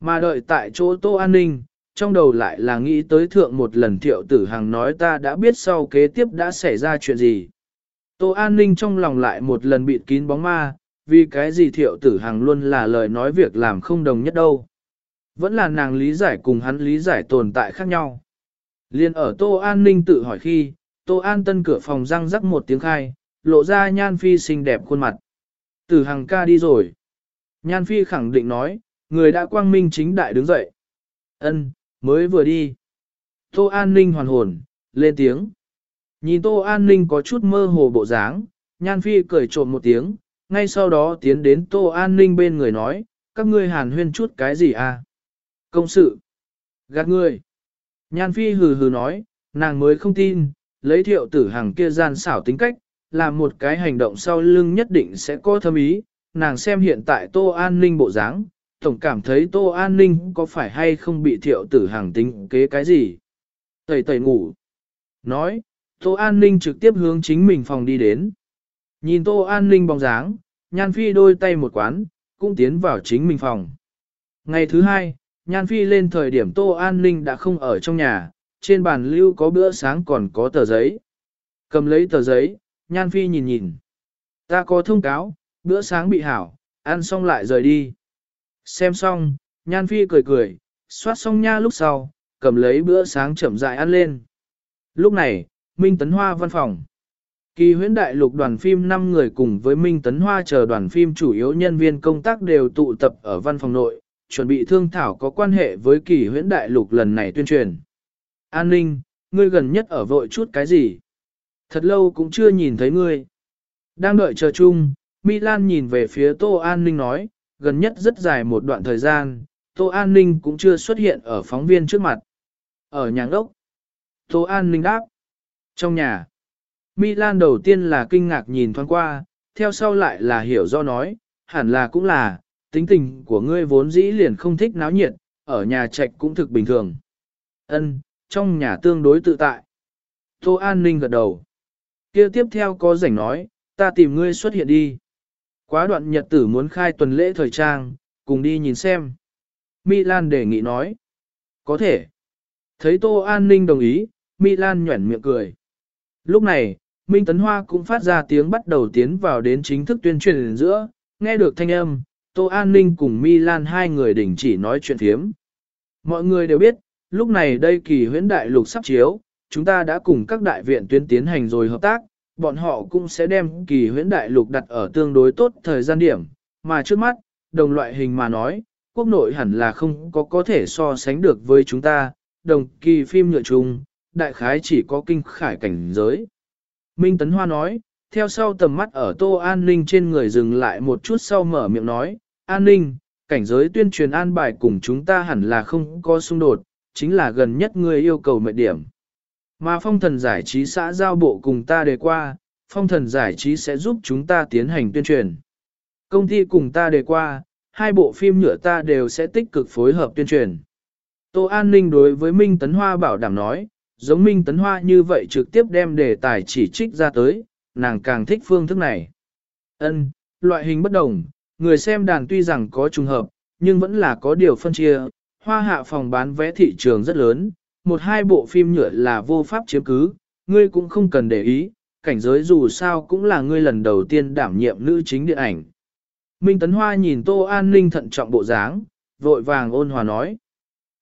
Speaker 1: Mà đợi tại chỗ tô an ninh, trong đầu lại là nghĩ tới thượng một lần thiệu tử Hằng nói ta đã biết sau kế tiếp đã xảy ra chuyện gì. Tô an ninh trong lòng lại một lần bị kín bóng ma, vì cái gì thiệu tử Hằng luôn là lời nói việc làm không đồng nhất đâu. Vẫn là nàng lý giải cùng hắn lý giải tồn tại khác nhau. Liên ở Tô An Ninh tự hỏi khi, Tô An Tân cửa phòng răng rắc một tiếng khai, lộ ra Nhan Phi xinh đẹp khuôn mặt. Tử Hằng ca đi rồi. Nhan Phi khẳng định nói, người đã quang minh chính đại đứng dậy. Ân, mới vừa đi. Tô An Ninh hoàn hồn, lên tiếng. Nhìn Tô An Ninh có chút mơ hồ bộ dáng, Nhan Phi cười trộm một tiếng, ngay sau đó tiến đến Tô An Ninh bên người nói, các ngươi hàn huyên chút cái gì à? Công sự. Gạt ngươi. Nhan Phi hừ hừ nói, nàng mới không tin, lấy thiệu tử hàng kia gian xảo tính cách, làm một cái hành động sau lưng nhất định sẽ có thâm ý, nàng xem hiện tại Tô An Ninh bộ dáng, tổng cảm thấy Tô An Ninh có phải hay không bị thiệu tử hàng tính kế cái gì. Tẩy tẩy ngủ. Nói, Tô An Ninh trực tiếp hướng chính mình phòng đi đến. Nhìn Tô An Ninh bóng dáng, Nhan Phi đôi tay một quán, cũng tiến vào chính mình phòng. Ngày thứ hai, Nhan Phi lên thời điểm Tô An Ninh đã không ở trong nhà, trên bàn lưu có bữa sáng còn có tờ giấy. Cầm lấy tờ giấy, Nhan Phi nhìn nhìn. Ta có thông cáo, bữa sáng bị hảo, ăn xong lại rời đi. Xem xong, Nhan Phi cười cười, soát xong nha lúc sau, cầm lấy bữa sáng chậm rãi ăn lên. Lúc này, Minh Tấn Hoa văn phòng. Kỳ huyễn đại lục đoàn phim 5 người cùng với Minh Tấn Hoa chờ đoàn phim chủ yếu nhân viên công tác đều tụ tập ở văn phòng nội, chuẩn bị thương thảo có quan hệ với kỳ huyễn đại lục lần này tuyên truyền. An ninh, ngươi gần nhất ở vội chút cái gì? Thật lâu cũng chưa nhìn thấy ngươi. Đang đợi chờ chung, Milan nhìn về phía Tô An ninh nói, gần nhất rất dài một đoạn thời gian, Tô An Ninh cũng chưa xuất hiện ở phóng viên trước mặt. Ở nhà ốc, Tô An Ninh đáp. Trong nhà, Milan đầu tiên là kinh ngạc nhìn thoáng qua, theo sau lại là hiểu do nói, hẳn là cũng là, tính tình của ngươi vốn dĩ liền không thích náo nhiệt, ở nhà trạch cũng thực bình thường. Ân, trong nhà tương đối tự tại. Tô An Ninh gật đầu. kia tiếp theo có rảnh nói, ta tìm ngươi xuất hiện đi. Quá đoạn nhật tử muốn khai tuần lễ thời trang, cùng đi nhìn xem. Milan đề nghị nói. Có thể. Thấy Tô An Ninh đồng ý, Milan nhuẩn miệng cười. Lúc này, Minh Tấn Hoa cũng phát ra tiếng bắt đầu tiến vào đến chính thức tuyên truyền giữa, nghe được thanh âm, Tô An Ninh cùng Milan hai người đình chỉ nói chuyện thiếm. Mọi người đều biết, lúc này đây kỳ huyễn đại lục sắp chiếu, chúng ta đã cùng các đại viện tuyến tiến hành rồi hợp tác, bọn họ cũng sẽ đem kỳ huyễn đại lục đặt ở tương đối tốt thời gian điểm, mà trước mắt, đồng loại hình mà nói, quốc nội hẳn là không có có thể so sánh được với chúng ta, đồng kỳ phim nhựa chung, đại khái chỉ có kinh khải cảnh giới. Minh Tấn Hoa nói, theo sau tầm mắt ở Tô An Ninh trên người dừng lại một chút sau mở miệng nói, An Ninh, cảnh giới tuyên truyền an bài cùng chúng ta hẳn là không có xung đột, chính là gần nhất người yêu cầu mệnh điểm. Mà phong thần giải trí xã giao bộ cùng ta đề qua, phong thần giải trí sẽ giúp chúng ta tiến hành tuyên truyền. Công ty cùng ta đề qua, hai bộ phim nhựa ta đều sẽ tích cực phối hợp tuyên truyền. Tô An Ninh đối với Minh Tấn Hoa bảo đảm nói, giống Minh Tấn Hoa như vậy trực tiếp đem đề tài chỉ trích ra tới, nàng càng thích phương thức này. Ân, loại hình bất đồng, người xem đàn tuy rằng có trùng hợp, nhưng vẫn là có điều phân chia, hoa hạ phòng bán vé thị trường rất lớn, một hai bộ phim nhựa là vô pháp chiếm cứ, ngươi cũng không cần để ý, cảnh giới dù sao cũng là ngươi lần đầu tiên đảm nhiệm nữ chính điện ảnh. Minh Tấn Hoa nhìn Tô An Ninh thận trọng bộ dáng, vội vàng ôn hòa nói.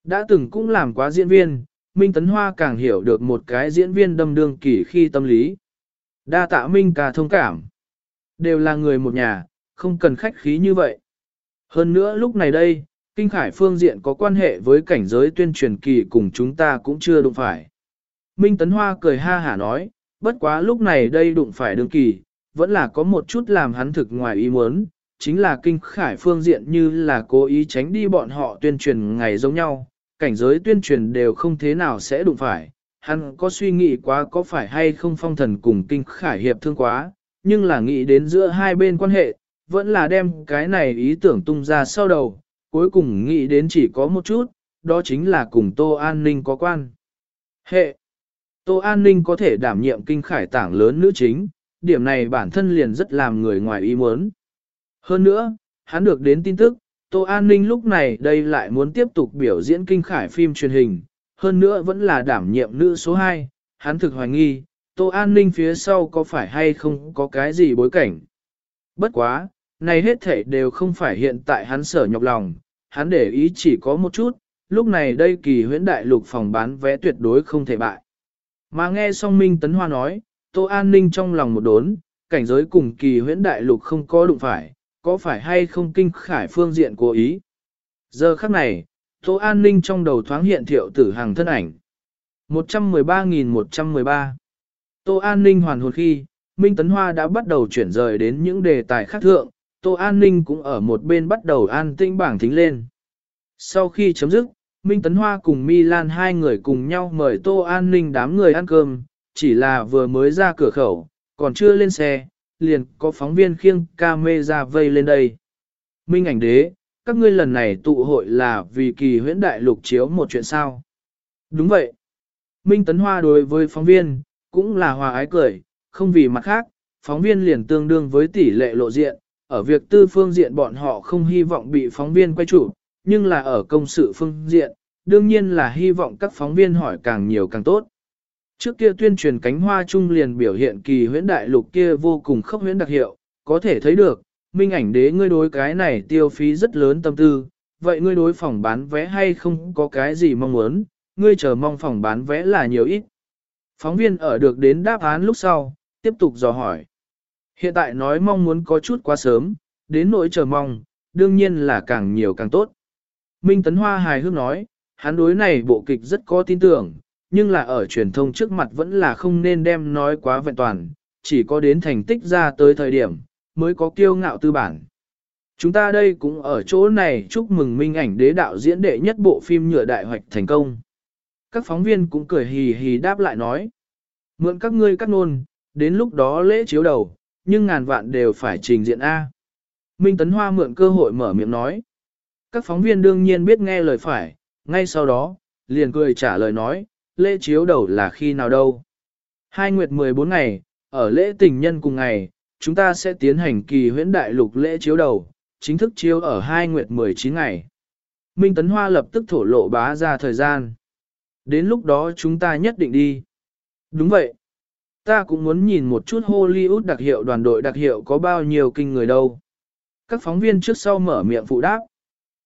Speaker 1: Đã từng cũng làm quá diễn viên, Minh Tấn Hoa càng hiểu được một cái diễn viên đâm đương kỳ khi tâm lý. Đa tạ Minh cả thông cảm. Đều là người một nhà, không cần khách khí như vậy. Hơn nữa lúc này đây, Kinh Khải phương diện có quan hệ với cảnh giới tuyên truyền kỳ cùng chúng ta cũng chưa đụng phải. Minh Tấn Hoa cười ha hả nói, bất quá lúc này đây đụng phải đương kỳ, vẫn là có một chút làm hắn thực ngoài ý muốn, chính là Kinh Khải phương diện như là cố ý tránh đi bọn họ tuyên truyền ngày giống nhau, cảnh giới tuyên truyền đều không thế nào sẽ đụng phải. Hắn có suy nghĩ quá có phải hay không phong thần cùng Kinh Khải hiệp thương quá, nhưng là nghĩ đến giữa hai bên quan hệ, vẫn là đem cái này ý tưởng tung ra sau đầu, cuối cùng nghĩ đến chỉ có một chút, đó chính là cùng Tô An Ninh có quan. Hệ! Tô An Ninh có thể đảm nhiệm kinh khải tảng lớn nữ chính, điểm này bản thân liền rất làm người ngoài ý muốn. Hơn nữa, hắn được đến tin tức, Tô An Ninh lúc này đây lại muốn tiếp tục biểu diễn kinh khải phim truyền hình, hơn nữa vẫn là đảm nhiệm nữ số 2, hắn thực hoài nghi, Tô An Ninh phía sau có phải hay không có cái gì bối cảnh. Bất quá, này hết thể đều không phải hiện tại hắn sở nhọc lòng, hắn để ý chỉ có một chút, lúc này đây kỳ huyễn đại lục phòng bán vé tuyệt đối không thể bại. Mà nghe song Minh Tấn Hoa nói, Tô An Ninh trong lòng một đốn, cảnh giới cùng kỳ huyễn đại lục không có đụng phải, có phải hay không kinh khải phương diện cố ý. Giờ khắc này, Tô An Ninh trong đầu thoáng hiện thiệu tử hàng thân ảnh. 113.113 Tô An Ninh hoàn hồn khi, Minh Tấn Hoa đã bắt đầu chuyển rời đến những đề tài khác thượng, Tô An Ninh cũng ở một bên bắt đầu an tinh bảng thính lên. Sau khi chấm dứt, Minh Tấn Hoa cùng Milan hai người cùng nhau mời Tô An Ninh đám người ăn cơm, chỉ là vừa mới ra cửa khẩu, còn chưa lên xe, liền có phóng viên khiêng ca mê ra vây lên đây. Minh ảnh đế, các ngươi lần này tụ hội là vì kỳ huyễn đại lục chiếu một chuyện sao? Đúng vậy. Minh Tấn Hoa đối với phóng viên, cũng là hòa ái cười, không vì mặt khác, phóng viên liền tương đương với tỷ lệ lộ diện, ở việc tư phương diện bọn họ không hy vọng bị phóng viên quay chủ, nhưng là ở công sự phương diện, đương nhiên là hy vọng các phóng viên hỏi càng nhiều càng tốt. Trước kia tuyên truyền cánh hoa trung liền biểu hiện kỳ huyễn đại lục kia vô cùng khốc huyễn đặc hiệu, có thể thấy được, minh ảnh đế ngươi đối cái này tiêu phí rất lớn tâm tư, vậy ngươi đối phòng bán vé hay không có cái gì mong muốn, ngươi chờ mong phòng bán vé là nhiều ít. Phóng viên ở được đến đáp án lúc sau, tiếp tục dò hỏi. Hiện tại nói mong muốn có chút quá sớm, đến nỗi chờ mong, đương nhiên là càng nhiều càng tốt. Minh Tấn Hoa hài hước nói, hắn đối này bộ kịch rất có tin tưởng, nhưng là ở truyền thông trước mặt vẫn là không nên đem nói quá vẹn toàn, chỉ có đến thành tích ra tới thời điểm, mới có kiêu ngạo tư bản. Chúng ta đây cũng ở chỗ này chúc mừng minh ảnh đế đạo diễn đệ nhất bộ phim nhựa đại hoạch thành công. Các phóng viên cũng cười hì hì đáp lại nói. Mượn các ngươi cắt nôn, đến lúc đó lễ chiếu đầu, nhưng ngàn vạn đều phải trình diện A. Minh Tấn Hoa mượn cơ hội mở miệng nói. Các phóng viên đương nhiên biết nghe lời phải, ngay sau đó, liền cười trả lời nói, lễ chiếu đầu là khi nào đâu. Hai nguyệt 14 ngày, ở lễ tình nhân cùng ngày, chúng ta sẽ tiến hành kỳ huyễn đại lục lễ chiếu đầu, chính thức chiếu ở hai nguyệt 19 ngày. Minh Tấn Hoa lập tức thổ lộ bá ra thời gian. Đến lúc đó chúng ta nhất định đi. Đúng vậy. Ta cũng muốn nhìn một chút Hollywood đặc hiệu đoàn đội đặc hiệu có bao nhiêu kinh người đâu. Các phóng viên trước sau mở miệng phụ đáp.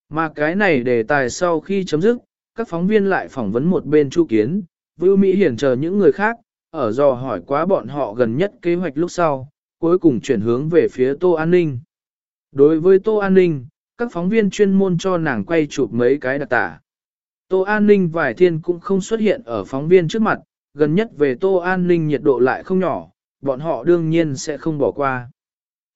Speaker 1: Mà cái này đề tài sau khi chấm dứt, các phóng viên lại phỏng vấn một bên Chu Kiến, Vưu Mỹ hiển chờ những người khác, ở dò hỏi quá bọn họ gần nhất kế hoạch lúc sau, cuối cùng chuyển hướng về phía Tô An Ninh. Đối với Tô An Ninh, các phóng viên chuyên môn cho nàng quay chụp mấy cái đặc tả. Tô An Ninh vài thiên cũng không xuất hiện ở phóng viên trước mặt, gần nhất về Tô An Ninh nhiệt độ lại không nhỏ, bọn họ đương nhiên sẽ không bỏ qua.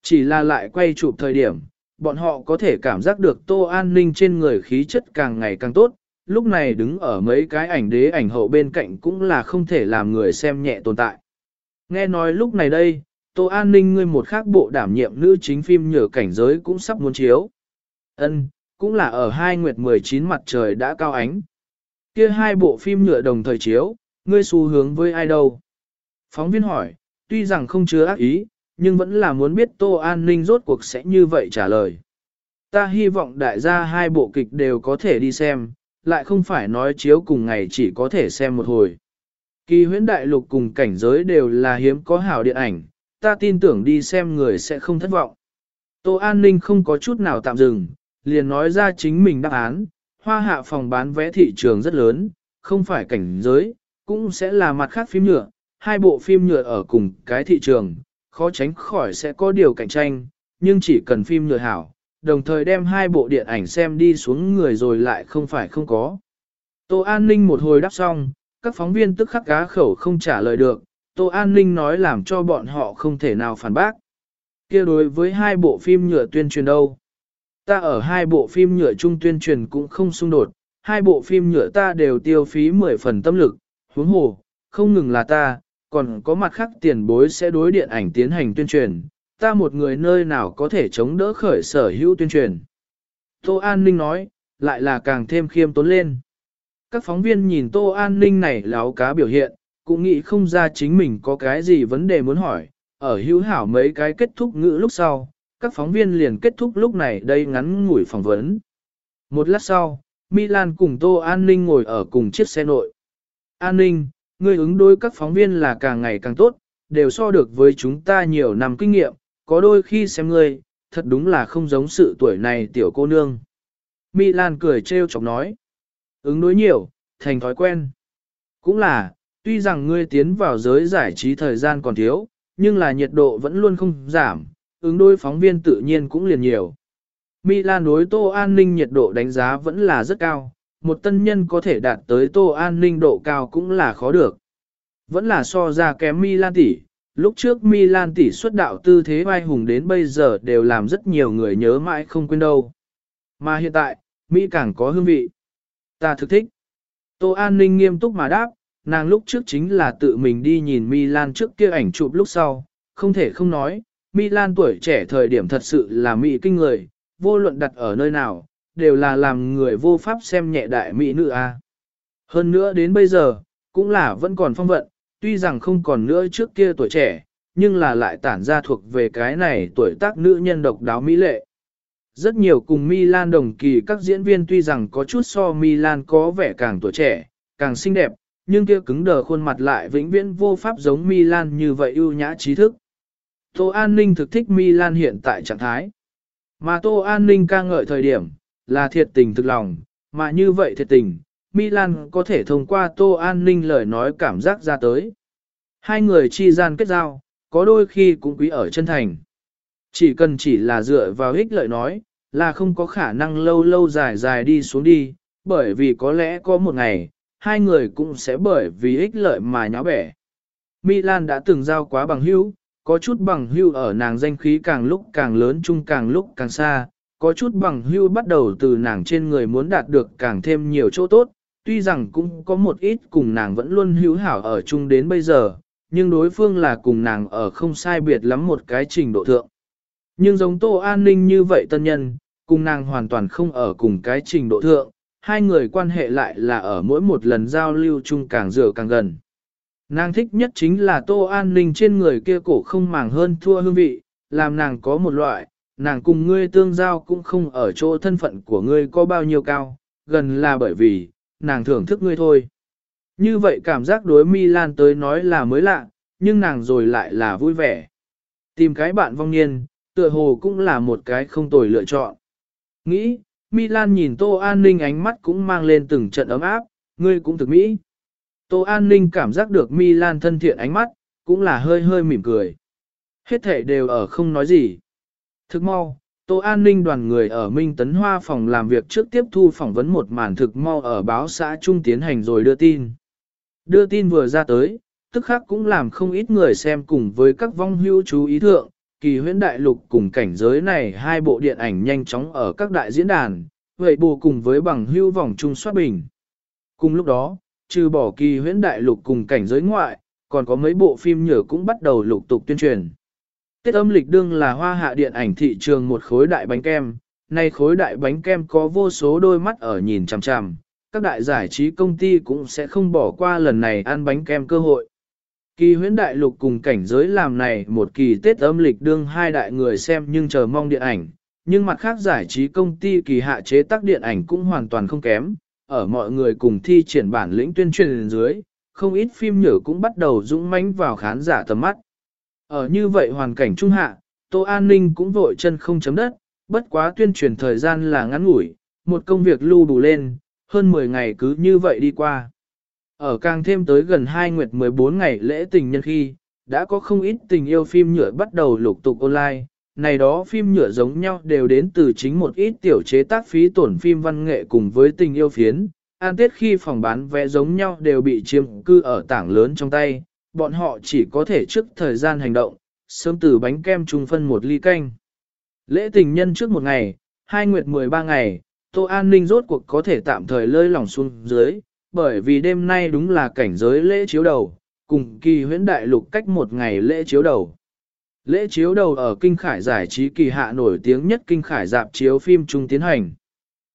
Speaker 1: Chỉ là lại quay chụp thời điểm, bọn họ có thể cảm giác được Tô An Ninh trên người khí chất càng ngày càng tốt, lúc này đứng ở mấy cái ảnh đế ảnh hậu bên cạnh cũng là không thể làm người xem nhẹ tồn tại. Nghe nói lúc này đây, Tô An Ninh ngươi một khác bộ đảm nhiệm nữ chính phim nhờ cảnh giới cũng sắp muốn chiếu. ân cũng là ở hai nguyệt 19 mặt trời đã cao ánh. Kia hai bộ phim nhựa đồng thời chiếu, ngươi xu hướng với ai đâu? Phóng viên hỏi, tuy rằng không chứa ác ý, nhưng vẫn là muốn biết Tô An Ninh rốt cuộc sẽ như vậy trả lời. Ta hy vọng đại gia hai bộ kịch đều có thể đi xem, lại không phải nói chiếu cùng ngày chỉ có thể xem một hồi. Kỳ huyễn đại lục cùng cảnh giới đều là hiếm có hảo điện ảnh, ta tin tưởng đi xem người sẽ không thất vọng. Tô An Ninh không có chút nào tạm dừng, liền nói ra chính mình đáp án, hoa hạ phòng bán vé thị trường rất lớn, không phải cảnh giới, cũng sẽ là mặt khác phim nhựa, hai bộ phim nhựa ở cùng cái thị trường, khó tránh khỏi sẽ có điều cạnh tranh, nhưng chỉ cần phim nhựa hảo, đồng thời đem hai bộ điện ảnh xem đi xuống người rồi lại không phải không có. Tô An Ninh một hồi đáp xong, các phóng viên tức khắc cá khẩu không trả lời được, Tô An Ninh nói làm cho bọn họ không thể nào phản bác. kia đối với hai bộ phim nhựa tuyên truyền đâu? Ta ở hai bộ phim nhựa chung tuyên truyền cũng không xung đột, hai bộ phim nhựa ta đều tiêu phí 10 phần tâm lực, huống hồ, không ngừng là ta, còn có mặt khác tiền bối sẽ đối điện ảnh tiến hành tuyên truyền, ta một người nơi nào có thể chống đỡ khởi sở hữu tuyên truyền. Tô An Ninh nói, lại là càng thêm khiêm tốn lên. Các phóng viên nhìn Tô An Ninh này láo cá biểu hiện, cũng nghĩ không ra chính mình có cái gì vấn đề muốn hỏi, ở hữu hảo mấy cái kết thúc ngữ lúc sau, các phóng viên liền kết thúc lúc này đây ngắn ngủi phỏng vấn. Một lát sau, Milan cùng Tô An Ninh ngồi ở cùng chiếc xe nội. An Ninh, ngươi ứng đối các phóng viên là càng ngày càng tốt, đều so được với chúng ta nhiều năm kinh nghiệm, có đôi khi xem ngươi, thật đúng là không giống sự tuổi này tiểu cô nương. Milan cười trêu chọc nói. Ứng đối nhiều, thành thói quen. Cũng là, tuy rằng ngươi tiến vào giới giải trí thời gian còn thiếu, nhưng là nhiệt độ vẫn luôn không giảm, ứng đối phóng viên tự nhiên cũng liền nhiều. Milan đối Tô An ninh nhiệt độ đánh giá vẫn là rất cao, một tân nhân có thể đạt tới Tô An ninh độ cao cũng là khó được. Vẫn là so ra kém Milan tỷ, lúc trước Milan tỷ xuất đạo tư thế vai hùng đến bây giờ đều làm rất nhiều người nhớ mãi không quên đâu. Mà hiện tại, Mỹ càng có hương vị. Ta thực thích. Tô An ninh nghiêm túc mà đáp, nàng lúc trước chính là tự mình đi nhìn Milan trước kia ảnh chụp lúc sau, không thể không nói, Milan tuổi trẻ thời điểm thật sự là mỹ kinh người, vô luận đặt ở nơi nào, đều là làm người vô pháp xem nhẹ đại mỹ nữ a. Hơn nữa đến bây giờ, cũng là vẫn còn phong vận, tuy rằng không còn nữa trước kia tuổi trẻ, nhưng là lại tản ra thuộc về cái này tuổi tác nữ nhân độc đáo mỹ lệ. Rất nhiều cùng Milan đồng kỳ các diễn viên tuy rằng có chút so Milan có vẻ càng tuổi trẻ, càng xinh đẹp, nhưng kia cứng đờ khuôn mặt lại vĩnh viễn vô pháp giống Milan như vậy ưu nhã trí thức. Tô An Ninh thực thích Milan hiện tại trạng thái. Mà Tô An Ninh ca ngợi thời điểm, là thiệt tình thực lòng, mà như vậy thiệt tình, Milan có thể thông qua Tô An Ninh lời nói cảm giác ra tới. Hai người chi gian kết giao, có đôi khi cũng quý ở chân thành. Chỉ cần chỉ là dựa vào ích lợi nói, là không có khả năng lâu lâu dài dài đi xuống đi, bởi vì có lẽ có một ngày, hai người cũng sẽ bởi vì ích lợi mà nháo bẻ. Milan đã từng giao quá bằng hữu, có chút bằng hưu ở nàng danh khí càng lúc càng lớn chung càng lúc càng xa, có chút bằng hưu bắt đầu từ nàng trên người muốn đạt được càng thêm nhiều chỗ tốt, tuy rằng cũng có một ít cùng nàng vẫn luôn hữu hảo ở chung đến bây giờ, nhưng đối phương là cùng nàng ở không sai biệt lắm một cái trình độ thượng. Nhưng giống Tô An Ninh như vậy tân nhân, cùng nàng hoàn toàn không ở cùng cái trình độ thượng, hai người quan hệ lại là ở mỗi một lần giao lưu chung càng dựa càng gần. Nàng thích nhất chính là Tô An Ninh trên người kia cổ không màng hơn thua hương vị, làm nàng có một loại, nàng cùng ngươi tương giao cũng không ở chỗ thân phận của ngươi có bao nhiêu cao, gần là bởi vì, nàng thưởng thức ngươi thôi. Như vậy cảm giác đối Milan tới nói là mới lạ, nhưng nàng rồi lại là vui vẻ. Tìm cái bạn vong niên, tựa hồ cũng là một cái không tồi lựa chọn. Nghĩ, Milan nhìn Tô An Ninh ánh mắt cũng mang lên từng trận ấm áp, ngươi cũng thực mỹ. Tô An Ninh cảm giác được Milan thân thiện ánh mắt, cũng là hơi hơi mỉm cười. Hết thể đều ở không nói gì. Thức mau, Tô An Ninh đoàn người ở Minh Tấn Hoa phòng làm việc trước tiếp thu phỏng vấn một màn thực mau ở báo xã Trung tiến hành rồi đưa tin. Đưa tin vừa ra tới, tức khác cũng làm không ít người xem cùng với các vong hưu chú ý thượng, kỳ huyễn đại lục cùng cảnh giới này hai bộ điện ảnh nhanh chóng ở các đại diễn đàn, vậy bù cùng với bằng hưu vòng trung soát bình. Cùng lúc đó, trừ bỏ kỳ huyễn đại lục cùng cảnh giới ngoại, còn có mấy bộ phim nhở cũng bắt đầu lục tục tuyên truyền. Tết âm lịch đương là hoa hạ điện ảnh thị trường một khối đại bánh kem, nay khối đại bánh kem có vô số đôi mắt ở nhìn chằm chằm, các đại giải trí công ty cũng sẽ không bỏ qua lần này ăn bánh kem cơ hội. Kỳ huyễn đại lục cùng cảnh giới làm này một kỳ Tết âm lịch đương hai đại người xem nhưng chờ mong điện ảnh, nhưng mặt khác giải trí công ty kỳ hạ chế tác điện ảnh cũng hoàn toàn không kém, ở mọi người cùng thi triển bản lĩnh tuyên truyền dưới, không ít phim nhở cũng bắt đầu dũng mãnh vào khán giả tầm mắt. Ở như vậy hoàn cảnh trung hạ, Tô An Ninh cũng vội chân không chấm đất, bất quá tuyên truyền thời gian là ngắn ngủi, một công việc lưu đủ lên, hơn 10 ngày cứ như vậy đi qua. Ở càng thêm tới gần 2 nguyệt 14 ngày lễ tình nhân khi, đã có không ít tình yêu phim nhựa bắt đầu lục tục online, này đó phim nhựa giống nhau đều đến từ chính một ít tiểu chế tác phí tổn phim văn nghệ cùng với tình yêu phiến. An tiết khi phòng bán vé giống nhau đều bị chiếm cư ở tảng lớn trong tay, bọn họ chỉ có thể trước thời gian hành động, sớm từ bánh kem trung phân một ly canh. Lễ tình nhân trước một ngày, hai nguyệt 13 ngày, Tô An Ninh rốt cuộc có thể tạm thời lơi lỏng xuống dưới, bởi vì đêm nay đúng là cảnh giới lễ chiếu đầu, cùng kỳ huyễn đại lục cách một ngày lễ chiếu đầu. Lễ chiếu đầu ở Kinh Khải giải trí kỳ hạ nổi tiếng nhất Kinh Khải dạp chiếu phim trung tiến hành.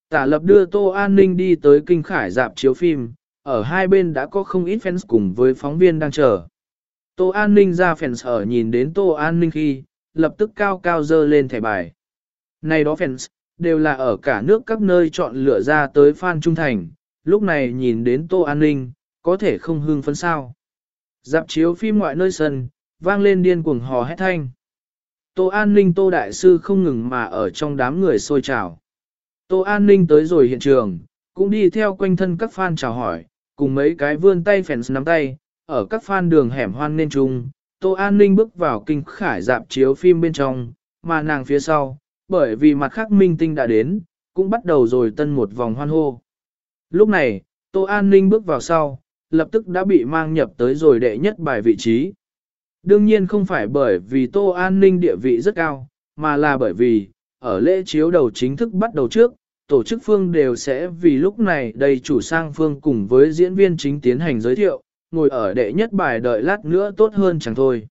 Speaker 1: Tả lập đưa Tô An Ninh đi tới Kinh Khải dạp chiếu phim, ở hai bên đã có không ít fans cùng với phóng viên đang chờ. Tô An Ninh ra fans ở nhìn đến Tô An Ninh khi, lập tức cao cao dơ lên thẻ bài. Này đó fans, đều là ở cả nước các nơi chọn lựa ra tới fan trung thành, lúc này nhìn đến Tô An Ninh, có thể không hưng phấn sao. Dạp chiếu phim ngoại nơi sân, vang lên điên cuồng hò hét thanh. Tô An Ninh Tô Đại Sư không ngừng mà ở trong đám người sôi trào. Tô An Ninh tới rồi hiện trường, cũng đi theo quanh thân các fan chào hỏi, cùng mấy cái vươn tay phèn nắm tay, ở các fan đường hẻm hoan nên chung, Tô An Ninh bước vào kinh khải dạp chiếu phim bên trong, mà nàng phía sau, bởi vì mặt khác minh tinh đã đến, cũng bắt đầu rồi tân một vòng hoan hô. Lúc này, Tô An Ninh bước vào sau, lập tức đã bị mang nhập tới rồi đệ nhất bài vị trí. Đương nhiên không phải bởi vì Tô An Ninh địa vị rất cao, mà là bởi vì, ở lễ chiếu đầu chính thức bắt đầu trước, tổ chức phương đều sẽ vì lúc này đầy chủ sang phương cùng với diễn viên chính tiến hành giới thiệu, ngồi ở đệ nhất bài đợi lát nữa tốt hơn chẳng thôi.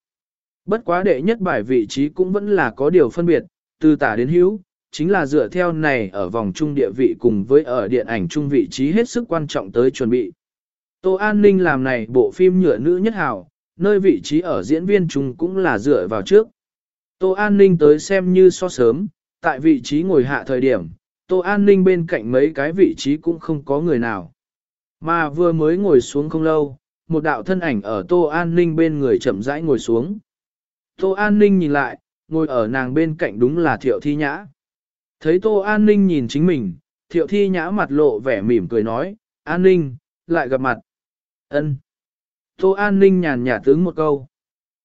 Speaker 1: Bất quá đệ nhất bài vị trí cũng vẫn là có điều phân biệt, từ tả đến hữu, chính là dựa theo này ở vòng trung địa vị cùng với ở điện ảnh trung vị trí hết sức quan trọng tới chuẩn bị. Tô An Ninh làm này bộ phim nhựa nữ nhất hào, nơi vị trí ở diễn viên trung cũng là dựa vào trước. Tô An Ninh tới xem như so sớm, tại vị trí ngồi hạ thời điểm, Tô An Ninh bên cạnh mấy cái vị trí cũng không có người nào. Mà vừa mới ngồi xuống không lâu, một đạo thân ảnh ở Tô An Ninh bên người chậm rãi ngồi xuống. Tô An Ninh nhìn lại, ngồi ở nàng bên cạnh đúng là Thiệu Thi Nhã. Thấy Tô An Ninh nhìn chính mình, Thiệu Thi Nhã mặt lộ vẻ mỉm cười nói, An Ninh, lại gặp mặt. ân Tô An Ninh nhàn nhả tướng một câu.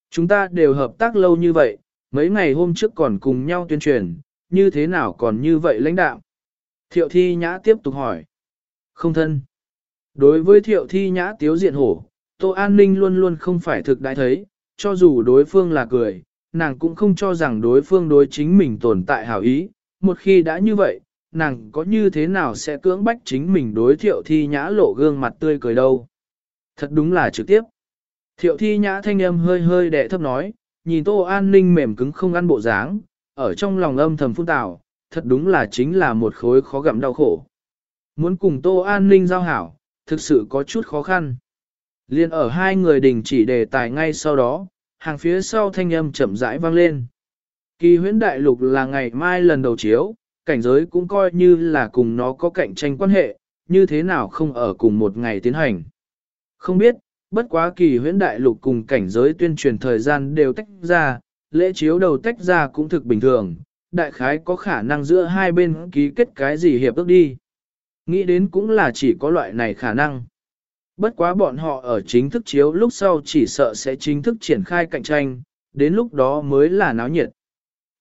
Speaker 1: Chúng ta đều hợp tác lâu như vậy, mấy ngày hôm trước còn cùng nhau tuyên truyền, như thế nào còn như vậy lãnh đạo? Thiệu Thi Nhã tiếp tục hỏi. Không thân. Đối với Thiệu Thi Nhã tiếu diện hổ, Tô An Ninh luôn luôn không phải thực đại thấy, cho dù đối phương là cười, nàng cũng không cho rằng đối phương đối chính mình tồn tại hảo ý, một khi đã như vậy, nàng có như thế nào sẽ cưỡng bách chính mình đối thiệu thi nhã lộ gương mặt tươi cười đâu. Thật đúng là trực tiếp. Thiệu thi nhã thanh âm hơi hơi đẻ thấp nói, nhìn tô an ninh mềm cứng không ăn bộ dáng, ở trong lòng âm thầm phun tạo, thật đúng là chính là một khối khó gặm đau khổ. Muốn cùng tô an ninh giao hảo, thực sự có chút khó khăn. Liên ở hai người đình chỉ đề tài ngay sau đó, hàng phía sau thanh âm chậm rãi vang lên. Kỳ huyễn đại lục là ngày mai lần đầu chiếu, cảnh giới cũng coi như là cùng nó có cạnh tranh quan hệ, như thế nào không ở cùng một ngày tiến hành. Không biết, bất quá kỳ huyễn đại lục cùng cảnh giới tuyên truyền thời gian đều tách ra, lễ chiếu đầu tách ra cũng thực bình thường, đại khái có khả năng giữa hai bên ký kết cái gì hiệp ước đi. Nghĩ đến cũng là chỉ có loại này khả năng. Bất quá bọn họ ở chính thức chiếu lúc sau chỉ sợ sẽ chính thức triển khai cạnh tranh, đến lúc đó mới là náo nhiệt.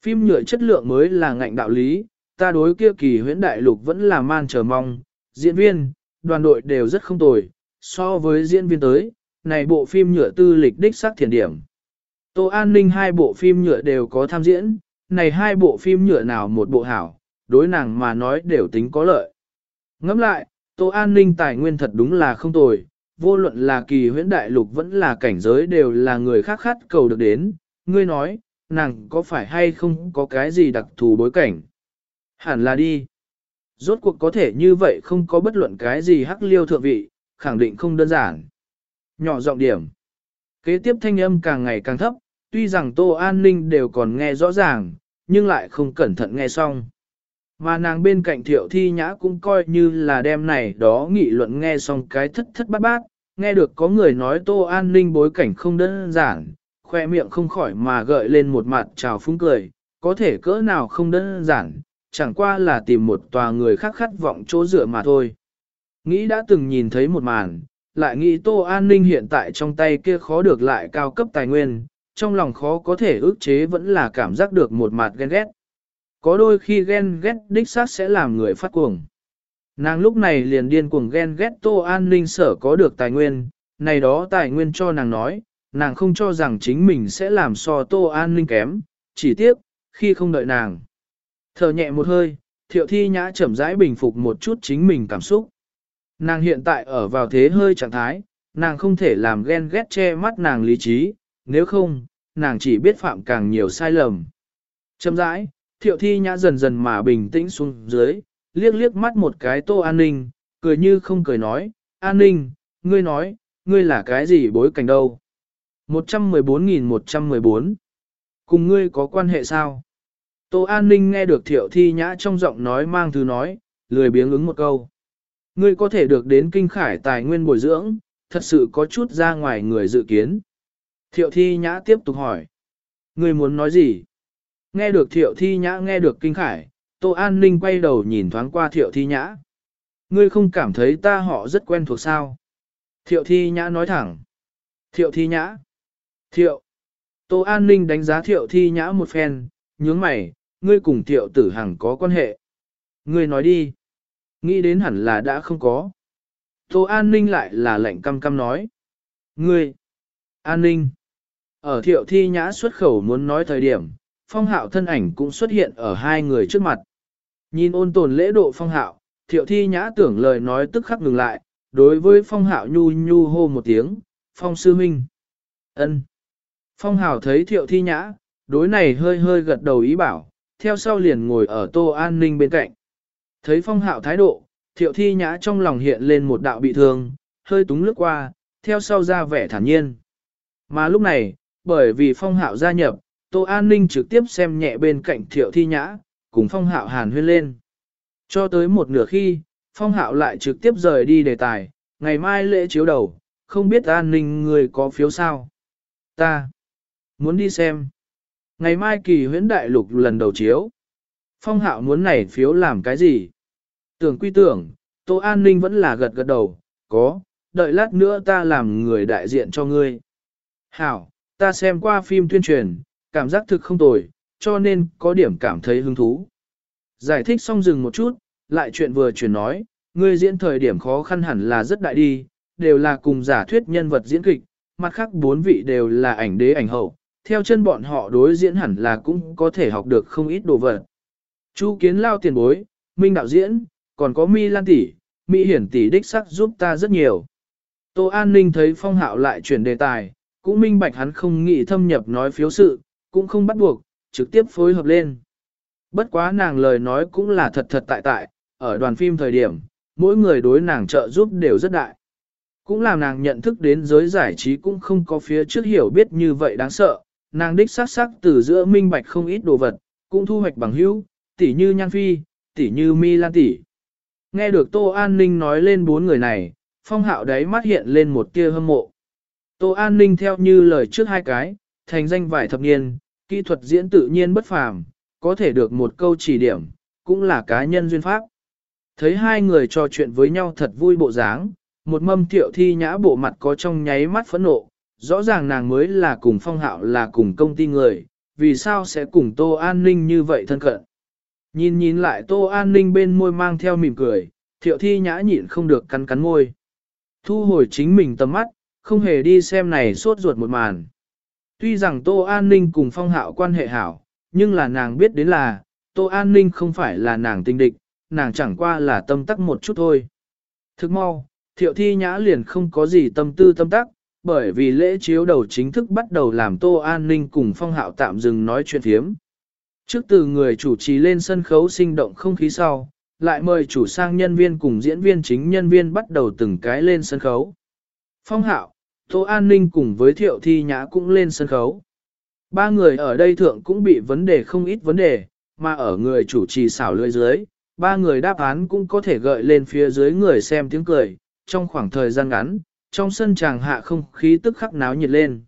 Speaker 1: Phim nhựa chất lượng mới là ngạnh đạo lý, ta đối kia kỳ huyễn đại lục vẫn là man chờ mong, diễn viên, đoàn đội đều rất không tồi, so với diễn viên tới, này bộ phim nhựa tư lịch đích sắc thiền điểm. Tô An Ninh hai bộ phim nhựa đều có tham diễn, này hai bộ phim nhựa nào một bộ hảo, đối nàng mà nói đều tính có lợi. Ngẫm lại, Tô An Ninh tài nguyên thật đúng là không tồi, vô luận là kỳ huyễn đại lục vẫn là cảnh giới đều là người khác khát cầu được đến, ngươi nói, nàng có phải hay không có cái gì đặc thù bối cảnh? Hẳn là đi. Rốt cuộc có thể như vậy không có bất luận cái gì hắc liêu thượng vị, khẳng định không đơn giản. Nhỏ giọng điểm. Kế tiếp thanh âm càng ngày càng thấp, tuy rằng Tô An Ninh đều còn nghe rõ ràng, nhưng lại không cẩn thận nghe xong. Mà nàng bên cạnh thiệu thi nhã cũng coi như là đêm này đó nghị luận nghe xong cái thất thất bát bát, nghe được có người nói Tô An Ninh bối cảnh không đơn giản, khoe miệng không khỏi mà gợi lên một mặt trào phúng cười, có thể cỡ nào không đơn giản, chẳng qua là tìm một tòa người khác khát vọng chỗ dựa mà thôi. Nghĩ đã từng nhìn thấy một màn, lại nghĩ Tô An Ninh hiện tại trong tay kia khó được lại cao cấp tài nguyên, trong lòng khó có thể ước chế vẫn là cảm giác được một mặt ghen ghét. Có đôi khi ghen ghét đích xác sẽ làm người phát cuồng. Nàng lúc này liền điên cuồng ghen ghét Tô An Ninh sở có được tài nguyên, này đó tài nguyên cho nàng nói, nàng không cho rằng chính mình sẽ làm so Tô An Ninh kém, chỉ tiếc, khi không đợi nàng. Thở nhẹ một hơi, thiệu thi nhã chậm rãi bình phục một chút chính mình cảm xúc. Nàng hiện tại ở vào thế hơi trạng thái, nàng không thể làm ghen ghét che mắt nàng lý trí, nếu không, nàng chỉ biết phạm càng nhiều sai lầm. Chậm rãi, thiệu thi nhã dần dần mà bình tĩnh xuống dưới, liếc liếc mắt một cái tô an ninh, cười như không cười nói, an ninh, ngươi nói, ngươi là cái gì bối cảnh đâu? 114.114 Cùng ngươi có quan hệ sao? Tô An Ninh nghe được thiệu thi nhã trong giọng nói mang thứ nói, lười biếng ứng một câu. Ngươi có thể được đến kinh khải tài nguyên bồi dưỡng, thật sự có chút ra ngoài người dự kiến. Thiệu thi nhã tiếp tục hỏi. người muốn nói gì? Nghe được thiệu thi nhã nghe được kinh khải, Tô An Ninh quay đầu nhìn thoáng qua thiệu thi nhã. Ngươi không cảm thấy ta họ rất quen thuộc sao? Thiệu thi nhã nói thẳng. Thiệu thi nhã. Thiệu. Tô An Ninh đánh giá thiệu thi nhã một phen, nhướng mày, ngươi cùng thiệu tử hằng có quan hệ. Ngươi nói đi. Nghĩ đến hẳn là đã không có. Tô An Ninh lại là lệnh căm căm nói. Ngươi. An Ninh. Ở thiệu thi nhã xuất khẩu muốn nói thời điểm, phong hạo thân ảnh cũng xuất hiện ở hai người trước mặt. Nhìn ôn tồn lễ độ phong hạo, thiệu thi nhã tưởng lời nói tức khắc ngừng lại, đối với phong hạo nhu nhu hô một tiếng, phong sư minh. ân. Phong hạo thấy thiệu thi nhã, đối này hơi hơi gật đầu ý bảo, theo sau liền ngồi ở tô an ninh bên cạnh. Thấy phong hạo thái độ, thiệu thi nhã trong lòng hiện lên một đạo bị thương, hơi túng lướt qua, theo sau ra vẻ thản nhiên. Mà lúc này, bởi vì phong hạo gia nhập, tô an ninh trực tiếp xem nhẹ bên cạnh thiệu thi nhã, cùng phong hạo hàn huyên lên. Cho tới một nửa khi, phong hạo lại trực tiếp rời đi đề tài, ngày mai lễ chiếu đầu, không biết an ninh người có phiếu sao. Ta muốn đi xem. Ngày mai kỳ huyễn đại lục lần đầu chiếu. Phong hạo muốn này phiếu làm cái gì? Tưởng quy tưởng, Tô An Ninh vẫn là gật gật đầu, có, đợi lát nữa ta làm người đại diện cho ngươi. Hảo, ta xem qua phim tuyên truyền, cảm giác thực không tồi, cho nên có điểm cảm thấy hứng thú. Giải thích xong dừng một chút, lại chuyện vừa chuyển nói, ngươi diễn thời điểm khó khăn hẳn là rất đại đi, đều là cùng giả thuyết nhân vật diễn kịch, mặt khác bốn vị đều là ảnh đế ảnh hậu, theo chân bọn họ đối diễn hẳn là cũng có thể học được không ít đồ vật. Chu kiến lao tiền bối, minh đạo diễn, còn có mi lan tỷ, mỹ hiển tỷ đích sắc giúp ta rất nhiều. Tô An Ninh thấy phong hạo lại chuyển đề tài, cũng minh bạch hắn không nghĩ thâm nhập nói phiếu sự, cũng không bắt buộc, trực tiếp phối hợp lên. Bất quá nàng lời nói cũng là thật thật tại tại, ở đoàn phim thời điểm, mỗi người đối nàng trợ giúp đều rất đại. Cũng làm nàng nhận thức đến giới giải trí cũng không có phía trước hiểu biết như vậy đáng sợ, nàng đích sắc sắc từ giữa minh bạch không ít đồ vật, cũng thu hoạch bằng hữu, tỉ như Nhan Phi, tỉ như Mi Lan tỷ. Nghe được Tô An Ninh nói lên bốn người này, phong hạo đấy mắt hiện lên một tia hâm mộ. Tô An Ninh theo như lời trước hai cái, thành danh vài thập niên, kỹ thuật diễn tự nhiên bất phàm, có thể được một câu chỉ điểm, cũng là cá nhân duyên pháp. Thấy hai người trò chuyện với nhau thật vui bộ dáng, một mâm thiệu thi nhã bộ mặt có trong nháy mắt phẫn nộ, rõ ràng nàng mới là cùng phong hạo là cùng công ty người, vì sao sẽ cùng Tô An Ninh như vậy thân cận. Nhìn nhìn lại Tô An Ninh bên môi mang theo mỉm cười, thiệu thi nhã nhịn không được cắn cắn môi. Thu hồi chính mình tầm mắt, không hề đi xem này suốt ruột một màn. Tuy rằng Tô An Ninh cùng phong hạo quan hệ hảo, nhưng là nàng biết đến là, Tô An Ninh không phải là nàng tinh địch, nàng chẳng qua là tâm tắc một chút thôi. Thức mau, thiệu thi nhã liền không có gì tâm tư tâm tắc, bởi vì lễ chiếu đầu chính thức bắt đầu làm Tô An Ninh cùng phong hạo tạm dừng nói chuyện thiếm. Trước từ người chủ trì lên sân khấu sinh động không khí sau, lại mời chủ sang nhân viên cùng diễn viên chính nhân viên bắt đầu từng cái lên sân khấu. Phong hạo, Tô An Ninh cùng với Thiệu Thi Nhã cũng lên sân khấu. Ba người ở đây thượng cũng bị vấn đề không ít vấn đề, mà ở người chủ trì xảo lưỡi dưới, ba người đáp án cũng có thể gợi lên phía dưới người xem tiếng cười, trong khoảng thời gian ngắn, trong sân tràng hạ không khí tức khắc náo nhiệt lên.